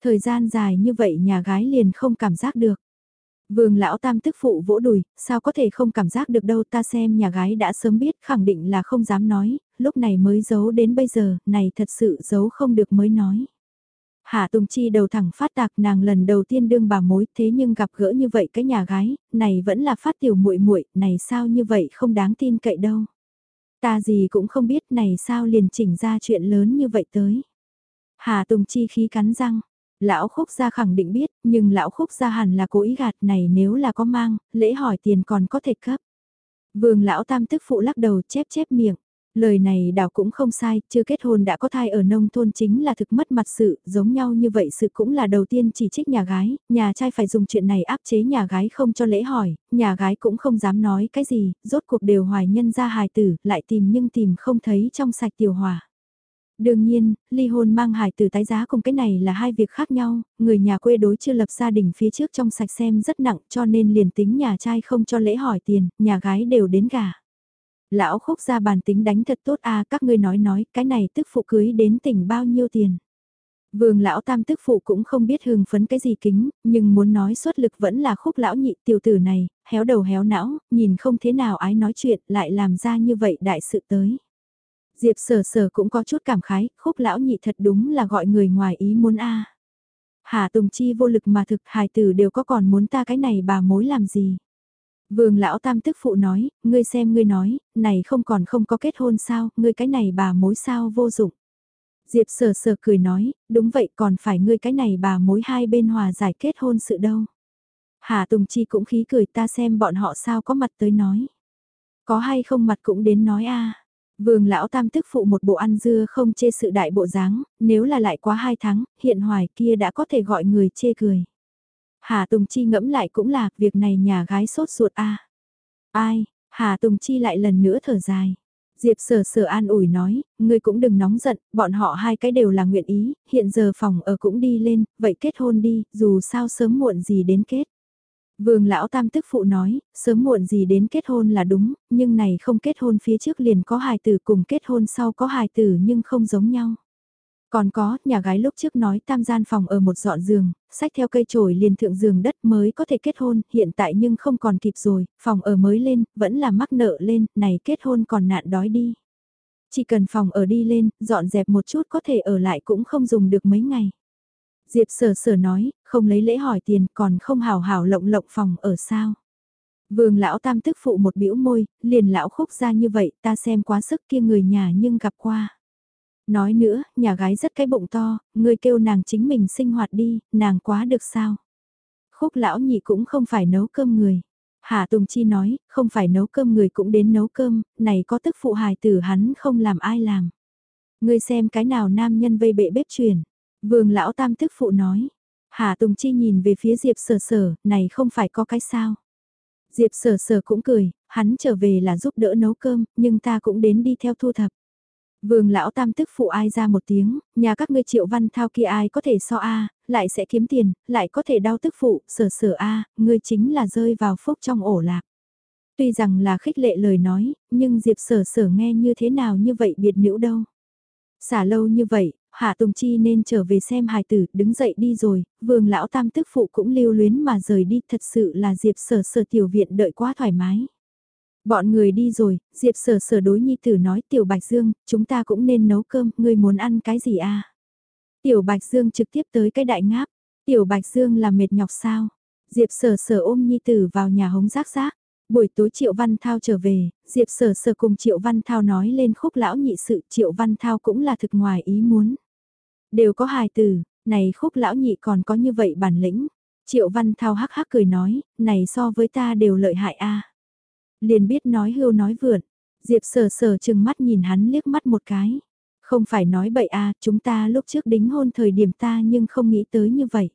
Thời gian dài như vậy nhà gái liền không cảm giác được. Vương lão tam tức phụ vỗ đùi, sao có thể không cảm giác được đâu ta xem nhà gái đã sớm biết khẳng định là không dám nói, lúc này mới giấu đến bây giờ, này thật sự giấu không được mới nói. Hạ Tùng Chi đầu thẳng phát tạc nàng lần đầu tiên đương bà mối thế nhưng gặp gỡ như vậy cái nhà gái, này vẫn là phát tiểu muội muội này sao như vậy không đáng tin cậy đâu. Ta gì cũng không biết này sao liền chỉnh ra chuyện lớn như vậy tới. Hà Tùng Chi khí cắn răng, lão khúc gia khẳng định biết, nhưng lão khúc gia hẳn là cố ý gạt này nếu là có mang, lễ hỏi tiền còn có thể cấp. Vương lão tam tức phụ lắc đầu chép chép miệng. Lời này đảo cũng không sai, chưa kết hôn đã có thai ở nông thôn chính là thực mất mặt sự, giống nhau như vậy sự cũng là đầu tiên chỉ trích nhà gái, nhà trai phải dùng chuyện này áp chế nhà gái không cho lễ hỏi, nhà gái cũng không dám nói cái gì, rốt cuộc đều hoài nhân ra hài tử, lại tìm nhưng tìm không thấy trong sạch tiểu hòa. Đương nhiên, ly hôn mang hài tử tái giá cùng cái này là hai việc khác nhau, người nhà quê đối chưa lập gia đình phía trước trong sạch xem rất nặng cho nên liền tính nhà trai không cho lễ hỏi tiền, nhà gái đều đến gà. Lão khúc ra bàn tính đánh thật tốt à các ngươi nói nói cái này tức phụ cưới đến tỉnh bao nhiêu tiền. Vương lão tam tức phụ cũng không biết hưng phấn cái gì kính, nhưng muốn nói xuất lực vẫn là khúc lão nhị tiểu tử này, héo đầu héo não, nhìn không thế nào ái nói chuyện lại làm ra như vậy đại sự tới. Diệp sở sở cũng có chút cảm khái, khúc lão nhị thật đúng là gọi người ngoài ý muốn a. Hà Tùng Chi vô lực mà thực hài tử đều có còn muốn ta cái này bà mối làm gì. Vương lão tam tức phụ nói, ngươi xem ngươi nói, này không còn không có kết hôn sao, ngươi cái này bà mối sao vô dụng. Diệp sờ sờ cười nói, đúng vậy còn phải ngươi cái này bà mối hai bên hòa giải kết hôn sự đâu. Hà Tùng Chi cũng khí cười ta xem bọn họ sao có mặt tới nói. Có hay không mặt cũng đến nói a Vương lão tam tức phụ một bộ ăn dưa không chê sự đại bộ dáng, nếu là lại quá hai tháng, hiện hoài kia đã có thể gọi người chê cười. Hà Tùng Chi ngẫm lại cũng là, việc này nhà gái sốt ruột a Ai, Hà Tùng Chi lại lần nữa thở dài. Diệp sở sở an ủi nói, ngươi cũng đừng nóng giận, bọn họ hai cái đều là nguyện ý, hiện giờ phòng ở cũng đi lên, vậy kết hôn đi, dù sao sớm muộn gì đến kết. Vương lão tam tức phụ nói, sớm muộn gì đến kết hôn là đúng, nhưng này không kết hôn phía trước liền có hài tử cùng kết hôn sau có hài tử nhưng không giống nhau. Còn có, nhà gái lúc trước nói tam gian phòng ở một dọn giường, sách theo cây trổi liền thượng giường đất mới có thể kết hôn, hiện tại nhưng không còn kịp rồi, phòng ở mới lên, vẫn là mắc nợ lên, này kết hôn còn nạn đói đi. Chỉ cần phòng ở đi lên, dọn dẹp một chút có thể ở lại cũng không dùng được mấy ngày. Diệp sở sở nói, không lấy lễ hỏi tiền còn không hào hào lộng lộng phòng ở sao. Vương lão tam tức phụ một bĩu môi, liền lão khúc ra như vậy ta xem quá sức kia người nhà nhưng gặp qua. Nói nữa, nhà gái rất cái bụng to, người kêu nàng chính mình sinh hoạt đi, nàng quá được sao. Khúc lão nhị cũng không phải nấu cơm người. Hà Tùng Chi nói, không phải nấu cơm người cũng đến nấu cơm, này có tức phụ hài tử hắn không làm ai làm. Ngươi xem cái nào nam nhân vây bệ bếp truyền. Vương lão tam tức phụ nói. Hà Tùng Chi nhìn về phía Diệp sở sở, này không phải có cái sao. Diệp sở sở cũng cười, hắn trở về là giúp đỡ nấu cơm, nhưng ta cũng đến đi theo thu thập. Vương lão tam tức phụ ai ra một tiếng, nhà các ngươi triệu văn thao kia ai có thể so a, lại sẽ kiếm tiền, lại có thể đau tức phụ, sở sở a, ngươi chính là rơi vào phúc trong ổ lạc. Tuy rằng là khích lệ lời nói, nhưng Diệp sở sở nghe như thế nào như vậy biệt nữ đâu. Xả lâu như vậy, Hạ Tùng Chi nên trở về xem hài tử, đứng dậy đi rồi, vương lão tam tức phụ cũng lưu luyến mà rời đi, thật sự là Diệp sở sở tiểu viện đợi quá thoải mái. Bọn người đi rồi, Diệp sở sở đối nhi tử nói Tiểu Bạch Dương, chúng ta cũng nên nấu cơm, ngươi muốn ăn cái gì à? Tiểu Bạch Dương trực tiếp tới cái đại ngáp, Tiểu Bạch Dương là mệt nhọc sao? Diệp sở sở ôm nhi tử vào nhà hống rác rác. Buổi tối Triệu Văn Thao trở về, Diệp sở sở cùng Triệu Văn Thao nói lên khúc lão nhị sự Triệu Văn Thao cũng là thực ngoài ý muốn. Đều có hài tử, này khúc lão nhị còn có như vậy bản lĩnh. Triệu Văn Thao hắc hắc cười nói, này so với ta đều lợi hại a. Liền biết nói hưu nói vượn, Diệp sở sở chừng mắt nhìn hắn liếc mắt một cái. Không phải nói bậy à, chúng ta lúc trước đính hôn thời điểm ta nhưng không nghĩ tới như vậy.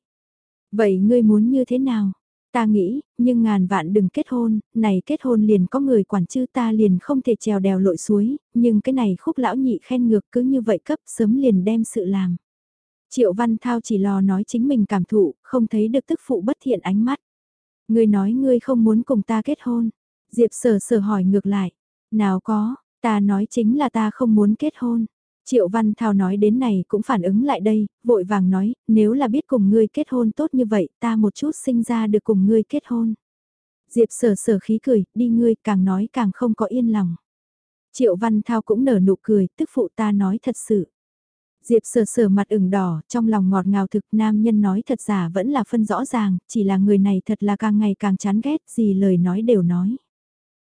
Vậy ngươi muốn như thế nào? Ta nghĩ, nhưng ngàn vạn đừng kết hôn, này kết hôn liền có người quản chứ ta liền không thể trèo đèo lội suối, nhưng cái này khúc lão nhị khen ngược cứ như vậy cấp sớm liền đem sự làm. Triệu Văn Thao chỉ lo nói chính mình cảm thụ, không thấy được tức phụ bất thiện ánh mắt. Ngươi nói ngươi không muốn cùng ta kết hôn. Diệp sở sở hỏi ngược lại. Nào có, ta nói chính là ta không muốn kết hôn. Triệu Văn Thao nói đến này cũng phản ứng lại đây, vội vàng nói, nếu là biết cùng ngươi kết hôn tốt như vậy, ta một chút sinh ra được cùng ngươi kết hôn. Diệp sở sở khí cười, đi ngươi càng nói càng không có yên lòng. Triệu Văn Thao cũng nở nụ cười, tức phụ ta nói thật sự. Diệp sờ sờ mặt ửng đỏ, trong lòng ngọt ngào thực nam nhân nói thật giả vẫn là phân rõ ràng, chỉ là người này thật là càng ngày càng chán ghét, gì lời nói đều nói.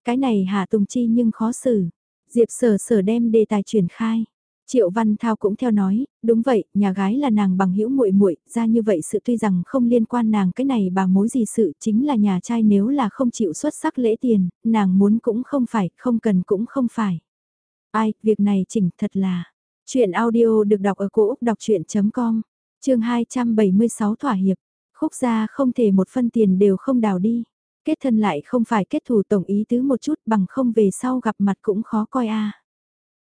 Cái này Hạ Tùng Chi nhưng khó xử. Diệp sở sở đem đề tài chuyển khai. Triệu Văn Thao cũng theo nói, đúng vậy, nhà gái là nàng bằng hữu muội muội, ra như vậy sự tuy rằng không liên quan nàng cái này bà mối gì sự, chính là nhà trai nếu là không chịu xuất sắc lễ tiền, nàng muốn cũng không phải, không cần cũng không phải. Ai, việc này chỉnh thật là. Chuyện audio được đọc ở cổ Úc đọc chuyện.com, chương 276 thỏa hiệp, khúc gia không thể một phân tiền đều không đào đi. Kết thân lại không phải kết thù tổng ý tứ một chút bằng không về sau gặp mặt cũng khó coi a.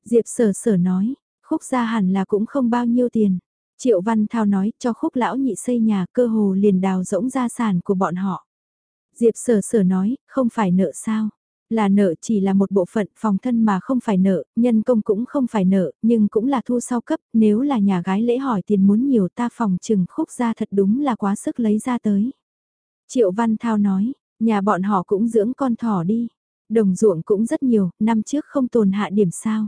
Diệp sở sở nói, khúc gia hẳn là cũng không bao nhiêu tiền. Triệu Văn Thao nói cho khúc lão nhị xây nhà cơ hồ liền đào rỗng gia sản của bọn họ. Diệp sở sở nói, không phải nợ sao. Là nợ chỉ là một bộ phận phòng thân mà không phải nợ, nhân công cũng không phải nợ, nhưng cũng là thu sau cấp, nếu là nhà gái lễ hỏi tiền muốn nhiều ta phòng trừng khúc ra thật đúng là quá sức lấy ra tới. Triệu Văn Thao nói, nhà bọn họ cũng dưỡng con thỏ đi, đồng ruộng cũng rất nhiều, năm trước không tồn hạ điểm sao.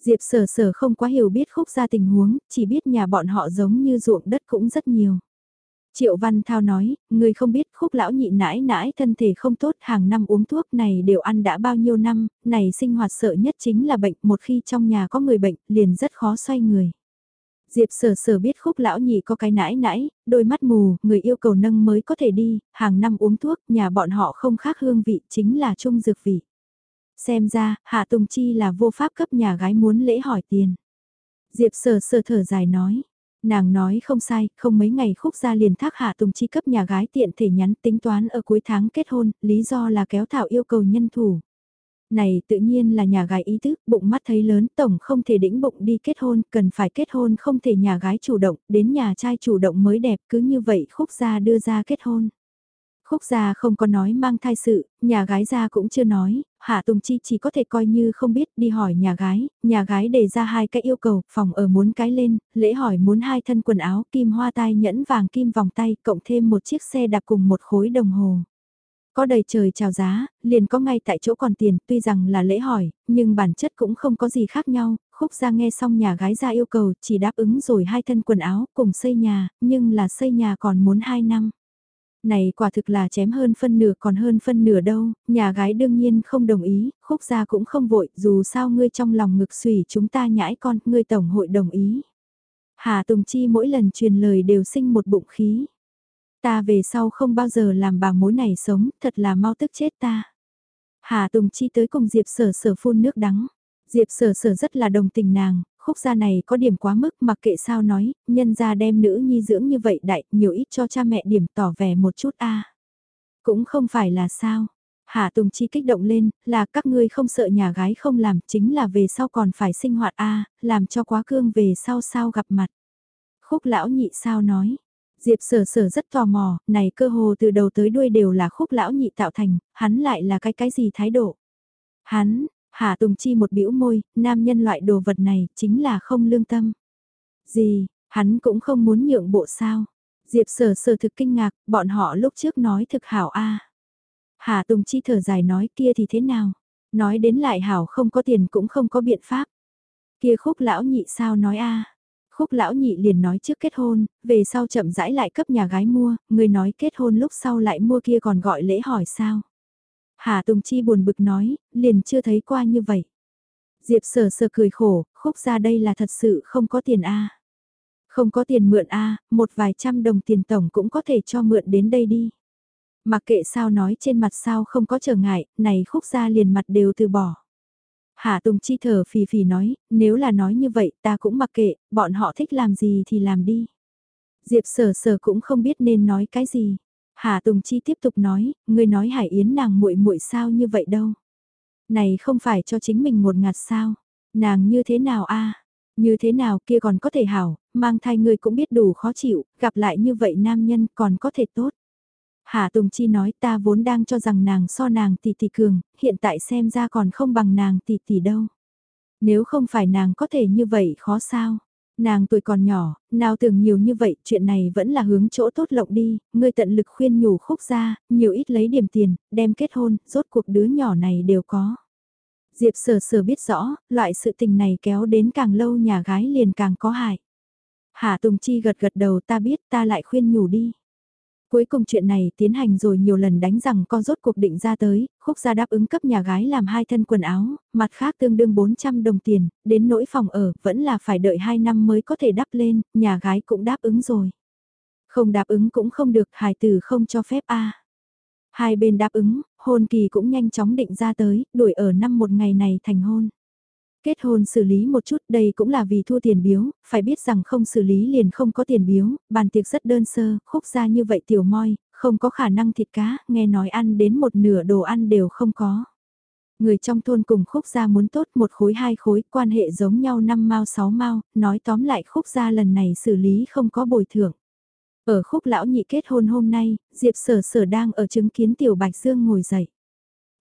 Diệp sở sở không quá hiểu biết khúc ra tình huống, chỉ biết nhà bọn họ giống như ruộng đất cũng rất nhiều. Triệu Văn Thao nói, người không biết khúc lão nhị nãi nãi thân thể không tốt hàng năm uống thuốc này đều ăn đã bao nhiêu năm, này sinh hoạt sợ nhất chính là bệnh, một khi trong nhà có người bệnh liền rất khó xoay người. Diệp sở sở biết khúc lão nhị có cái nãi nãi, đôi mắt mù, người yêu cầu nâng mới có thể đi, hàng năm uống thuốc, nhà bọn họ không khác hương vị, chính là trung dược vị. Xem ra, Hạ Tùng Chi là vô pháp cấp nhà gái muốn lễ hỏi tiền. Diệp sở sở thở dài nói, Nàng nói không sai, không mấy ngày khúc ra liền thác hạ tùng chi cấp nhà gái tiện thể nhắn tính toán ở cuối tháng kết hôn, lý do là kéo thảo yêu cầu nhân thủ. Này tự nhiên là nhà gái ý thức, bụng mắt thấy lớn tổng không thể đĩnh bụng đi kết hôn, cần phải kết hôn không thể nhà gái chủ động, đến nhà trai chủ động mới đẹp cứ như vậy khúc gia đưa ra kết hôn. Khúc gia không có nói mang thai sự, nhà gái gia cũng chưa nói, Hạ Tùng Chi chỉ có thể coi như không biết đi hỏi nhà gái, nhà gái đề ra hai cái yêu cầu, phòng ở muốn cái lên, lễ hỏi muốn hai thân quần áo, kim hoa tai nhẫn vàng kim vòng tay, cộng thêm một chiếc xe đạp cùng một khối đồng hồ. Có đầy trời chào giá, liền có ngay tại chỗ còn tiền, tuy rằng là lễ hỏi, nhưng bản chất cũng không có gì khác nhau, khúc gia nghe xong nhà gái ra yêu cầu, chỉ đáp ứng rồi hai thân quần áo, cùng xây nhà, nhưng là xây nhà còn muốn hai năm. Này quả thực là chém hơn phân nửa còn hơn phân nửa đâu, nhà gái đương nhiên không đồng ý, khúc gia cũng không vội, dù sao ngươi trong lòng ngực xùy chúng ta nhãi con, ngươi tổng hội đồng ý. Hà Tùng Chi mỗi lần truyền lời đều sinh một bụng khí. Ta về sau không bao giờ làm bà mối này sống, thật là mau tức chết ta. Hà Tùng Chi tới cùng Diệp Sở Sở phun nước đắng. Diệp Sở Sở rất là đồng tình nàng, khúc gia này có điểm quá mức mặc kệ sao nói, nhân gia đem nữ nhi dưỡng như vậy đại, nhiều ít cho cha mẹ điểm tỏ vẻ một chút a Cũng không phải là sao. Hà Tùng Chi kích động lên, là các ngươi không sợ nhà gái không làm, chính là về sau còn phải sinh hoạt a làm cho quá cương về sau sao gặp mặt. Khúc lão nhị sao nói. Diệp sở sở rất tò mò, này cơ hồ từ đầu tới đuôi đều là khúc lão nhị tạo thành, hắn lại là cái cái gì thái độ. Hắn, Hạ Tùng Chi một bĩu môi, nam nhân loại đồ vật này chính là không lương tâm. Gì, hắn cũng không muốn nhượng bộ sao. Diệp sở sở thực kinh ngạc, bọn họ lúc trước nói thực hảo a. Hạ Tùng Chi thở dài nói kia thì thế nào? Nói đến lại hảo không có tiền cũng không có biện pháp. Kia khúc lão nhị sao nói a? Khúc lão nhị liền nói trước kết hôn, về sau chậm rãi lại cấp nhà gái mua, người nói kết hôn lúc sau lại mua kia còn gọi lễ hỏi sao? Hà Tùng Chi buồn bực nói, liền chưa thấy qua như vậy. Diệp sở sở cười khổ, khúc ra đây là thật sự không có tiền a Không có tiền mượn a một vài trăm đồng tiền tổng cũng có thể cho mượn đến đây đi. Mặc kệ sao nói trên mặt sao không có trở ngại, này khúc ra liền mặt đều từ bỏ. Hà Tùng Chi thở phì phì nói, nếu là nói như vậy ta cũng mặc kệ, bọn họ thích làm gì thì làm đi. Diệp sở sở cũng không biết nên nói cái gì. Hà Tùng Chi tiếp tục nói, người nói Hải Yến nàng muội muội sao như vậy đâu. Này không phải cho chính mình một ngạt sao, nàng như thế nào a như thế nào kia còn có thể hảo, mang thai người cũng biết đủ khó chịu, gặp lại như vậy nam nhân còn có thể tốt. Hà Tùng Chi nói ta vốn đang cho rằng nàng so nàng tỷ tỷ cường, hiện tại xem ra còn không bằng nàng tỷ tỷ đâu. Nếu không phải nàng có thể như vậy khó sao? Nàng tuổi còn nhỏ, nào tưởng nhiều như vậy, chuyện này vẫn là hướng chỗ tốt lộng đi, ngươi tận lực khuyên nhủ khúc ra, nhiều ít lấy điểm tiền, đem kết hôn, rốt cuộc đứa nhỏ này đều có. Diệp sở sở biết rõ, loại sự tình này kéo đến càng lâu nhà gái liền càng có hại. Hạ Tùng Chi gật gật đầu ta biết ta lại khuyên nhủ đi. Cuối cùng chuyện này tiến hành rồi nhiều lần đánh rằng con rốt cuộc định ra tới, khúc gia đáp ứng cấp nhà gái làm hai thân quần áo, mặt khác tương đương 400 đồng tiền, đến nỗi phòng ở, vẫn là phải đợi 2 năm mới có thể đáp lên, nhà gái cũng đáp ứng rồi. Không đáp ứng cũng không được, hài tử không cho phép a Hai bên đáp ứng, hôn kỳ cũng nhanh chóng định ra tới, đuổi ở năm một ngày này thành hôn. Kết hôn xử lý một chút đây cũng là vì thua tiền biếu, phải biết rằng không xử lý liền không có tiền biếu, bàn tiệc rất đơn sơ, khúc ra như vậy tiểu moi, không có khả năng thịt cá, nghe nói ăn đến một nửa đồ ăn đều không có. Người trong thôn cùng khúc gia muốn tốt một khối hai khối, quan hệ giống nhau năm mau sáu mau, nói tóm lại khúc gia lần này xử lý không có bồi thưởng. Ở khúc lão nhị kết hôn hôm nay, Diệp sở sở đang ở chứng kiến tiểu bạch dương ngồi dậy.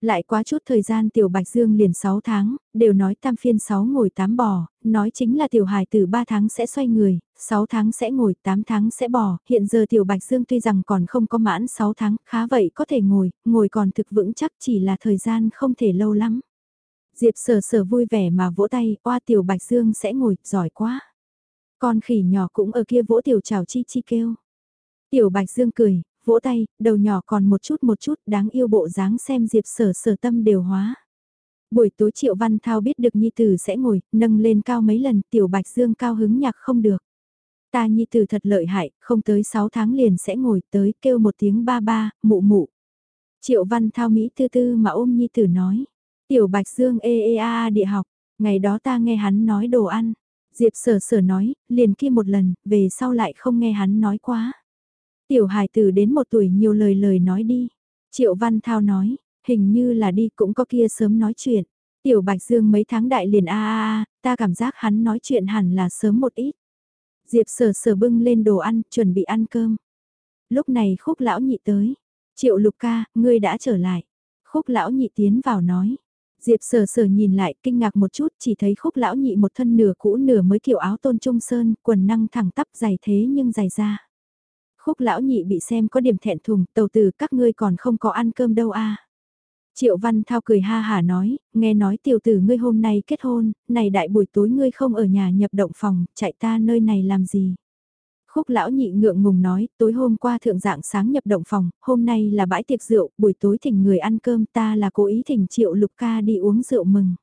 Lại quá chút thời gian tiểu Bạch Dương liền 6 tháng, đều nói tam phiên 6 ngồi 8 bò, nói chính là tiểu hài từ 3 tháng sẽ xoay người, 6 tháng sẽ ngồi, 8 tháng sẽ bò, hiện giờ tiểu Bạch Dương tuy rằng còn không có mãn 6 tháng, khá vậy có thể ngồi, ngồi còn thực vững chắc chỉ là thời gian không thể lâu lắm. Diệp sở sở vui vẻ mà vỗ tay, oa tiểu Bạch Dương sẽ ngồi, giỏi quá. Con khỉ nhỏ cũng ở kia vỗ tiểu chào chi chi kêu. Tiểu Bạch Dương cười, vỗ tay, đầu nhỏ còn một chút một chút đáng yêu bộ dáng xem Diệp sở sở tâm đều hóa. Buổi tối Triệu Văn Thao biết được Nhi Tử sẽ ngồi, nâng lên cao mấy lần, Tiểu Bạch Dương cao hứng nhạc không được. Ta Nhi Tử thật lợi hại, không tới 6 tháng liền sẽ ngồi tới kêu một tiếng ba ba, mụ mụ. Triệu Văn Thao Mỹ tư tư mà ôm Nhi Tử nói. Tiểu Bạch Dương ê ê a a địa học, ngày đó ta nghe hắn nói đồ ăn. Diệp sở sở nói, liền kia một lần, về sau lại không nghe hắn nói quá. Tiểu hài tử đến một tuổi nhiều lời lời nói đi. Triệu Văn Thao nói, hình như là đi cũng có kia sớm nói chuyện. Tiểu Bạch Dương mấy tháng đại liền a a a, ta cảm giác hắn nói chuyện hẳn là sớm một ít. Diệp sở sở bưng lên đồ ăn, chuẩn bị ăn cơm. Lúc này khúc lão nhị tới. Triệu lục ca, ngươi đã trở lại. Khúc lão nhị tiến vào nói. Diệp sở sở nhìn lại kinh ngạc một chút chỉ thấy khúc lão nhị một thân nửa cũ nửa mới kiểu áo tôn trung sơn, quần năng thẳng tắp dày thế nhưng dày ra. Khúc lão nhị bị xem có điểm thẹn thùng, tàu từ các ngươi còn không có ăn cơm đâu a. Triệu Văn Thao cười ha hà nói, nghe nói tiểu tử ngươi hôm nay kết hôn, này đại buổi tối ngươi không ở nhà nhập động phòng, chạy ta nơi này làm gì. Khúc lão nhị ngượng ngùng nói, tối hôm qua thượng dạng sáng nhập động phòng, hôm nay là bãi tiệc rượu, buổi tối thỉnh người ăn cơm ta là cố ý thỉnh triệu lục ca đi uống rượu mừng.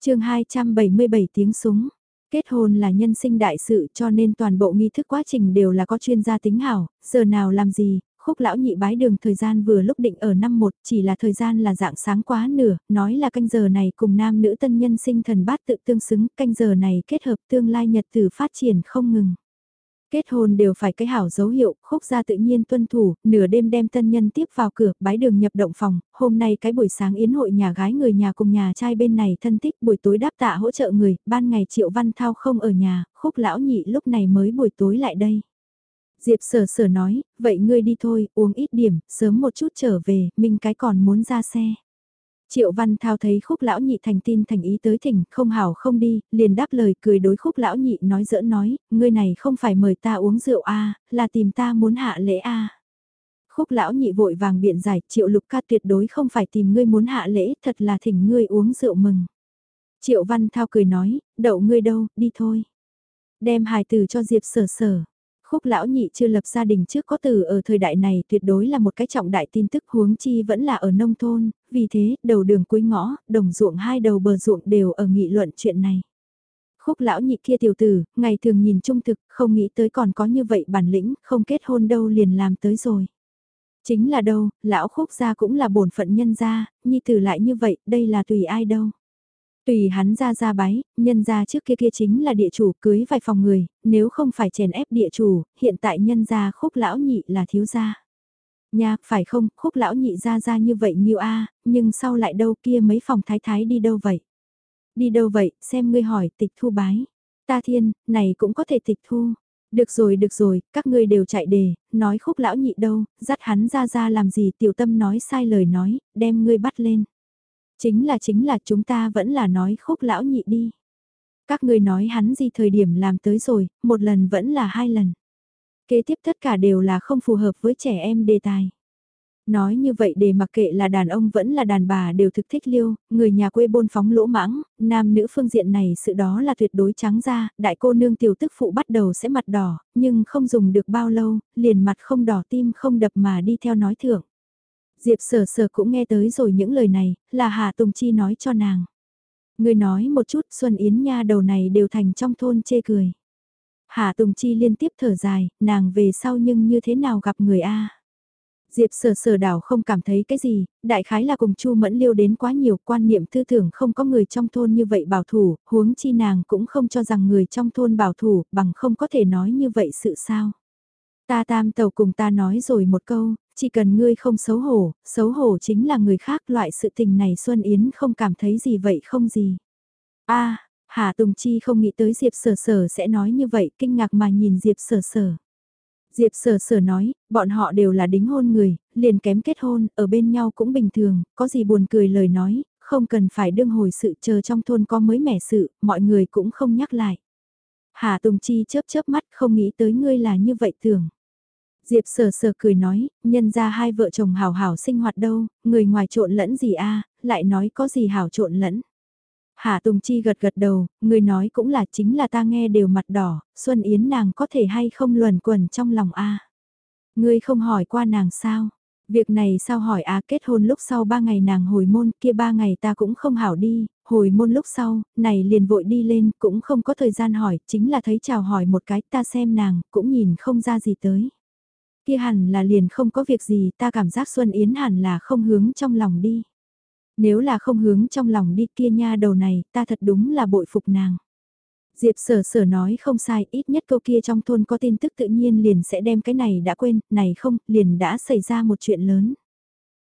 chương 277 tiếng súng. Kết hôn là nhân sinh đại sự cho nên toàn bộ nghi thức quá trình đều là có chuyên gia tính hảo, giờ nào làm gì, khúc lão nhị bái đường thời gian vừa lúc định ở năm một chỉ là thời gian là dạng sáng quá nửa, nói là canh giờ này cùng nam nữ tân nhân sinh thần bát tự tương xứng, canh giờ này kết hợp tương lai nhật tử phát triển không ngừng. Kết hôn đều phải cái hảo dấu hiệu, khúc gia tự nhiên tuân thủ, nửa đêm đem tân nhân tiếp vào cửa, bái đường nhập động phòng, hôm nay cái buổi sáng yến hội nhà gái người nhà cùng nhà trai bên này thân thích buổi tối đáp tạ hỗ trợ người, ban ngày triệu văn thao không ở nhà, khúc lão nhị lúc này mới buổi tối lại đây. Diệp sở sở nói, vậy ngươi đi thôi, uống ít điểm, sớm một chút trở về, mình cái còn muốn ra xe. Triệu Văn Thao thấy khúc lão nhị thành tin thành ý tới thỉnh, không hảo không đi, liền đáp lời cười đối khúc lão nhị nói giỡn nói, ngươi này không phải mời ta uống rượu a là tìm ta muốn hạ lễ a Khúc lão nhị vội vàng biện giải, triệu lục ca tuyệt đối không phải tìm ngươi muốn hạ lễ, thật là thỉnh ngươi uống rượu mừng. Triệu Văn Thao cười nói, đậu ngươi đâu, đi thôi. Đem hài từ cho Diệp sở sở. Khúc lão nhị chưa lập gia đình trước có từ ở thời đại này tuyệt đối là một cái trọng đại tin tức huống chi vẫn là ở nông thôn, vì thế đầu đường cuối ngõ, đồng ruộng hai đầu bờ ruộng đều ở nghị luận chuyện này. Khúc lão nhị kia tiểu tử, ngày thường nhìn trung thực, không nghĩ tới còn có như vậy bản lĩnh, không kết hôn đâu liền làm tới rồi. Chính là đâu, lão khúc gia cũng là bổn phận nhân gia, nhi tử lại như vậy, đây là tùy ai đâu. Tùy hắn ra ra bái, nhân ra trước kia kia chính là địa chủ cưới vài phòng người, nếu không phải chèn ép địa chủ, hiện tại nhân ra khúc lão nhị là thiếu gia. Nha, phải không, khúc lão nhị ra ra như vậy nhiều a nhưng sau lại đâu kia mấy phòng thái thái đi đâu vậy? Đi đâu vậy, xem ngươi hỏi tịch thu bái. Ta thiên, này cũng có thể tịch thu. Được rồi được rồi, các ngươi đều chạy đề, nói khúc lão nhị đâu, dắt hắn ra ra làm gì tiểu tâm nói sai lời nói, đem ngươi bắt lên. Chính là chính là chúng ta vẫn là nói khúc lão nhị đi. Các người nói hắn gì thời điểm làm tới rồi, một lần vẫn là hai lần. Kế tiếp tất cả đều là không phù hợp với trẻ em đề tài. Nói như vậy để mặc kệ là đàn ông vẫn là đàn bà đều thực thích liêu, người nhà quê bôn phóng lỗ mãng, nam nữ phương diện này sự đó là tuyệt đối trắng ra, đại cô nương tiểu tức phụ bắt đầu sẽ mặt đỏ, nhưng không dùng được bao lâu, liền mặt không đỏ tim không đập mà đi theo nói thưởng. Diệp sở sở cũng nghe tới rồi những lời này, là Hà Tùng Chi nói cho nàng. Người nói một chút Xuân Yến Nha đầu này đều thành trong thôn chê cười. Hà Tùng Chi liên tiếp thở dài, nàng về sau nhưng như thế nào gặp người A. Diệp sở sở đảo không cảm thấy cái gì, đại khái là cùng Chu Mẫn Liêu đến quá nhiều quan niệm tư tưởng không có người trong thôn như vậy bảo thủ, huống chi nàng cũng không cho rằng người trong thôn bảo thủ, bằng không có thể nói như vậy sự sao. Ta tam tàu cùng ta nói rồi một câu, chỉ cần ngươi không xấu hổ, xấu hổ chính là người khác loại sự tình này Xuân Yến không cảm thấy gì vậy không gì. a Hà Tùng Chi không nghĩ tới Diệp Sở Sở sẽ nói như vậy, kinh ngạc mà nhìn Diệp Sở Sở. Diệp sở sở nói, bọn họ đều là đính hôn người, liền kém kết hôn, ở bên nhau cũng bình thường, có gì buồn cười lời nói, không cần phải đương hồi sự chờ trong thôn có mới mẻ sự, mọi người cũng không nhắc lại. Hà Tùng Chi chớp chớp mắt không nghĩ tới ngươi là như vậy tưởng. Diệp sờ sờ cười nói, nhân ra hai vợ chồng hảo hảo sinh hoạt đâu, người ngoài trộn lẫn gì a lại nói có gì hảo trộn lẫn. Hà Tùng Chi gật gật đầu, người nói cũng là chính là ta nghe đều mặt đỏ, Xuân Yến nàng có thể hay không luẩn quẩn trong lòng a Ngươi không hỏi qua nàng sao? Việc này sao hỏi a kết hôn lúc sau ba ngày nàng hồi môn kia ba ngày ta cũng không hảo đi, hồi môn lúc sau, này liền vội đi lên cũng không có thời gian hỏi, chính là thấy chào hỏi một cái ta xem nàng, cũng nhìn không ra gì tới. Kia hẳn là liền không có việc gì ta cảm giác Xuân Yến hẳn là không hướng trong lòng đi. Nếu là không hướng trong lòng đi kia nha đầu này, ta thật đúng là bội phục nàng. Diệp sở sở nói không sai, ít nhất câu kia trong thôn có tin tức tự nhiên liền sẽ đem cái này đã quên, này không, liền đã xảy ra một chuyện lớn.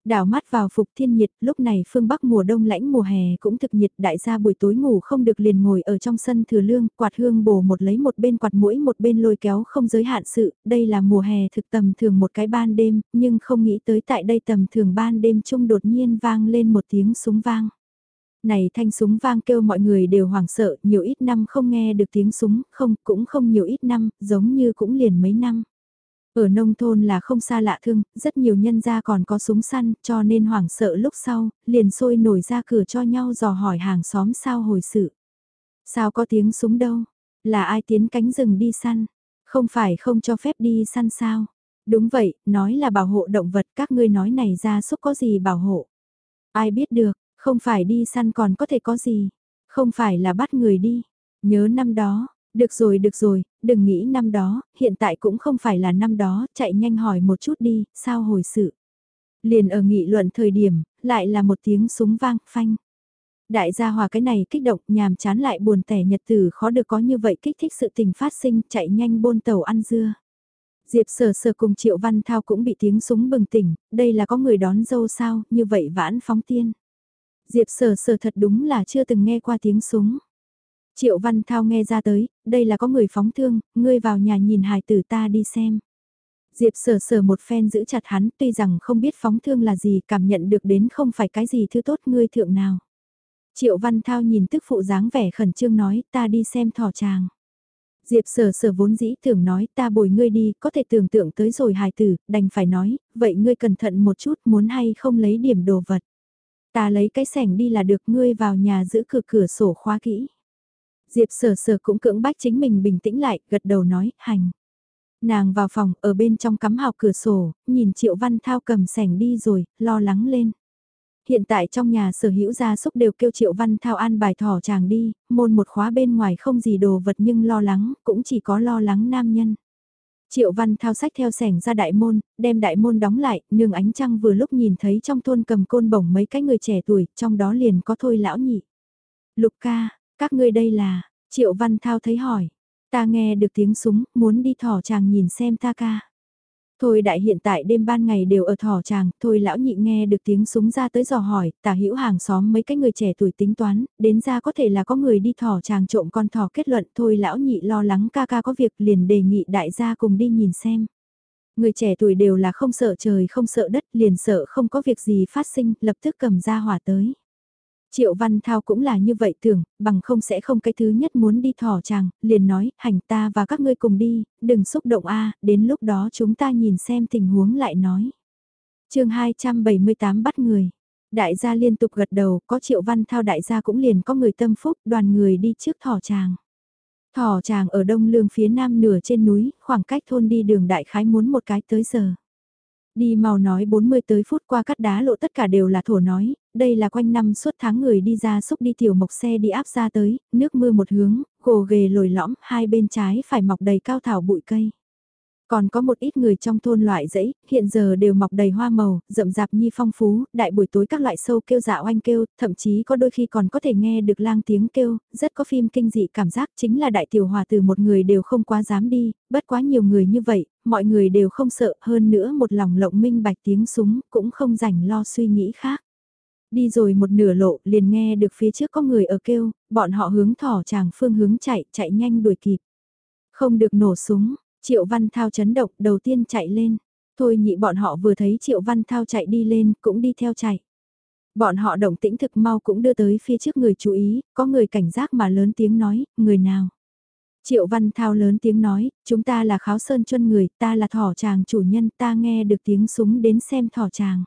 Đảo mắt vào phục thiên nhiệt, lúc này phương Bắc mùa đông lãnh mùa hè cũng thực nhiệt đại gia buổi tối ngủ không được liền ngồi ở trong sân thừa lương, quạt hương bổ một lấy một bên quạt mũi một bên lôi kéo không giới hạn sự, đây là mùa hè thực tầm thường một cái ban đêm, nhưng không nghĩ tới tại đây tầm thường ban đêm chung đột nhiên vang lên một tiếng súng vang. Này thanh súng vang kêu mọi người đều hoảng sợ, nhiều ít năm không nghe được tiếng súng, không, cũng không nhiều ít năm, giống như cũng liền mấy năm. Ở nông thôn là không xa lạ thương, rất nhiều nhân gia còn có súng săn, cho nên hoảng sợ lúc sau, liền sôi nổi ra cửa cho nhau dò hỏi hàng xóm sao hồi sự. Sao có tiếng súng đâu? Là ai tiến cánh rừng đi săn? Không phải không cho phép đi săn sao? Đúng vậy, nói là bảo hộ động vật các ngươi nói này ra súc có gì bảo hộ? Ai biết được, không phải đi săn còn có thể có gì? Không phải là bắt người đi? Nhớ năm đó, được rồi được rồi, đừng nghĩ năm đó, hiện tại cũng không phải là năm đó, chạy nhanh hỏi một chút đi, sao hồi sự. Liền ở nghị luận thời điểm, lại là một tiếng súng vang, phanh. Đại gia hòa cái này kích động, nhàm chán lại buồn tẻ nhật tử khó được có như vậy kích thích sự tình phát sinh, chạy nhanh bôn tàu ăn dưa. Diệp sở sở cùng Triệu Văn Thao cũng bị tiếng súng bừng tỉnh, đây là có người đón dâu sao, như vậy vãn phóng tiên. Diệp sở sở thật đúng là chưa từng nghe qua tiếng súng. Triệu Văn Thao nghe ra tới, đây là có người phóng thương, ngươi vào nhà nhìn hài tử ta đi xem. Diệp sở sở một phen giữ chặt hắn tuy rằng không biết phóng thương là gì cảm nhận được đến không phải cái gì thứ tốt ngươi thượng nào. Triệu Văn Thao nhìn tức phụ dáng vẻ khẩn trương nói ta đi xem thỏ chàng. Diệp sở sở vốn dĩ tưởng nói ta bồi ngươi đi có thể tưởng tượng tới rồi hài tử đành phải nói vậy ngươi cẩn thận một chút muốn hay không lấy điểm đồ vật. Ta lấy cái sẻng đi là được ngươi vào nhà giữ cửa cửa sổ khóa kỹ. Diệp sở sở cũng cưỡng bách chính mình bình tĩnh lại, gật đầu nói, hành. Nàng vào phòng, ở bên trong cắm hào cửa sổ, nhìn Triệu Văn Thao cầm sẻng đi rồi, lo lắng lên. Hiện tại trong nhà sở hữu gia súc đều kêu Triệu Văn Thao an bài thỏ chàng đi, môn một khóa bên ngoài không gì đồ vật nhưng lo lắng, cũng chỉ có lo lắng nam nhân. Triệu Văn Thao sách theo sẻng ra đại môn, đem đại môn đóng lại, nương ánh trăng vừa lúc nhìn thấy trong thôn cầm côn bổng mấy cái người trẻ tuổi, trong đó liền có thôi lão nhị. Lục ca, các ngươi đây là, Triệu Văn Thao thấy hỏi, ta nghe được tiếng súng, muốn đi thỏ chàng nhìn xem ta ca. Thôi đại hiện tại đêm ban ngày đều ở thỏ chàng, thôi lão nhị nghe được tiếng súng ra tới dò hỏi, tả hữu hàng xóm mấy cái người trẻ tuổi tính toán, đến ra có thể là có người đi thỏ chàng trộm con thỏ kết luận, thôi lão nhị lo lắng ca ca có việc liền đề nghị đại gia cùng đi nhìn xem. Người trẻ tuổi đều là không sợ trời không sợ đất liền sợ không có việc gì phát sinh, lập tức cầm ra hỏa tới. Triệu Văn Thao cũng là như vậy tưởng, bằng không sẽ không cái thứ nhất muốn đi thỏ chàng, liền nói, hành ta và các ngươi cùng đi, đừng xúc động a đến lúc đó chúng ta nhìn xem tình huống lại nói. chương 278 bắt người. Đại gia liên tục gật đầu, có Triệu Văn Thao đại gia cũng liền có người tâm phúc, đoàn người đi trước thỏ chàng. Thỏ chàng ở đông lương phía nam nửa trên núi, khoảng cách thôn đi đường đại khái muốn một cái tới giờ. Đi mau nói 40 tới phút qua cắt đá lộ tất cả đều là thổ nói, đây là quanh năm suốt tháng người đi ra xúc đi tiểu mộc xe đi áp ra tới, nước mưa một hướng, gồ ghề lồi lõm, hai bên trái phải mọc đầy cao thảo bụi cây. Còn có một ít người trong thôn loại dãy, hiện giờ đều mọc đầy hoa màu, rậm rạp nhi phong phú, đại buổi tối các loại sâu kêu dạo oanh kêu, thậm chí có đôi khi còn có thể nghe được lang tiếng kêu, rất có phim kinh dị cảm giác chính là đại tiểu hòa từ một người đều không quá dám đi, bất quá nhiều người như vậy, mọi người đều không sợ, hơn nữa một lòng lộng minh bạch tiếng súng, cũng không rảnh lo suy nghĩ khác. Đi rồi một nửa lộ liền nghe được phía trước có người ở kêu, bọn họ hướng thỏ chàng phương hướng chạy, chạy nhanh đuổi kịp. Không được nổ súng, Triệu Văn Thao chấn động đầu tiên chạy lên. Thôi nhị bọn họ vừa thấy Triệu Văn Thao chạy đi lên cũng đi theo chạy. Bọn họ động tĩnh thực mau cũng đưa tới phía trước người chú ý, có người cảnh giác mà lớn tiếng nói, người nào. Triệu Văn Thao lớn tiếng nói, chúng ta là kháo sơn chân người, ta là thỏ chàng chủ nhân, ta nghe được tiếng súng đến xem thỏ chàng.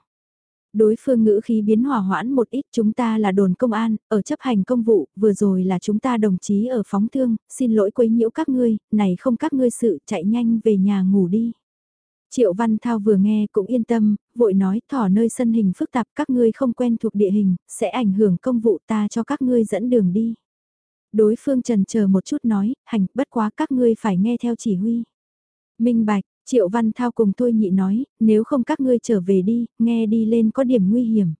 Đối phương ngữ khí biến hòa hoãn một ít chúng ta là đồn công an, ở chấp hành công vụ, vừa rồi là chúng ta đồng chí ở phóng thương, xin lỗi quấy nhiễu các ngươi, này không các ngươi sự chạy nhanh về nhà ngủ đi. Triệu Văn Thao vừa nghe cũng yên tâm, vội nói thỏ nơi sân hình phức tạp các ngươi không quen thuộc địa hình, sẽ ảnh hưởng công vụ ta cho các ngươi dẫn đường đi. Đối phương trần chờ một chút nói, hành, bất quá các ngươi phải nghe theo chỉ huy. Minh Bạch, Triệu Văn Thao cùng Thôi Nhị nói, nếu không các ngươi trở về đi, nghe đi lên có điểm nguy hiểm.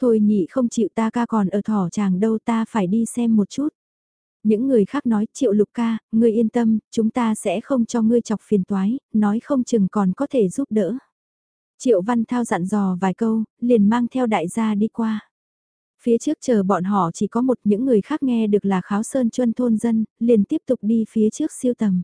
Thôi Nhị không chịu ta ca còn ở thỏ chàng đâu ta phải đi xem một chút. Những người khác nói Triệu Lục ca, ngươi yên tâm, chúng ta sẽ không cho ngươi chọc phiền toái, nói không chừng còn có thể giúp đỡ. Triệu Văn Thao dặn dò vài câu, liền mang theo đại gia đi qua. Phía trước chờ bọn họ chỉ có một những người khác nghe được là kháo sơn chuân thôn dân, liền tiếp tục đi phía trước siêu tầm.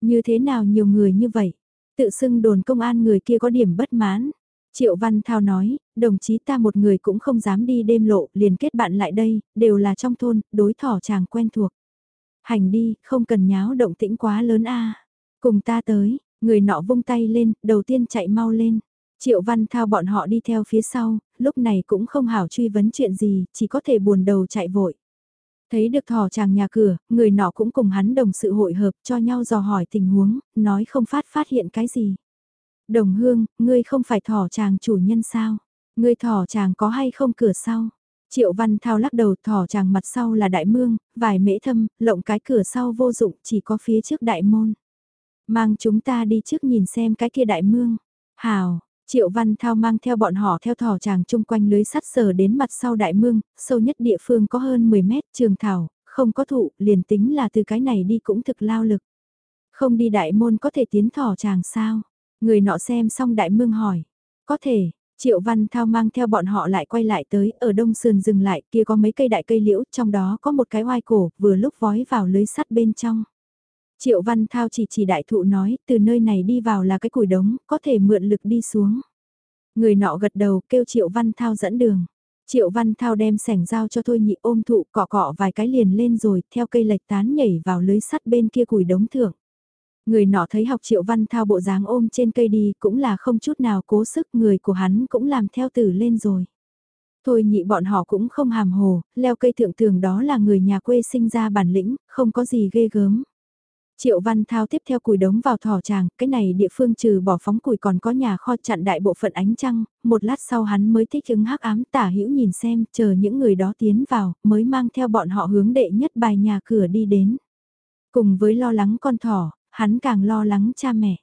Như thế nào nhiều người như vậy? Tự xưng đồn công an người kia có điểm bất mãn. Triệu Văn Thao nói, đồng chí ta một người cũng không dám đi đêm lộ, liền kết bạn lại đây, đều là trong thôn, đối thỏ chàng quen thuộc. Hành đi, không cần nháo động tĩnh quá lớn a Cùng ta tới, người nọ vung tay lên, đầu tiên chạy mau lên. Triệu Văn Thao bọn họ đi theo phía sau, lúc này cũng không hảo truy vấn chuyện gì, chỉ có thể buồn đầu chạy vội. Thấy được thỏ chàng nhà cửa, người nọ cũng cùng hắn đồng sự hội hợp cho nhau dò hỏi tình huống, nói không phát phát hiện cái gì. Đồng hương, ngươi không phải thỏ chàng chủ nhân sao? Ngươi thỏ chàng có hay không cửa sau? Triệu Văn Thao lắc đầu thỏ chàng mặt sau là đại mương, vài mễ thâm, lộng cái cửa sau vô dụng chỉ có phía trước đại môn. Mang chúng ta đi trước nhìn xem cái kia đại mương. Hào, Triệu Văn Thao mang theo bọn họ theo thỏ chàng chung quanh lưới sắt sờ đến mặt sau đại mương, sâu nhất địa phương có hơn 10 mét trường thảo, không có thụ, liền tính là từ cái này đi cũng thực lao lực. Không đi đại môn có thể tiến thỏ chàng sao? Người nọ xem xong đại mương hỏi. Có thể, Triệu Văn Thao mang theo bọn họ lại quay lại tới, ở đông sườn dừng lại, kia có mấy cây đại cây liễu, trong đó có một cái oai cổ, vừa lúc vói vào lưới sắt bên trong. Triệu Văn Thao chỉ chỉ đại thụ nói, từ nơi này đi vào là cái củi đống, có thể mượn lực đi xuống. Người nọ gật đầu kêu Triệu Văn Thao dẫn đường. Triệu Văn Thao đem sẻng dao cho Thôi Nhị ôm thụ cọ cọ vài cái liền lên rồi, theo cây lệch tán nhảy vào lưới sắt bên kia củi đống thượng. Người nọ thấy học Triệu Văn Thao bộ dáng ôm trên cây đi cũng là không chút nào cố sức người của hắn cũng làm theo tử lên rồi. Thôi nhị bọn họ cũng không hàm hồ, leo cây thượng tường đó là người nhà quê sinh ra bản lĩnh, không có gì ghê gớm. Triệu Văn Thao tiếp theo củi đống vào thỏ tràng, cái này địa phương trừ bỏ phóng củi còn có nhà kho chặn đại bộ phận ánh trăng, một lát sau hắn mới thích ứng hắc ám tả hữu nhìn xem, chờ những người đó tiến vào, mới mang theo bọn họ hướng đệ nhất bài nhà cửa đi đến. Cùng với lo lắng con thỏ, hắn càng lo lắng cha mẹ.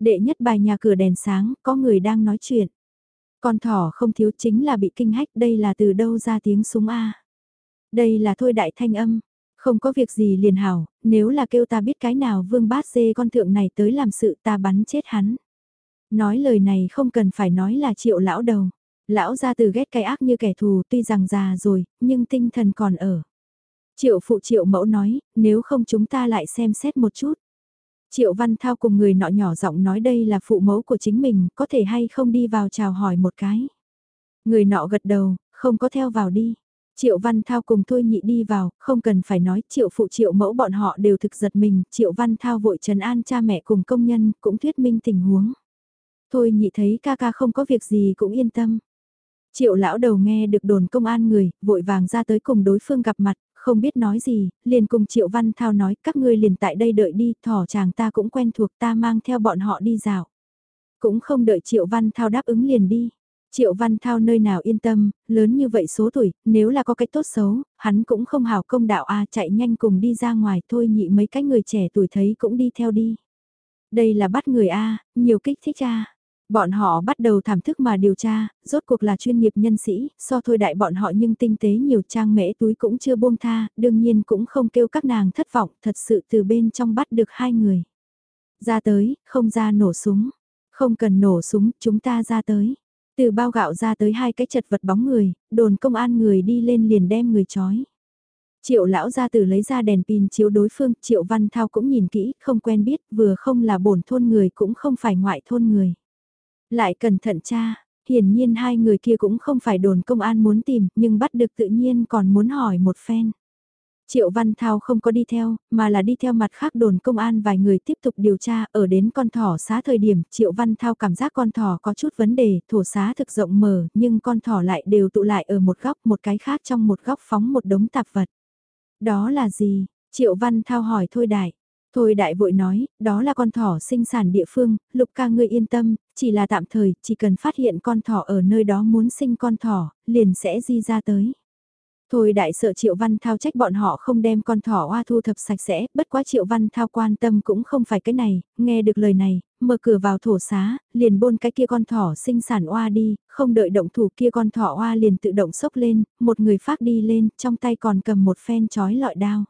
Đệ nhất bài nhà cửa đèn sáng, có người đang nói chuyện. Con thỏ không thiếu chính là bị kinh hách, đây là từ đâu ra tiếng súng A. Đây là thôi đại thanh âm, không có việc gì liền hảo, nếu là kêu ta biết cái nào vương bát dê con thượng này tới làm sự ta bắn chết hắn. Nói lời này không cần phải nói là triệu lão đầu. Lão ra từ ghét cái ác như kẻ thù tuy rằng già rồi, nhưng tinh thần còn ở. Triệu phụ triệu mẫu nói, nếu không chúng ta lại xem xét một chút. Triệu Văn Thao cùng người nọ nhỏ giọng nói đây là phụ mẫu của chính mình, có thể hay không đi vào chào hỏi một cái. Người nọ gật đầu, không có theo vào đi. Triệu Văn Thao cùng Thôi Nhị đi vào, không cần phải nói triệu phụ triệu mẫu bọn họ đều thực giật mình, triệu Văn Thao vội trần an cha mẹ cùng công nhân, cũng thuyết minh tình huống. Thôi Nhị thấy ca ca không có việc gì cũng yên tâm. Triệu lão đầu nghe được đồn công an người, vội vàng ra tới cùng đối phương gặp mặt, không biết nói gì, liền cùng Triệu Văn Thao nói các ngươi liền tại đây đợi đi, thỏ chàng ta cũng quen thuộc ta mang theo bọn họ đi dạo. Cũng không đợi Triệu Văn Thao đáp ứng liền đi. Triệu Văn Thao nơi nào yên tâm, lớn như vậy số tuổi, nếu là có cái tốt xấu, hắn cũng không hào công đạo a chạy nhanh cùng đi ra ngoài thôi nhị mấy cái người trẻ tuổi thấy cũng đi theo đi. Đây là bắt người a nhiều kích thích a Bọn họ bắt đầu thảm thức mà điều tra, rốt cuộc là chuyên nghiệp nhân sĩ, so thôi đại bọn họ nhưng tinh tế nhiều trang mễ túi cũng chưa buông tha, đương nhiên cũng không kêu các nàng thất vọng, thật sự từ bên trong bắt được hai người. Ra tới, không ra nổ súng, không cần nổ súng, chúng ta ra tới. Từ bao gạo ra tới hai cái chật vật bóng người, đồn công an người đi lên liền đem người chói. Triệu lão gia tử lấy ra đèn pin chiếu đối phương, Triệu Văn Thao cũng nhìn kỹ, không quen biết, vừa không là bổn thôn người cũng không phải ngoại thôn người. Lại cẩn thận cha, hiển nhiên hai người kia cũng không phải đồn công an muốn tìm, nhưng bắt được tự nhiên còn muốn hỏi một phen. Triệu Văn Thao không có đi theo, mà là đi theo mặt khác đồn công an vài người tiếp tục điều tra, ở đến con thỏ xá thời điểm, Triệu Văn Thao cảm giác con thỏ có chút vấn đề, thổ xá thực rộng mở, nhưng con thỏ lại đều tụ lại ở một góc, một cái khác trong một góc phóng một đống tạp vật. Đó là gì? Triệu Văn Thao hỏi Thôi Đại. Thôi Đại vội nói, đó là con thỏ sinh sản địa phương, Lục ca ngươi yên tâm, chỉ là tạm thời, chỉ cần phát hiện con thỏ ở nơi đó muốn sinh con thỏ, liền sẽ di ra tới. Thôi đại sợ Triệu Văn Thao trách bọn họ không đem con thỏ oa thu thập sạch sẽ, bất quá Triệu Văn Thao quan tâm cũng không phải cái này, nghe được lời này, mở cửa vào thổ xá, liền bôn cái kia con thỏ sinh sản oa đi, không đợi động thủ kia con thỏ oa liền tự động sốc lên, một người phát đi lên, trong tay còn cầm một phen chói lọi đao.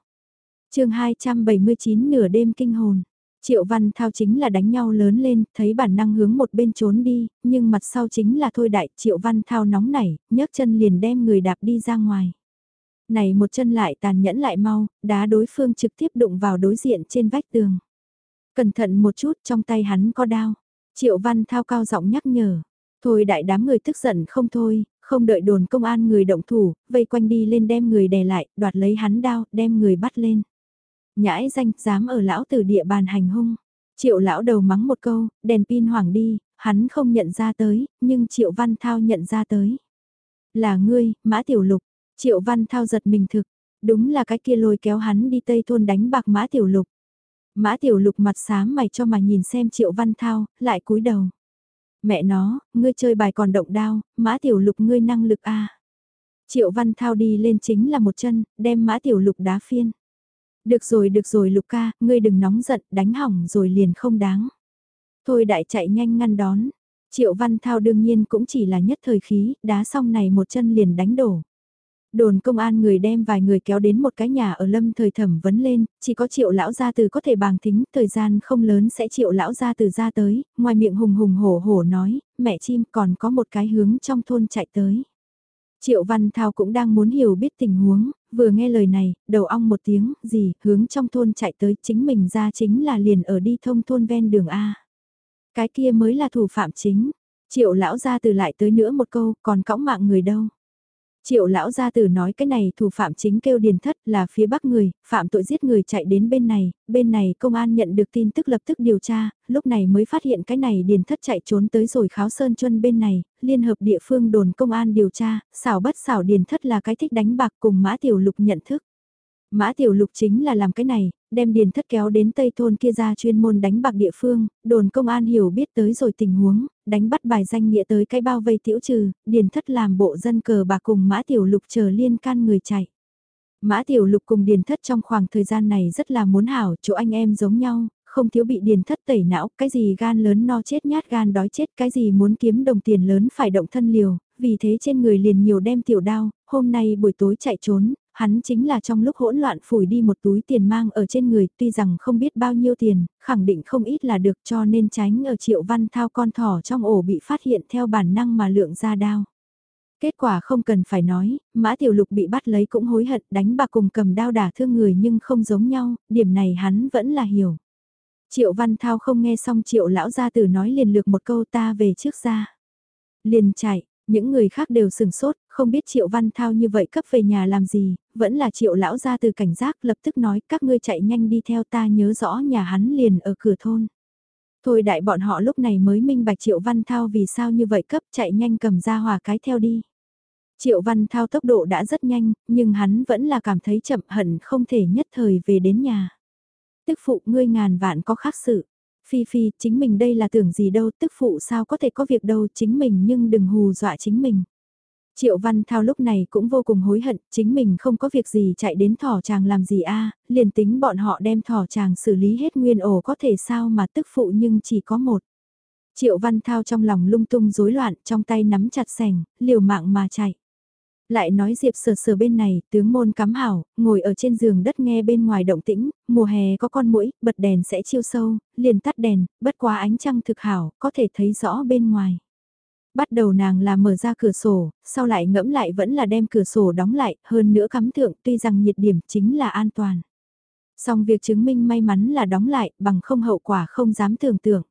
chương 279 nửa đêm kinh hồn. Triệu Văn Thao chính là đánh nhau lớn lên, thấy bản năng hướng một bên trốn đi, nhưng mặt sau chính là thôi đại, Triệu Văn Thao nóng nảy, nhấc chân liền đem người đạp đi ra ngoài. Này một chân lại tàn nhẫn lại mau, đá đối phương trực tiếp đụng vào đối diện trên vách tường. Cẩn thận một chút trong tay hắn có đao. Triệu Văn Thao cao giọng nhắc nhở. Thôi đại đám người tức giận không thôi, không đợi đồn công an người động thủ, vây quanh đi lên đem người đè lại, đoạt lấy hắn đao, đem người bắt lên. Nhãi danh, dám ở lão từ địa bàn hành hung. Triệu lão đầu mắng một câu, đèn pin hoảng đi, hắn không nhận ra tới, nhưng Triệu Văn Thao nhận ra tới. Là ngươi, Mã Tiểu Lục, Triệu Văn Thao giật mình thực, đúng là cái kia lôi kéo hắn đi Tây Thôn đánh bạc Mã Tiểu Lục. Mã Tiểu Lục mặt xám mày cho mà nhìn xem Triệu Văn Thao, lại cúi đầu. Mẹ nó, ngươi chơi bài còn động đao, Mã Tiểu Lục ngươi năng lực a. Triệu Văn Thao đi lên chính là một chân, đem Mã Tiểu Lục đá phiên. Được rồi được rồi Lục ca, ngươi đừng nóng giận, đánh hỏng rồi liền không đáng. Thôi đại chạy nhanh ngăn đón. Triệu Văn Thao đương nhiên cũng chỉ là nhất thời khí, đá xong này một chân liền đánh đổ. Đồn công an người đem vài người kéo đến một cái nhà ở lâm thời thẩm vấn lên, chỉ có triệu lão gia từ có thể bàng thính, thời gian không lớn sẽ triệu lão gia từ ra tới, ngoài miệng hùng hùng hổ hổ nói, mẹ chim còn có một cái hướng trong thôn chạy tới. Triệu Văn Thao cũng đang muốn hiểu biết tình huống, vừa nghe lời này, đầu ong một tiếng, gì, hướng trong thôn chạy tới, chính mình ra chính là liền ở đi thông thôn ven đường A. Cái kia mới là thủ phạm chính. Triệu lão ra từ lại tới nữa một câu, còn cõng mạng người đâu. Triệu lão gia tử nói cái này thủ phạm chính kêu điền thất là phía bắc người, phạm tội giết người chạy đến bên này, bên này công an nhận được tin tức lập tức điều tra, lúc này mới phát hiện cái này điền thất chạy trốn tới rồi kháo sơn chuân bên này, liên hợp địa phương đồn công an điều tra, xảo bất xảo điền thất là cái thích đánh bạc cùng mã tiểu lục nhận thức. Mã Tiểu Lục chính là làm cái này, đem điền thất kéo đến Tây Thôn kia ra chuyên môn đánh bạc địa phương, đồn công an hiểu biết tới rồi tình huống, đánh bắt bài danh nghĩa tới cái bao vây tiểu trừ, điền thất làm bộ dân cờ bạc cùng Mã Tiểu Lục chờ liên can người chạy. Mã Tiểu Lục cùng điền thất trong khoảng thời gian này rất là muốn hảo, chỗ anh em giống nhau, không thiếu bị điền thất tẩy não, cái gì gan lớn no chết nhát gan đói chết, cái gì muốn kiếm đồng tiền lớn phải động thân liều, vì thế trên người liền nhiều đem tiểu đao, hôm nay buổi tối chạy trốn, hắn chính là trong lúc hỗn loạn phủi đi một túi tiền mang ở trên người, tuy rằng không biết bao nhiêu tiền, khẳng định không ít là được cho nên tránh ở triệu văn thao con thỏ trong ổ bị phát hiện theo bản năng mà lượng ra đao. Kết quả không cần phải nói, mã tiểu lục bị bắt lấy cũng hối hận đánh bạc cùng cầm đao đả thương người nhưng không giống nhau, điểm này hắn vẫn là hiểu. Triệu văn thao không nghe xong triệu lão gia tử nói liền lược một câu ta về trước ra. Liền chạy, những người khác đều sừng sốt, không biết Triệu Văn Thao như vậy cấp về nhà làm gì, vẫn là Triệu Lão ra từ cảnh giác lập tức nói các ngươi chạy nhanh đi theo ta nhớ rõ nhà hắn liền ở cửa thôn. Thôi đại bọn họ lúc này mới minh bạch Triệu Văn Thao vì sao như vậy cấp chạy nhanh cầm ra hòa cái theo đi. Triệu Văn Thao tốc độ đã rất nhanh, nhưng hắn vẫn là cảm thấy chậm hận không thể nhất thời về đến nhà. Tức phụ ngươi ngàn vạn có khác sự. Phi Phi, chính mình đây là tưởng gì đâu, tức phụ sao có thể có việc đâu, chính mình nhưng đừng hù dọa chính mình. Triệu Văn Thao lúc này cũng vô cùng hối hận, chính mình không có việc gì chạy đến thỏ chàng làm gì a liền tính bọn họ đem thỏ chàng xử lý hết nguyên ổ có thể sao mà tức phụ nhưng chỉ có một. Triệu Văn Thao trong lòng lung tung rối loạn, trong tay nắm chặt sành, liều mạng mà chạy. Lại nói Diệp sờ sờ bên này, tướng môn cắm hảo, ngồi ở trên giường đất nghe bên ngoài động tĩnh, mùa hè có con mũi, bật đèn sẽ chiêu sâu, liền tắt đèn, bất quá ánh trăng thực hảo, có thể thấy rõ bên ngoài. Bắt đầu nàng là mở ra cửa sổ, sau lại ngẫm lại vẫn là đem cửa sổ đóng lại, hơn nữa cắm thượng tuy rằng nhiệt điểm chính là an toàn. Song việc chứng minh may mắn là đóng lại, bằng không hậu quả không dám tưởng tượng.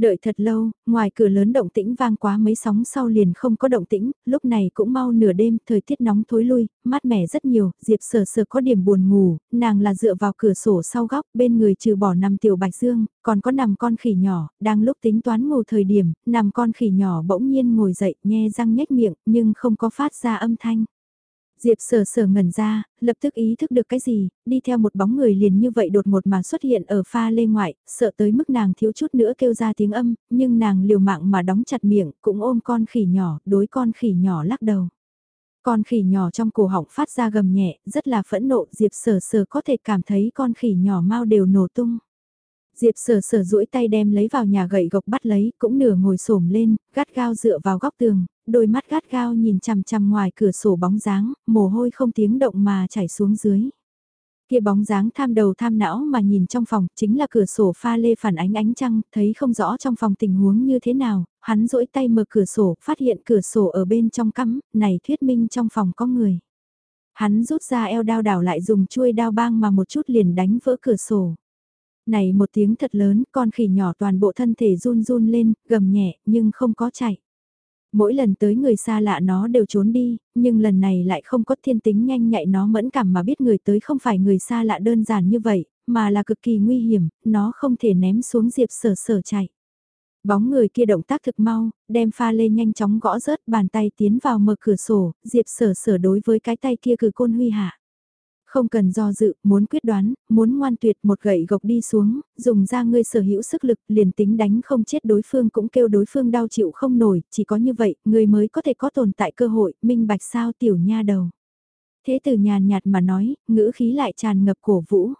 Đợi thật lâu, ngoài cửa lớn động tĩnh vang quá mấy sóng sau liền không có động tĩnh, lúc này cũng mau nửa đêm, thời tiết nóng thối lui, mát mẻ rất nhiều, Diệp sờ sờ có điểm buồn ngủ, nàng là dựa vào cửa sổ sau góc, bên người trừ bỏ nằm tiểu bạch dương, còn có nằm con khỉ nhỏ, đang lúc tính toán ngủ thời điểm, nằm con khỉ nhỏ bỗng nhiên ngồi dậy, nhe răng nhếch miệng, nhưng không có phát ra âm thanh. Diệp sở sở ngẩn ra, lập tức ý thức được cái gì, đi theo một bóng người liền như vậy đột ngột mà xuất hiện ở pha lê ngoại, sợ tới mức nàng thiếu chút nữa kêu ra tiếng âm, nhưng nàng liều mạng mà đóng chặt miệng, cũng ôm con khỉ nhỏ, đối con khỉ nhỏ lắc đầu. Con khỉ nhỏ trong cổ họng phát ra gầm nhẹ, rất là phẫn nộ, Diệp sở sở có thể cảm thấy con khỉ nhỏ mau đều nổ tung. Diệp sở sở duỗi tay đem lấy vào nhà gậy gộc bắt lấy, cũng nửa ngồi xổm lên, gắt gao dựa vào góc tường, đôi mắt gắt gao nhìn chằm chằm ngoài cửa sổ bóng dáng, mồ hôi không tiếng động mà chảy xuống dưới. Kia bóng dáng tham đầu tham não mà nhìn trong phòng, chính là cửa sổ pha lê phản ánh ánh trăng, thấy không rõ trong phòng tình huống như thế nào, hắn duỗi tay mở cửa sổ, phát hiện cửa sổ ở bên trong cắm, này thuyết minh trong phòng có người. Hắn rút ra eo đao đảo lại dùng chuôi đao bang mà một chút liền đánh vỡ cửa sổ. Này một tiếng thật lớn, con khỉ nhỏ toàn bộ thân thể run run lên, gầm nhẹ, nhưng không có chạy. Mỗi lần tới người xa lạ nó đều trốn đi, nhưng lần này lại không có thiên tính nhanh nhạy nó mẫn cảm mà biết người tới không phải người xa lạ đơn giản như vậy, mà là cực kỳ nguy hiểm, nó không thể ném xuống diệp sở sở chạy. Bóng người kia động tác thực mau, đem pha lê nhanh chóng gõ rớt bàn tay tiến vào mở cửa sổ, diệp sở sở đối với cái tay kia cử côn huy hạ. Không cần do dự, muốn quyết đoán, muốn ngoan tuyệt một gậy gộc đi xuống, dùng ra ngươi sở hữu sức lực liền tính đánh không chết đối phương cũng kêu đối phương đau chịu không nổi, chỉ có như vậy, ngươi mới có thể có tồn tại cơ hội, minh bạch sao tiểu nha đầu. Thế từ nhàn nhạt mà nói, ngữ khí lại tràn ngập cổ vũ.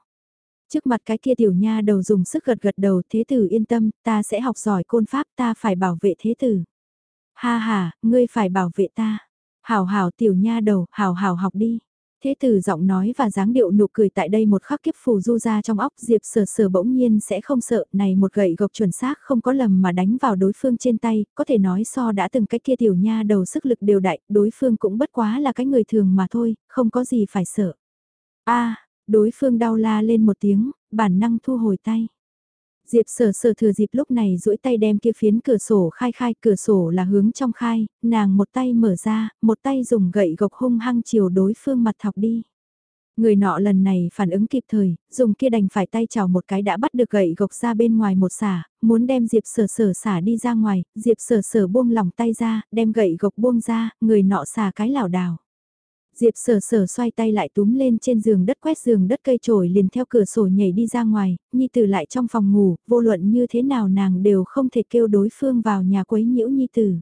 Trước mặt cái kia tiểu nha đầu dùng sức gật gật đầu thế tử yên tâm, ta sẽ học giỏi côn pháp ta phải bảo vệ thế tử. Ha ha, ngươi phải bảo vệ ta. Hảo hảo tiểu nha đầu, hảo hảo học đi. Thế từ giọng nói và dáng điệu nụ cười tại đây một khắc kiếp phù du ra trong óc Diệp sờ sờ bỗng nhiên sẽ không sợ này một gậy gộc chuẩn xác không có lầm mà đánh vào đối phương trên tay, có thể nói so đã từng cái kia tiểu nha đầu sức lực đều đại, đối phương cũng bất quá là cái người thường mà thôi, không có gì phải sợ. a đối phương đau la lên một tiếng, bản năng thu hồi tay. Diệp sở sở thừa dịp lúc này duỗi tay đem kia phiến cửa sổ khai khai, cửa sổ là hướng trong khai, nàng một tay mở ra, một tay dùng gậy gộc hung hăng chiều đối phương mặt thọc đi. Người nọ lần này phản ứng kịp thời, dùng kia đành phải tay chào một cái đã bắt được gậy gộc ra bên ngoài một xả, muốn đem Diệp sở sở xả đi ra ngoài, Diệp sở sở buông lỏng tay ra, đem gậy gộc buông ra, người nọ xả cái lảo đảo. Diệp sở sở xoay tay lại túm lên trên giường đất quét giường đất cây trổi liền theo cửa sổ nhảy đi ra ngoài, Nhi Tử lại trong phòng ngủ, vô luận như thế nào nàng đều không thể kêu đối phương vào nhà quấy nhiễu Nhi Tử.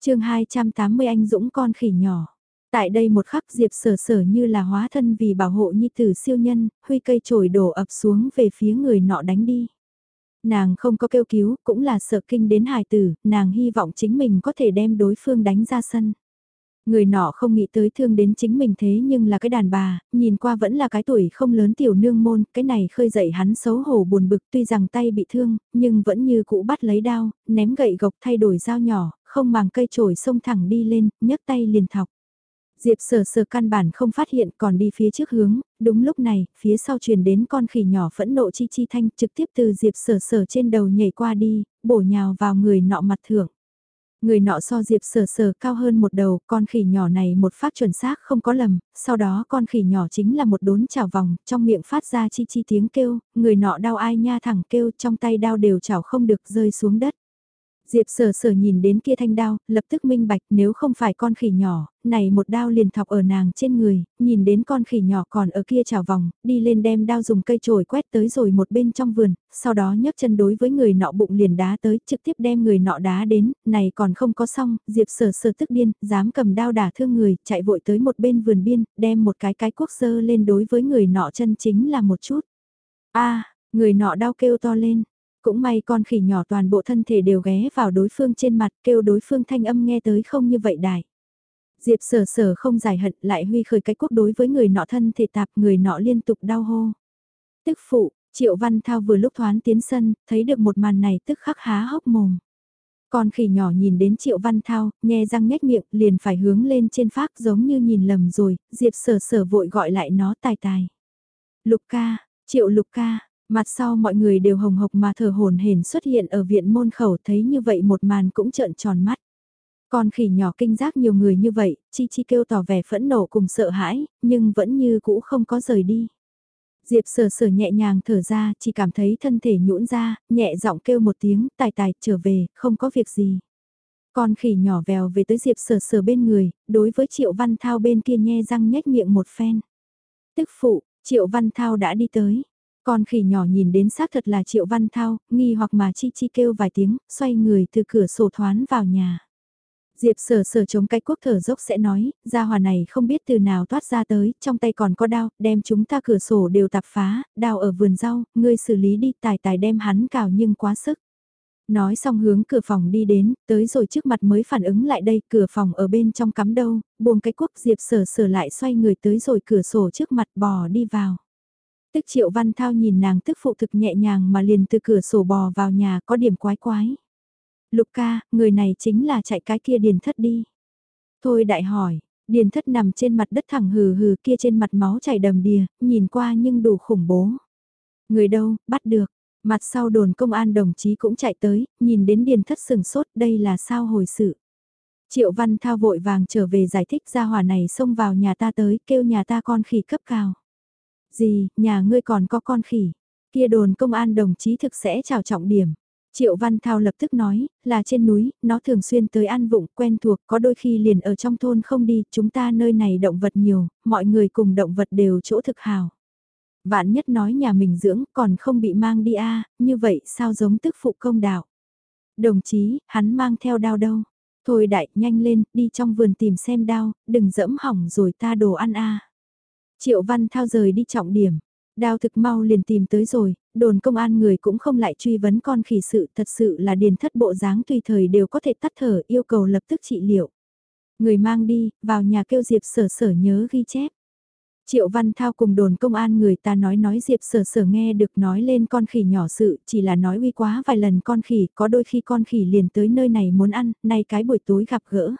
chương 280 anh Dũng con khỉ nhỏ. Tại đây một khắc Diệp sở sở như là hóa thân vì bảo hộ Nhi Tử siêu nhân, huy cây trổi đổ ập xuống về phía người nọ đánh đi. Nàng không có kêu cứu, cũng là sợ kinh đến hài tử, nàng hy vọng chính mình có thể đem đối phương đánh ra sân. Người nọ không nghĩ tới thương đến chính mình thế nhưng là cái đàn bà, nhìn qua vẫn là cái tuổi không lớn tiểu nương môn, cái này khơi dậy hắn xấu hổ buồn bực tuy rằng tay bị thương, nhưng vẫn như cũ bắt lấy đao, ném gậy gộc thay đổi dao nhỏ, không màng cây trổi xông thẳng đi lên, nhấc tay liền thọc. Diệp sở sở căn bản không phát hiện còn đi phía trước hướng, đúng lúc này, phía sau truyền đến con khỉ nhỏ phẫn nộ chi chi thanh trực tiếp từ diệp sở sở trên đầu nhảy qua đi, bổ nhào vào người nọ mặt thưởng. Người nọ so Diệp sờ sờ cao hơn một đầu, con khỉ nhỏ này một phát chuẩn xác không có lầm, sau đó con khỉ nhỏ chính là một đốn chảo vòng, trong miệng phát ra chi chi tiếng kêu, người nọ đau ai nha thẳng kêu trong tay đau đều chảo không được rơi xuống đất. Diệp sở sở nhìn đến kia thanh đao, lập tức minh bạch nếu không phải con khỉ nhỏ, này một đao liền thọc ở nàng trên người, nhìn đến con khỉ nhỏ còn ở kia trào vòng, đi lên đem đao dùng cây chổi quét tới rồi một bên trong vườn, sau đó nhấc chân đối với người nọ bụng liền đá tới, trực tiếp đem người nọ đá đến, này còn không có xong, Diệp sở sở tức điên, dám cầm đao đả thương người, chạy vội tới một bên vườn biên, đem một cái cái quốc sơ lên đối với người nọ chân chính là một chút. a người nọ đau kêu to lên, cũng may con khỉ nhỏ toàn bộ thân thể đều ghé vào đối phương trên mặt kêu đối phương thanh âm nghe tới không như vậy đại. Diệp sở sở không giải hận lại huy khởi cái quốc đối với người nọ thân thể tạp người nọ liên tục đau hô. Tức phụ, Triệu Văn Thao vừa lúc thoán tiến sân, thấy được một màn này tức khắc há hốc mồm. Con khỉ nhỏ nhìn đến Triệu Văn Thao, nhe răng nhếch miệng, liền phải hướng lên trên phác giống như nhìn lầm rồi, Diệp sở sở vội gọi lại nó tài tài. Lục ca, Triệu Lục ca, mặt sau mọi người đều hồng hộc mà thở hồn hển xuất hiện ở viện môn khẩu thấy như vậy một màn cũng trợn tròn mắt. Con khỉ nhỏ kinh giác nhiều người như vậy, chi chi kêu tỏ vẻ phẫn nộ cùng sợ hãi, nhưng vẫn như cũ không có rời đi. Diệp sờ sờ nhẹ nhàng thở ra, chỉ cảm thấy thân thể nhũn ra, nhẹ giọng kêu một tiếng, tài tài, trở về, không có việc gì. Con khỉ nhỏ vèo về tới Diệp sờ sờ bên người, đối với Triệu Văn Thao bên kia nhe răng nhếch miệng một phen. Tức phụ, Triệu Văn Thao đã đi tới. Con khỉ nhỏ nhìn đến xác thật là Triệu Văn Thao, nghi hoặc mà chi chi kêu vài tiếng, xoay người từ cửa sổ thoán vào nhà. Diệp sở sở chống cái quốc thở dốc sẽ nói, gia hòa này không biết từ nào toát ra tới, trong tay còn có đao, đem chúng ta cửa sổ đều tạp phá, đao ở vườn rau, ngươi xử lý đi tài tài đem hắn cào nhưng quá sức. Nói xong hướng cửa phòng đi đến, tới rồi trước mặt mới phản ứng lại đây, cửa phòng ở bên trong cắm đâu, buông cái quốc Diệp sở sở lại xoay người tới rồi cửa sổ trước mặt bò đi vào. Tức triệu văn thao nhìn nàng tức phụ thực nhẹ nhàng mà liền từ cửa sổ bò vào nhà có điểm quái quái. Lục ca, người này chính là chạy cái kia điền thất đi. Thôi đại hỏi, điền thất nằm trên mặt đất thẳng hừ hừ kia trên mặt máu chảy đầm đìa, nhìn qua nhưng đủ khủng bố. Người đâu, bắt được. Mặt sau đồn công an đồng chí cũng chạy tới, nhìn đến điền thất sừng sốt đây là sao hồi sự. Triệu Văn Thao vội vàng trở về giải thích ra hỏa này xông vào nhà ta tới kêu nhà ta con khỉ cấp cao. Gì, nhà ngươi còn có con khỉ. Kia đồn công an đồng chí thực sẽ chào trọng điểm. Triệu Văn Thao lập tức nói, là trên núi, nó thường xuyên tới ăn vụng, quen thuộc, có đôi khi liền ở trong thôn không đi, chúng ta nơi này động vật nhiều, mọi người cùng động vật đều chỗ thực hào. Vạn nhất nói nhà mình dưỡng, còn không bị mang đi a như vậy sao giống tức phụ công đạo. Đồng chí, hắn mang theo đao đâu? Thôi đại, nhanh lên, đi trong vườn tìm xem đao, đừng dẫm hỏng rồi ta đồ ăn a Triệu Văn Thao rời đi trọng điểm. Đào thực mau liền tìm tới rồi, đồn công an người cũng không lại truy vấn con khỉ sự thật sự là điền thất bộ dáng tùy thời đều có thể tắt thở yêu cầu lập tức trị liệu. Người mang đi, vào nhà kêu Diệp sở sở nhớ ghi chép. Triệu Văn Thao cùng đồn công an người ta nói nói Diệp sở sở nghe được nói lên con khỉ nhỏ sự, chỉ là nói uy quá vài lần con khỉ, có đôi khi con khỉ liền tới nơi này muốn ăn, nay cái buổi tối gặp gỡ.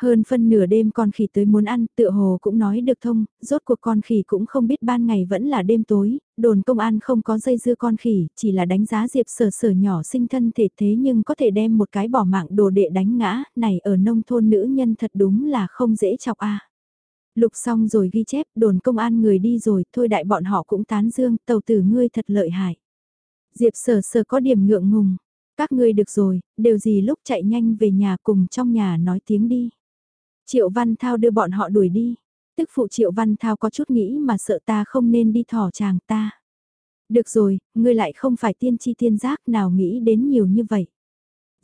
Hơn phân nửa đêm con khỉ tới muốn ăn, tựa hồ cũng nói được thông, rốt cuộc con khỉ cũng không biết ban ngày vẫn là đêm tối, đồn công an không có dây dưa con khỉ, chỉ là đánh giá diệp sở sở nhỏ sinh thân thể thế nhưng có thể đem một cái bỏ mạng đồ đệ đánh ngã, này ở nông thôn nữ nhân thật đúng là không dễ chọc a. Lục xong rồi ghi chép, đồn công an người đi rồi, thôi đại bọn họ cũng tán dương, tàu tử ngươi thật lợi hại. Diệp sở sở có điểm ngượng ngùng, các ngươi được rồi, đều gì lúc chạy nhanh về nhà cùng trong nhà nói tiếng đi. Triệu Văn Thao đưa bọn họ đuổi đi. Tức phụ Triệu Văn Thao có chút nghĩ mà sợ ta không nên đi thỏ chàng ta. Được rồi, ngươi lại không phải tiên tri tiên giác nào nghĩ đến nhiều như vậy.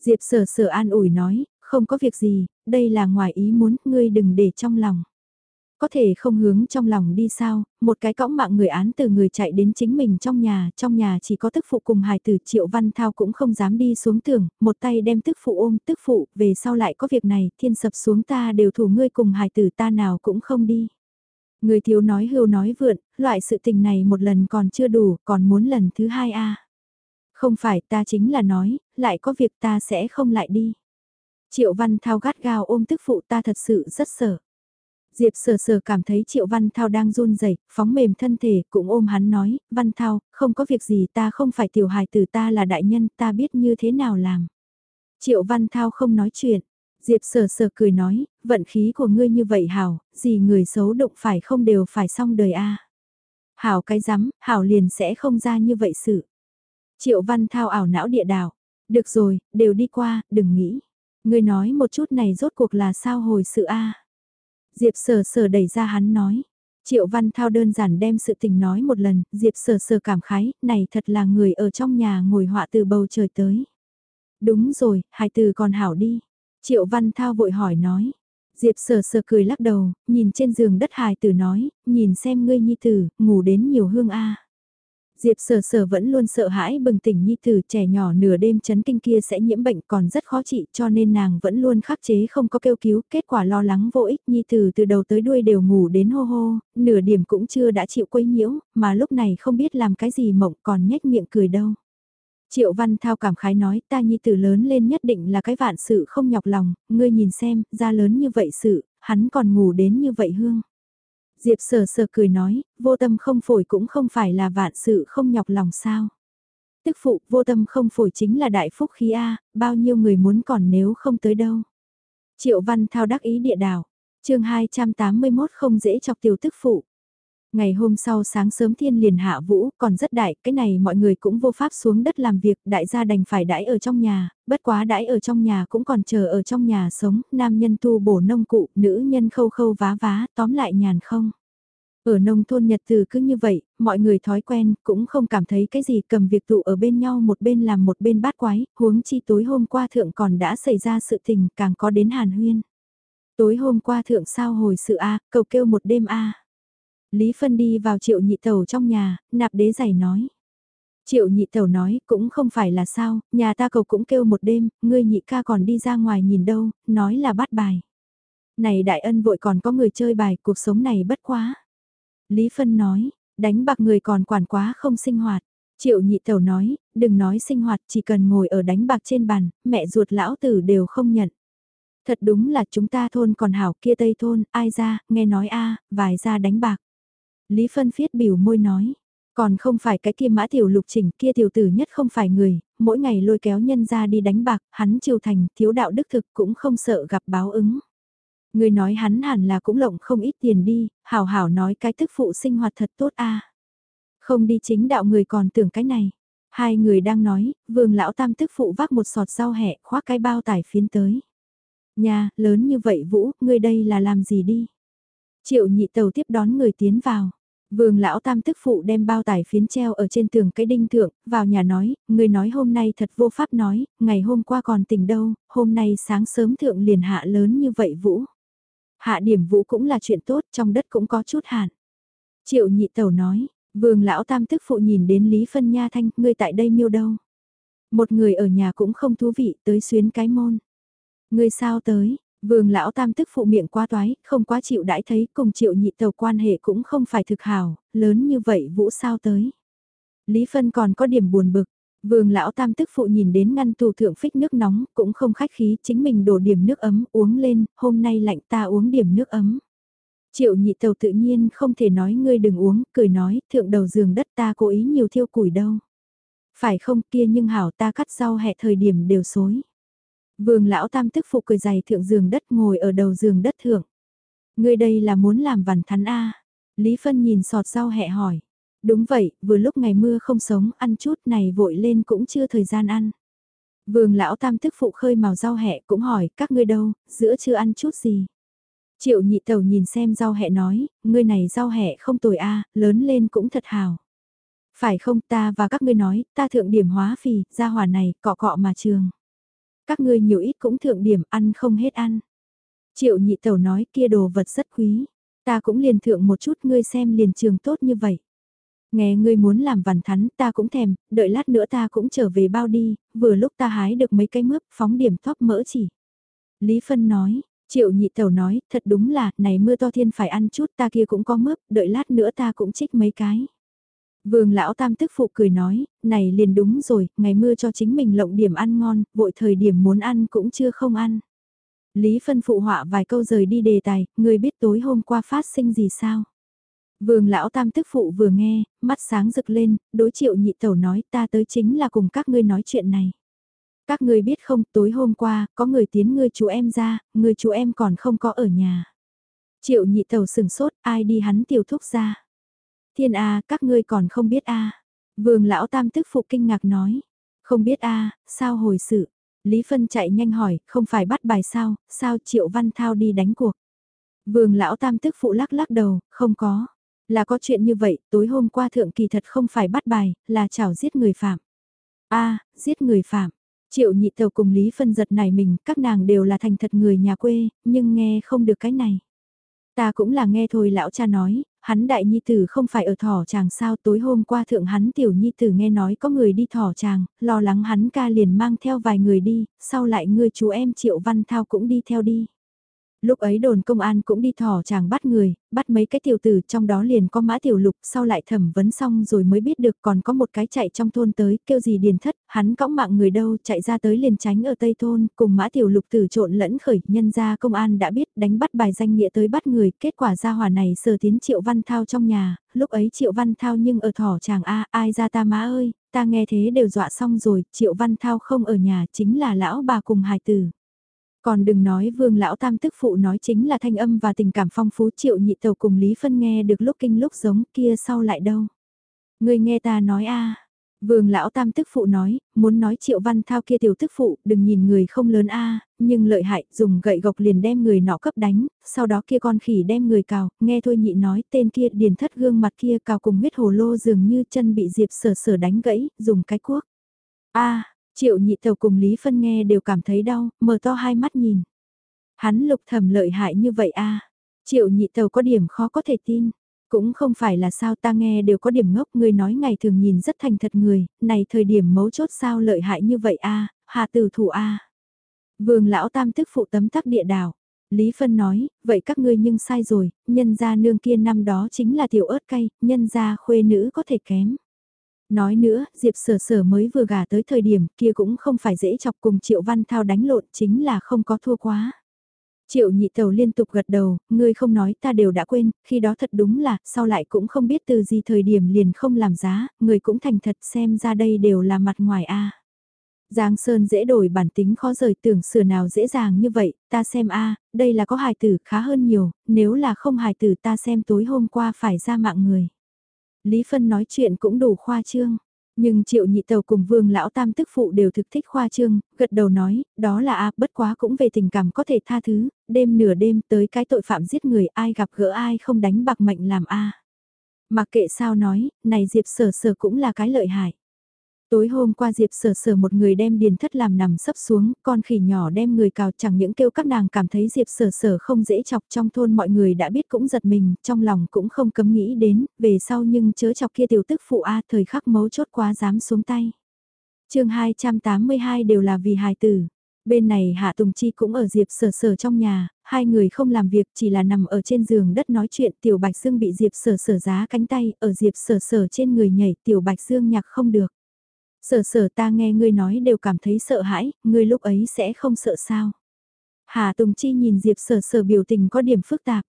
Diệp sở sở an ủi nói, không có việc gì, đây là ngoài ý muốn, ngươi đừng để trong lòng có thể không hướng trong lòng đi sao, một cái cõng mạng người án từ người chạy đến chính mình trong nhà, trong nhà chỉ có tức phụ cùng hài tử Triệu Văn Thao cũng không dám đi xuống tường, một tay đem tức phụ ôm tức phụ, về sau lại có việc này, thiên sập xuống ta đều thủ ngươi cùng hài tử ta nào cũng không đi. Người thiếu nói hưu nói vượn, loại sự tình này một lần còn chưa đủ, còn muốn lần thứ hai a Không phải ta chính là nói, lại có việc ta sẽ không lại đi. Triệu Văn Thao gắt gao ôm tức phụ ta thật sự rất sợ. Diệp sờ sờ cảm thấy Triệu Văn Thao đang run rẩy, phóng mềm thân thể, cũng ôm hắn nói, Văn Thao, không có việc gì ta không phải tiểu hài tử ta là đại nhân, ta biết như thế nào làm. Triệu Văn Thao không nói chuyện, Diệp sờ sờ cười nói, vận khí của ngươi như vậy hảo, gì người xấu đụng phải không đều phải xong đời a. Hảo cái rắm, hảo liền sẽ không ra như vậy sự. Triệu Văn Thao ảo não địa đảo, được rồi, đều đi qua, đừng nghĩ. Ngươi nói một chút này rốt cuộc là sao hồi sự a. Diệp sở sở đẩy ra hắn nói. Triệu Văn Thao đơn giản đem sự tình nói một lần, Diệp sở sở cảm khái, này thật là người ở trong nhà ngồi họa từ bầu trời tới. Đúng rồi, hai từ còn hảo đi. Triệu Văn Thao vội hỏi nói. Diệp sở sở cười lắc đầu, nhìn trên giường đất hài tử nói, nhìn xem ngươi nhi tử, ngủ đến nhiều hương a. Diệp sở sở vẫn luôn sợ hãi bừng tỉnh nhi tử trẻ nhỏ nửa đêm chấn kinh kia sẽ nhiễm bệnh còn rất khó trị cho nên nàng vẫn luôn khắc chế không có kêu cứu, kết quả lo lắng vô ích nhi tử từ đầu tới đuôi đều ngủ đến hô hô, nửa điểm cũng chưa đã chịu quấy nhiễu, mà lúc này không biết làm cái gì mộng còn nhếch miệng cười đâu. Triệu Văn Thao cảm khái nói ta nhi tử lớn lên nhất định là cái vạn sự không nhọc lòng, ngươi nhìn xem, ra lớn như vậy sự, hắn còn ngủ đến như vậy hương. Diệp sờ sờ cười nói, vô tâm không phổi cũng không phải là vạn sự không nhọc lòng sao. Tức phụ, vô tâm không phổi chính là đại phúc khí A, bao nhiêu người muốn còn nếu không tới đâu. Triệu Văn Thao đắc ý địa đảo, chương 281 không dễ chọc tiểu tức phụ. Ngày hôm sau sáng sớm thiên liền hạ vũ, còn rất đại, cái này mọi người cũng vô pháp xuống đất làm việc, đại gia đành phải đãi ở trong nhà, bất quá đãi ở trong nhà cũng còn chờ ở trong nhà sống, nam nhân tu bổ nông cụ, nữ nhân khâu khâu vá vá, tóm lại nhàn không. Ở nông thôn Nhật từ cứ như vậy, mọi người thói quen, cũng không cảm thấy cái gì cầm việc tụ ở bên nhau một bên làm một bên bát quái, huống chi tối hôm qua thượng còn đã xảy ra sự tình, càng có đến hàn huyên. Tối hôm qua thượng sao hồi sự A, cầu kêu một đêm A. Lý Phân đi vào triệu nhị tẩu trong nhà, nạp đế giày nói. Triệu nhị tẩu nói, cũng không phải là sao, nhà ta cầu cũng kêu một đêm, ngươi nhị ca còn đi ra ngoài nhìn đâu, nói là bắt bài. Này đại ân vội còn có người chơi bài, cuộc sống này bất quá. Lý Phân nói, đánh bạc người còn quản quá không sinh hoạt. Triệu nhị tẩu nói, đừng nói sinh hoạt chỉ cần ngồi ở đánh bạc trên bàn, mẹ ruột lão tử đều không nhận. Thật đúng là chúng ta thôn còn hảo kia tây thôn, ai ra, nghe nói a vài ra đánh bạc. Lý Phân Phiết biểu môi nói, còn không phải cái kia mã tiểu lục chỉnh kia tiểu tử nhất không phải người, mỗi ngày lôi kéo nhân ra đi đánh bạc, hắn chiều thành, thiếu đạo đức thực cũng không sợ gặp báo ứng. Người nói hắn hẳn là cũng lộng không ít tiền đi, hảo hảo nói cái tức phụ sinh hoạt thật tốt a Không đi chính đạo người còn tưởng cái này. Hai người đang nói, vương lão tam tức phụ vác một sọt rau hẹ khoác cái bao tải phiến tới. Nhà, lớn như vậy Vũ, ngươi đây là làm gì đi? Triệu nhị tàu tiếp đón người tiến vào. Vương lão tam tức phụ đem bao tải phiến treo ở trên tường cái đinh thượng, vào nhà nói, người nói hôm nay thật vô pháp nói, ngày hôm qua còn tỉnh đâu, hôm nay sáng sớm thượng liền hạ lớn như vậy Vũ. Hạ điểm Vũ cũng là chuyện tốt, trong đất cũng có chút hạn. Triệu nhị tàu nói, vương lão tam tức phụ nhìn đến Lý Phân Nha Thanh, ngươi tại đây miêu đâu. Một người ở nhà cũng không thú vị, tới xuyến cái môn. Ngươi sao tới, Vương lão tam tức phụ miệng quá toái, không quá chịu đãi thấy cùng triệu nhị tàu quan hệ cũng không phải thực hảo, lớn như vậy vũ sao tới. Lý Phân còn có điểm buồn bực, vương lão tam tức phụ nhìn đến ngăn tù thượng phích nước nóng, cũng không khách khí, chính mình đổ điểm nước ấm uống lên, hôm nay lạnh ta uống điểm nước ấm. Triệu nhị tàu tự nhiên không thể nói ngươi đừng uống, cười nói, thượng đầu giường đất ta cố ý nhiều thiêu củi đâu. Phải không kia nhưng hảo ta cắt rau hẹ thời điểm đều xối. Vương lão tam tức phụ cười dày thượng giường đất ngồi ở đầu giường đất thượng. Ngươi đây là muốn làm vằn thắn A. Lý Phân nhìn sọt rau hẹ hỏi. Đúng vậy, vừa lúc ngày mưa không sống, ăn chút này vội lên cũng chưa thời gian ăn. Vương lão tam tức phụ khơi màu rau hẹ cũng hỏi, các ngươi đâu, giữa chưa ăn chút gì. Triệu nhị tàu nhìn xem rau hẹ nói, ngươi này rau hẹ không tồi a lớn lên cũng thật hào. Phải không ta và các ngươi nói, ta thượng điểm hóa phì, ra hỏa này, cọ cọ mà trường. Các ngươi nhiều ít cũng thượng điểm ăn không hết ăn. Triệu nhị tẩu nói kia đồ vật rất quý. Ta cũng liền thượng một chút ngươi xem liền trường tốt như vậy. Nghe ngươi muốn làm vằn thắn ta cũng thèm, đợi lát nữa ta cũng trở về bao đi, vừa lúc ta hái được mấy cái mướp phóng điểm thóp mỡ chỉ. Lý Phân nói, triệu nhị tẩu nói, thật đúng là, này mưa to thiên phải ăn chút ta kia cũng có mướp, đợi lát nữa ta cũng trích mấy cái. Vương lão tam tức phụ cười nói, này liền đúng rồi, ngày mưa cho chính mình lộng điểm ăn ngon, vội thời điểm muốn ăn cũng chưa không ăn. Lý phân phụ họa vài câu rời đi đề tài, người biết tối hôm qua phát sinh gì sao? Vương lão tam tức phụ vừa nghe, mắt sáng rực lên, đối triệu nhị tẩu nói ta tới chính là cùng các ngươi nói chuyện này. Các ngươi biết không, tối hôm qua, có người tiến ngươi chú em ra, người chú em còn không có ở nhà. Triệu nhị tẩu sừng sốt, ai đi hắn tiểu thúc ra. Thiên A, các ngươi còn không biết A. Vương lão tam tức phụ kinh ngạc nói. Không biết A, sao hồi sự. Lý Phân chạy nhanh hỏi, không phải bắt bài sao, sao Triệu Văn Thao đi đánh cuộc. Vương lão tam tức phụ lắc lắc đầu, không có. Là có chuyện như vậy, tối hôm qua thượng kỳ thật không phải bắt bài, là chảo giết người phạm. a giết người phạm. Triệu nhị tàu cùng Lý Phân giật này mình, các nàng đều là thành thật người nhà quê, nhưng nghe không được cái này. Ta cũng là nghe thôi lão cha nói, hắn đại nhi tử không phải ở thỏ chàng sao tối hôm qua thượng hắn tiểu nhi tử nghe nói có người đi thỏ chàng, lo lắng hắn ca liền mang theo vài người đi, sau lại ngươi chú em triệu văn thao cũng đi theo đi. Lúc ấy đồn công an cũng đi thỏ chàng bắt người, bắt mấy cái tiểu tử trong đó liền có mã tiểu lục sau lại thẩm vấn xong rồi mới biết được còn có một cái chạy trong thôn tới kêu gì điền thất, hắn cõng mạng người đâu chạy ra tới liền tránh ở tây thôn cùng mã tiểu lục tử trộn lẫn khởi nhân ra công an đã biết đánh bắt bài danh nghĩa tới bắt người kết quả ra hỏa này sờ tiến triệu văn thao trong nhà, lúc ấy triệu văn thao nhưng ở thỏ chàng a ai ra ta má ơi, ta nghe thế đều dọa xong rồi triệu văn thao không ở nhà chính là lão bà cùng hài tử. Còn đừng nói vương lão tam tức phụ nói chính là thanh âm và tình cảm phong phú triệu nhị tàu cùng Lý Phân nghe được lúc kinh lúc giống kia sau lại đâu. Người nghe ta nói a Vương lão tam tức phụ nói, muốn nói triệu văn thao kia tiểu tức phụ, đừng nhìn người không lớn a nhưng lợi hại, dùng gậy gộc liền đem người nọ cấp đánh, sau đó kia con khỉ đem người cào, nghe thôi nhị nói tên kia điền thất gương mặt kia cào cùng huyết hồ lô dường như chân bị diệp sở sở đánh gãy, dùng cái cuốc. a Triệu nhị tàu cùng Lý Phân nghe đều cảm thấy đau, mở to hai mắt nhìn. Hắn lục thầm lợi hại như vậy a à? Triệu nhị tàu có điểm khó có thể tin. Cũng không phải là sao ta nghe đều có điểm ngốc người nói ngày thường nhìn rất thành thật người, này thời điểm mấu chốt sao lợi hại như vậy a à? hà tử thủ a à? Vương lão tam tức phụ tấm tắc địa đảo. Lý Phân nói, vậy các ngươi nhưng sai rồi, nhân gia nương kia năm đó chính là tiểu ớt cay, nhân gia khuê nữ có thể kém. Nói nữa, Diệp sở sở mới vừa gả tới thời điểm kia cũng không phải dễ chọc cùng Triệu Văn Thao đánh lộn chính là không có thua quá. Triệu nhị tàu liên tục gật đầu, ngươi không nói ta đều đã quên, khi đó thật đúng là, sau lại cũng không biết từ gì thời điểm liền không làm giá, người cũng thành thật xem ra đây đều là mặt ngoài a. Giang Sơn dễ đổi bản tính khó rời tưởng sửa nào dễ dàng như vậy, ta xem a, đây là có hài tử khá hơn nhiều, nếu là không hài tử ta xem tối hôm qua phải ra mạng người. Lý Phân nói chuyện cũng đủ khoa trương. Nhưng triệu nhị tàu cùng vương lão tam tức phụ đều thực thích khoa trương, gật đầu nói, đó là a bất quá cũng về tình cảm có thể tha thứ, đêm nửa đêm tới cái tội phạm giết người ai gặp gỡ ai không đánh bạc mệnh làm a Mặc kệ sao nói, này Diệp sở sở cũng là cái lợi hại. Tối hôm qua Diệp sở sở một người đem điền thất làm nằm sấp xuống, con khỉ nhỏ đem người cào chẳng những kêu các nàng cảm thấy Diệp sở sở không dễ chọc trong thôn mọi người đã biết cũng giật mình, trong lòng cũng không cấm nghĩ đến, về sau nhưng chớ chọc kia tiểu tức phụ A thời khắc mấu chốt quá dám xuống tay. chương 282 đều là vì hài tử. Bên này Hạ Tùng Chi cũng ở Diệp sở sở trong nhà, hai người không làm việc chỉ là nằm ở trên giường đất nói chuyện Tiểu Bạch Dương bị Diệp sở sở giá cánh tay, ở Diệp sở sở trên người nhảy Tiểu Bạch Dương nhạc không được. Sở sở ta nghe ngươi nói đều cảm thấy sợ hãi, ngươi lúc ấy sẽ không sợ sao. Hà Tùng Chi nhìn Diệp sở sở biểu tình có điểm phức tạp.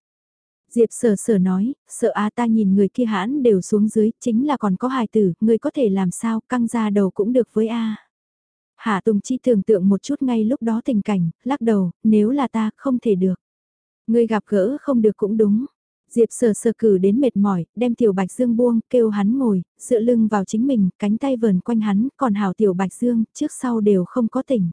Diệp sở sở nói, sợ a ta nhìn người kia hãn đều xuống dưới, chính là còn có hài tử, ngươi có thể làm sao, căng ra đầu cũng được với a. Hà Tùng Chi tưởng tượng một chút ngay lúc đó tình cảnh, lắc đầu, nếu là ta, không thể được. Ngươi gặp gỡ không được cũng đúng. Diệp sờ sờ cử đến mệt mỏi, đem tiểu bạch dương buông, kêu hắn ngồi, dựa lưng vào chính mình, cánh tay vờn quanh hắn, còn hào tiểu bạch dương, trước sau đều không có tỉnh.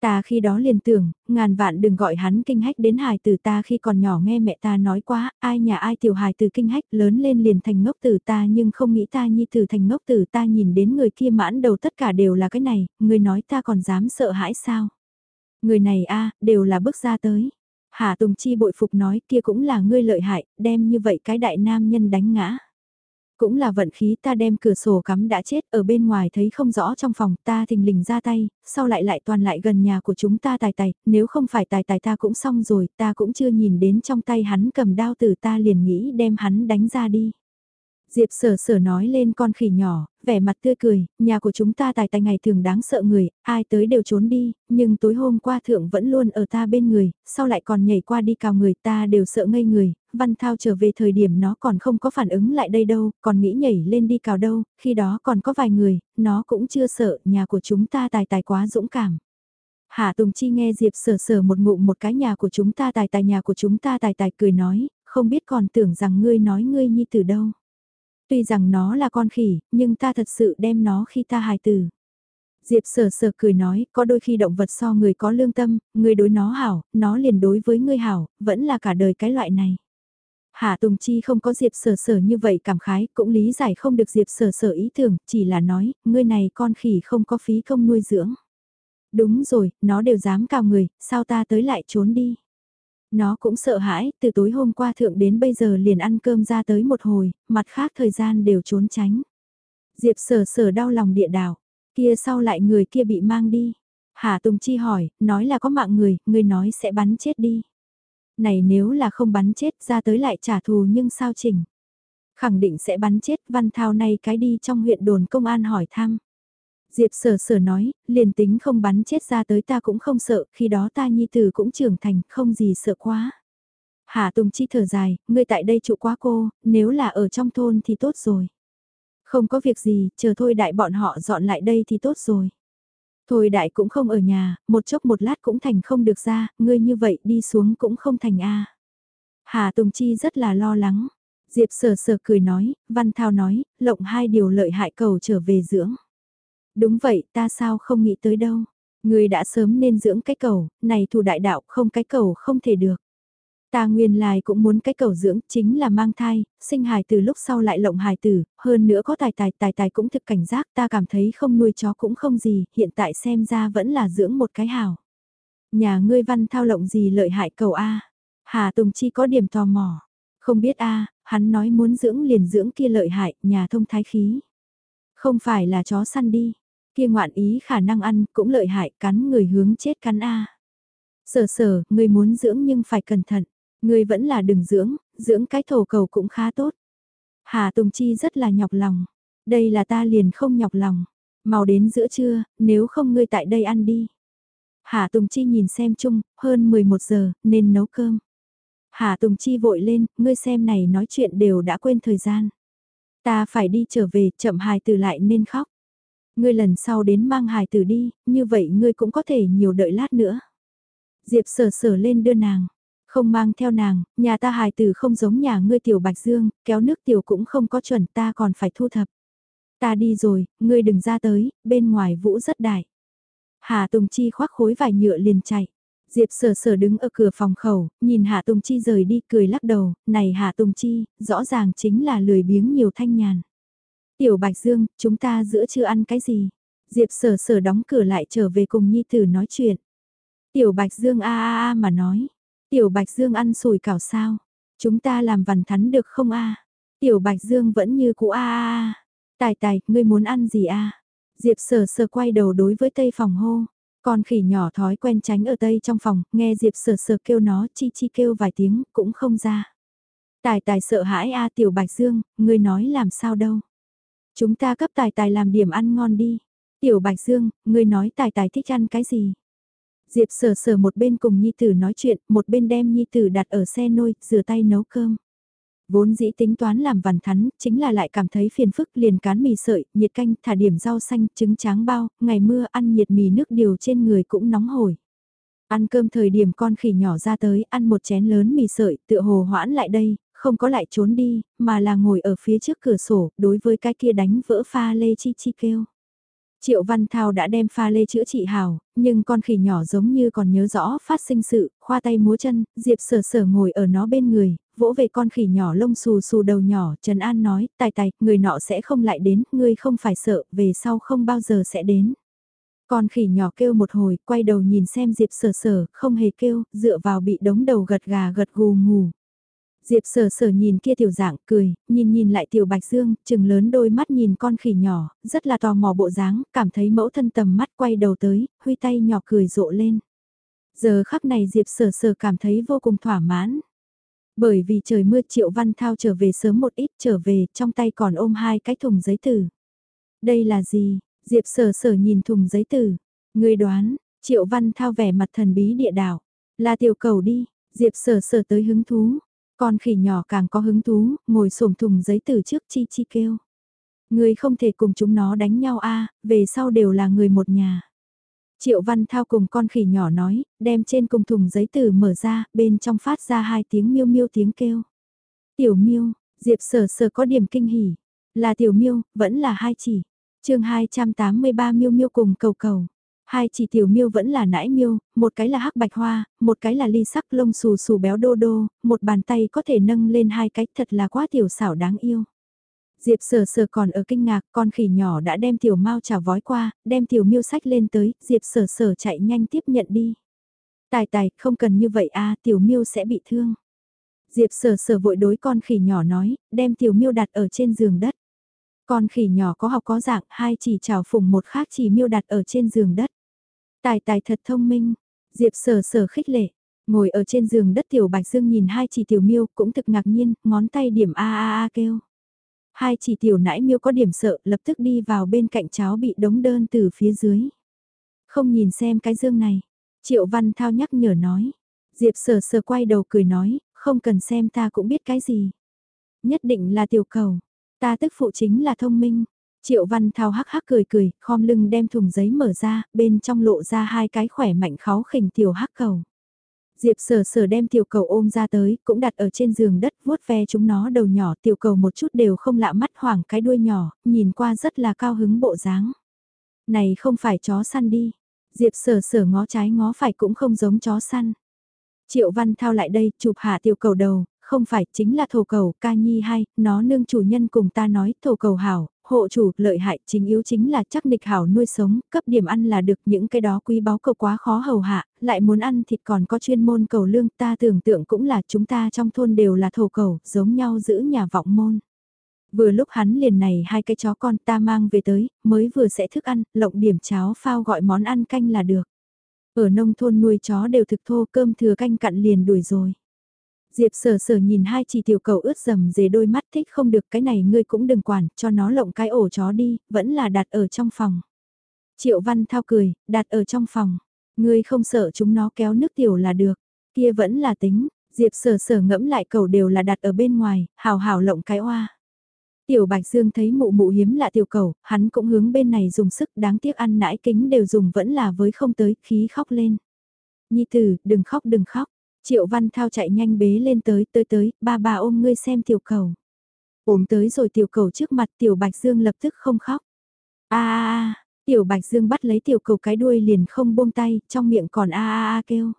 Ta khi đó liền tưởng, ngàn vạn đừng gọi hắn kinh hách đến hài tử ta khi còn nhỏ nghe mẹ ta nói quá, ai nhà ai tiểu hài tử kinh hách lớn lên liền thành ngốc tử ta nhưng không nghĩ ta nhi tử thành ngốc tử ta nhìn đến người kia mãn đầu tất cả đều là cái này, người nói ta còn dám sợ hãi sao. Người này a đều là bước ra tới. Hà Tùng Chi bội phục nói kia cũng là ngươi lợi hại, đem như vậy cái đại nam nhân đánh ngã. Cũng là vận khí ta đem cửa sổ cắm đã chết ở bên ngoài thấy không rõ trong phòng ta thình lình ra tay, sau lại lại toàn lại gần nhà của chúng ta tài tài, nếu không phải tài tài ta cũng xong rồi, ta cũng chưa nhìn đến trong tay hắn cầm đao từ ta liền nghĩ đem hắn đánh ra đi. Diệp sở sở nói lên con khỉ nhỏ, vẻ mặt tươi cười, nhà của chúng ta tài tài ngày thường đáng sợ người, ai tới đều trốn đi, nhưng tối hôm qua thượng vẫn luôn ở ta bên người, sau lại còn nhảy qua đi cào người ta đều sợ ngây người, văn thao trở về thời điểm nó còn không có phản ứng lại đây đâu, còn nghĩ nhảy lên đi cào đâu, khi đó còn có vài người, nó cũng chưa sợ, nhà của chúng ta tài tài quá dũng cảm. Hạ Tùng Chi nghe Diệp sở sở một ngụm một cái nhà của chúng ta tài tài nhà của chúng ta tài tài cười nói, không biết còn tưởng rằng ngươi nói ngươi nhi từ đâu. Tuy rằng nó là con khỉ, nhưng ta thật sự đem nó khi ta hài tử. Diệp sờ sờ cười nói, có đôi khi động vật so người có lương tâm, người đối nó hảo, nó liền đối với người hảo, vẫn là cả đời cái loại này. Hạ Tùng Chi không có Diệp sở sở như vậy cảm khái, cũng lý giải không được Diệp sở sở ý tưởng, chỉ là nói, ngươi này con khỉ không có phí công nuôi dưỡng. Đúng rồi, nó đều dám cào người, sao ta tới lại trốn đi. Nó cũng sợ hãi, từ tối hôm qua thượng đến bây giờ liền ăn cơm ra tới một hồi, mặt khác thời gian đều trốn tránh. Diệp sở sở đau lòng địa đảo, kia sau lại người kia bị mang đi. Hà Tùng Chi hỏi, nói là có mạng người, người nói sẽ bắn chết đi. Này nếu là không bắn chết ra tới lại trả thù nhưng sao chỉnh. Khẳng định sẽ bắn chết Văn Thao này cái đi trong huyện đồn công an hỏi thăm. Diệp sở sở nói, liền tính không bắn chết ra tới ta cũng không sợ, khi đó ta nhi tử cũng trưởng thành, không gì sợ quá. Hạ Tùng Chi thở dài, ngươi tại đây trụ quá cô, nếu là ở trong thôn thì tốt rồi. Không có việc gì, chờ thôi đại bọn họ dọn lại đây thì tốt rồi. Thôi đại cũng không ở nhà, một chốc một lát cũng thành không được ra, ngươi như vậy đi xuống cũng không thành a. Hà Tùng Chi rất là lo lắng. Diệp sờ sờ cười nói, Văn Thao nói, lộng hai điều lợi hại cầu trở về dưỡng. Đúng vậy, ta sao không nghĩ tới đâu. người đã sớm nên dưỡng cái cầu, này thủ đại đạo không cái cầu không thể được. Ta nguyên lai cũng muốn cái cầu dưỡng, chính là mang thai, sinh hài từ lúc sau lại lộng hài tử, hơn nữa có tài tài tài tài cũng thực cảnh giác ta cảm thấy không nuôi chó cũng không gì, hiện tại xem ra vẫn là dưỡng một cái hào. Nhà ngươi văn thao lộng gì lợi hại cầu A. Hà Tùng Chi có điểm tò mò. Không biết A, hắn nói muốn dưỡng liền dưỡng kia lợi hại, nhà thông thái khí. Không phải là chó săn đi, kia ngoạn ý khả năng ăn cũng lợi hại cắn người hướng chết cắn A. Sở sở, người muốn dưỡng nhưng phải cẩn thận. người vẫn là đừng dưỡng, dưỡng cái thổ cầu cũng khá tốt. Hà Tùng Chi rất là nhọc lòng. Đây là ta liền không nhọc lòng. Màu đến giữa trưa, nếu không ngươi tại đây ăn đi. Hà Tùng Chi nhìn xem chung, hơn 11 giờ, nên nấu cơm. Hà Tùng Chi vội lên, ngươi xem này nói chuyện đều đã quên thời gian. Ta phải đi trở về, chậm hài từ lại nên khóc. Ngươi lần sau đến mang hài tử đi, như vậy ngươi cũng có thể nhiều đợi lát nữa. Diệp sở sở lên đưa nàng. Không mang theo nàng, nhà ta hài tử không giống nhà ngươi tiểu bạch dương, kéo nước tiểu cũng không có chuẩn ta còn phải thu thập. Ta đi rồi, ngươi đừng ra tới, bên ngoài vũ rất đại. Hà Tùng Chi khoác khối vải nhựa liền chạy. Diệp sở sở đứng ở cửa phòng khẩu, nhìn Hà Tùng Chi rời đi cười lắc đầu, này Hà Tùng Chi, rõ ràng chính là lười biếng nhiều thanh nhàn. Tiểu Bạch Dương, chúng ta giữa chưa ăn cái gì? Diệp sở sở đóng cửa lại trở về cùng Nhi Tử nói chuyện. Tiểu Bạch Dương a a a mà nói, Tiểu Bạch Dương ăn sủi cảo sao? Chúng ta làm vằn thắn được không a? Tiểu Bạch Dương vẫn như cũ a a a. Tài tài, ngươi muốn ăn gì a? Diệp Sở Sở quay đầu đối với tây phòng hô. Con khỉ nhỏ thói quen tránh ở tây trong phòng, nghe Diệp Sở Sở kêu nó chi chi kêu vài tiếng, cũng không ra. Tài tài sợ hãi a Tiểu Bạch Dương, ngươi nói làm sao đâu. Chúng ta cấp tài tài làm điểm ăn ngon đi. Tiểu Bạch Dương, ngươi nói tài tài thích ăn cái gì? Diệp sờ sờ một bên cùng Nhi Tử nói chuyện, một bên đem Nhi Tử đặt ở xe nôi, rửa tay nấu cơm. Vốn dĩ tính toán làm vằn thắn, chính là lại cảm thấy phiền phức liền cán mì sợi, nhiệt canh, thả điểm rau xanh, trứng tráng bao, ngày mưa ăn nhiệt mì nước điều trên người cũng nóng hổi. Ăn cơm thời điểm con khỉ nhỏ ra tới, ăn một chén lớn mì sợi, tựa hồ hoãn lại đây, không có lại trốn đi, mà là ngồi ở phía trước cửa sổ, đối với cái kia đánh vỡ pha lê chi chi kêu. Triệu Văn Thao đã đem pha lê chữa trị hào, nhưng con khỉ nhỏ giống như còn nhớ rõ phát sinh sự, khoa tay múa chân, Diệp sở sở ngồi ở nó bên người, vỗ về con khỉ nhỏ lông xù xù đầu nhỏ, Trần An nói, tài tài, người nọ sẽ không lại đến, ngươi không phải sợ, về sau không bao giờ sẽ đến. Con khỉ nhỏ kêu một hồi, quay đầu nhìn xem Diệp sở sở, không hề kêu, dựa vào bị đống đầu gật gà gật gù ngủ. Diệp sở sở nhìn kia tiểu dạng cười, nhìn nhìn lại tiểu bạch dương, chừng lớn đôi mắt nhìn con khỉ nhỏ, rất là tò mò bộ dáng, cảm thấy mẫu thân tầm mắt quay đầu tới, huy tay nhỏ cười rộ lên. Giờ khắc này Diệp sở sở cảm thấy vô cùng thỏa mãn. Bởi vì trời mưa Triệu Văn Thao trở về sớm một ít trở về, trong tay còn ôm hai cái thùng giấy tử. Đây là gì? Diệp sở sở nhìn thùng giấy tử. Người đoán, Triệu Văn Thao vẻ mặt thần bí địa đảo. Là tiểu cầu đi, Diệp sở sở tới hứng thú, con khỉ nhỏ càng có hứng thú, ngồi xổm thùng giấy từ trước chi chi kêu. Người không thể cùng chúng nó đánh nhau a về sau đều là người một nhà. Triệu Văn Thao cùng con khỉ nhỏ nói, đem trên cùng thùng giấy từ mở ra, bên trong phát ra hai tiếng miêu miêu tiếng kêu. Tiểu miêu, Diệp sở sở có điểm kinh hỉ. Là tiểu miêu, vẫn là hai chỉ. chương 283 miêu miêu cùng cầu cầu. Hai chỉ tiểu miêu vẫn là nãi miêu, một cái là hắc bạch hoa, một cái là ly sắc lông xù xù béo đô đô, một bàn tay có thể nâng lên hai cái thật là quá tiểu xảo đáng yêu. Diệp sờ sờ còn ở kinh ngạc, con khỉ nhỏ đã đem tiểu mau trả vói qua, đem tiểu miêu sách lên tới, Diệp sờ sờ chạy nhanh tiếp nhận đi. Tài tài, không cần như vậy a tiểu miêu sẽ bị thương. Diệp sờ sờ vội đối con khỉ nhỏ nói, đem tiểu miêu đặt ở trên giường đất. Con khỉ nhỏ có học có dạng, hai chỉ chào phùng một khác chỉ miêu đặt ở trên giường đất. Tài tài thật thông minh, Diệp sở sở khích lệ, Ngồi ở trên giường đất tiểu bạch dương nhìn hai chỉ tiểu miêu cũng thực ngạc nhiên, ngón tay điểm a a a kêu. Hai chỉ tiểu nãi miêu có điểm sợ, lập tức đi vào bên cạnh cháu bị đống đơn từ phía dưới. Không nhìn xem cái dương này. Triệu Văn Thao nhắc nhở nói. Diệp sờ sờ quay đầu cười nói, không cần xem ta cũng biết cái gì. Nhất định là tiểu cầu. Ta tức phụ chính là thông minh. Triệu Văn Thao hắc hắc cười cười, khom lưng đem thùng giấy mở ra, bên trong lộ ra hai cái khỏe mạnh kháo khỉnh tiểu hắc cầu. Diệp sở sở đem tiểu cầu ôm ra tới, cũng đặt ở trên giường đất vuốt ve chúng nó đầu nhỏ tiểu cầu một chút đều không lạ mắt hoảng cái đuôi nhỏ, nhìn qua rất là cao hứng bộ dáng. Này không phải chó săn đi. Diệp sở sở ngó trái ngó phải cũng không giống chó săn. Triệu Văn Thao lại đây, chụp hạ tiểu cầu đầu, không phải, chính là thổ cầu, ca nhi hay, nó nương chủ nhân cùng ta nói, thổ cầu hảo, hộ chủ, lợi hại, chính yếu chính là chắc nịch hảo nuôi sống, cấp điểm ăn là được những cái đó quý báu cầu quá khó hầu hạ, lại muốn ăn thịt còn có chuyên môn cầu lương, ta tưởng tượng cũng là chúng ta trong thôn đều là thổ cầu, giống nhau giữ nhà vọng môn. Vừa lúc hắn liền này hai cái chó con ta mang về tới, mới vừa sẽ thức ăn, lộng điểm cháo phao gọi món ăn canh là được. Ở nông thôn nuôi chó đều thực thô cơm thừa canh cặn liền đuổi rồi. Diệp sở sở nhìn hai chỉ tiểu cầu ướt dầm dề đôi mắt thích không được cái này ngươi cũng đừng quản, cho nó lộng cái ổ chó đi, vẫn là đặt ở trong phòng. Triệu Văn Thao cười, đặt ở trong phòng. Ngươi không sợ chúng nó kéo nước tiểu là được. Kia vẫn là tính, Diệp sở sở ngẫm lại cầu đều là đặt ở bên ngoài, hào hào lộng cái oa. Tiểu Bạch Dương thấy mụ mụ hiếm lạ tiểu cầu, hắn cũng hướng bên này dùng sức đáng tiếc ăn nãi kính đều dùng vẫn là với không tới, khí khóc lên. Nhi tử, đừng khóc đừng khóc. Triệu Văn Thao chạy nhanh bế lên tới, tới tới, ba bà ôm ngươi xem tiểu cầu. Ôm tới rồi tiểu cầu trước mặt tiểu Bạch Dương lập tức không khóc. a a a tiểu Bạch Dương bắt lấy tiểu cầu cái đuôi liền không buông tay, trong miệng còn a a a kêu.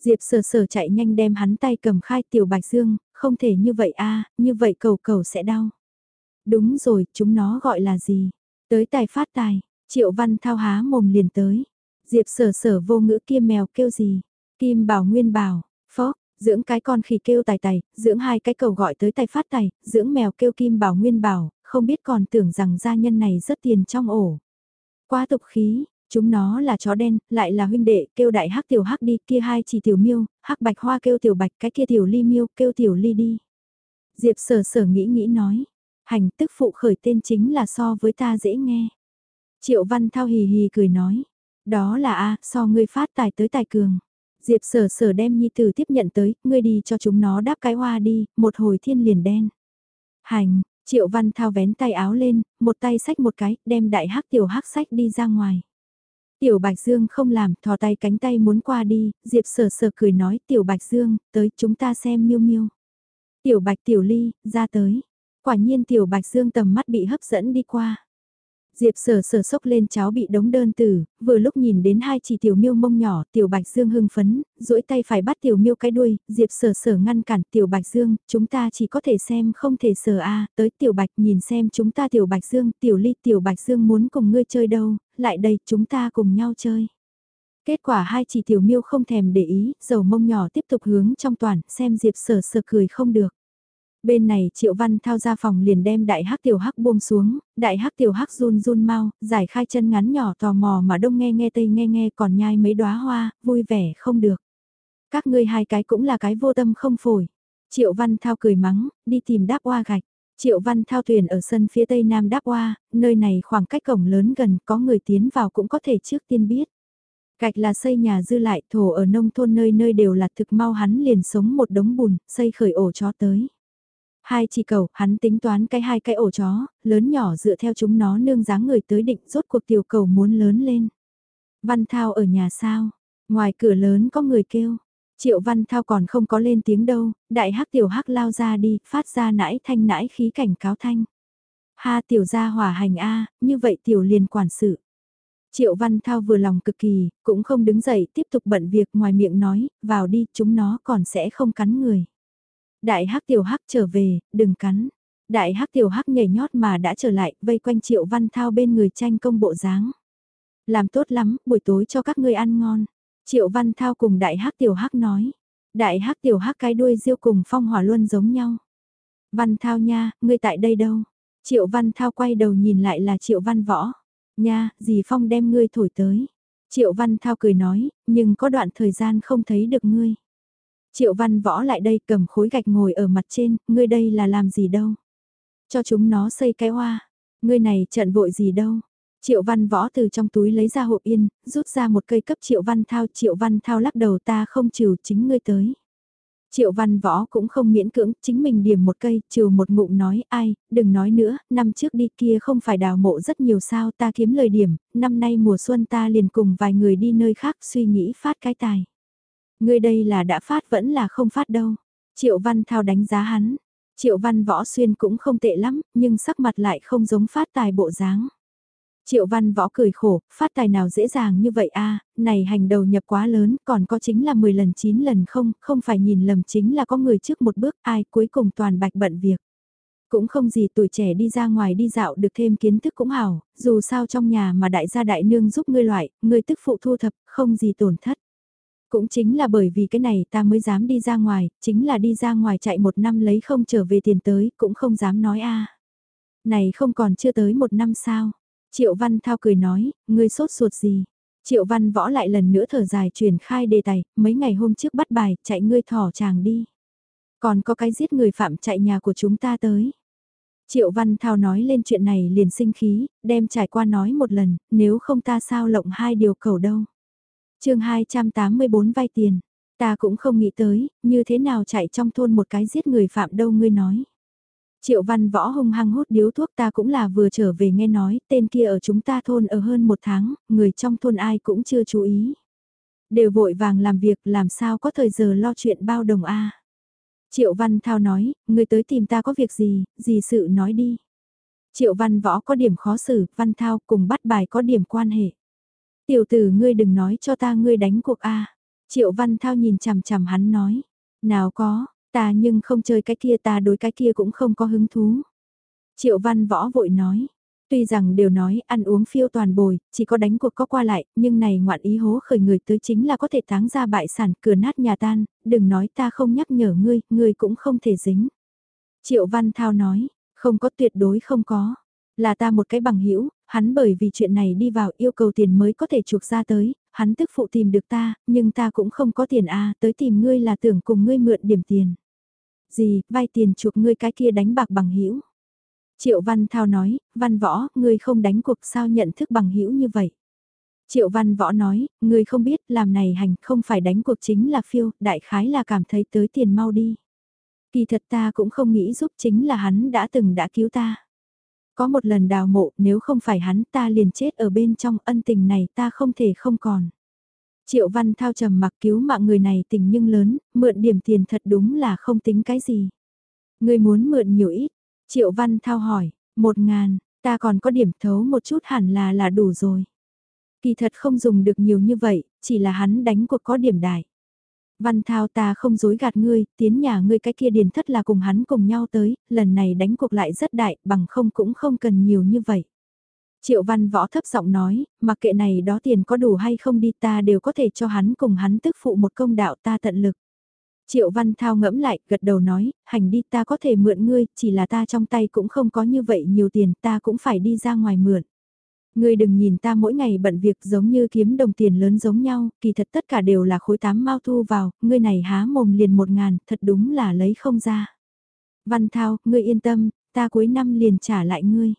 Diệp sờ sờ chạy nhanh đem hắn tay cầm khai tiểu Bạch Dương, không thể như vậy a như vậy cầu cầu sẽ đau. Đúng rồi, chúng nó gọi là gì? Tới tài phát tài, triệu văn thao há mồm liền tới. Diệp sở sở vô ngữ kia mèo kêu gì? Kim bảo nguyên bảo, phó, dưỡng cái con khỉ kêu tài tài, dưỡng hai cái cầu gọi tới tài phát tài, dưỡng mèo kêu kim bảo nguyên bảo, không biết còn tưởng rằng gia nhân này rất tiền trong ổ. Quá tục khí, chúng nó là chó đen, lại là huynh đệ, kêu đại hắc tiểu hắc đi, kia hai chỉ tiểu miêu, hắc bạch hoa kêu tiểu bạch, cái kia tiểu ly miêu, kêu tiểu ly đi. Diệp sở sở nghĩ nghĩ nói, hành tức phụ khởi tên chính là so với ta dễ nghe. Triệu văn thao hì hì cười nói, đó là a so ngươi phát tài tới tài cường. Diệp sở sở đem nhi tử tiếp nhận tới, ngươi đi cho chúng nó đáp cái hoa đi, một hồi thiên liền đen. Hành, triệu văn thao vén tay áo lên, một tay sách một cái, đem đại hắc tiểu hắc sách đi ra ngoài. Tiểu Bạch Dương không làm, thò tay cánh tay muốn qua đi, Diệp sở sở cười nói Tiểu Bạch Dương, tới chúng ta xem miêu miêu. Tiểu Bạch Tiểu Ly, ra tới. Quả nhiên Tiểu Bạch Dương tầm mắt bị hấp dẫn đi qua. Diệp sở sở sốc lên cháu bị đống đơn tử, vừa lúc nhìn đến hai chỉ tiểu miêu mông nhỏ, tiểu bạch dương hưng phấn, duỗi tay phải bắt tiểu miêu cái đuôi, diệp sở sở ngăn cản tiểu bạch dương, chúng ta chỉ có thể xem không thể sở a tới tiểu bạch nhìn xem chúng ta tiểu bạch dương, tiểu ly tiểu bạch dương muốn cùng ngươi chơi đâu, lại đây chúng ta cùng nhau chơi. Kết quả hai chỉ tiểu miêu không thèm để ý, dầu mông nhỏ tiếp tục hướng trong toàn, xem diệp sở sở cười không được. Bên này Triệu Văn thao ra phòng liền đem đại hắc tiểu hắc buông xuống, đại hắc tiểu hắc run run mau, giải khai chân ngắn nhỏ tò mò mà đông nghe nghe tây nghe nghe còn nhai mấy đóa hoa, vui vẻ không được. Các ngươi hai cái cũng là cái vô tâm không phổi. Triệu Văn thao cười mắng, đi tìm đáp hoa gạch. Triệu Văn thao thuyền ở sân phía tây nam đáp hoa, nơi này khoảng cách cổng lớn gần, có người tiến vào cũng có thể trước tiên biết. Gạch là xây nhà dư lại, thổ ở nông thôn nơi nơi đều là thực mau hắn liền sống một đống bùn, xây khởi ổ chó tới. Hai chỉ cầu, hắn tính toán cái hai cái ổ chó, lớn nhỏ dựa theo chúng nó nương dáng người tới định rốt cuộc tiểu cầu muốn lớn lên. Văn Thao ở nhà sao? Ngoài cửa lớn có người kêu. Triệu Văn Thao còn không có lên tiếng đâu, đại hắc tiểu hắc lao ra đi, phát ra nãi thanh nãi khí cảnh cáo thanh. Ha tiểu gia hỏa hành A, như vậy tiểu liền quản sự. Triệu Văn Thao vừa lòng cực kỳ, cũng không đứng dậy tiếp tục bận việc ngoài miệng nói, vào đi, chúng nó còn sẽ không cắn người. Đại hắc tiểu hắc trở về, đừng cắn. Đại hắc tiểu hắc nhảy nhót mà đã trở lại, vây quanh triệu văn thao bên người tranh công bộ dáng. Làm tốt lắm, buổi tối cho các ngươi ăn ngon. Triệu văn thao cùng đại hắc tiểu hắc nói. Đại hắc tiểu hắc cái đuôi diêu cùng phong hỏa luân giống nhau. Văn thao nha, ngươi tại đây đâu? Triệu văn thao quay đầu nhìn lại là triệu văn võ. Nha, dì phong đem ngươi thổi tới. Triệu văn thao cười nói, nhưng có đoạn thời gian không thấy được ngươi. Triệu văn võ lại đây cầm khối gạch ngồi ở mặt trên, ngươi đây là làm gì đâu. Cho chúng nó xây cái hoa, ngươi này trận vội gì đâu. Triệu văn võ từ trong túi lấy ra hộp yên, rút ra một cây cấp triệu văn thao. Triệu văn thao lắc đầu ta không trừ chính ngươi tới. Triệu văn võ cũng không miễn cưỡng, chính mình điểm một cây, trừ một ngụm nói, ai, đừng nói nữa, năm trước đi kia không phải đào mộ rất nhiều sao ta kiếm lời điểm, năm nay mùa xuân ta liền cùng vài người đi nơi khác suy nghĩ phát cái tài. Ngươi đây là đã phát vẫn là không phát đâu. Triệu văn thao đánh giá hắn. Triệu văn võ xuyên cũng không tệ lắm, nhưng sắc mặt lại không giống phát tài bộ dáng. Triệu văn võ cười khổ, phát tài nào dễ dàng như vậy a à, này hành đầu nhập quá lớn, còn có chính là 10 lần 9 lần không, không phải nhìn lầm chính là có người trước một bước, ai cuối cùng toàn bạch bận việc. Cũng không gì tuổi trẻ đi ra ngoài đi dạo được thêm kiến thức cũng hảo, dù sao trong nhà mà đại gia đại nương giúp ngươi loại, ngươi tức phụ thu thập, không gì tổn thất. Cũng chính là bởi vì cái này ta mới dám đi ra ngoài, chính là đi ra ngoài chạy một năm lấy không trở về tiền tới, cũng không dám nói a Này không còn chưa tới một năm sao Triệu Văn Thao cười nói, ngươi sốt ruột gì? Triệu Văn Võ lại lần nữa thở dài truyền khai đề tài, mấy ngày hôm trước bắt bài, chạy ngươi thỏ chàng đi. Còn có cái giết người phạm chạy nhà của chúng ta tới. Triệu Văn Thao nói lên chuyện này liền sinh khí, đem trải qua nói một lần, nếu không ta sao lộng hai điều cầu đâu chương 284 vay tiền, ta cũng không nghĩ tới, như thế nào chạy trong thôn một cái giết người phạm đâu ngươi nói. Triệu văn võ hung hăng hút điếu thuốc ta cũng là vừa trở về nghe nói, tên kia ở chúng ta thôn ở hơn một tháng, người trong thôn ai cũng chưa chú ý. Đều vội vàng làm việc làm sao có thời giờ lo chuyện bao đồng a Triệu văn thao nói, người tới tìm ta có việc gì, gì sự nói đi. Triệu văn võ có điểm khó xử, văn thao cùng bắt bài có điểm quan hệ. Tiểu tử ngươi đừng nói cho ta ngươi đánh cuộc a Triệu văn thao nhìn chằm chằm hắn nói, nào có, Ta nhưng không chơi cái kia ta đối cái kia cũng không có hứng thú. Triệu văn võ vội nói. Tuy rằng đều nói ăn uống phiêu toàn bồi, chỉ có đánh cuộc có qua lại, nhưng này ngoạn ý hố khởi người tới chính là có thể táng ra bại sản cửa nát nhà tan, đừng nói ta không nhắc nhở ngươi, ngươi cũng không thể dính. Triệu Văn Thao nói, không có tuyệt đối không có, là ta một cái bằng hữu hắn bởi vì chuyện này đi vào yêu cầu tiền mới có thể chuộc ra tới, hắn tức phụ tìm được ta, nhưng ta cũng không có tiền a tới tìm ngươi là tưởng cùng ngươi mượn điểm tiền. Gì, vay tiền chuộc ngươi cái kia đánh bạc bằng hữu Triệu Văn Thao nói, Văn Võ, ngươi không đánh cuộc sao nhận thức bằng hữu như vậy. Triệu Văn Võ nói, ngươi không biết làm này hành không phải đánh cuộc chính là phiêu, đại khái là cảm thấy tới tiền mau đi. Kỳ thật ta cũng không nghĩ giúp chính là hắn đã từng đã cứu ta. Có một lần đào mộ nếu không phải hắn ta liền chết ở bên trong ân tình này ta không thể không còn. Triệu Văn Thao trầm mặc cứu mạng người này tình nhưng lớn, mượn điểm tiền thật đúng là không tính cái gì. Người muốn mượn nhiều ít, Triệu Văn Thao hỏi, một ngàn, ta còn có điểm thấu một chút hẳn là là đủ rồi. Kỳ thật không dùng được nhiều như vậy, chỉ là hắn đánh cuộc có điểm đại. Văn Thao ta không dối gạt ngươi, tiến nhà ngươi cái kia điền thất là cùng hắn cùng nhau tới, lần này đánh cuộc lại rất đại, bằng không cũng không cần nhiều như vậy. Triệu văn võ thấp giọng nói, mặc kệ này đó tiền có đủ hay không đi ta đều có thể cho hắn cùng hắn tức phụ một công đạo ta tận lực. Triệu văn thao ngẫm lại, gật đầu nói, hành đi ta có thể mượn ngươi, chỉ là ta trong tay cũng không có như vậy nhiều tiền, ta cũng phải đi ra ngoài mượn. Ngươi đừng nhìn ta mỗi ngày bận việc giống như kiếm đồng tiền lớn giống nhau, kỳ thật tất cả đều là khối tám mau thu vào, ngươi này há mồm liền một ngàn, thật đúng là lấy không ra. Văn thao, ngươi yên tâm, ta cuối năm liền trả lại ngươi.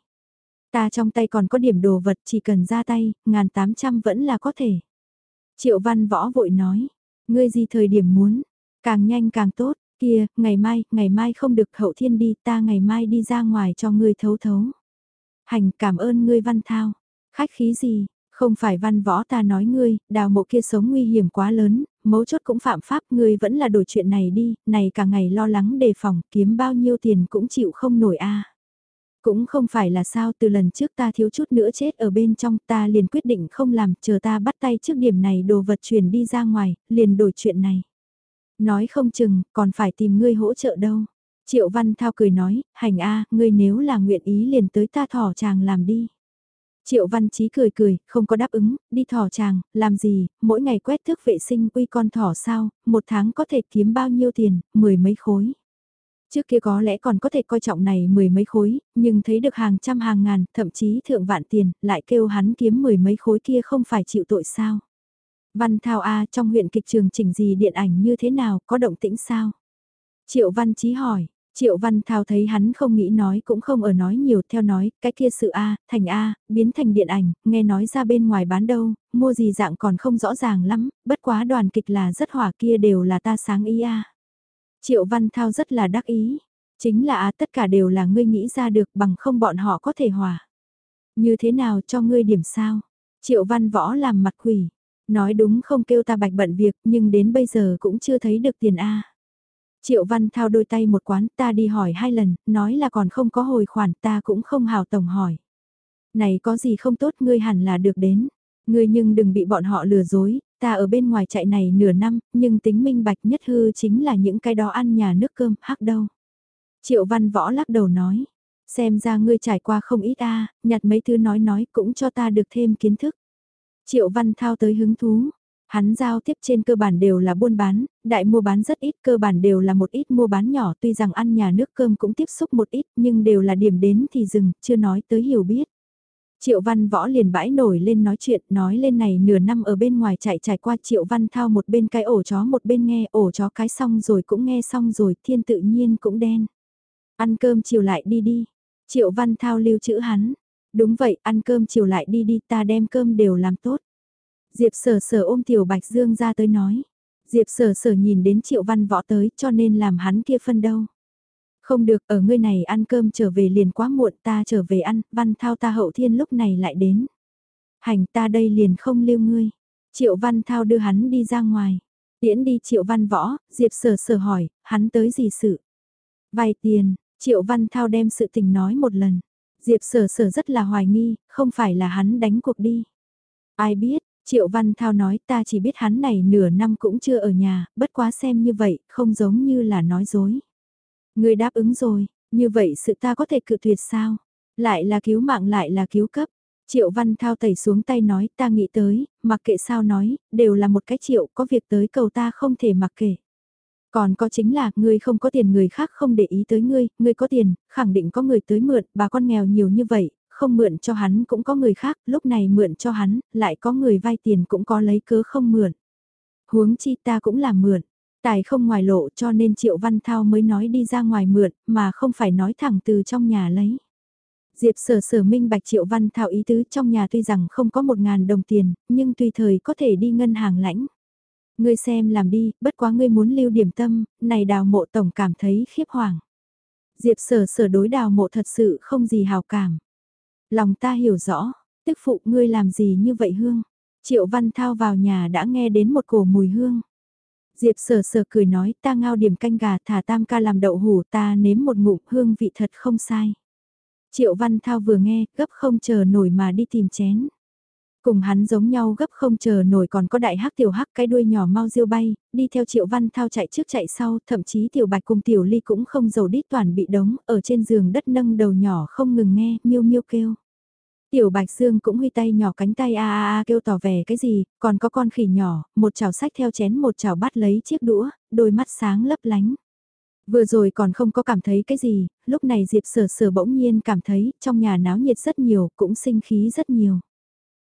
Ta trong tay còn có điểm đồ vật chỉ cần ra tay, ngàn tám trăm vẫn là có thể. Triệu văn võ vội nói, ngươi gì thời điểm muốn, càng nhanh càng tốt, kia, ngày mai, ngày mai không được hậu thiên đi, ta ngày mai đi ra ngoài cho ngươi thấu thấu. Hành cảm ơn ngươi văn thao, khách khí gì, không phải văn võ ta nói ngươi, đào mộ kia sống nguy hiểm quá lớn, mấu chốt cũng phạm pháp ngươi vẫn là đổi chuyện này đi, này cả ngày lo lắng đề phòng, kiếm bao nhiêu tiền cũng chịu không nổi a. Cũng không phải là sao từ lần trước ta thiếu chút nữa chết ở bên trong ta liền quyết định không làm chờ ta bắt tay trước điểm này đồ vật chuyển đi ra ngoài, liền đổi chuyện này. Nói không chừng, còn phải tìm ngươi hỗ trợ đâu. Triệu Văn Thao cười nói, hành a, ngươi nếu là nguyện ý liền tới ta thỏ chàng làm đi. Triệu Văn Chí cười cười, không có đáp ứng, đi thỏ chàng, làm gì, mỗi ngày quét thước vệ sinh uy con thỏ sao, một tháng có thể kiếm bao nhiêu tiền, mười mấy khối. Trước kia có lẽ còn có thể coi trọng này mười mấy khối, nhưng thấy được hàng trăm hàng ngàn, thậm chí thượng vạn tiền, lại kêu hắn kiếm mười mấy khối kia không phải chịu tội sao. Văn Thao A trong huyện kịch trường chỉnh gì điện ảnh như thế nào, có động tĩnh sao? Triệu Văn Chí hỏi, Triệu Văn Thao thấy hắn không nghĩ nói cũng không ở nói nhiều theo nói, cái kia sự A, thành A, biến thành điện ảnh, nghe nói ra bên ngoài bán đâu, mua gì dạng còn không rõ ràng lắm, bất quá đoàn kịch là rất hỏa kia đều là ta sáng ý A. Triệu Văn Thao rất là đắc ý, chính là A tất cả đều là ngươi nghĩ ra được bằng không bọn họ có thể hòa. Như thế nào cho ngươi điểm sao? Triệu Văn Võ làm mặt quỷ, nói đúng không kêu ta bạch bận việc nhưng đến bây giờ cũng chưa thấy được tiền A. Triệu Văn Thao đôi tay một quán ta đi hỏi hai lần, nói là còn không có hồi khoản ta cũng không hào tổng hỏi. Này có gì không tốt ngươi hẳn là được đến. Ngươi nhưng đừng bị bọn họ lừa dối, ta ở bên ngoài chạy này nửa năm, nhưng tính minh bạch nhất hư chính là những cái đó ăn nhà nước cơm hắc đâu. Triệu Văn Võ lắc đầu nói, xem ra ngươi trải qua không ít a, nhặt mấy thứ nói nói cũng cho ta được thêm kiến thức. Triệu Văn Thao tới hứng thú, Hắn giao tiếp trên cơ bản đều là buôn bán, đại mua bán rất ít, cơ bản đều là một ít mua bán nhỏ tuy rằng ăn nhà nước cơm cũng tiếp xúc một ít nhưng đều là điểm đến thì dừng, chưa nói tới hiểu biết. Triệu Văn Võ liền bãi nổi lên nói chuyện, nói lên này nửa năm ở bên ngoài chạy trải qua Triệu Văn Thao một bên cái ổ chó một bên nghe, ổ chó cái xong rồi cũng nghe xong rồi, thiên tự nhiên cũng đen. Ăn cơm chiều lại đi đi. Triệu Văn Thao lưu chữ hắn. Đúng vậy, ăn cơm chiều lại đi đi, ta đem cơm đều làm tốt. Diệp sở sở ôm Tiểu Bạch Dương ra tới nói. Diệp sở sở nhìn đến Triệu Văn Võ tới cho nên làm hắn kia phân đâu. Không được, ở ngươi này ăn cơm trở về liền quá muộn ta trở về ăn, Văn Thao ta hậu thiên lúc này lại đến. Hành ta đây liền không lưu ngươi. Triệu Văn Thao đưa hắn đi ra ngoài. Tiễn đi Triệu Văn Võ, Diệp sở sở hỏi, hắn tới gì sự? Vay tiền, Triệu Văn Thao đem sự tình nói một lần. Diệp sở sở rất là hoài nghi, không phải là hắn đánh cuộc đi. Ai biết, Triệu Văn Thao nói ta chỉ biết hắn này nửa năm cũng chưa ở nhà, bất quá xem như vậy, không giống như là nói dối. Người đáp ứng rồi, như vậy sự ta có thể cự tuyệt sao? Lại là cứu mạng lại là cứu cấp. Triệu Văn Thao tẩy xuống tay nói ta nghĩ tới, mặc kệ sao nói, đều là một cái triệu, có việc tới cầu ta không thể mặc kệ. Còn có chính là, ngươi không có tiền người khác không để ý tới ngươi, ngươi có tiền, khẳng định có người tới mượn, bà con nghèo nhiều như vậy, không mượn cho hắn cũng có người khác, lúc này mượn cho hắn, lại có người vay tiền cũng có lấy cớ không mượn. Huống chi ta cũng là mượn, tài không ngoài lộ cho nên Triệu Văn Thao mới nói đi ra ngoài mượn, mà không phải nói thẳng từ trong nhà lấy. Diệp sở sở minh bạch Triệu Văn Thao ý tứ trong nhà tuy rằng không có một ngàn đồng tiền, nhưng tùy thời có thể đi ngân hàng lãnh. Ngươi xem làm đi, bất quá ngươi muốn lưu điểm tâm, này đào mộ tổng cảm thấy khiếp hoàng. Diệp sở sở đối đào mộ thật sự không gì hào cảm. Lòng ta hiểu rõ, tức phụ ngươi làm gì như vậy hương. Triệu Văn Thao vào nhà đã nghe đến một cổ mùi hương. Diệp sờ sờ cười nói ta ngao điểm canh gà thả tam ca làm đậu hủ ta nếm một ngụm hương vị thật không sai. Triệu Văn Thao vừa nghe gấp không chờ nổi mà đi tìm chén. Cùng hắn giống nhau gấp không chờ nổi còn có đại hắc tiểu hắc cái đuôi nhỏ mau diêu bay, đi theo Triệu Văn Thao chạy trước chạy sau, thậm chí tiểu bạch cùng tiểu ly cũng không dầu đít toàn bị đống, ở trên giường đất nâng đầu nhỏ không ngừng nghe, miêu miêu kêu. Tiểu Bạch Dương cũng huy tay nhỏ cánh tay a a a kêu tỏ vẻ cái gì, còn có con khỉ nhỏ, một chảo sách theo chén một chảo bắt lấy chiếc đũa, đôi mắt sáng lấp lánh. Vừa rồi còn không có cảm thấy cái gì, lúc này Diệp sở sở bỗng nhiên cảm thấy trong nhà náo nhiệt rất nhiều, cũng sinh khí rất nhiều.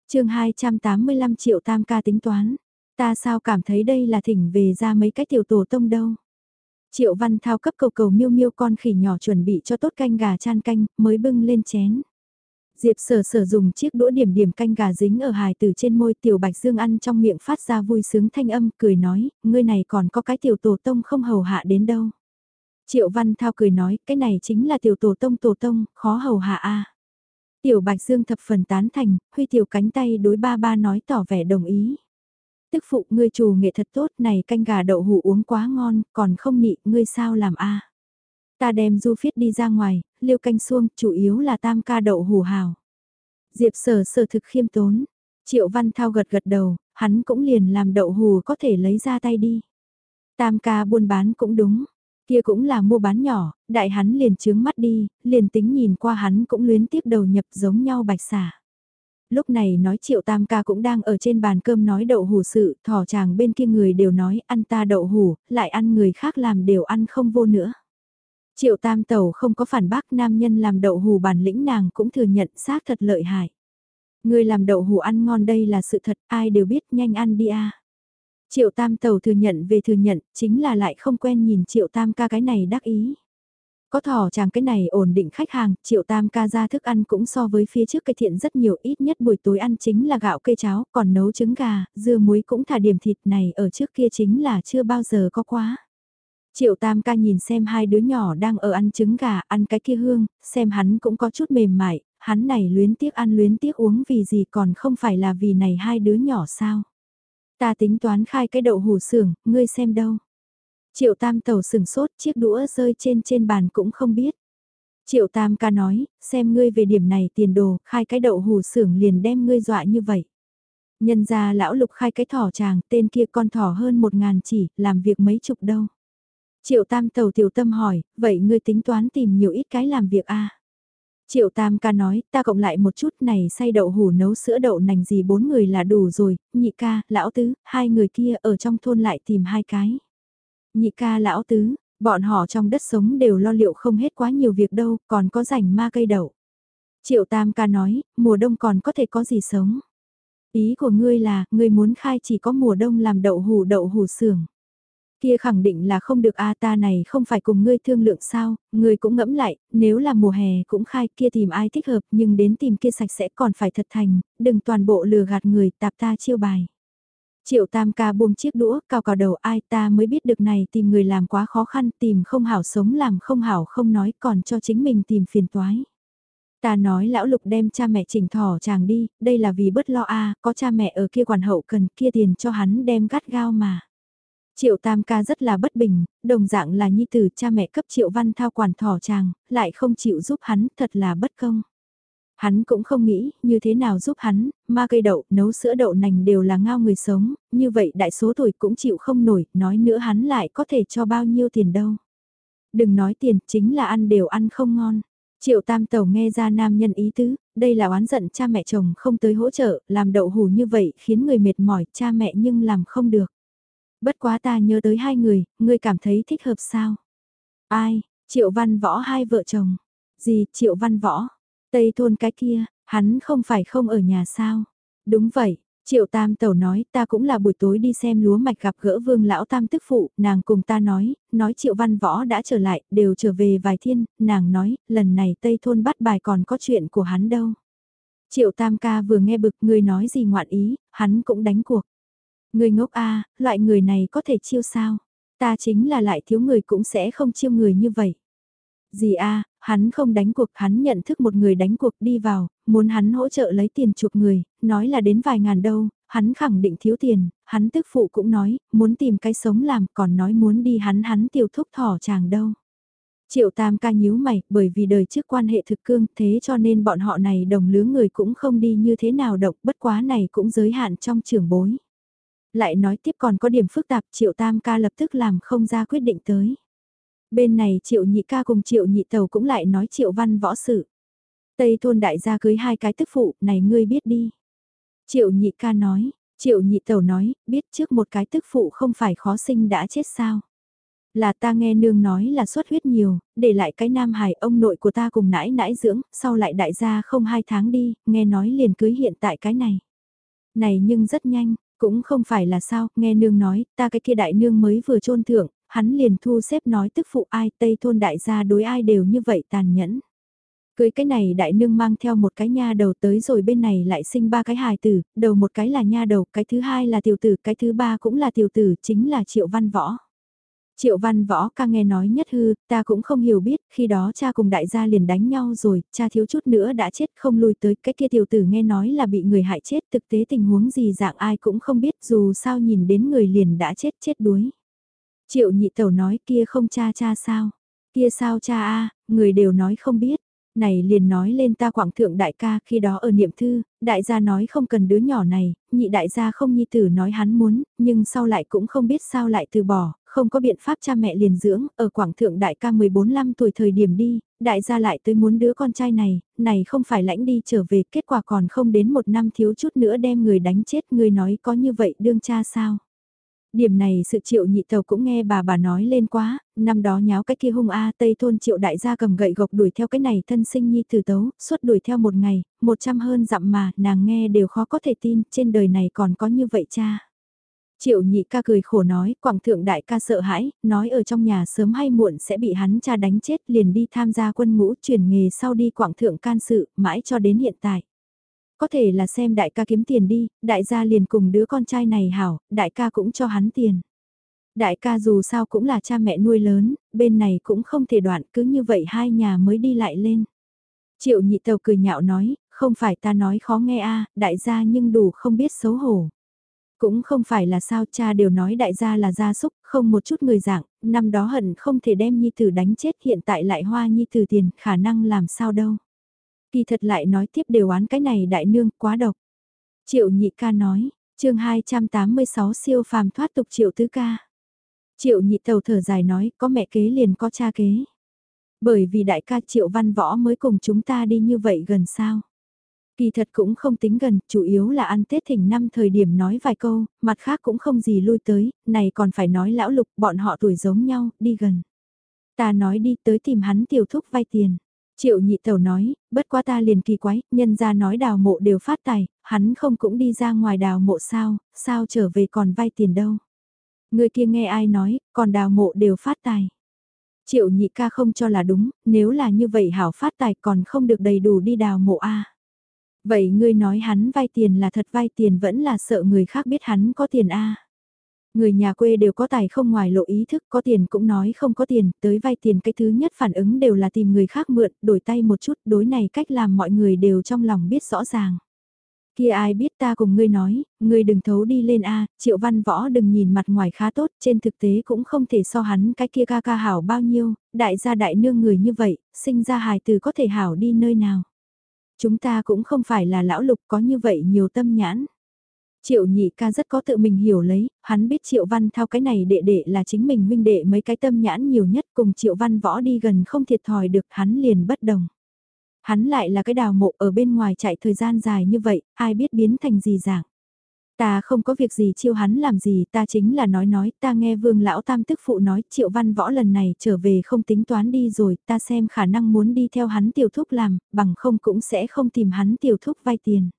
chương 285 triệu tam ca tính toán, ta sao cảm thấy đây là thỉnh về ra mấy cái tiểu tổ tông đâu. Triệu văn thao cấp cầu cầu miêu miêu con khỉ nhỏ chuẩn bị cho tốt canh gà chan canh, mới bưng lên chén. Diệp sở sở dùng chiếc đũa điểm điểm canh gà dính ở hài từ trên môi tiểu bạch dương ăn trong miệng phát ra vui sướng thanh âm cười nói, ngươi này còn có cái tiểu tổ tông không hầu hạ đến đâu. Triệu văn thao cười nói, cái này chính là tiểu tổ tông tổ tông, khó hầu hạ a. Tiểu bạch dương thập phần tán thành, huy tiểu cánh tay đối ba ba nói tỏ vẻ đồng ý. Tức phụ ngươi chủ nghệ thật tốt này canh gà đậu hủ uống quá ngon, còn không nị, ngươi sao làm a? Ta đem du phiết đi ra ngoài, liêu canh xuông, chủ yếu là tam ca đậu hủ hào. Diệp sở sở thực khiêm tốn. Triệu Văn Thao gật gật đầu, hắn cũng liền làm đậu hù có thể lấy ra tay đi. Tam ca buôn bán cũng đúng, kia cũng là mua bán nhỏ, đại hắn liền trướng mắt đi, liền tính nhìn qua hắn cũng luyến tiếp đầu nhập giống nhau bạch xả. Lúc này nói triệu tam ca cũng đang ở trên bàn cơm nói đậu hủ sự, thỏ chàng bên kia người đều nói ăn ta đậu hủ, lại ăn người khác làm đều ăn không vô nữa. Triệu tam tẩu không có phản bác nam nhân làm đậu hù bản lĩnh nàng cũng thừa nhận xác thật lợi hại. Người làm đậu hù ăn ngon đây là sự thật, ai đều biết nhanh ăn đi a. Triệu tam Tẩu thừa nhận về thừa nhận, chính là lại không quen nhìn triệu tam ca cái này đắc ý. Có thỏ chàng cái này ổn định khách hàng, triệu tam ca ra thức ăn cũng so với phía trước cây thiện rất nhiều ít nhất buổi tối ăn chính là gạo cây cháo, còn nấu trứng gà, dưa muối cũng thả điểm thịt này ở trước kia chính là chưa bao giờ có quá. Triệu tam ca nhìn xem hai đứa nhỏ đang ở ăn trứng gà, ăn cái kia hương, xem hắn cũng có chút mềm mại, hắn này luyến tiếc ăn luyến tiếc uống vì gì còn không phải là vì này hai đứa nhỏ sao. Ta tính toán khai cái đậu hủ xưởng, ngươi xem đâu. Triệu tam tàu sừng sốt chiếc đũa rơi trên trên bàn cũng không biết. Triệu tam ca nói, xem ngươi về điểm này tiền đồ, khai cái đậu hủ xưởng liền đem ngươi dọa như vậy. Nhân ra lão lục khai cái thỏ chàng, tên kia con thỏ hơn một ngàn chỉ, làm việc mấy chục đâu. Triệu tam tàu tiểu tâm hỏi, vậy ngươi tính toán tìm nhiều ít cái làm việc a à? Triệu tam ca nói, ta cộng lại một chút này say đậu hủ nấu sữa đậu nành gì bốn người là đủ rồi, nhị ca, lão tứ, hai người kia ở trong thôn lại tìm hai cái. Nhị ca lão tứ, bọn họ trong đất sống đều lo liệu không hết quá nhiều việc đâu, còn có rảnh ma cây đậu. Triệu tam ca nói, mùa đông còn có thể có gì sống. Ý của ngươi là, ngươi muốn khai chỉ có mùa đông làm đậu hủ đậu hủ xưởng. Kia khẳng định là không được a ta này không phải cùng ngươi thương lượng sao, ngươi cũng ngẫm lại, nếu là mùa hè cũng khai kia tìm ai thích hợp nhưng đến tìm kia sạch sẽ còn phải thật thành, đừng toàn bộ lừa gạt người tạp ta chiêu bài. Triệu tam ca buông chiếc đũa, cao cào đầu ai ta mới biết được này tìm người làm quá khó khăn, tìm không hảo sống làm không hảo không nói còn cho chính mình tìm phiền toái. Ta nói lão lục đem cha mẹ chỉnh thỏ chàng đi, đây là vì bớt lo a có cha mẹ ở kia quản hậu cần kia tiền cho hắn đem gắt gao mà. Triệu tam ca rất là bất bình, đồng dạng là nhi tử cha mẹ cấp triệu văn thao quản thỏ chàng, lại không chịu giúp hắn, thật là bất công. Hắn cũng không nghĩ như thế nào giúp hắn, ma cây đậu, nấu sữa đậu nành đều là ngao người sống, như vậy đại số tuổi cũng chịu không nổi, nói nữa hắn lại có thể cho bao nhiêu tiền đâu. Đừng nói tiền, chính là ăn đều ăn không ngon. Triệu tam tẩu nghe ra nam nhân ý tứ, đây là oán giận cha mẹ chồng không tới hỗ trợ, làm đậu hủ như vậy khiến người mệt mỏi, cha mẹ nhưng làm không được. Bất quá ta nhớ tới hai người, ngươi cảm thấy thích hợp sao? Ai, triệu văn võ hai vợ chồng. Gì, triệu văn võ? Tây thôn cái kia, hắn không phải không ở nhà sao? Đúng vậy, Triệu Tam Tẩu nói ta cũng là buổi tối đi xem lúa mạch gặp gỡ vương lão tam tức phụ, nàng cùng ta nói, nói Triệu Văn Võ đã trở lại, đều trở về vài thiên, nàng nói, lần này Tây Thôn bắt bài còn có chuyện của hắn đâu. Triệu Tam ca vừa nghe bực người nói gì ngoạn ý, hắn cũng đánh cuộc. Người ngốc a loại người này có thể chiêu sao? Ta chính là lại thiếu người cũng sẽ không chiêu người như vậy. Gì a hắn không đánh cuộc, hắn nhận thức một người đánh cuộc đi vào, muốn hắn hỗ trợ lấy tiền chuộc người, nói là đến vài ngàn đâu, hắn khẳng định thiếu tiền, hắn tức phụ cũng nói, muốn tìm cái sống làm, còn nói muốn đi hắn hắn tiêu thúc thỏ chàng đâu. Triệu Tam ca nhíu mày, bởi vì đời trước quan hệ thực cương, thế cho nên bọn họ này đồng lứa người cũng không đi như thế nào động bất quá này cũng giới hạn trong trường bối. Lại nói tiếp còn có điểm phức tạp, Triệu Tam ca lập tức làm không ra quyết định tới. Bên này Triệu Nhị ca cùng Triệu Nhị tàu cũng lại nói Triệu Văn võ sự. Tây thôn đại gia cưới hai cái tức phụ, này ngươi biết đi. Triệu Nhị ca nói, Triệu Nhị tàu nói, biết trước một cái tức phụ không phải khó sinh đã chết sao. Là ta nghe nương nói là xuất huyết nhiều, để lại cái nam hài ông nội của ta cùng nãi nãi dưỡng, sau lại đại gia không hai tháng đi, nghe nói liền cưới hiện tại cái này. Này nhưng rất nhanh, cũng không phải là sao, nghe nương nói, ta cái kia đại nương mới vừa trôn thượng, hắn liền thu xếp nói tức phụ ai tây thôn đại gia đối ai đều như vậy tàn nhẫn. Cưới cái này đại nương mang theo một cái nha đầu tới rồi bên này lại sinh ba cái hài tử, đầu một cái là nha đầu, cái thứ hai là tiểu tử, cái thứ ba cũng là tiểu tử, chính là triệu văn võ. Triệu văn võ ca nghe nói nhất hư, ta cũng không hiểu biết, khi đó cha cùng đại gia liền đánh nhau rồi, cha thiếu chút nữa đã chết không lui tới, cái kia tiểu tử nghe nói là bị người hại chết, thực tế tình huống gì dạng ai cũng không biết, dù sao nhìn đến người liền đã chết chết đuối. Triệu nhị tẩu nói kia không cha cha sao, kia sao cha a người đều nói không biết. Này liền nói lên ta quảng thượng đại ca khi đó ở niệm thư, đại gia nói không cần đứa nhỏ này, nhị đại gia không nhi tử nói hắn muốn, nhưng sau lại cũng không biết sao lại từ bỏ, không có biện pháp cha mẹ liền dưỡng, ở Quảng Thượng đại ca 14-15 tuổi thời điểm đi, đại gia lại tới muốn đứa con trai này, này không phải lãnh đi trở về, kết quả còn không đến một năm thiếu chút nữa đem người đánh chết, người nói có như vậy đương cha sao? Điểm này sự triệu nhị tàu cũng nghe bà bà nói lên quá, năm đó nháo cái kia hung A Tây thôn triệu đại gia cầm gậy gộc đuổi theo cái này thân sinh nhi từ tấu, suốt đuổi theo một ngày, một trăm hơn dặm mà, nàng nghe đều khó có thể tin, trên đời này còn có như vậy cha. Triệu nhị ca cười khổ nói, quảng thượng đại ca sợ hãi, nói ở trong nhà sớm hay muộn sẽ bị hắn cha đánh chết liền đi tham gia quân ngũ chuyển nghề sau đi quảng thượng can sự, mãi cho đến hiện tại. Có thể là xem đại ca kiếm tiền đi, đại gia liền cùng đứa con trai này hảo, đại ca cũng cho hắn tiền. Đại ca dù sao cũng là cha mẹ nuôi lớn, bên này cũng không thể đoạn cứ như vậy hai nhà mới đi lại lên. Triệu nhị tàu cười nhạo nói, không phải ta nói khó nghe a đại gia nhưng đủ không biết xấu hổ. Cũng không phải là sao cha đều nói đại gia là gia súc, không một chút người dạng, năm đó hận không thể đem nhi tử đánh chết hiện tại lại hoa nhi tử tiền, khả năng làm sao đâu. Kỳ thật lại nói tiếp đều oán cái này đại nương quá độc. Triệu nhị ca nói, chương 286 siêu phàm thoát tục triệu tứ ca. Triệu nhị tàu thở dài nói, có mẹ kế liền có cha kế. Bởi vì đại ca triệu văn võ mới cùng chúng ta đi như vậy gần sao. Kỳ thật cũng không tính gần, chủ yếu là ăn Tết thỉnh năm thời điểm nói vài câu, mặt khác cũng không gì lui tới, này còn phải nói lão lục, bọn họ tuổi giống nhau, đi gần. Ta nói đi tới tìm hắn tiểu thúc vay tiền. Triệu nhị tẩu nói, bất quá ta liền kỳ quái, nhân ra nói đào mộ đều phát tài, hắn không cũng đi ra ngoài đào mộ sao, sao trở về còn vay tiền đâu. Người kia nghe ai nói, còn đào mộ đều phát tài. Triệu nhị ca không cho là đúng, nếu là như vậy hảo phát tài còn không được đầy đủ đi đào mộ a. Vậy ngươi nói hắn vay tiền là thật vay tiền vẫn là sợ người khác biết hắn có tiền a. Người nhà quê đều có tài không ngoài lộ ý thức, có tiền cũng nói không có tiền, tới vay tiền cái thứ nhất phản ứng đều là tìm người khác mượn, đổi tay một chút, đối này cách làm mọi người đều trong lòng biết rõ ràng. Kia ai biết ta cùng ngươi nói, ngươi đừng thấu đi lên a, Triệu Văn Võ đừng nhìn mặt ngoài khá tốt, trên thực tế cũng không thể so hắn cái kia ca ca hảo bao nhiêu, đại gia đại nương người như vậy, sinh ra hài từ có thể hảo đi nơi nào. Chúng ta cũng không phải là lão lục có như vậy nhiều tâm nhãn. Triệu nhị ca rất có tự mình hiểu lấy, hắn biết triệu văn thao cái này đệ đệ là chính mình huynh đệ mấy cái tâm nhãn nhiều nhất cùng triệu văn võ đi gần không thiệt thòi được hắn liền bất đồng. Hắn lại là cái đào mộ ở bên ngoài chạy thời gian dài như vậy, ai biết biến thành gì dạng. Ta không có việc gì chiêu hắn làm gì, ta chính là nói nói, ta nghe vương lão tam tức phụ nói triệu văn võ lần này trở về không tính toán đi rồi, ta xem khả năng muốn đi theo hắn tiểu thúc làm, bằng không cũng sẽ không tìm hắn tiểu thúc vay tiền.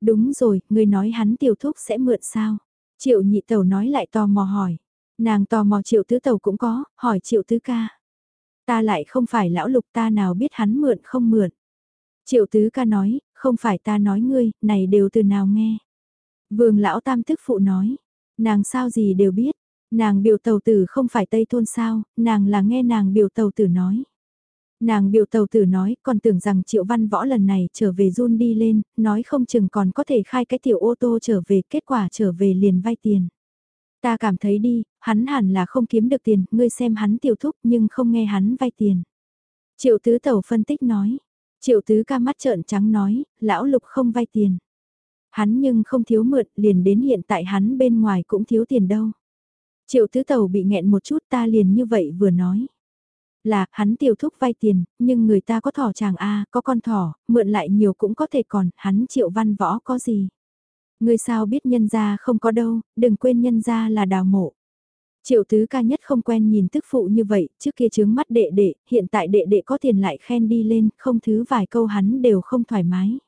Đúng rồi, người nói hắn tiểu thúc sẽ mượn sao? Triệu nhị tẩu nói lại tò mò hỏi. Nàng tò mò triệu tứ tẩu cũng có, hỏi triệu tứ ca. Ta lại không phải lão lục ta nào biết hắn mượn không mượn. Triệu tứ ca nói, không phải ta nói ngươi, này đều từ nào nghe. Vương lão tam tức phụ nói, nàng sao gì đều biết, nàng biểu tàu tử không phải Tây Thôn sao, nàng là nghe nàng biểu tàu tử nói. Nàng biểu tàu tử nói, còn tưởng rằng Triệu Văn Võ lần này trở về run đi lên, nói không chừng còn có thể khai cái tiểu ô tô trở về, kết quả trở về liền vay tiền. Ta cảm thấy đi, hắn hẳn là không kiếm được tiền, ngươi xem hắn tiểu thúc nhưng không nghe hắn vay tiền. Triệu tứ tàu phân tích nói, triệu tứ ca mắt trợn trắng nói, lão lục không vay tiền. Hắn nhưng không thiếu mượn, liền đến hiện tại hắn bên ngoài cũng thiếu tiền đâu. Triệu tứ tàu bị nghẹn một chút ta liền như vậy vừa nói. Là, hắn tiêu thúc vay tiền, nhưng người ta có thỏ chàng A, có con thỏ, mượn lại nhiều cũng có thể còn, hắn triệu văn võ có gì. Người sao biết nhân gia không có đâu, đừng quên nhân gia là đào mộ. Triệu tứ ca nhất không quen nhìn tức phụ như vậy, trước kia chướng mắt đệ đệ, hiện tại đệ đệ có tiền lại khen đi lên, không thứ vài câu hắn đều không thoải mái.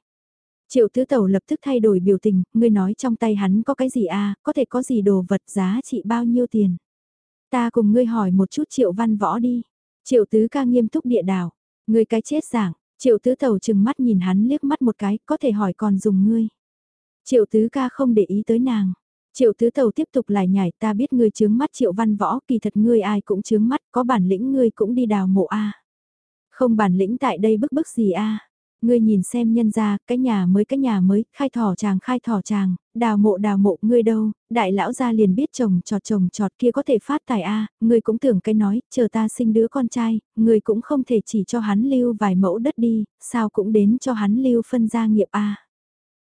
Triệu tứ tẩu lập tức thay đổi biểu tình, ngươi nói trong tay hắn có cái gì a có thể có gì đồ vật giá trị bao nhiêu tiền. Ta cùng ngươi hỏi một chút triệu văn võ đi. Triệu tứ ca nghiêm túc địa đảo, ngươi cái chết giảng, triệu tứ tẩu chừng mắt nhìn hắn liếc mắt một cái, có thể hỏi còn dùng ngươi. Triệu tứ ca không để ý tới nàng. Triệu tứ tẩu tiếp tục lại nhảy ta biết ngươi chướng mắt triệu văn võ kỳ thật ngươi ai cũng chướng mắt có bản lĩnh ngươi cũng đi đào mộ a Không bản lĩnh tại đây bức bức gì a Ngươi nhìn xem nhân ra, cái nhà mới cái nhà mới, khai thỏ chàng khai thỏ chàng, đào mộ đào mộ, ngươi đâu, đại lão gia liền biết chồng trọt chồng trọt kia có thể phát tài a ngươi cũng tưởng cái nói, chờ ta sinh đứa con trai, ngươi cũng không thể chỉ cho hắn lưu vài mẫu đất đi, sao cũng đến cho hắn lưu phân gia nghiệp a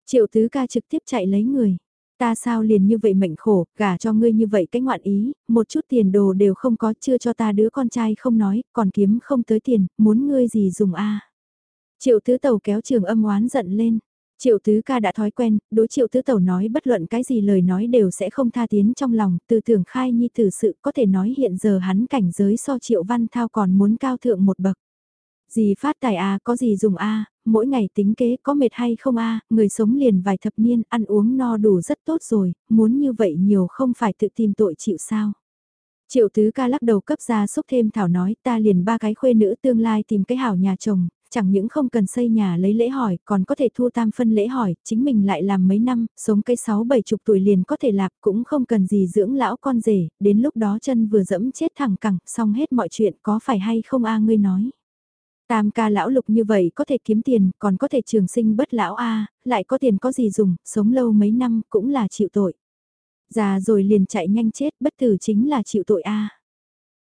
Triệu tứ ca trực tiếp chạy lấy người. Ta sao liền như vậy mệnh khổ, gả cho ngươi như vậy cái ngoạn ý, một chút tiền đồ đều không có, chưa cho ta đứa con trai không nói, còn kiếm không tới tiền, muốn ngươi gì dùng a Triệu tứ tàu kéo trường âm oán giận lên. Triệu tứ ca đã thói quen, đối triệu tứ tàu nói bất luận cái gì lời nói đều sẽ không tha tiến trong lòng, từ tưởng khai nhi tử sự có thể nói hiện giờ hắn cảnh giới so triệu văn thao còn muốn cao thượng một bậc. Gì phát tài a có gì dùng a mỗi ngày tính kế có mệt hay không a người sống liền vài thập niên, ăn uống no đủ rất tốt rồi, muốn như vậy nhiều không phải tự tìm tội chịu sao. Triệu tứ ca lắc đầu cấp ra xúc thêm thảo nói ta liền ba cái khuê nữ tương lai tìm cái hảo nhà chồng, chẳng những không cần xây nhà lấy lễ hỏi, còn có thể thu tam phân lễ hỏi, chính mình lại làm mấy năm, sống cây sáu bảy chục tuổi liền có thể lạp, cũng không cần gì dưỡng lão con rể, đến lúc đó chân vừa dẫm chết thẳng cẳng, xong hết mọi chuyện có phải hay không a ngươi nói. Tam ca lão lục như vậy có thể kiếm tiền, còn có thể trường sinh bất lão a lại có tiền có gì dùng, sống lâu mấy năm cũng là chịu tội. Già rồi liền chạy nhanh chết, bất tử chính là chịu tội a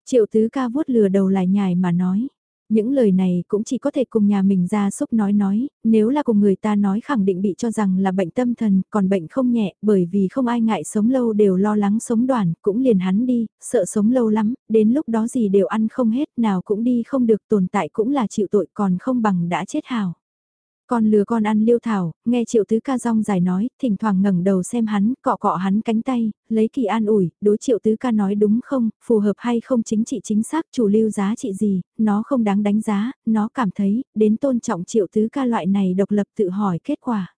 Triệu tứ ca vuốt lừa đầu lại nhài mà nói. Những lời này cũng chỉ có thể cùng nhà mình ra xúc nói nói, nếu là cùng người ta nói khẳng định bị cho rằng là bệnh tâm thần, còn bệnh không nhẹ, bởi vì không ai ngại sống lâu đều lo lắng sống đoàn, cũng liền hắn đi, sợ sống lâu lắm, đến lúc đó gì đều ăn không hết, nào cũng đi không được tồn tại cũng là chịu tội còn không bằng đã chết hào. Con lừa con ăn liêu thảo, nghe triệu tứ ca rong dài nói, thỉnh thoảng ngẩng đầu xem hắn, cọ cọ hắn cánh tay, lấy kỳ an ủi, đối triệu tứ ca nói đúng không, phù hợp hay không chính trị chính xác chủ lưu giá trị gì, nó không đáng đánh giá, nó cảm thấy, đến tôn trọng triệu tứ ca loại này độc lập tự hỏi kết quả.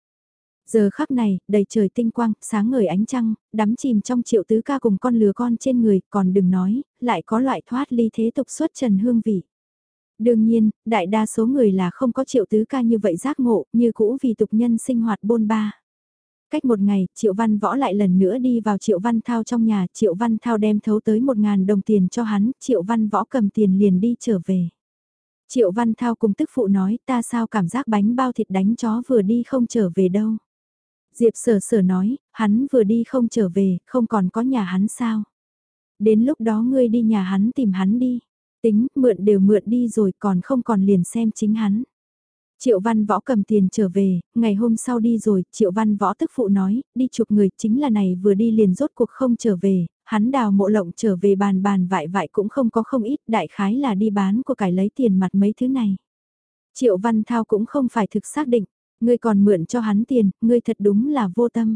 Giờ khắc này, đầy trời tinh quang, sáng ngời ánh trăng, đắm chìm trong triệu tứ ca cùng con lừa con trên người, còn đừng nói, lại có loại thoát ly thế tục xuất trần hương vị. Đương nhiên, đại đa số người là không có triệu tứ ca như vậy giác ngộ, như cũ vì tục nhân sinh hoạt bôn ba. Cách một ngày, Triệu Văn Võ lại lần nữa đi vào Triệu Văn Thao trong nhà, Triệu Văn Thao đem thấu tới một ngàn đồng tiền cho hắn, Triệu Văn Võ cầm tiền liền đi trở về. Triệu Văn Thao cùng tức phụ nói ta sao cảm giác bánh bao thịt đánh chó vừa đi không trở về đâu. Diệp sở sở nói, hắn vừa đi không trở về, không còn có nhà hắn sao. Đến lúc đó ngươi đi nhà hắn tìm hắn đi. Tính, mượn đều mượn đi rồi còn không còn liền xem chính hắn. Triệu Văn Võ cầm tiền trở về, ngày hôm sau đi rồi, Triệu Văn Võ tức phụ nói, đi chụp người chính là này vừa đi liền rốt cuộc không trở về, hắn đào mộ lộng trở về bàn bàn vại vại cũng không có không ít, đại khái là đi bán của cải lấy tiền mặt mấy thứ này. Triệu Văn Thao cũng không phải thực xác định, ngươi còn mượn cho hắn tiền, ngươi thật đúng là vô tâm.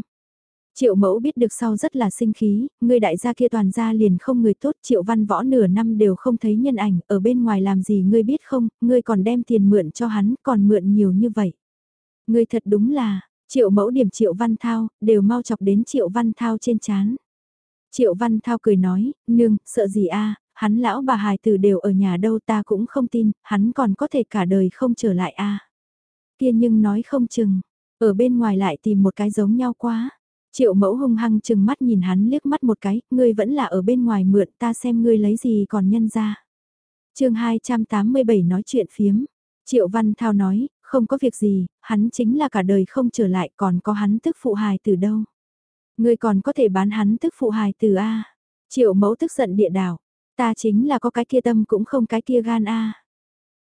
Triệu mẫu biết được sau rất là sinh khí, người đại gia kia toàn gia liền không người tốt, triệu văn võ nửa năm đều không thấy nhân ảnh, ở bên ngoài làm gì ngươi biết không, ngươi còn đem tiền mượn cho hắn, còn mượn nhiều như vậy. Ngươi thật đúng là, triệu mẫu điểm triệu văn thao, đều mau chọc đến triệu văn thao trên chán. Triệu văn thao cười nói, nương, sợ gì a hắn lão bà hài tử đều ở nhà đâu ta cũng không tin, hắn còn có thể cả đời không trở lại a Kia nhưng nói không chừng, ở bên ngoài lại tìm một cái giống nhau quá. Triệu mẫu hung hăng chừng mắt nhìn hắn liếc mắt một cái, ngươi vẫn là ở bên ngoài mượn ta xem ngươi lấy gì còn nhân ra. chương 287 nói chuyện phiếm. Triệu Văn Thao nói, không có việc gì, hắn chính là cả đời không trở lại còn có hắn tức phụ hài từ đâu. Ngươi còn có thể bán hắn tức phụ hài từ A. Triệu mẫu tức giận địa đảo, ta chính là có cái kia tâm cũng không cái kia gan A.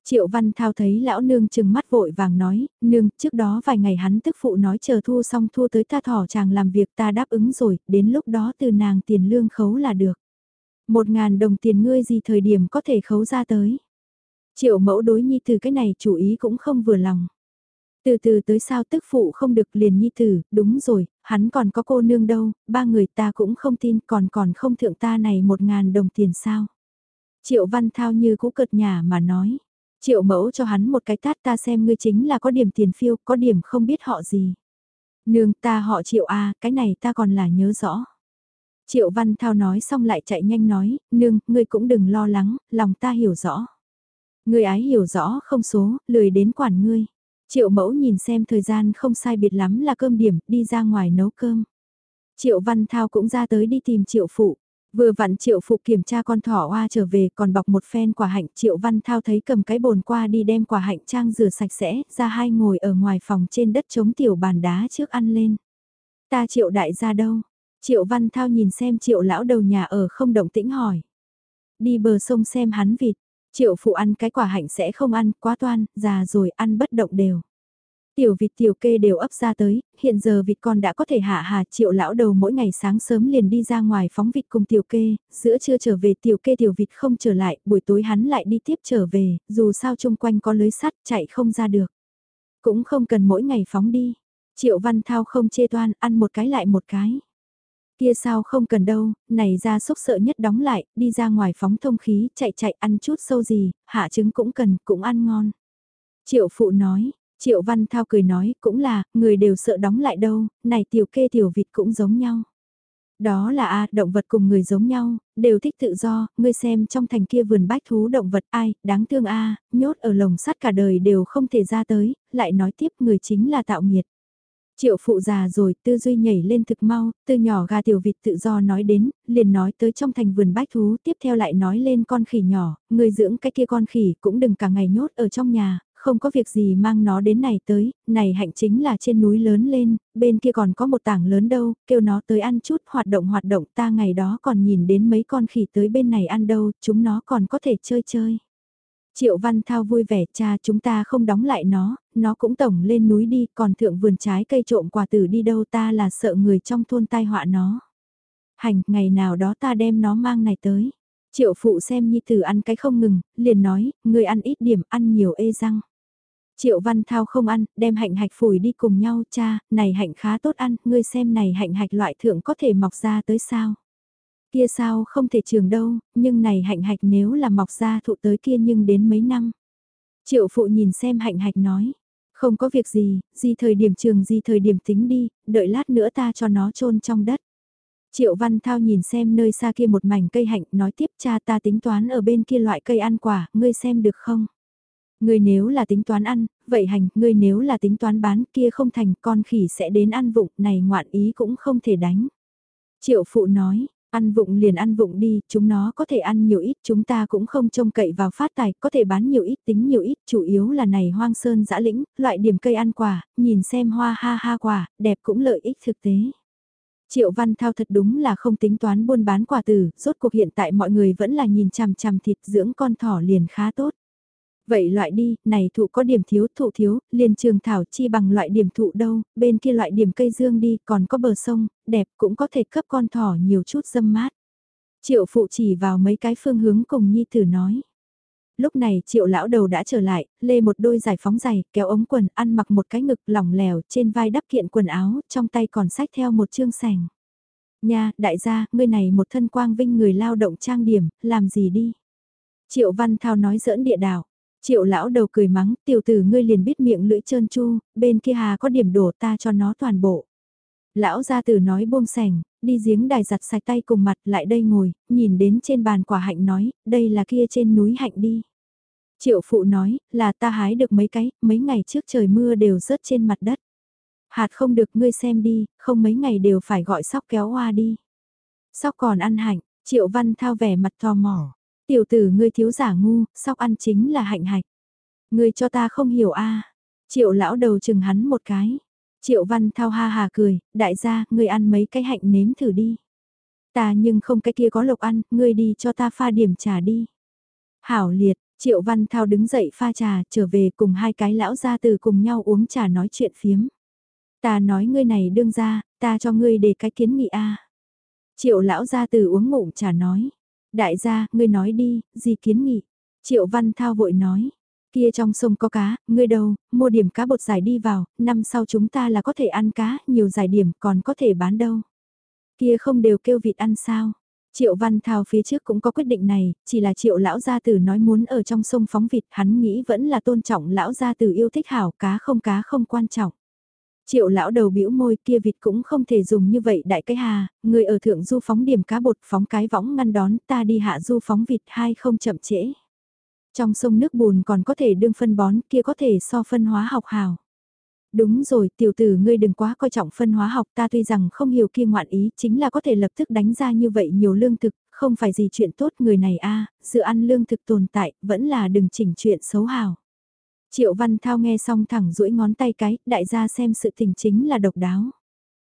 Triệu Văn Thao thấy lão nương chừng mắt vội vàng nói, nương, trước đó vài ngày hắn tức phụ nói chờ thu xong thu tới ta thỏ chàng làm việc ta đáp ứng rồi, đến lúc đó từ nàng tiền lương khấu là được. Một ngàn đồng tiền ngươi gì thời điểm có thể khấu ra tới. Triệu mẫu đối nhi từ cái này chủ ý cũng không vừa lòng. Từ từ tới sao tức phụ không được liền nhi tử, đúng rồi, hắn còn có cô nương đâu, ba người ta cũng không tin còn còn không thượng ta này một ngàn đồng tiền sao. Triệu văn thao như cũ cợt nhà mà nói. Triệu mẫu cho hắn một cái tát ta xem ngươi chính là có điểm tiền phiêu, có điểm không biết họ gì. Nương ta họ triệu a cái này ta còn là nhớ rõ. Triệu Văn Thao nói xong lại chạy nhanh nói, nương, ngươi cũng đừng lo lắng, lòng ta hiểu rõ. Ngươi ái hiểu rõ không số, lười đến quản ngươi. Triệu mẫu nhìn xem thời gian không sai biệt lắm là cơm điểm, đi ra ngoài nấu cơm. Triệu Văn Thao cũng ra tới đi tìm Triệu Phụ. Vừa vặn triệu phụ kiểm tra con thỏ hoa trở về còn bọc một phen quả hạnh triệu văn thao thấy cầm cái bồn qua đi đem quả hạnh trang rửa sạch sẽ ra hai ngồi ở ngoài phòng trên đất chống tiểu bàn đá trước ăn lên. Ta triệu đại ra đâu? Triệu văn thao nhìn xem triệu lão đầu nhà ở không động tĩnh hỏi. Đi bờ sông xem hắn vịt, triệu phụ ăn cái quả hạnh sẽ không ăn quá toan, già rồi ăn bất động đều. Tiểu vịt tiểu kê đều ấp ra tới, hiện giờ vịt con đã có thể hạ hà triệu lão đầu mỗi ngày sáng sớm liền đi ra ngoài phóng vịt cùng tiểu kê, giữa trưa trở về tiểu kê tiểu vịt không trở lại, buổi tối hắn lại đi tiếp trở về, dù sao chung quanh có lưới sắt chạy không ra được. Cũng không cần mỗi ngày phóng đi, triệu văn thao không chê toan ăn một cái lại một cái. Kia sao không cần đâu, này ra xúc sợ nhất đóng lại, đi ra ngoài phóng thông khí, chạy chạy ăn chút sâu gì, hạ trứng cũng cần, cũng ăn ngon. Triệu phụ nói, Triệu Văn Thao cười nói, cũng là, người đều sợ đóng lại đâu, này tiểu kê tiểu vịt cũng giống nhau. Đó là a động vật cùng người giống nhau, đều thích tự do, ngươi xem trong thành kia vườn bách thú động vật ai, đáng thương a nhốt ở lồng sắt cả đời đều không thể ra tới, lại nói tiếp người chính là tạo nghiệt. Triệu phụ già rồi, tư duy nhảy lên thực mau, từ nhỏ gà tiểu vịt tự do nói đến, liền nói tới trong thành vườn bách thú, tiếp theo lại nói lên con khỉ nhỏ, người dưỡng cái kia con khỉ cũng đừng cả ngày nhốt ở trong nhà, không có việc gì mang nó đến này tới, này hạnh chính là trên núi lớn lên, bên kia còn có một tảng lớn đâu, kêu nó tới ăn chút hoạt động hoạt động ta ngày đó còn nhìn đến mấy con khỉ tới bên này ăn đâu, chúng nó còn có thể chơi chơi. Triệu Văn Thao vui vẻ cha chúng ta không đóng lại nó, nó cũng tổng lên núi đi, còn thượng vườn trái cây trộm quà tử đi đâu ta là sợ người trong thôn tai họa nó. Hành, ngày nào đó ta đem nó mang này tới. Triệu phụ xem nhi tử ăn cái không ngừng, liền nói, người ăn ít điểm, ăn nhiều ê răng. Triệu Văn Thao không ăn, đem hạnh hạch phủi đi cùng nhau, cha, này hạnh khá tốt ăn, ngươi xem này hạnh hạch loại thượng có thể mọc ra tới sao. Kia sao không thể trường đâu, nhưng này hạnh hạch nếu là mọc ra thụ tới kia nhưng đến mấy năm. Triệu phụ nhìn xem hạnh hạch nói, không có việc gì, gì thời điểm trường gì thời điểm tính đi, đợi lát nữa ta cho nó chôn trong đất. Triệu Văn Thao nhìn xem nơi xa kia một mảnh cây hạnh nói tiếp cha ta tính toán ở bên kia loại cây ăn quả, ngươi xem được không? Ngươi nếu là tính toán ăn, vậy hành, ngươi nếu là tính toán bán kia không thành con khỉ sẽ đến ăn vụng này ngoạn ý cũng không thể đánh. Triệu phụ nói, ăn vụng liền ăn vụng đi, chúng nó có thể ăn nhiều ít, chúng ta cũng không trông cậy vào phát tài, có thể bán nhiều ít tính nhiều ít, chủ yếu là này hoang sơn dã lĩnh, loại điểm cây ăn quả, nhìn xem hoa ha ha quả, đẹp cũng lợi ích thực tế. Triệu Văn Thao thật đúng là không tính toán buôn bán quả tử, rốt cuộc hiện tại mọi người vẫn là nhìn chằm chằm thịt dưỡng con thỏ liền khá tốt. Vậy loại đi, này thụ có điểm thiếu, thụ thiếu, liền trường thảo chi bằng loại điểm thụ đâu, bên kia loại điểm cây dương đi, còn có bờ sông, đẹp cũng có thể cấp con thỏ nhiều chút dâm mát. Triệu phụ chỉ vào mấy cái phương hướng cùng nhi tử nói. Lúc này triệu lão đầu đã trở lại, lê một đôi giải phóng giày, kéo ống quần, ăn mặc một cái ngực lỏng lẻo, trên vai đắp kiện quần áo, trong tay còn sách theo một chương sành. Nha, đại gia, ngươi này một thân quang vinh người lao động trang điểm, làm gì đi? Triệu Văn Thao nói giỡn địa đạo. Triệu lão đầu cười mắng, tiểu tử ngươi liền biết miệng lưỡi trơn chu, bên kia hà có điểm đổ ta cho nó toàn bộ. Lão gia tử nói buông sẻng, đi giếng đài giặt sạch tay cùng mặt lại đây ngồi, nhìn đến trên bàn quả hạnh nói, đây là kia trên núi hạnh đi. Triệu phụ nói, là ta hái được mấy cái, mấy ngày trước trời mưa đều rớt trên mặt đất. Hạt không được ngươi xem đi, không mấy ngày đều phải gọi sóc kéo hoa đi. Sóc còn ăn hạnh, triệu văn thao vẻ mặt tò mò. Tiểu tử ngươi thiếu giả ngu, sóc ăn chính là hạnh hạch. Ngươi cho ta không hiểu a Triệu lão đầu chừng hắn một cái. Triệu văn thao ha hà cười, đại gia, ngươi ăn mấy cái hạnh nếm thử đi. Ta nhưng không cái kia có lộc ăn, ngươi đi cho ta pha điểm trà đi. Hảo liệt, Triệu Văn Thao đứng dậy pha trà, trở về cùng hai cái lão gia từ cùng nhau uống trà nói chuyện phiếm. Ta nói ngươi này đương ra, ta cho ngươi để cái kiến nghị a. Triệu lão gia từ uống ngụm trà nói. Đại gia, ngươi nói đi, gì kiến nghị? Triệu Văn Thao vội nói. Kia trong sông có cá, ngươi đâu, mua điểm cá bột giải đi vào, năm sau chúng ta là có thể ăn cá, nhiều giải điểm còn có thể bán đâu. Kia không đều kêu vịt ăn sao? Triệu Văn Thao phía trước cũng có quyết định này, chỉ là Triệu lão gia tử nói muốn ở trong sông phóng vịt, hắn nghĩ vẫn là tôn trọng lão gia tử yêu thích hảo cá không cá không quan trọng. Triệu lão đầu bĩu môi kia vịt cũng không thể dùng như vậy đại cái hà, người ở thượng du phóng điểm cá bột phóng cái võng ngăn đón ta đi hạ du phóng vịt hai không chậm trễ. Trong sông nước bùn còn có thể đương phân bón kia có thể so phân hóa học hào. Đúng rồi, tiểu tử ngươi đừng quá coi trọng phân hóa học ta tuy rằng không hiểu kia ngoạn ý chính là có thể lập tức đánh ra như vậy nhiều lương thực, không phải gì chuyện tốt người này a à, dự ăn lương thực tồn tại, vẫn là đừng chỉnh chuyện xấu hào. Triệu Văn Thao nghe xong thẳng duỗi ngón tay cái, đại gia xem sự tình chính là độc đáo.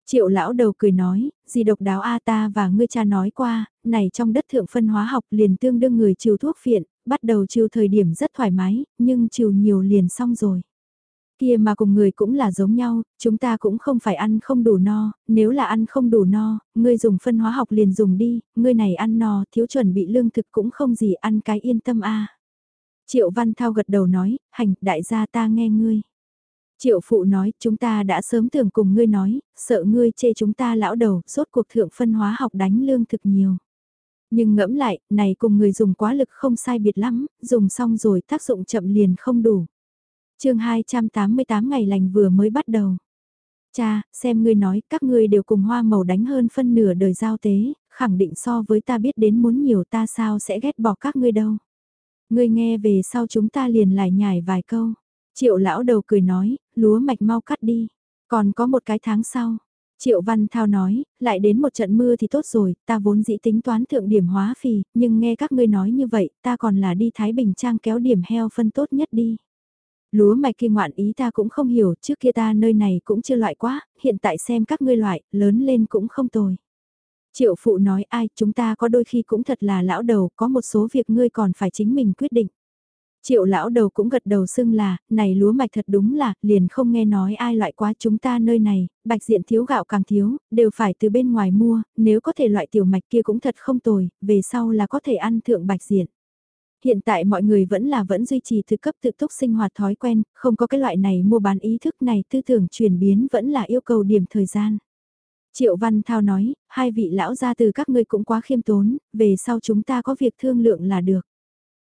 Triệu lão đầu cười nói, gì độc đáo a ta và ngươi cha nói qua, này trong đất thượng phân hóa học liền tương đương người chiều thuốc phiện, bắt đầu chiều thời điểm rất thoải mái, nhưng chiều nhiều liền xong rồi. Kia mà cùng người cũng là giống nhau, chúng ta cũng không phải ăn không đủ no, nếu là ăn không đủ no, ngươi dùng phân hóa học liền dùng đi, ngươi này ăn no, thiếu chuẩn bị lương thực cũng không gì ăn cái yên tâm a. Triệu Văn Thao gật đầu nói, hành, đại gia ta nghe ngươi. Triệu Phụ nói, chúng ta đã sớm tưởng cùng ngươi nói, sợ ngươi chê chúng ta lão đầu, rốt cuộc thượng phân hóa học đánh lương thực nhiều. Nhưng ngẫm lại, này cùng người dùng quá lực không sai biệt lắm, dùng xong rồi tác dụng chậm liền không đủ. chương 288 ngày lành vừa mới bắt đầu. Cha, xem ngươi nói, các ngươi đều cùng hoa màu đánh hơn phân nửa đời giao tế, khẳng định so với ta biết đến muốn nhiều ta sao sẽ ghét bỏ các ngươi đâu. Ngươi nghe về sau chúng ta liền lại nhải vài câu. Triệu lão đầu cười nói, lúa mạch mau cắt đi. Còn có một cái tháng sau. Triệu Văn Thao nói, lại đến một trận mưa thì tốt rồi, ta vốn dĩ tính toán thượng điểm hóa phì, nhưng nghe các ngươi nói như vậy, ta còn là đi Thái Bình Trang kéo điểm heo phân tốt nhất đi. Lúa mạch kia ngoạn ý ta cũng không hiểu, trước kia ta nơi này cũng chưa loại quá, hiện tại xem các ngươi loại, lớn lên cũng không tồi. Triệu phụ nói ai, chúng ta có đôi khi cũng thật là lão đầu, có một số việc ngươi còn phải chính mình quyết định. Triệu lão đầu cũng gật đầu xưng là, này lúa mạch thật đúng là, liền không nghe nói ai loại quá chúng ta nơi này, bạch diện thiếu gạo càng thiếu, đều phải từ bên ngoài mua, nếu có thể loại tiểu mạch kia cũng thật không tồi, về sau là có thể ăn thượng bạch diện. Hiện tại mọi người vẫn là vẫn duy trì thực cấp tự túc sinh hoạt thói quen, không có cái loại này mua bán ý thức này tư tưởng chuyển biến vẫn là yêu cầu điểm thời gian. Triệu Văn Thao nói, hai vị lão gia từ các ngươi cũng quá khiêm tốn, về sau chúng ta có việc thương lượng là được.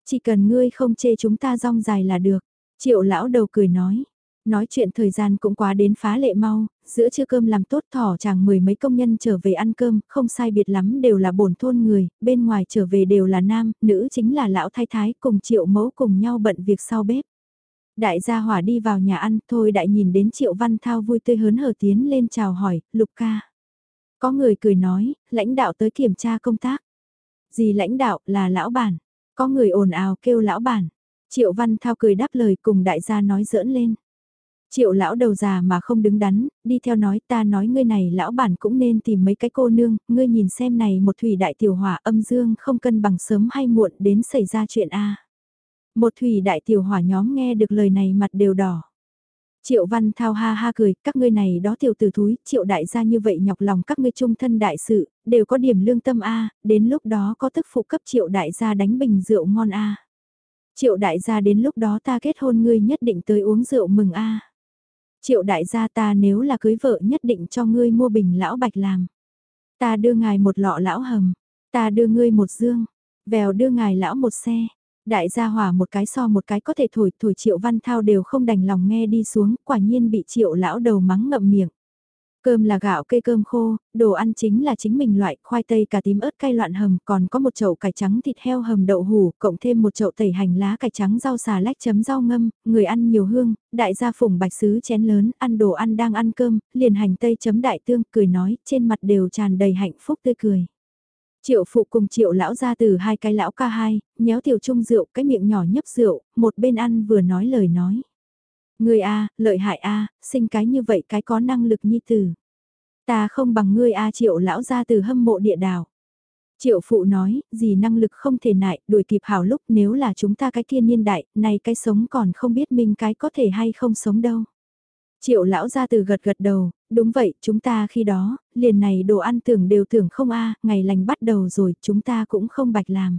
Chỉ cần ngươi không chê chúng ta rong dài là được. Triệu lão đầu cười nói. Nói chuyện thời gian cũng quá đến phá lệ mau, giữa trưa cơm làm tốt thỏ chàng mười mấy công nhân trở về ăn cơm, không sai biệt lắm đều là bổn thôn người, bên ngoài trở về đều là nam, nữ chính là lão thái thái cùng triệu mẫu cùng nhau bận việc sau bếp. Đại gia hỏa đi vào nhà ăn, thôi đại nhìn đến triệu văn thao vui tươi hớn hở tiến lên chào hỏi, lục ca. Có người cười nói, lãnh đạo tới kiểm tra công tác. Gì lãnh đạo là lão bản. Có người ồn ào kêu lão bản. Triệu Văn Thao cười đáp lời cùng đại gia nói giỡn lên. Triệu lão đầu già mà không đứng đắn, đi theo nói ta nói ngươi này lão bản cũng nên tìm mấy cái cô nương, ngươi nhìn xem này một thủy đại tiểu hỏa âm dương không cân bằng sớm hay muộn đến xảy ra chuyện A. Một thủy đại tiểu hỏa nhóm nghe được lời này mặt đều đỏ. Triệu Văn Thao ha ha cười, các ngươi này đó tiểu tử thúi, triệu đại gia như vậy nhọc lòng các ngươi trung thân đại sự, đều có điểm lương tâm A, đến lúc đó có tức phụ cấp triệu đại gia đánh bình rượu ngon A. Triệu đại gia đến lúc đó ta kết hôn ngươi nhất định tới uống rượu mừng A. Triệu đại gia ta nếu là cưới vợ nhất định cho ngươi mua bình lão bạch làm. Ta đưa ngài một lọ lão hầm, ta đưa ngươi một dương, vèo đưa ngài lão một xe. Đại gia hỏa một cái so một cái có thể thổi thổi triệu văn thao đều không đành lòng nghe đi xuống, quả nhiên bị triệu lão đầu mắng ngậm miệng. Cơm là gạo cây cơm khô, đồ ăn chính là chính mình loại, khoai tây cà tím ớt cay loạn hầm, còn có một chậu cải trắng thịt heo hầm đậu hủ, cộng thêm một chậu tẩy hành lá cải trắng rau xà lách chấm rau ngâm, người ăn nhiều hương, đại gia phủng bạch sứ chén lớn, ăn đồ ăn đang ăn cơm, liền hành tây chấm đại tương, cười nói, trên mặt đều tràn đầy hạnh phúc tươi cười. Triệu phụ cùng triệu lão ra từ hai cái lão ca hai, nhéo tiểu trung rượu, cái miệng nhỏ nhấp rượu, một bên ăn vừa nói lời nói. Ngươi a, lợi hại a, sinh cái như vậy cái có năng lực nhi tử. Ta không bằng ngươi a triệu lão ra từ hâm mộ địa đào Triệu phụ nói, gì năng lực không thể nại, đuổi kịp hảo lúc nếu là chúng ta cái kia niên đại, này cái sống còn không biết mình cái có thể hay không sống đâu. Triệu lão ra từ gật gật đầu, đúng vậy, chúng ta khi đó, liền này đồ ăn tưởng đều tưởng không a ngày lành bắt đầu rồi, chúng ta cũng không bạch làm.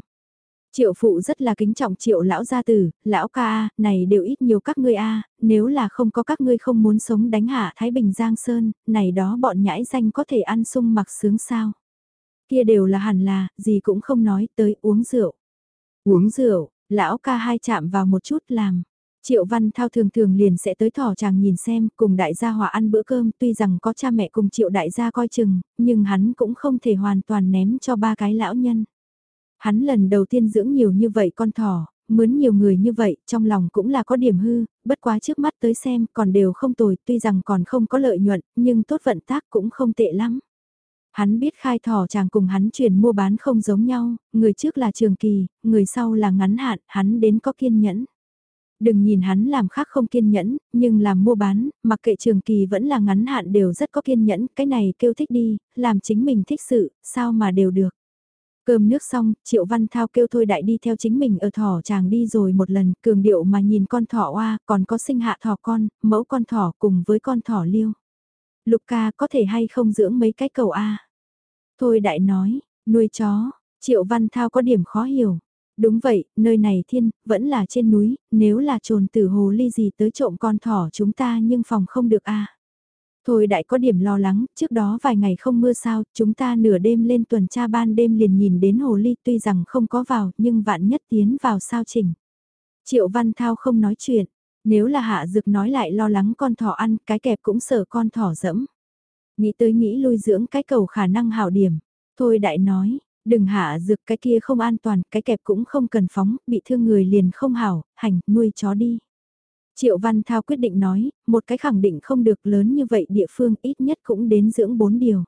Triệu phụ rất là kính trọng triệu lão gia tử, lão ca a, này đều ít nhiều các ngươi a, nếu là không có các ngươi không muốn sống đánh hạ Thái Bình Giang Sơn, này đó bọn nhãi danh có thể ăn sung mặc sướng sao. Kia đều là hẳn là, gì cũng không nói tới uống rượu. Uống rượu, lão ca hai chạm vào một chút làm. Triệu Văn Thao thường thường liền sẽ tới thỏ chàng nhìn xem, cùng đại gia hòa ăn bữa cơm, tuy rằng có cha mẹ cùng triệu đại gia coi chừng, nhưng hắn cũng không thể hoàn toàn ném cho ba cái lão nhân. Hắn lần đầu tiên dưỡng nhiều như vậy con thỏ, mướn nhiều người như vậy, trong lòng cũng là có điểm hư, bất quá trước mắt tới xem còn đều không tồi, tuy rằng còn không có lợi nhuận, nhưng tốt vận tác cũng không tệ lắm. Hắn biết khai thỏ chàng cùng hắn chuyển mua bán không giống nhau, người trước là trường kỳ, người sau là ngắn hạn, hắn đến có kiên nhẫn. Đừng nhìn hắn làm khác không kiên nhẫn, nhưng làm mua bán, mặc kệ trường kỳ vẫn là ngắn hạn đều rất có kiên nhẫn, cái này kêu thích đi, làm chính mình thích sự, sao mà đều được. Cơm nước xong, Triệu Văn Thao kêu thôi đại đi theo chính mình ở thỏ chàng đi rồi một lần, cường điệu mà nhìn con thỏ oa, còn có sinh hạ thỏ con, mẫu con thỏ cùng với con thỏ liêu. Lục ca có thể hay không dưỡng mấy cái cầu A. Thôi đại nói, nuôi chó, Triệu Văn Thao có điểm khó hiểu. Đúng vậy, nơi này thiên, vẫn là trên núi, nếu là trồn tử hồ ly gì tới trộm con thỏ chúng ta nhưng phòng không được a Thôi đại có điểm lo lắng, trước đó vài ngày không mưa sao, chúng ta nửa đêm lên tuần tra ban đêm liền nhìn đến hồ ly tuy rằng không có vào, nhưng vạn nhất tiến vào sao chỉnh. Triệu Văn Thao không nói chuyện, Nếu là hạ dược nói lại lo lắng con thỏ ăn, cái kẹp cũng sợ con thỏ dẫm. Nghĩ tới nghĩ lui dưỡng cái cầu khả năng hảo điểm. Thôi đại nói, đừng hạ dược cái kia không an toàn, cái kẹp cũng không cần phóng, bị thương người liền không hảo, hành, nuôi chó đi. Triệu Văn Thao quyết định nói, một cái khẳng định không được lớn như vậy địa phương ít nhất cũng đến dưỡng bốn điều.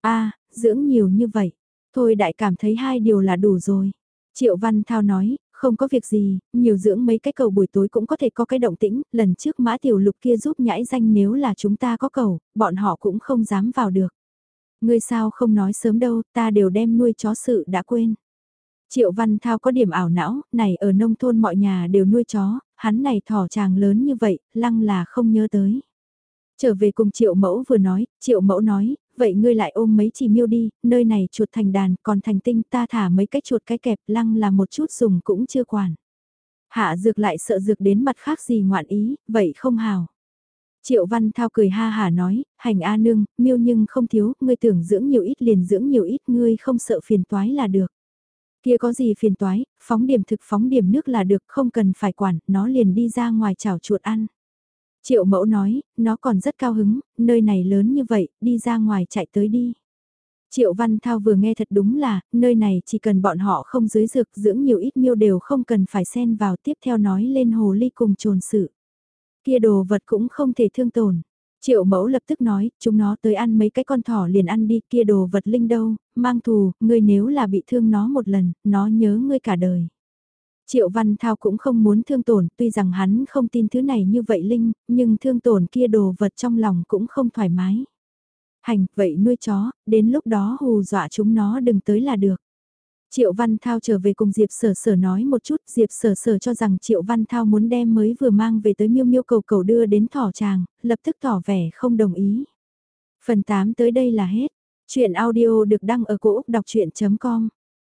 a dưỡng nhiều như vậy, thôi đại cảm thấy hai điều là đủ rồi. Triệu Văn Thao nói, không có việc gì, nhiều dưỡng mấy cái cầu buổi tối cũng có thể có cái động tĩnh, lần trước mã tiểu lục kia giúp nhãi danh nếu là chúng ta có cầu, bọn họ cũng không dám vào được. Ngươi sao không nói sớm đâu, ta đều đem nuôi chó sự đã quên. Triệu Văn Thao có điểm ảo não, này ở nông thôn mọi nhà đều nuôi chó, hắn này thỏ chàng lớn như vậy, lăng là không nhớ tới. Trở về cùng triệu mẫu vừa nói, triệu mẫu nói, vậy ngươi lại ôm mấy chỉ miêu đi, nơi này chuột thành đàn, còn thành tinh ta thả mấy cái chuột cái kẹp lăng là một chút dùng cũng chưa quản. Hạ dược lại sợ dược đến mặt khác gì ngoạn ý, vậy không hào. Triệu Văn Thao cười ha hà nói, hành A nương, miêu nhưng không thiếu, ngươi tưởng dưỡng nhiều ít liền dưỡng nhiều ít, ngươi không sợ phiền toái là được. Kia có gì phiền toái, phóng điểm thực phóng điểm nước là được, không cần phải quản, nó liền đi ra ngoài chảo chuột ăn. Triệu mẫu nói, nó còn rất cao hứng, nơi này lớn như vậy, đi ra ngoài chạy tới đi. Triệu Văn Thao vừa nghe thật đúng là, nơi này chỉ cần bọn họ không dưới dược dưỡng nhiều ít miêu đều không cần phải xen vào tiếp theo nói lên hồ ly cùng trồn sự. Kia đồ vật cũng không thể thương tổn. Triệu mẫu lập tức nói, chúng nó tới ăn mấy cái con thỏ liền ăn đi kia đồ vật linh đâu, mang thù, ngươi nếu là bị thương nó một lần, nó nhớ ngươi cả đời. Triệu Văn Thao cũng không muốn thương tổn, tuy rằng hắn không tin thứ này như vậy Linh, nhưng thương tổn kia đồ vật trong lòng cũng không thoải mái. Hành, vậy nuôi chó, đến lúc đó hù dọa chúng nó đừng tới là được. Triệu Văn Thao trở về cùng Diệp Sở Sở nói một chút, Diệp Sở Sở cho rằng Triệu Văn Thao muốn đem mới vừa mang về tới miêu miêu cầu cầu đưa đến thỏ chàng, lập tức tỏ vẻ không đồng ý. Phần 8 tới đây là hết. Chuyện audio được đăng ở cổ Úc đọc chuyện.com